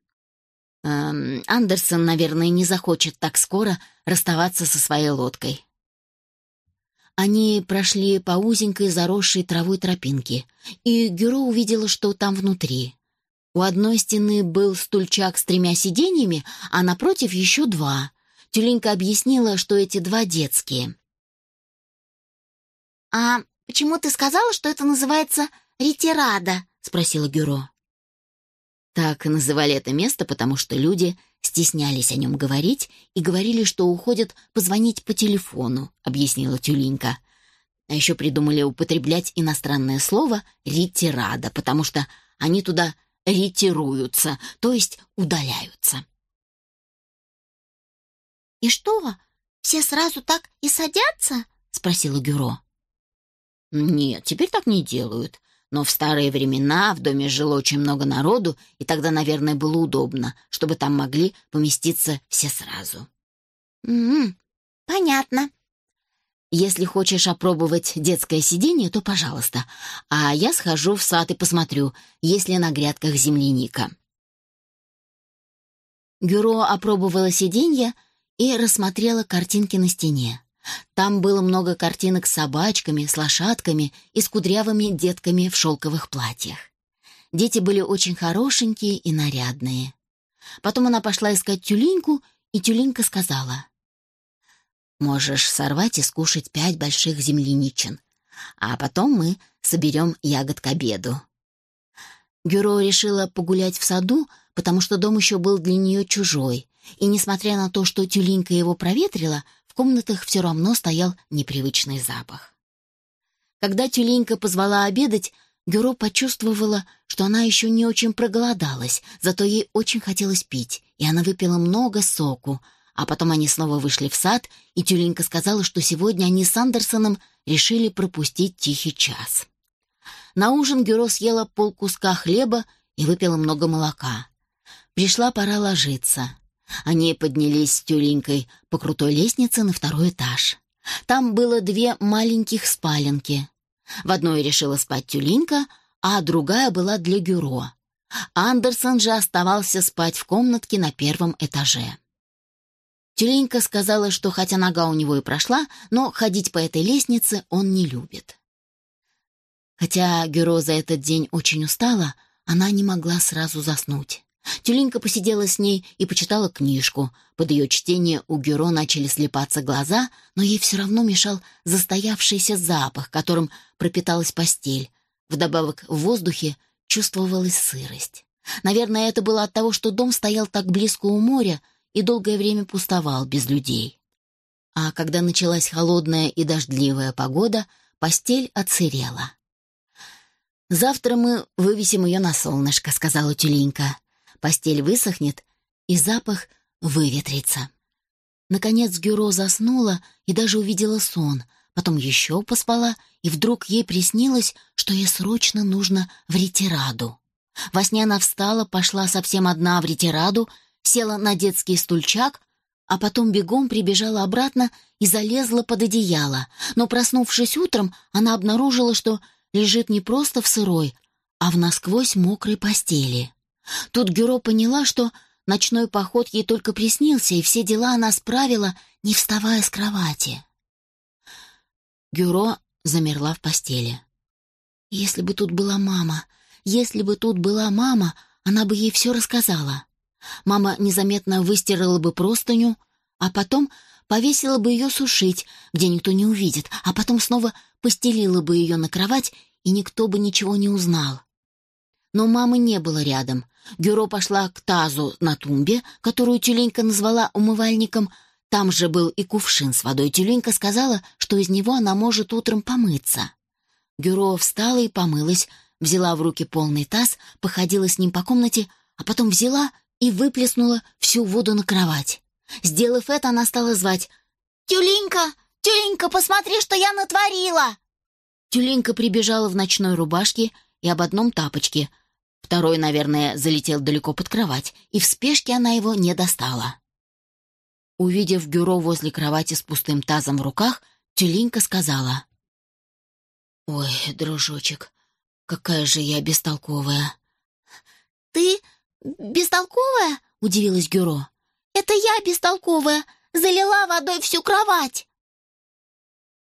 Эм, Андерсон, наверное, не захочет так скоро расставаться со своей лодкой». Они прошли по узенькой заросшей травой тропинке, и Гюро увидела, что там внутри. У одной стены был стульчак с тремя сиденьями, а напротив еще два. Тюленька объяснила, что эти два детские. «А почему ты сказала, что это называется ретирада?» — спросила Гюро. Так называли это место, потому что люди стеснялись о нем говорить и говорили, что уходят позвонить по телефону, объяснила Тюлинка. А еще придумали употреблять иностранное слово «ретирада», потому что они туда ретируются, то есть удаляются. «И что, все сразу так и садятся?» — спросила Гюро. «Нет, теперь так не делают. Но в старые времена в доме жило очень много народу, и тогда, наверное, было удобно, чтобы там могли поместиться все сразу. «М-м, понятно». «Если хочешь опробовать детское сиденье, то пожалуйста. А я схожу в сад и посмотрю, есть ли на грядках земляника». Гюро опробовала сиденье и рассмотрела картинки на стене. Там было много картинок с собачками, с лошадками и с кудрявыми детками в шелковых платьях. Дети были очень хорошенькие и нарядные. Потом она пошла искать тюленьку, и тюленька сказала. «Можешь сорвать и скушать пять больших земляничин, а потом мы соберем ягод к обеду». Гюро решила погулять в саду, потому что дом еще был для нее чужой, и, несмотря на то, что тюленька его проветрила, в комнатах все равно стоял непривычный запах. Когда тюленька позвала обедать, Гюро почувствовала, что она еще не очень проголодалась, зато ей очень хотелось пить, и она выпила много соку, а потом они снова вышли в сад, и тюленька сказала, что сегодня они с Андерсоном решили пропустить тихий час. На ужин Гюро съела полкуска хлеба и выпила много молока. Пришла пора ложиться. Они поднялись с тюленькой по крутой лестнице на второй этаж. Там было две маленьких спаленки. В одной решила спать тюленька, а другая была для Гюро. Андерсон же оставался спать в комнатке на первом этаже. Тюленька сказала, что хотя нога у него и прошла, но ходить по этой лестнице он не любит. Хотя Гюро за этот день очень устала, она не могла сразу заснуть. Тюленька посидела с ней и почитала книжку. Под ее чтение у Гюро начали слепаться глаза, но ей все равно мешал застоявшийся запах, которым пропиталась постель. Вдобавок в воздухе чувствовалась сырость. Наверное, это было от того, что дом стоял так близко у моря и долгое время пустовал без людей. А когда началась холодная и дождливая погода, постель отсырела. «Завтра мы вывесим ее на солнышко», — сказала Тюленька постель высохнет, и запах выветрится. Наконец Гюро заснула и даже увидела сон, потом еще поспала, и вдруг ей приснилось, что ей срочно нужно в ретираду. Во сне она встала, пошла совсем одна в ретираду, села на детский стульчак, а потом бегом прибежала обратно и залезла под одеяло. Но, проснувшись утром, она обнаружила, что лежит не просто в сырой, а в насквозь мокрой постели. Тут Гюро поняла, что ночной поход ей только приснился, и все дела она справила, не вставая с кровати. Гюро замерла в постели. Если бы тут была мама, если бы тут была мама, она бы ей все рассказала. Мама незаметно выстирала бы простыню, а потом повесила бы ее сушить, где никто не увидит, а потом снова постелила бы ее на кровать, и никто бы ничего не узнал. Но мамы не было рядом, Гюро пошла к тазу на тумбе, которую тюленька назвала умывальником. Там же был и кувшин с водой. Тюленька сказала, что из него она может утром помыться. Гюро встала и помылась, взяла в руки полный таз, походила с ним по комнате, а потом взяла и выплеснула всю воду на кровать. Сделав это, она стала звать «Тюленька! Тюленька, посмотри, что я натворила!» Тюленька прибежала в ночной рубашке и об одном тапочке — Второй, наверное, залетел далеко под кровать, и в спешке она его не достала. Увидев бюро возле кровати с пустым тазом в руках, Тюленька сказала. «Ой, дружочек, какая же я бестолковая!» «Ты бестолковая?» — удивилась Гюро. «Это я бестолковая, залила водой всю кровать!»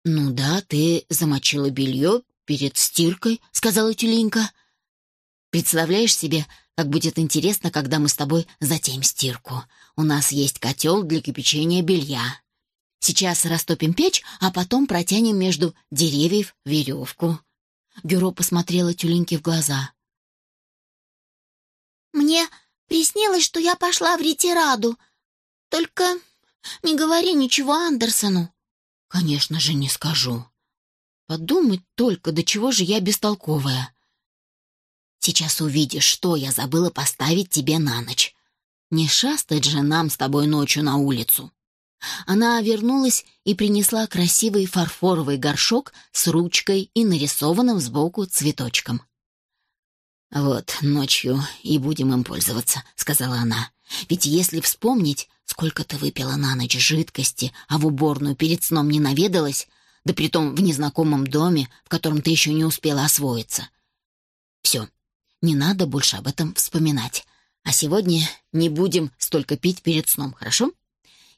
«Ну да, ты замочила белье перед стиркой», — сказала Тюленька. Представляешь себе, как будет интересно, когда мы с тобой затеем стирку. У нас есть котел для кипячения белья. Сейчас растопим печь, а потом протянем между деревьев веревку». Гюро посмотрела тюленьке в глаза. «Мне приснилось, что я пошла в ретираду. Только не говори ничего Андерсону». «Конечно же не скажу. Подумать только, до чего же я бестолковая. Сейчас увидишь, что я забыла поставить тебе на ночь. Не шастать же нам с тобой ночью на улицу». Она вернулась и принесла красивый фарфоровый горшок с ручкой и нарисованным сбоку цветочком. «Вот, ночью и будем им пользоваться», — сказала она. «Ведь если вспомнить, сколько ты выпила на ночь жидкости, а в уборную перед сном не наведалась, да притом в незнакомом доме, в котором ты еще не успела освоиться. Все, не надо больше об этом вспоминать. А сегодня не будем столько пить перед сном, хорошо?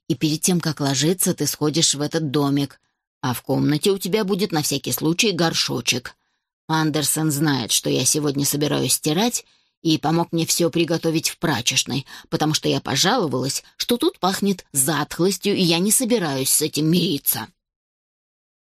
И перед тем, как ложиться, ты сходишь в этот домик, а в комнате у тебя будет на всякий случай горшочек. Андерсон знает, что я сегодня собираюсь стирать, и помог мне все приготовить в прачечной, потому что я пожаловалась, что тут пахнет затхлостью, и я не собираюсь с этим мириться.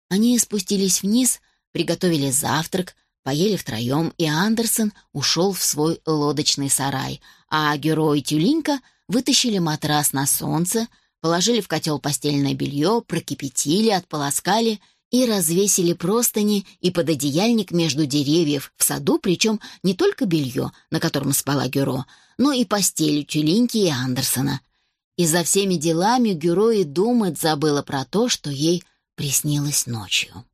Они спустились вниз, приготовили завтрак, Поели втроем, и Андерсон ушел в свой лодочный сарай, а Геро и Тюлинка вытащили матрас на солнце, положили в котел постельное белье, прокипятили, отполоскали и развесили простыни и пододеяльник между деревьев в саду, причем не только белье, на котором спала Гюро, но и постель Тюлинки и Андерсона. И за всеми делами Гюро и думать забыла про то, что ей приснилось ночью.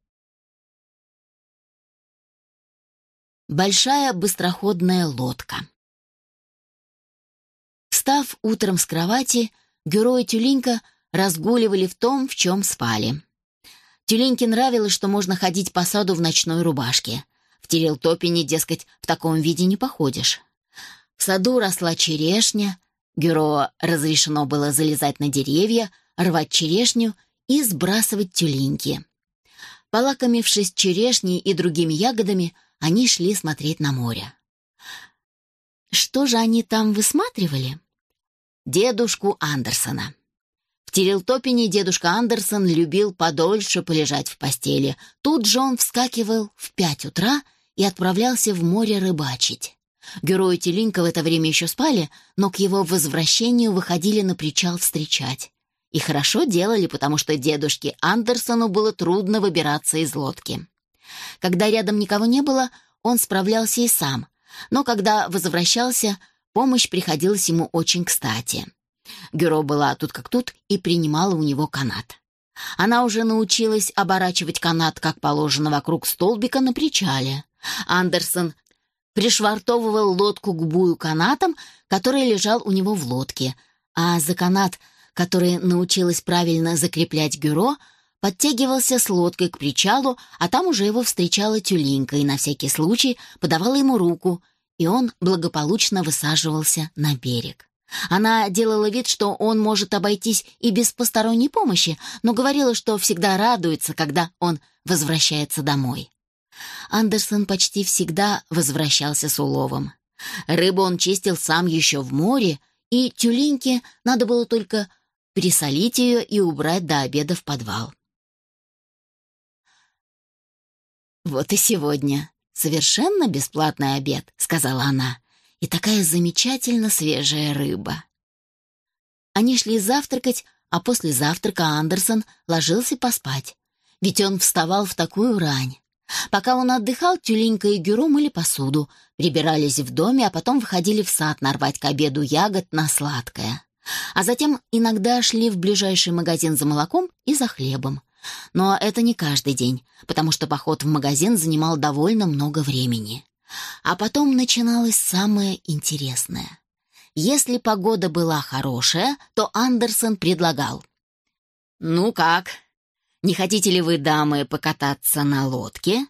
Большая быстроходная лодка. Встав утром с кровати, Гюро и Тюленька разгуливали в том, в чем спали. Тюленьке нравилось, что можно ходить по саду в ночной рубашке. В Терелтопине, дескать, в таком виде не походишь. В саду росла черешня. Гюро разрешено было залезать на деревья, рвать черешню и сбрасывать тюленьки. Полакомившись черешней и другими ягодами, они шли смотреть на море. Что же они там высматривали? Дедушку Андерсона. В Терелтопине дедушка Андерсон любил подольше полежать в постели. Тут же он вскакивал в пять утра и отправлялся в море рыбачить. Герои Телинка в это время еще спали, но к его возвращению выходили на причал встречать. И хорошо делали, потому что дедушке Андерсону было трудно выбираться из лодки. Когда рядом никого не было, он справлялся и сам, но когда возвращался, помощь приходилась ему очень кстати. Гюро была тут как тут и принимала у него канат. Она уже научилась оборачивать канат, как положено, вокруг столбика на причале. Андерсон пришвартовывал лодку к бую канатом, который лежал у него в лодке, а за канат, который научилась правильно закреплять Гюро, подтягивался с лодкой к причалу, а там уже его встречала тюленька и на всякий случай подавала ему руку, и он благополучно высаживался на берег. Она делала вид, что он может обойтись и без посторонней помощи, но говорила, что всегда радуется, когда он возвращается домой. Андерсон почти всегда возвращался с уловом. Рыбу он чистил сам еще в море, и тюленьке надо было только присолить ее и убрать до обеда в подвал. «Вот и сегодня. Совершенно бесплатный обед», — сказала она. «И такая замечательно свежая рыба». Они шли завтракать, а после завтрака Андерсон ложился поспать. Ведь он вставал в такую рань. Пока он отдыхал, Тюленька и Гюро мыли посуду, прибирались в доме, а потом выходили в сад нарвать к обеду ягод на сладкое. А затем иногда шли в ближайший магазин за молоком и за хлебом. Но это не каждый день, потому что поход в магазин занимал довольно много времени. А потом начиналось самое интересное. Если погода была хорошая, то Андерсон предлагал. «Ну как? Не хотите ли вы, дамы, покататься на лодке?»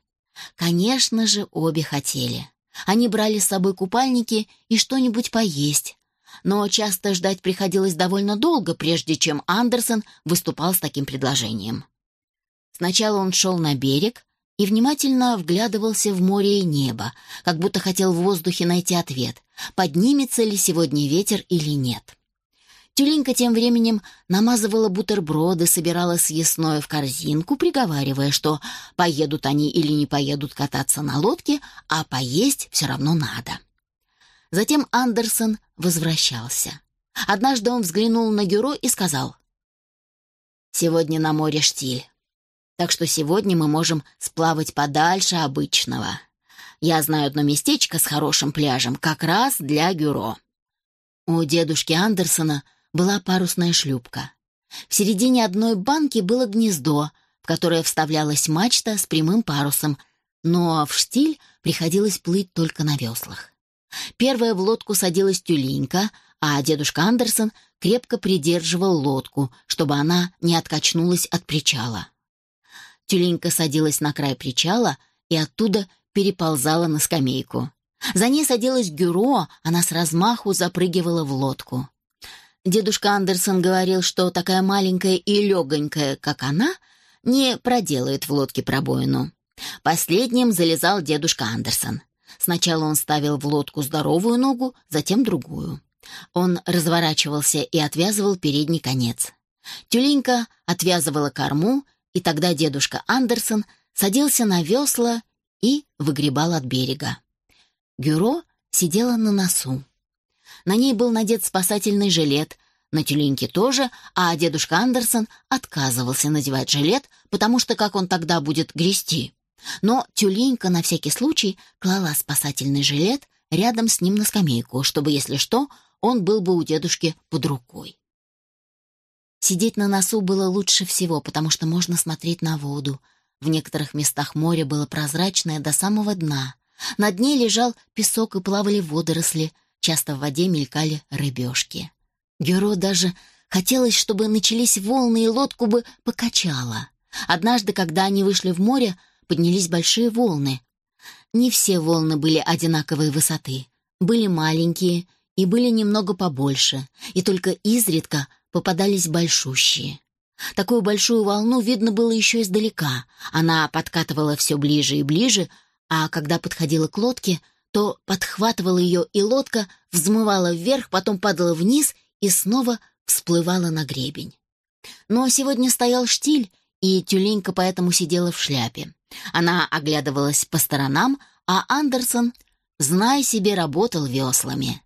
Конечно же, обе хотели. Они брали с собой купальники и что-нибудь поесть. Но часто ждать приходилось довольно долго, прежде чем Андерсон выступал с таким предложением. Сначала он шел на берег и внимательно вглядывался в море и небо, как будто хотел в воздухе найти ответ, поднимется ли сегодня ветер или нет. Тюленька тем временем намазывала бутерброды, собирала съестное в корзинку, приговаривая, что поедут они или не поедут кататься на лодке, а поесть все равно надо. Затем Андерсон возвращался. Однажды он взглянул на Гюро и сказал, «Сегодня на море штиль так что сегодня мы можем сплавать подальше обычного. Я знаю одно местечко с хорошим пляжем, как раз для Гюро. У дедушки Андерсона была парусная шлюпка. В середине одной банки было гнездо, в которое вставлялась мачта с прямым парусом, но в штиль приходилось плыть только на веслах. Первая в лодку садилась тюленька, а дедушка Андерсон крепко придерживал лодку, чтобы она не откачнулась от причала. Тюленька садилась на край причала и оттуда переползала на скамейку. За ней садилась Гюро, она с размаху запрыгивала в лодку. Дедушка Андерсон говорил, что такая маленькая и легонькая, как она, не проделает в лодке пробоину. Последним залезал дедушка Андерсон. Сначала он ставил в лодку здоровую ногу, затем другую. Он разворачивался и отвязывал передний конец. Тюленька отвязывала корму и тогда дедушка Андерсон садился на весла и выгребал от берега. Гюро сидела на носу. На ней был надет спасательный жилет, на тюленьке тоже, а дедушка Андерсон отказывался надевать жилет, потому что как он тогда будет грести. Но тюленька на всякий случай клала спасательный жилет рядом с ним на скамейку, чтобы, если что, он был бы у дедушки под рукой. Сидеть на носу было лучше всего, потому что можно смотреть на воду. В некоторых местах море было прозрачное до самого дна. На дне лежал песок и плавали водоросли. часто в воде мелькали рыбешки. Гюро даже хотелось, чтобы начались волны и лодку бы покачало. Однажды, когда они вышли в море, поднялись большие волны. Не все волны были одинаковой высоты. Были маленькие и были немного побольше, и только изредка попадались большущие. Такую большую волну видно было еще издалека. Она подкатывала все ближе и ближе, а когда подходила к лодке, то подхватывала ее, и лодка взмывала вверх, потом падала вниз и снова всплывала на гребень. Но сегодня стоял штиль, и тюленька поэтому сидела в шляпе. Она оглядывалась по сторонам, а Андерсон, зная себе, работал веслами.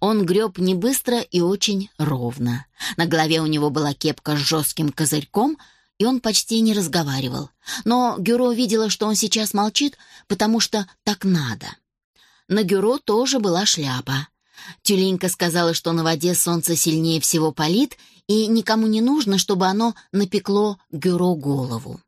Он греб не быстро и очень ровно. На голове у него была кепка с жестким козырьком, и он почти не разговаривал. Но Гюро видела, что он сейчас молчит, потому что так надо. На Гюро тоже была шляпа. Тюленька сказала, что на воде солнце сильнее всего палит, и никому не нужно, чтобы оно напекло Гюро голову.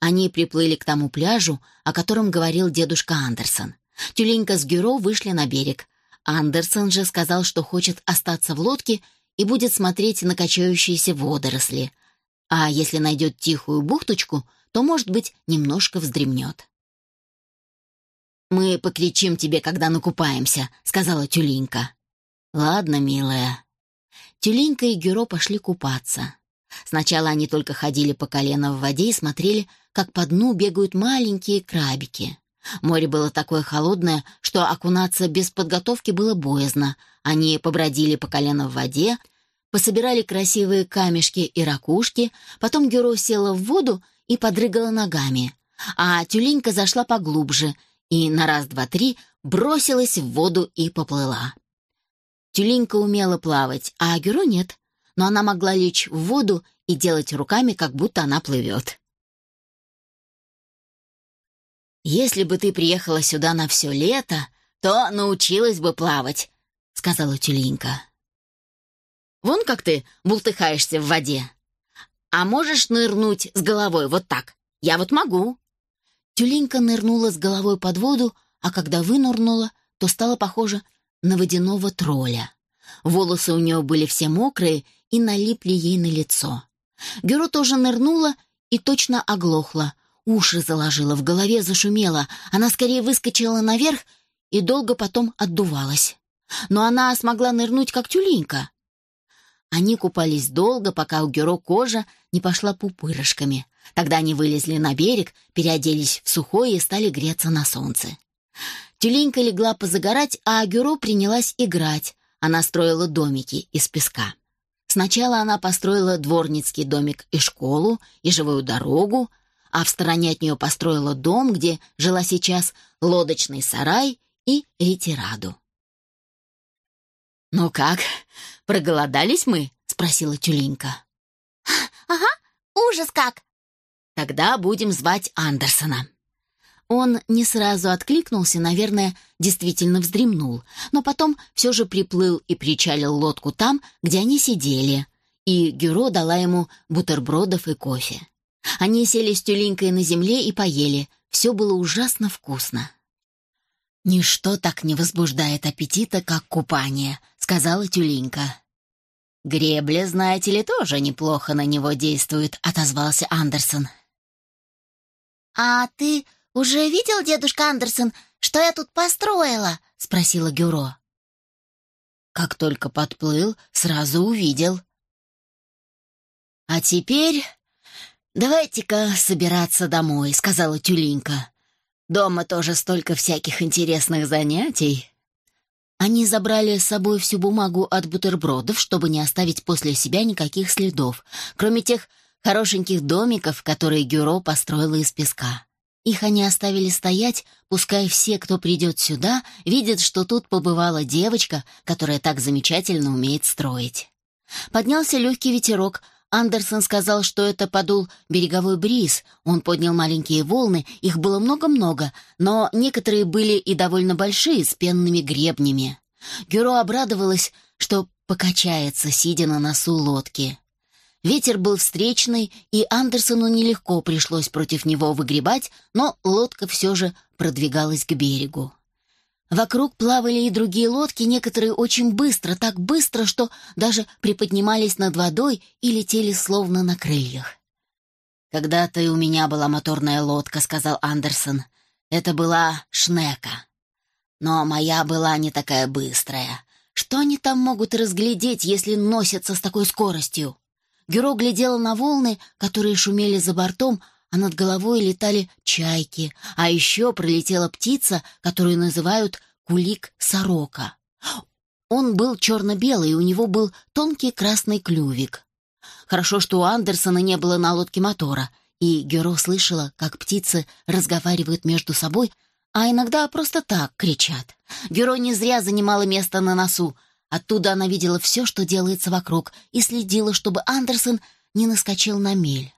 Они приплыли к тому пляжу, о котором говорил дедушка Андерсон. Тюленька с Гюро вышли на берег. Андерсон же сказал, что хочет остаться в лодке и будет смотреть на качающиеся водоросли. А если найдет тихую бухточку, то, может быть, немножко вздремнет. «Мы покричим тебе, когда накупаемся», — сказала Тюленька. «Ладно, милая». Тюленька и Гюро пошли купаться. Сначала они только ходили по колено в воде и смотрели, как по дну бегают маленькие крабики. Море было такое холодное, что окунаться без подготовки было боязно. Они побродили по колено в воде, пособирали красивые камешки и ракушки, потом Гюро села в воду и подрыгала ногами, а тюленька зашла поглубже и на раз-два-три бросилась в воду и поплыла. Тюленька умела плавать, а Гюро нет, но она могла лечь в воду и делать руками, как будто она плывет. «Если бы ты приехала сюда на все лето, то научилась бы плавать», — сказала Тюленька. «Вон как ты бултыхаешься в воде. А можешь нырнуть с головой вот так? Я вот могу». Тюленька нырнула с головой под воду, а когда вынырнула, то стала похожа на водяного тролля. Волосы у нее были все мокрые и налипли ей на лицо. Гюро тоже нырнула и точно оглохла. Уши заложила, в голове зашумела. Она скорее выскочила наверх и долго потом отдувалась. Но она смогла нырнуть, как тюленька. Они купались долго, пока у Гюро кожа не пошла пупырышками. Тогда они вылезли на берег, переоделись в сухое и стали греться на солнце. Тюленька легла позагорать, а Гюро принялась играть. Она строила домики из песка. Сначала она построила дворницкий домик и школу, и живую дорогу, а в стороне от нее построила дом, где жила сейчас лодочный сарай и ретираду. «Ну как, проголодались мы?» — спросила Тюленька. «Ага, ужас как!» «Тогда будем звать Андерсона». Он не сразу откликнулся, наверное, действительно вздремнул, но потом все же приплыл и причалил лодку там, где они сидели, и Гюро дала ему бутербродов и кофе. Они сели с тюленькой на земле и поели. Все было ужасно вкусно. «Ничто так не возбуждает аппетита, как купание», — сказала тюленька. «Гребля, знаете ли, тоже неплохо на него действует», — отозвался Андерсон. «А ты «Уже видел, дедушка Андерсон, что я тут построила?» — спросила Гюро. Как только подплыл, сразу увидел. «А теперь давайте-ка собираться домой», — сказала Тюленька. «Дома тоже столько всяких интересных занятий». Они забрали с собой всю бумагу от бутербродов, чтобы не оставить после себя никаких следов, кроме тех хорошеньких домиков, которые Гюро построила из песка. Их они оставили стоять, пускай все, кто придет сюда, видят, что тут побывала девочка, которая так замечательно умеет строить. Поднялся легкий ветерок. Андерсон сказал, что это подул береговой бриз. Он поднял маленькие волны, их было много-много, но некоторые были и довольно большие, с пенными гребнями. Гюро обрадовалась, что покачается, сидя на носу лодки. Ветер был встречный, и Андерсону нелегко пришлось против него выгребать, но лодка все же продвигалась к берегу. Вокруг плавали и другие лодки, некоторые очень быстро, так быстро, что даже приподнимались над водой и летели словно на крыльях. «Когда-то и у меня была моторная лодка», — сказал Андерсон. «Это была Шнека. Но моя была не такая быстрая. Что они там могут разглядеть, если носятся с такой скоростью?» Гюро глядела на волны, которые шумели за бортом, а над головой летали чайки, а еще пролетела птица, которую называют кулик-сорока. Он был черно-белый, у него был тонкий красный клювик. Хорошо, что у Андерсона не было на лодке мотора, и Геро слышала, как птицы разговаривают между собой, а иногда просто так кричат. Геро не зря занимала место на носу. Оттуда она видела все, что делается вокруг, и следила, чтобы Андерсон не наскочил на мель.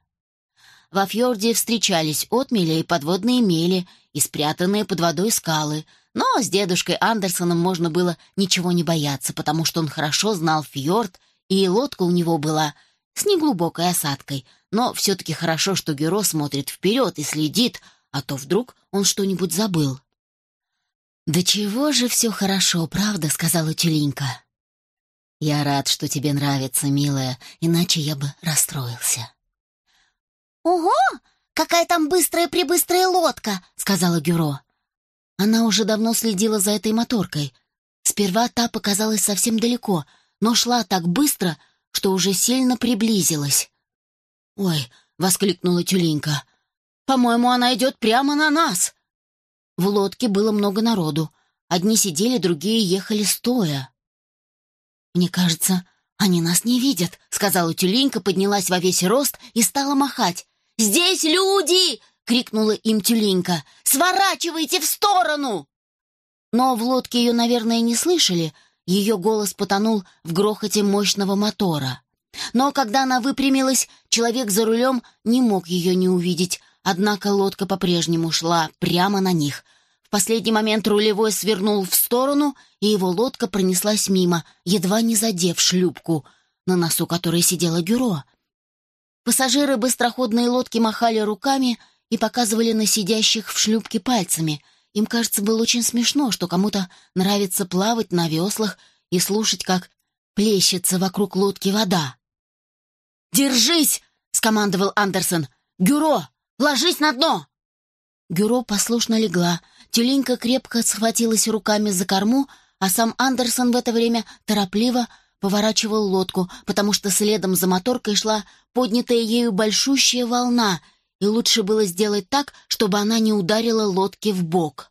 Во фьорде встречались отмели и подводные мели, и спрятанные под водой скалы, но с дедушкой Андерсоном можно было ничего не бояться, потому что он хорошо знал фьорд, и лодка у него была с неглубокой осадкой, но все-таки хорошо, что Геро смотрит вперед и следит, а то вдруг он что-нибудь забыл. «Да чего же все хорошо, правда?» — сказала Тюленька. «Я рад, что тебе нравится, милая, иначе я бы расстроился». «Ого! Какая там быстрая-пребыстрая лодка!» — сказала Гюро. Она уже давно следила за этой моторкой. Сперва та показалась совсем далеко, но шла так быстро, что уже сильно приблизилась. «Ой!» — воскликнула Тюленька. «По-моему, она идет прямо на нас!» В лодке было много народу. Одни сидели, другие ехали стоя. «Мне кажется, они нас не видят», — сказала Тюленька, поднялась во весь рост и стала махать. «Здесь люди!» — крикнула им Тюленька. «Сворачивайте в сторону!» Но в лодке ее, наверное, не слышали — ее голос потонул в грохоте мощного мотора. Но когда она выпрямилась, человек за рулем не мог ее не увидеть, однако лодка по-прежнему шла прямо на них. В последний момент рулевой свернул в сторону, и его лодка пронеслась мимо, едва не задев шлюпку, на носу которой сидела Гюро. Пассажиры быстроходной лодки махали руками и показывали на сидящих в шлюпке пальцами — им, кажется, было очень смешно, что кому-то нравится плавать на веслах и слушать, как плещется вокруг лодки вода. «Держись!» — скомандовал Андерсон. «Гюро, ложись на дно!» Гюро послушно легла. Тюленька крепко схватилась руками за корму, а сам Андерсон в это время торопливо поворачивал лодку, потому что следом за моторкой шла поднятая ею большущая волна — и лучше было сделать так, чтобы она не ударила лодке в бок.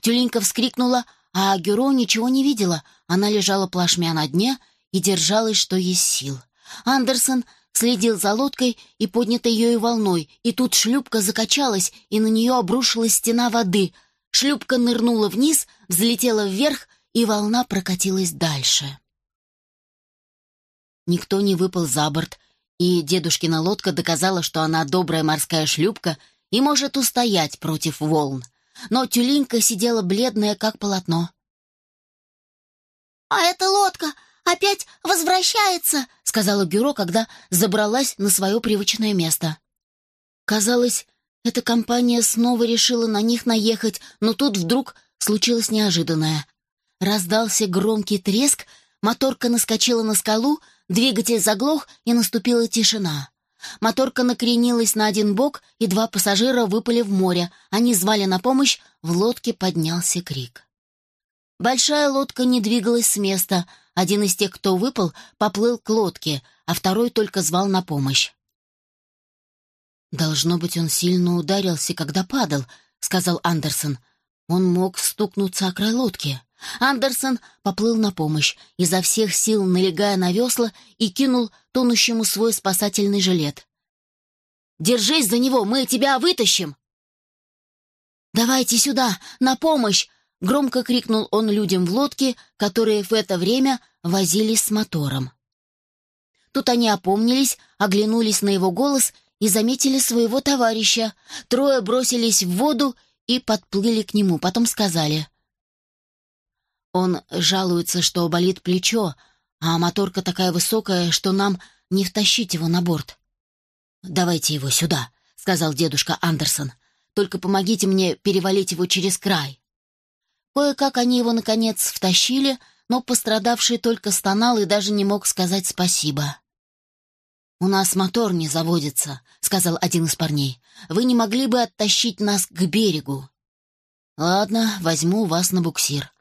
Тюленька вскрикнула, а Гюро ничего не видела. Она лежала плашмя на дне и держалась, что есть сил. Андерсон следил за лодкой и поднятой ею волной, и тут шлюпка закачалась, и на нее обрушилась стена воды. Шлюпка нырнула вниз, взлетела вверх, и волна прокатилась дальше. Никто не выпал за борт, и дедушкина лодка доказала, что она добрая морская шлюпка и может устоять против волн. Но тюленька сидела бледная, как полотно. «А эта лодка опять возвращается», — сказала Бюро, когда забралась на свое привычное место. Казалось, эта компания снова решила на них наехать, но тут вдруг случилось неожиданное. Раздался громкий треск, моторка наскочила на скалу, Двигатель заглох, и наступила тишина. Моторка накренилась на один бок, и два пассажира выпали в море. Они звали на помощь, в лодке поднялся крик. Большая лодка не двигалась с места. Один из тех, кто выпал, поплыл к лодке, а второй только звал на помощь. «Должно быть, он сильно ударился, когда падал», — сказал Андерсон. «Он мог стукнуться о край лодки». Андерсон поплыл на помощь, изо всех сил налегая на весла и кинул тонущему свой спасательный жилет. «Держись за него, мы тебя вытащим!» «Давайте сюда, на помощь!» — громко крикнул он людям в лодке, которые в это время возились с мотором. Тут они опомнились, оглянулись на его голос и заметили своего товарища. Трое бросились в воду и подплыли к нему, потом сказали — он жалуется, что болит плечо, а моторка такая высокая, что нам не втащить его на борт. «Давайте его сюда», — сказал дедушка Андерсон. «Только помогите мне перевалить его через край». Кое-как они его, наконец, втащили, но пострадавший только стонал и даже не мог сказать спасибо. «У нас мотор не заводится», — сказал один из парней. «Вы не могли бы оттащить нас к берегу?» «Ладно, возьму вас на буксир».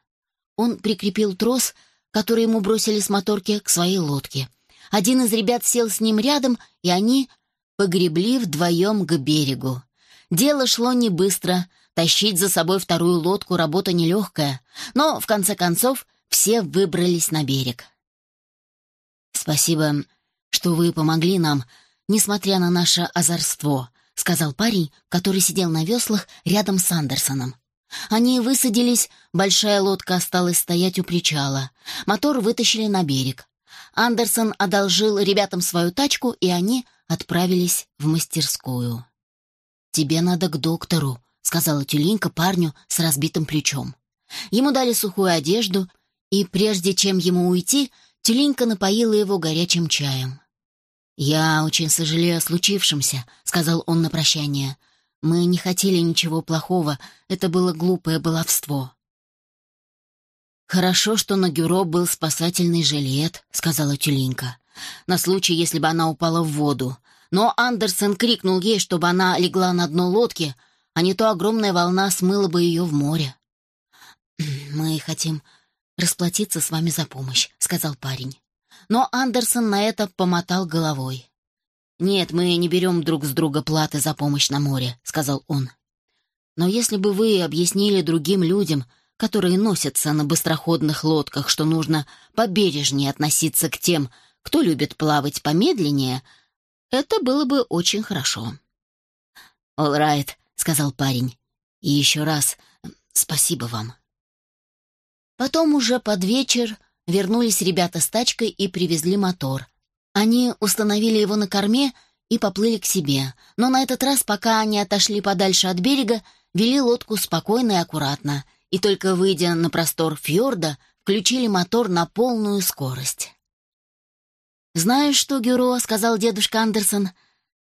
Он прикрепил трос, который ему бросили с моторки, к своей лодке. Один из ребят сел с ним рядом, и они погребли вдвоем к берегу. Дело шло не быстро, тащить за собой вторую лодку — работа нелегкая, но, в конце концов, все выбрались на берег. «Спасибо, что вы помогли нам, несмотря на наше озорство», — сказал парень, который сидел на веслах рядом с Андерсоном. Они высадились, большая лодка осталась стоять у причала. Мотор вытащили на берег. Андерсон одолжил ребятам свою тачку, и они отправились в мастерскую. «Тебе надо к доктору», — сказала Тюленька парню с разбитым плечом. Ему дали сухую одежду, и прежде чем ему уйти, Тюленька напоила его горячим чаем. «Я очень сожалею о случившемся», — сказал он на прощание. «Мы не хотели ничего плохого, это было глупое баловство». «Хорошо, что на Гюро был спасательный жилет», — сказала Тюленька. «На случай, если бы она упала в воду. Но Андерсон крикнул ей, чтобы она легла на дно лодки, а не то огромная волна смыла бы ее в море». «Мы хотим расплатиться с вами за помощь», — сказал парень. Но Андерсон на это помотал головой. «Нет, мы не берем друг с друга платы за помощь на море», — сказал он. «Но если бы вы объяснили другим людям, которые носятся на быстроходных лодках, что нужно побережнее относиться к тем, кто любит плавать помедленнее, это было бы очень хорошо». «All right», — сказал парень. «И еще раз спасибо вам». Потом уже под вечер вернулись ребята с тачкой и привезли мотор. Они установили его на корме и поплыли к себе, но на этот раз, пока они отошли подальше от берега, вели лодку спокойно и аккуратно — и только выйдя на простор фьорда, включили мотор на полную скорость. «Знаешь что, Гюро?» — сказал дедушка Андерсон.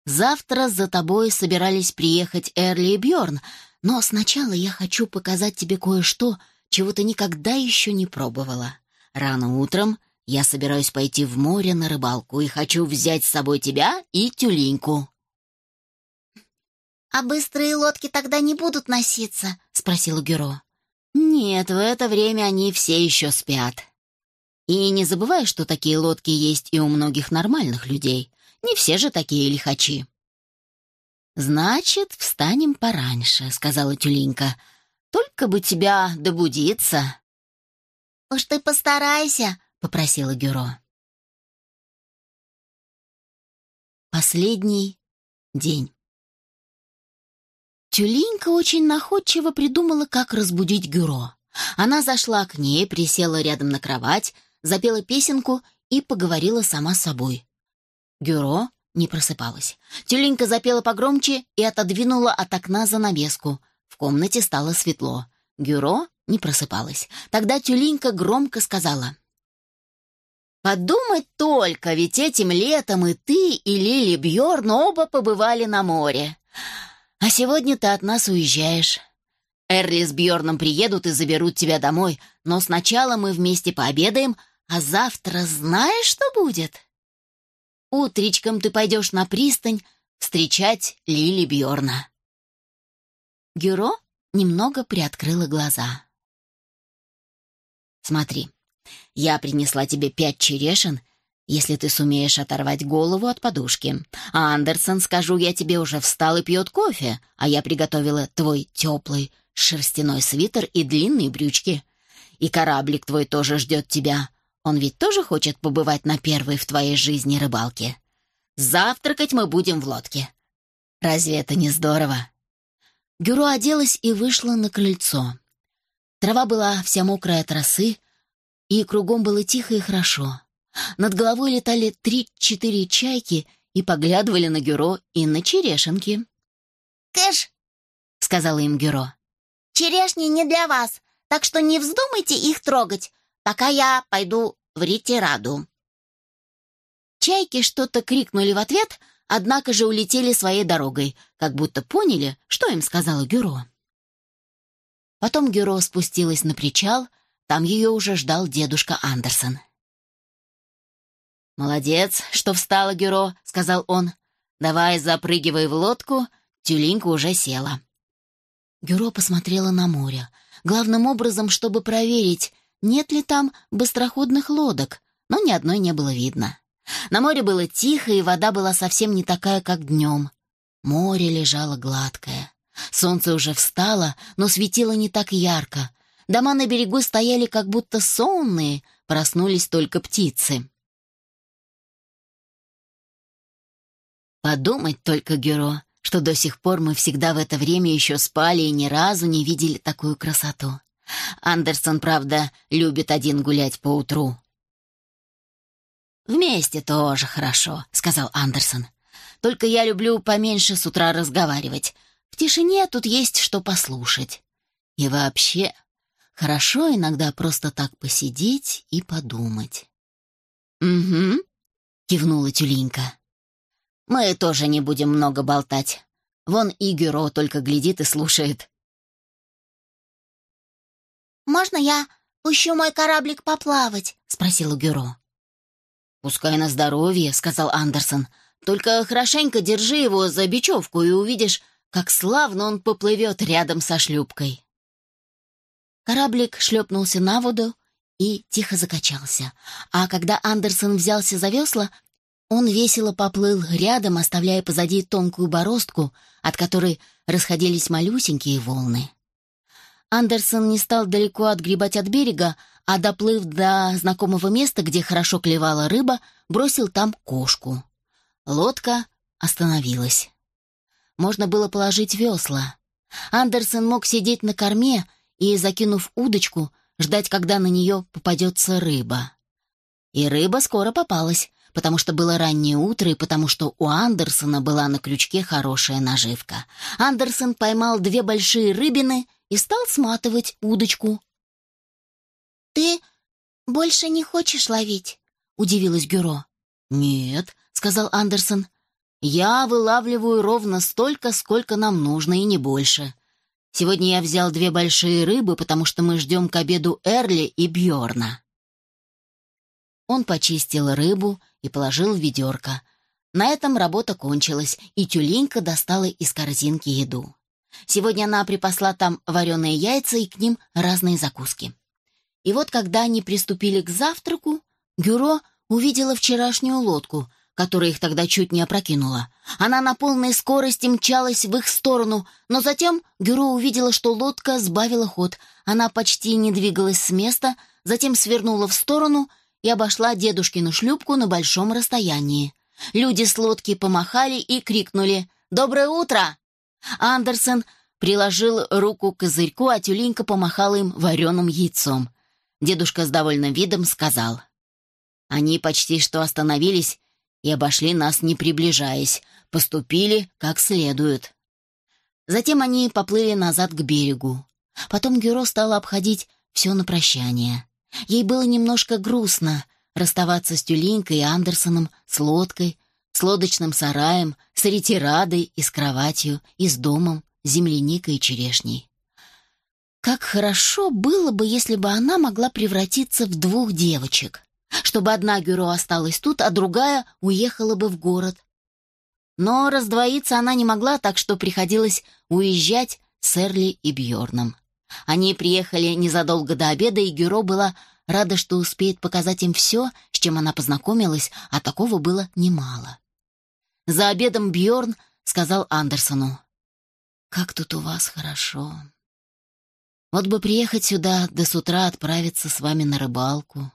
«Завтра за тобой собирались приехать Эрли и Бьорн, но сначала я хочу показать тебе кое-что, чего ты никогда еще не пробовала. Рано утром я собираюсь пойти в море на рыбалку и хочу взять с собой тебя и тюленьку». «А быстрые лодки тогда не будут носиться?» — спросила Гюро. Нет, в это время они все еще спят. И не забывай, что такие лодки есть и у многих нормальных людей. Не все же такие лихачи. «Значит, встанем пораньше», — сказала Тюленька. «Только бы тебя добудиться». «Уж ты постарайся», — попросила Гюро. Последний день. Тюленька очень находчиво придумала, как разбудить Гюро. Она зашла к ней, присела рядом на кровать, запела песенку и поговорила сама с собой. Гюро не просыпалась. Тюленька запела погромче и отодвинула от окна занавеску. В комнате стало светло. Гюро не просыпалась. Тогда Тюленька громко сказала. «Подумать только, ведь этим летом и ты, и Лили Бьорн оба побывали на море. А сегодня ты от нас уезжаешь. Эрли с Бьорном приедут и заберут тебя домой, но сначала мы вместе пообедаем, а завтра знаешь, что будет? Утречком ты пойдешь на пристань встречать Лили Бьорна. Гюро немного приоткрыла глаза. «Смотри, я принесла тебе пять черешин если ты сумеешь оторвать голову от подушки. А Андерсон, скажу я тебе, уже встал и пьет кофе, а я приготовила твой теплый шерстяной свитер и длинные брючки. И кораблик твой тоже ждет тебя. Он ведь тоже хочет побывать на первой в твоей жизни рыбалке. Завтракать мы будем в лодке. Разве это не здорово?» Гюро оделась и вышла на крыльцо. Трава была вся мокрая от росы, и кругом было тихо и хорошо. Над головой летали три-четыре чайки и поглядывали на Гюро и на черешенки. «Кэш!» — сказала им Гюро. «Черешни не для вас, так что не вздумайте их трогать, пока я пойду в ретираду». Чайки что-то крикнули в ответ, однако же улетели своей дорогой, как будто поняли, что им сказала Гюро. Потом Гюро спустилась на причал, там ее уже ждал дедушка Андерсон. «Молодец, что встала, Гюро», — сказал он. «Давай запрыгивай в лодку, тюленька уже села». Гюро посмотрела на море, главным образом, чтобы проверить, нет ли там быстроходных лодок, но ни одной не было видно. На море было тихо, и вода была совсем не такая, как днем. Море лежало гладкое. Солнце уже встало, но светило не так ярко. Дома на берегу стояли как будто сонные, проснулись только птицы. Подумать только, Гюро, что до сих пор мы всегда в это время еще спали и ни разу не видели такую красоту. Андерсон, правда, любит один гулять по утру. «Вместе тоже хорошо», — сказал Андерсон. «Только я люблю поменьше с утра разговаривать. В тишине тут есть что послушать. И вообще, хорошо иногда просто так посидеть и подумать». «Угу», — кивнула Тюленька. Мы тоже не будем много болтать. Вон и Гюро только глядит и слушает. «Можно я пущу мой кораблик поплавать?» — спросила Гюро. «Пускай на здоровье», — сказал Андерсон. «Только хорошенько держи его за бечевку и увидишь, как славно он поплывет рядом со шлюпкой». Кораблик шлепнулся на воду и тихо закачался, а когда Андерсон взялся за весла, он весело поплыл рядом, оставляя позади тонкую бороздку, от которой расходились малюсенькие волны. Андерсон не стал далеко отгребать от берега, а, доплыв до знакомого места, где хорошо клевала рыба, бросил там кошку. Лодка остановилась. Можно было положить весла. Андерсон мог сидеть на корме и, закинув удочку, ждать, когда на нее попадется рыба. И рыба скоро попалась, потому что было раннее утро и потому что у Андерсона была на крючке хорошая наживка. Андерсон поймал две большие рыбины и стал сматывать удочку. «Ты больше не хочешь ловить?» — удивилась Гюро. «Нет», — сказал Андерсон. «Я вылавливаю ровно столько, сколько нам нужно, и не больше. Сегодня я взял две большие рыбы, потому что мы ждем к обеду Эрли и Бьорна. Он почистил рыбу и положил в ведерко. На этом работа кончилась, и тюленька достала из корзинки еду. Сегодня она припасла там вареные яйца и к ним разные закуски. И вот когда они приступили к завтраку, Гюро увидела вчерашнюю лодку, которая их тогда чуть не опрокинула. Она на полной скорости мчалась в их сторону, но затем Гюро увидела, что лодка сбавила ход. Она почти не двигалась с места, затем свернула в сторону — и обошла дедушкину шлюпку на большом расстоянии. Люди с лодки помахали и крикнули «Доброе утро!». Андерсон приложил руку к козырьку, а тюленька помахал им вареным яйцом. Дедушка с довольным видом сказал «Они почти что остановились и обошли нас, не приближаясь, поступили как следует». Затем они поплыли назад к берегу. Потом Гюро стал обходить все на прощание. Ей было немножко грустно расставаться с Тюлинкой и Андерсоном, с лодкой, с лодочным сараем, с ретирадой и с кроватью, и с домом, земляникой и черешней. Как хорошо было бы, если бы она могла превратиться в двух девочек, чтобы одна Гюро осталась тут, а другая уехала бы в город. Но раздвоиться она не могла, так что приходилось уезжать с Эрли и Бьорном. Они приехали незадолго до обеда, и Гюро была рада, что успеет показать им все, с чем она познакомилась, а такого было немало. За обедом Бьорн сказал Андерсону, «Как тут у вас хорошо. Вот бы приехать сюда, до с утра отправиться с вами на рыбалку».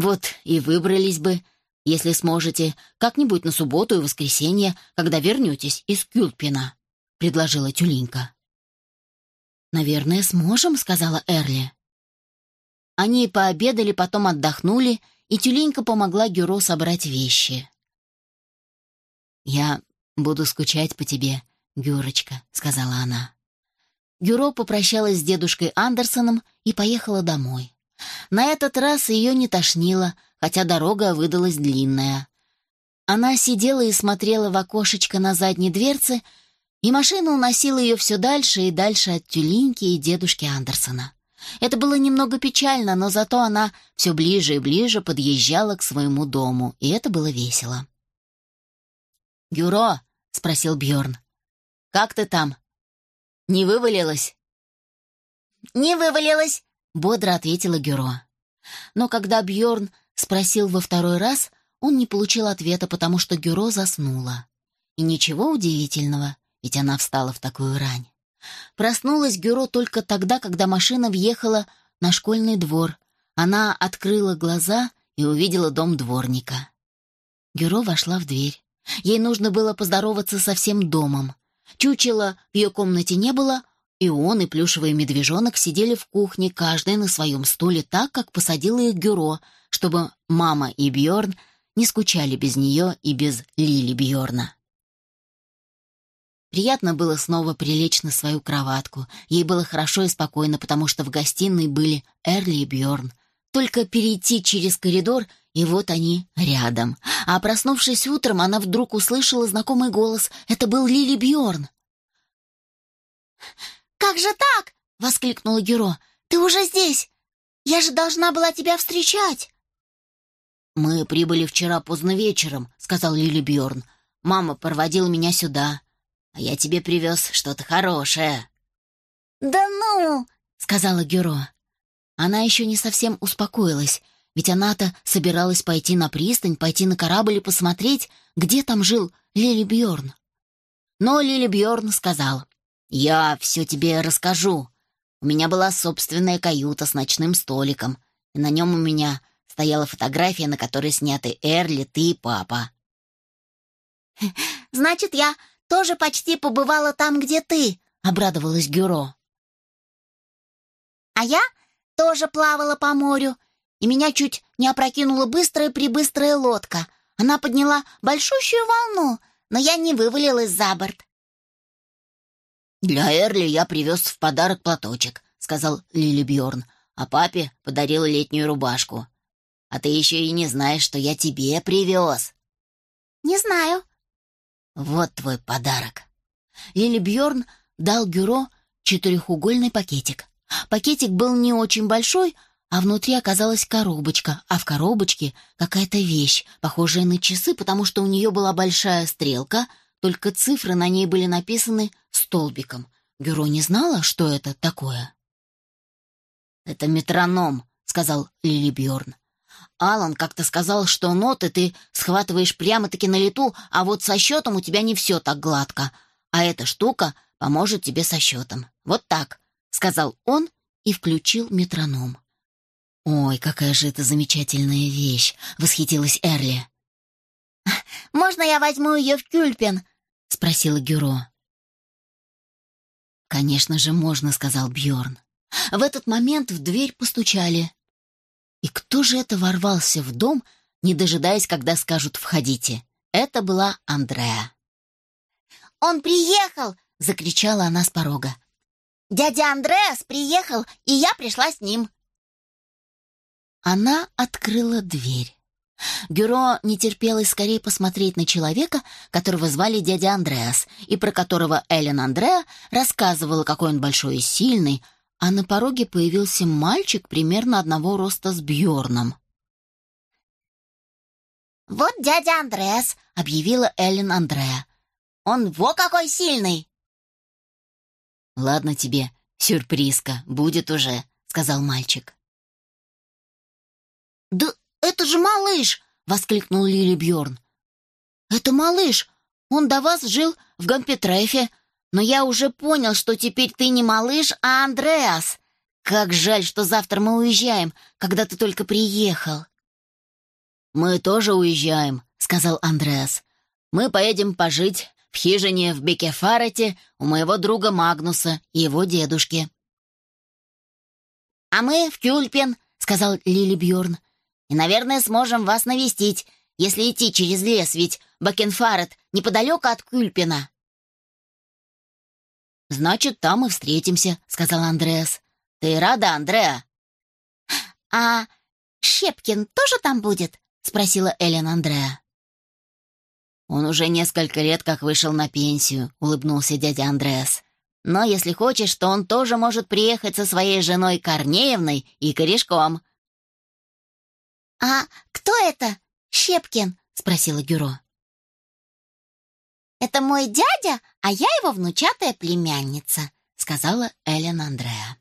«Вот и выбрались бы, если сможете, как-нибудь на субботу и воскресенье, когда вернетесь из Кюльпина», — предложила Тюлинка. «Наверное, сможем», — сказала Эрли. Они пообедали, потом отдохнули, и Тюленька помогла Гюро собрать вещи. «Я буду скучать по тебе, Гюрочка», — сказала она. Гюро попрощалась с дедушкой Андерсоном и поехала домой. На этот раз ее не тошнило, хотя дорога выдалась длинная. Она сидела и смотрела в окошечко на задней дверце И машина уносила ее все дальше и дальше от тюлинки и дедушки Андерсона. Это было немного печально, но зато она все ближе и ближе подъезжала к своему дому, и это было весело. «Гюро», — спросил Бьорн, — «как ты там? Не вывалилась?» «Не вывалилась», — бодро ответила Гюро. Но когда Бьорн спросил во второй раз, он не получил ответа, потому что Гюро заснула. И ничего удивительного, ведь она встала в такую рань. Проснулась Гюро только тогда, когда машина въехала на школьный двор. Она открыла глаза и увидела дом дворника. Гюро вошла в дверь. Ей нужно было поздороваться со всем домом. Чучела в ее комнате не было, и он, и плюшевый медвежонок сидели в кухне, каждый на своем стуле, так, как посадила их Гюро, чтобы мама и Бьорн не скучали без нее и без Лили Бьорна. Приятно было снова прилечь на свою кроватку. Ей было хорошо и спокойно, потому что в гостиной были Эрли и Бьорн. Только перейти через коридор, и вот они рядом. А проснувшись утром, она вдруг услышала знакомый голос. Это был Лили Бьорн. «Как же так?» — воскликнула Геро. «Ты уже здесь! Я же должна была тебя встречать!» «Мы прибыли вчера поздно вечером», — сказал Лили Бьорн. «Мама проводила меня сюда, а я тебе привез что-то хорошее». «Да ну!» — сказала Геро. Она еще не совсем успокоилась, ведь она-то собиралась пойти на пристань, пойти на корабль и посмотреть, где там жил Лили Бьорн. Но Лили Бьорн сказал, «Я все тебе расскажу. У меня была собственная каюта с ночным столиком, и на нем у меня стояла фотография, на которой сняты Эрли, ты и папа». «Значит, я тоже почти побывала там, где ты», — обрадовалась Гюро. «А я тоже плавала по морю, и меня чуть не опрокинула быстрая-прибыстрая лодка. Она подняла большущую волну, но я не вывалилась за борт. «Для Эрли я привез в подарок платочек», — сказал Лили Бьорн, «а папе подарил летнюю рубашку. А ты еще и не знаешь, что я тебе привез». «Не знаю». «Вот твой подарок». Лили Бьорн дал Гюро четырехугольный пакетик. Пакетик был не очень большой, а внутри оказалась коробочка, а в коробочке какая-то вещь, похожая на часы, потому что у нее была большая стрелка, только цифры на ней были написаны столбиком. Гюро не знала, что это такое. «Это метроном», — сказал Лили Бьорн. «Алан как-то сказал, что ноты ты схватываешь прямо-таки на лету, а вот со счетом у тебя не все так гладко, а эта штука поможет тебе со счетом. Вот так», — сказал он и включил метроном. «Ой, какая же это замечательная вещь!» — восхитилась Эрли. «Можно я возьму ее в Кюльпен?» — спросила Гюро. «Конечно же можно», — сказал Бьорн. В этот момент в дверь постучали. И кто же это ворвался в дом, не дожидаясь, когда скажут «входите»? Это была Андреа. «Он приехал!» — закричала она с порога. «Дядя Андреас приехал, и я пришла с ним». Она открыла дверь. Гюро не терпелось скорее посмотреть на человека, которого звали дядя Андреас, и про которого Эллен Андреа рассказывала, какой он большой и сильный, а на пороге появился мальчик примерно одного роста с Бьорном. «Вот дядя Андреас», — объявила Эллен Андреа. «Он во какой сильный!» «Ладно тебе, сюрпризка, будет уже», — сказал мальчик. «Да это же малыш!» — воскликнул Лили Бьорн. «Это малыш! Он до вас жил в Гампетрефе, но я уже понял, что теперь ты не малыш, а Андреас. Как жаль, что завтра мы уезжаем, когда ты только приехал». «Мы тоже уезжаем», — сказал Андреас. «Мы поедем пожить в хижине в Бекефарете у моего друга Магнуса и его дедушки». «А мы в Кюльпен», — сказал Лили Бьорн. И, наверное, сможем вас навестить, если идти через лес, ведь Бакенфарет неподалеку от Кюльпина». «Значит, там и встретимся», — сказал Андреас. «Ты рада, Андреа?» «А Щепкин тоже там будет?» — спросила Эллен Андреа. Он уже несколько лет как вышел на пенсию, улыбнулся дядя Андреас. Но если хочешь, то он тоже может приехать со своей женой Корнеевной и корешком. «А кто это? Щепкин?» — спросила Гюро. «Это мой дядя, а я его внучатая племянница», — сказала Эллен Андреа.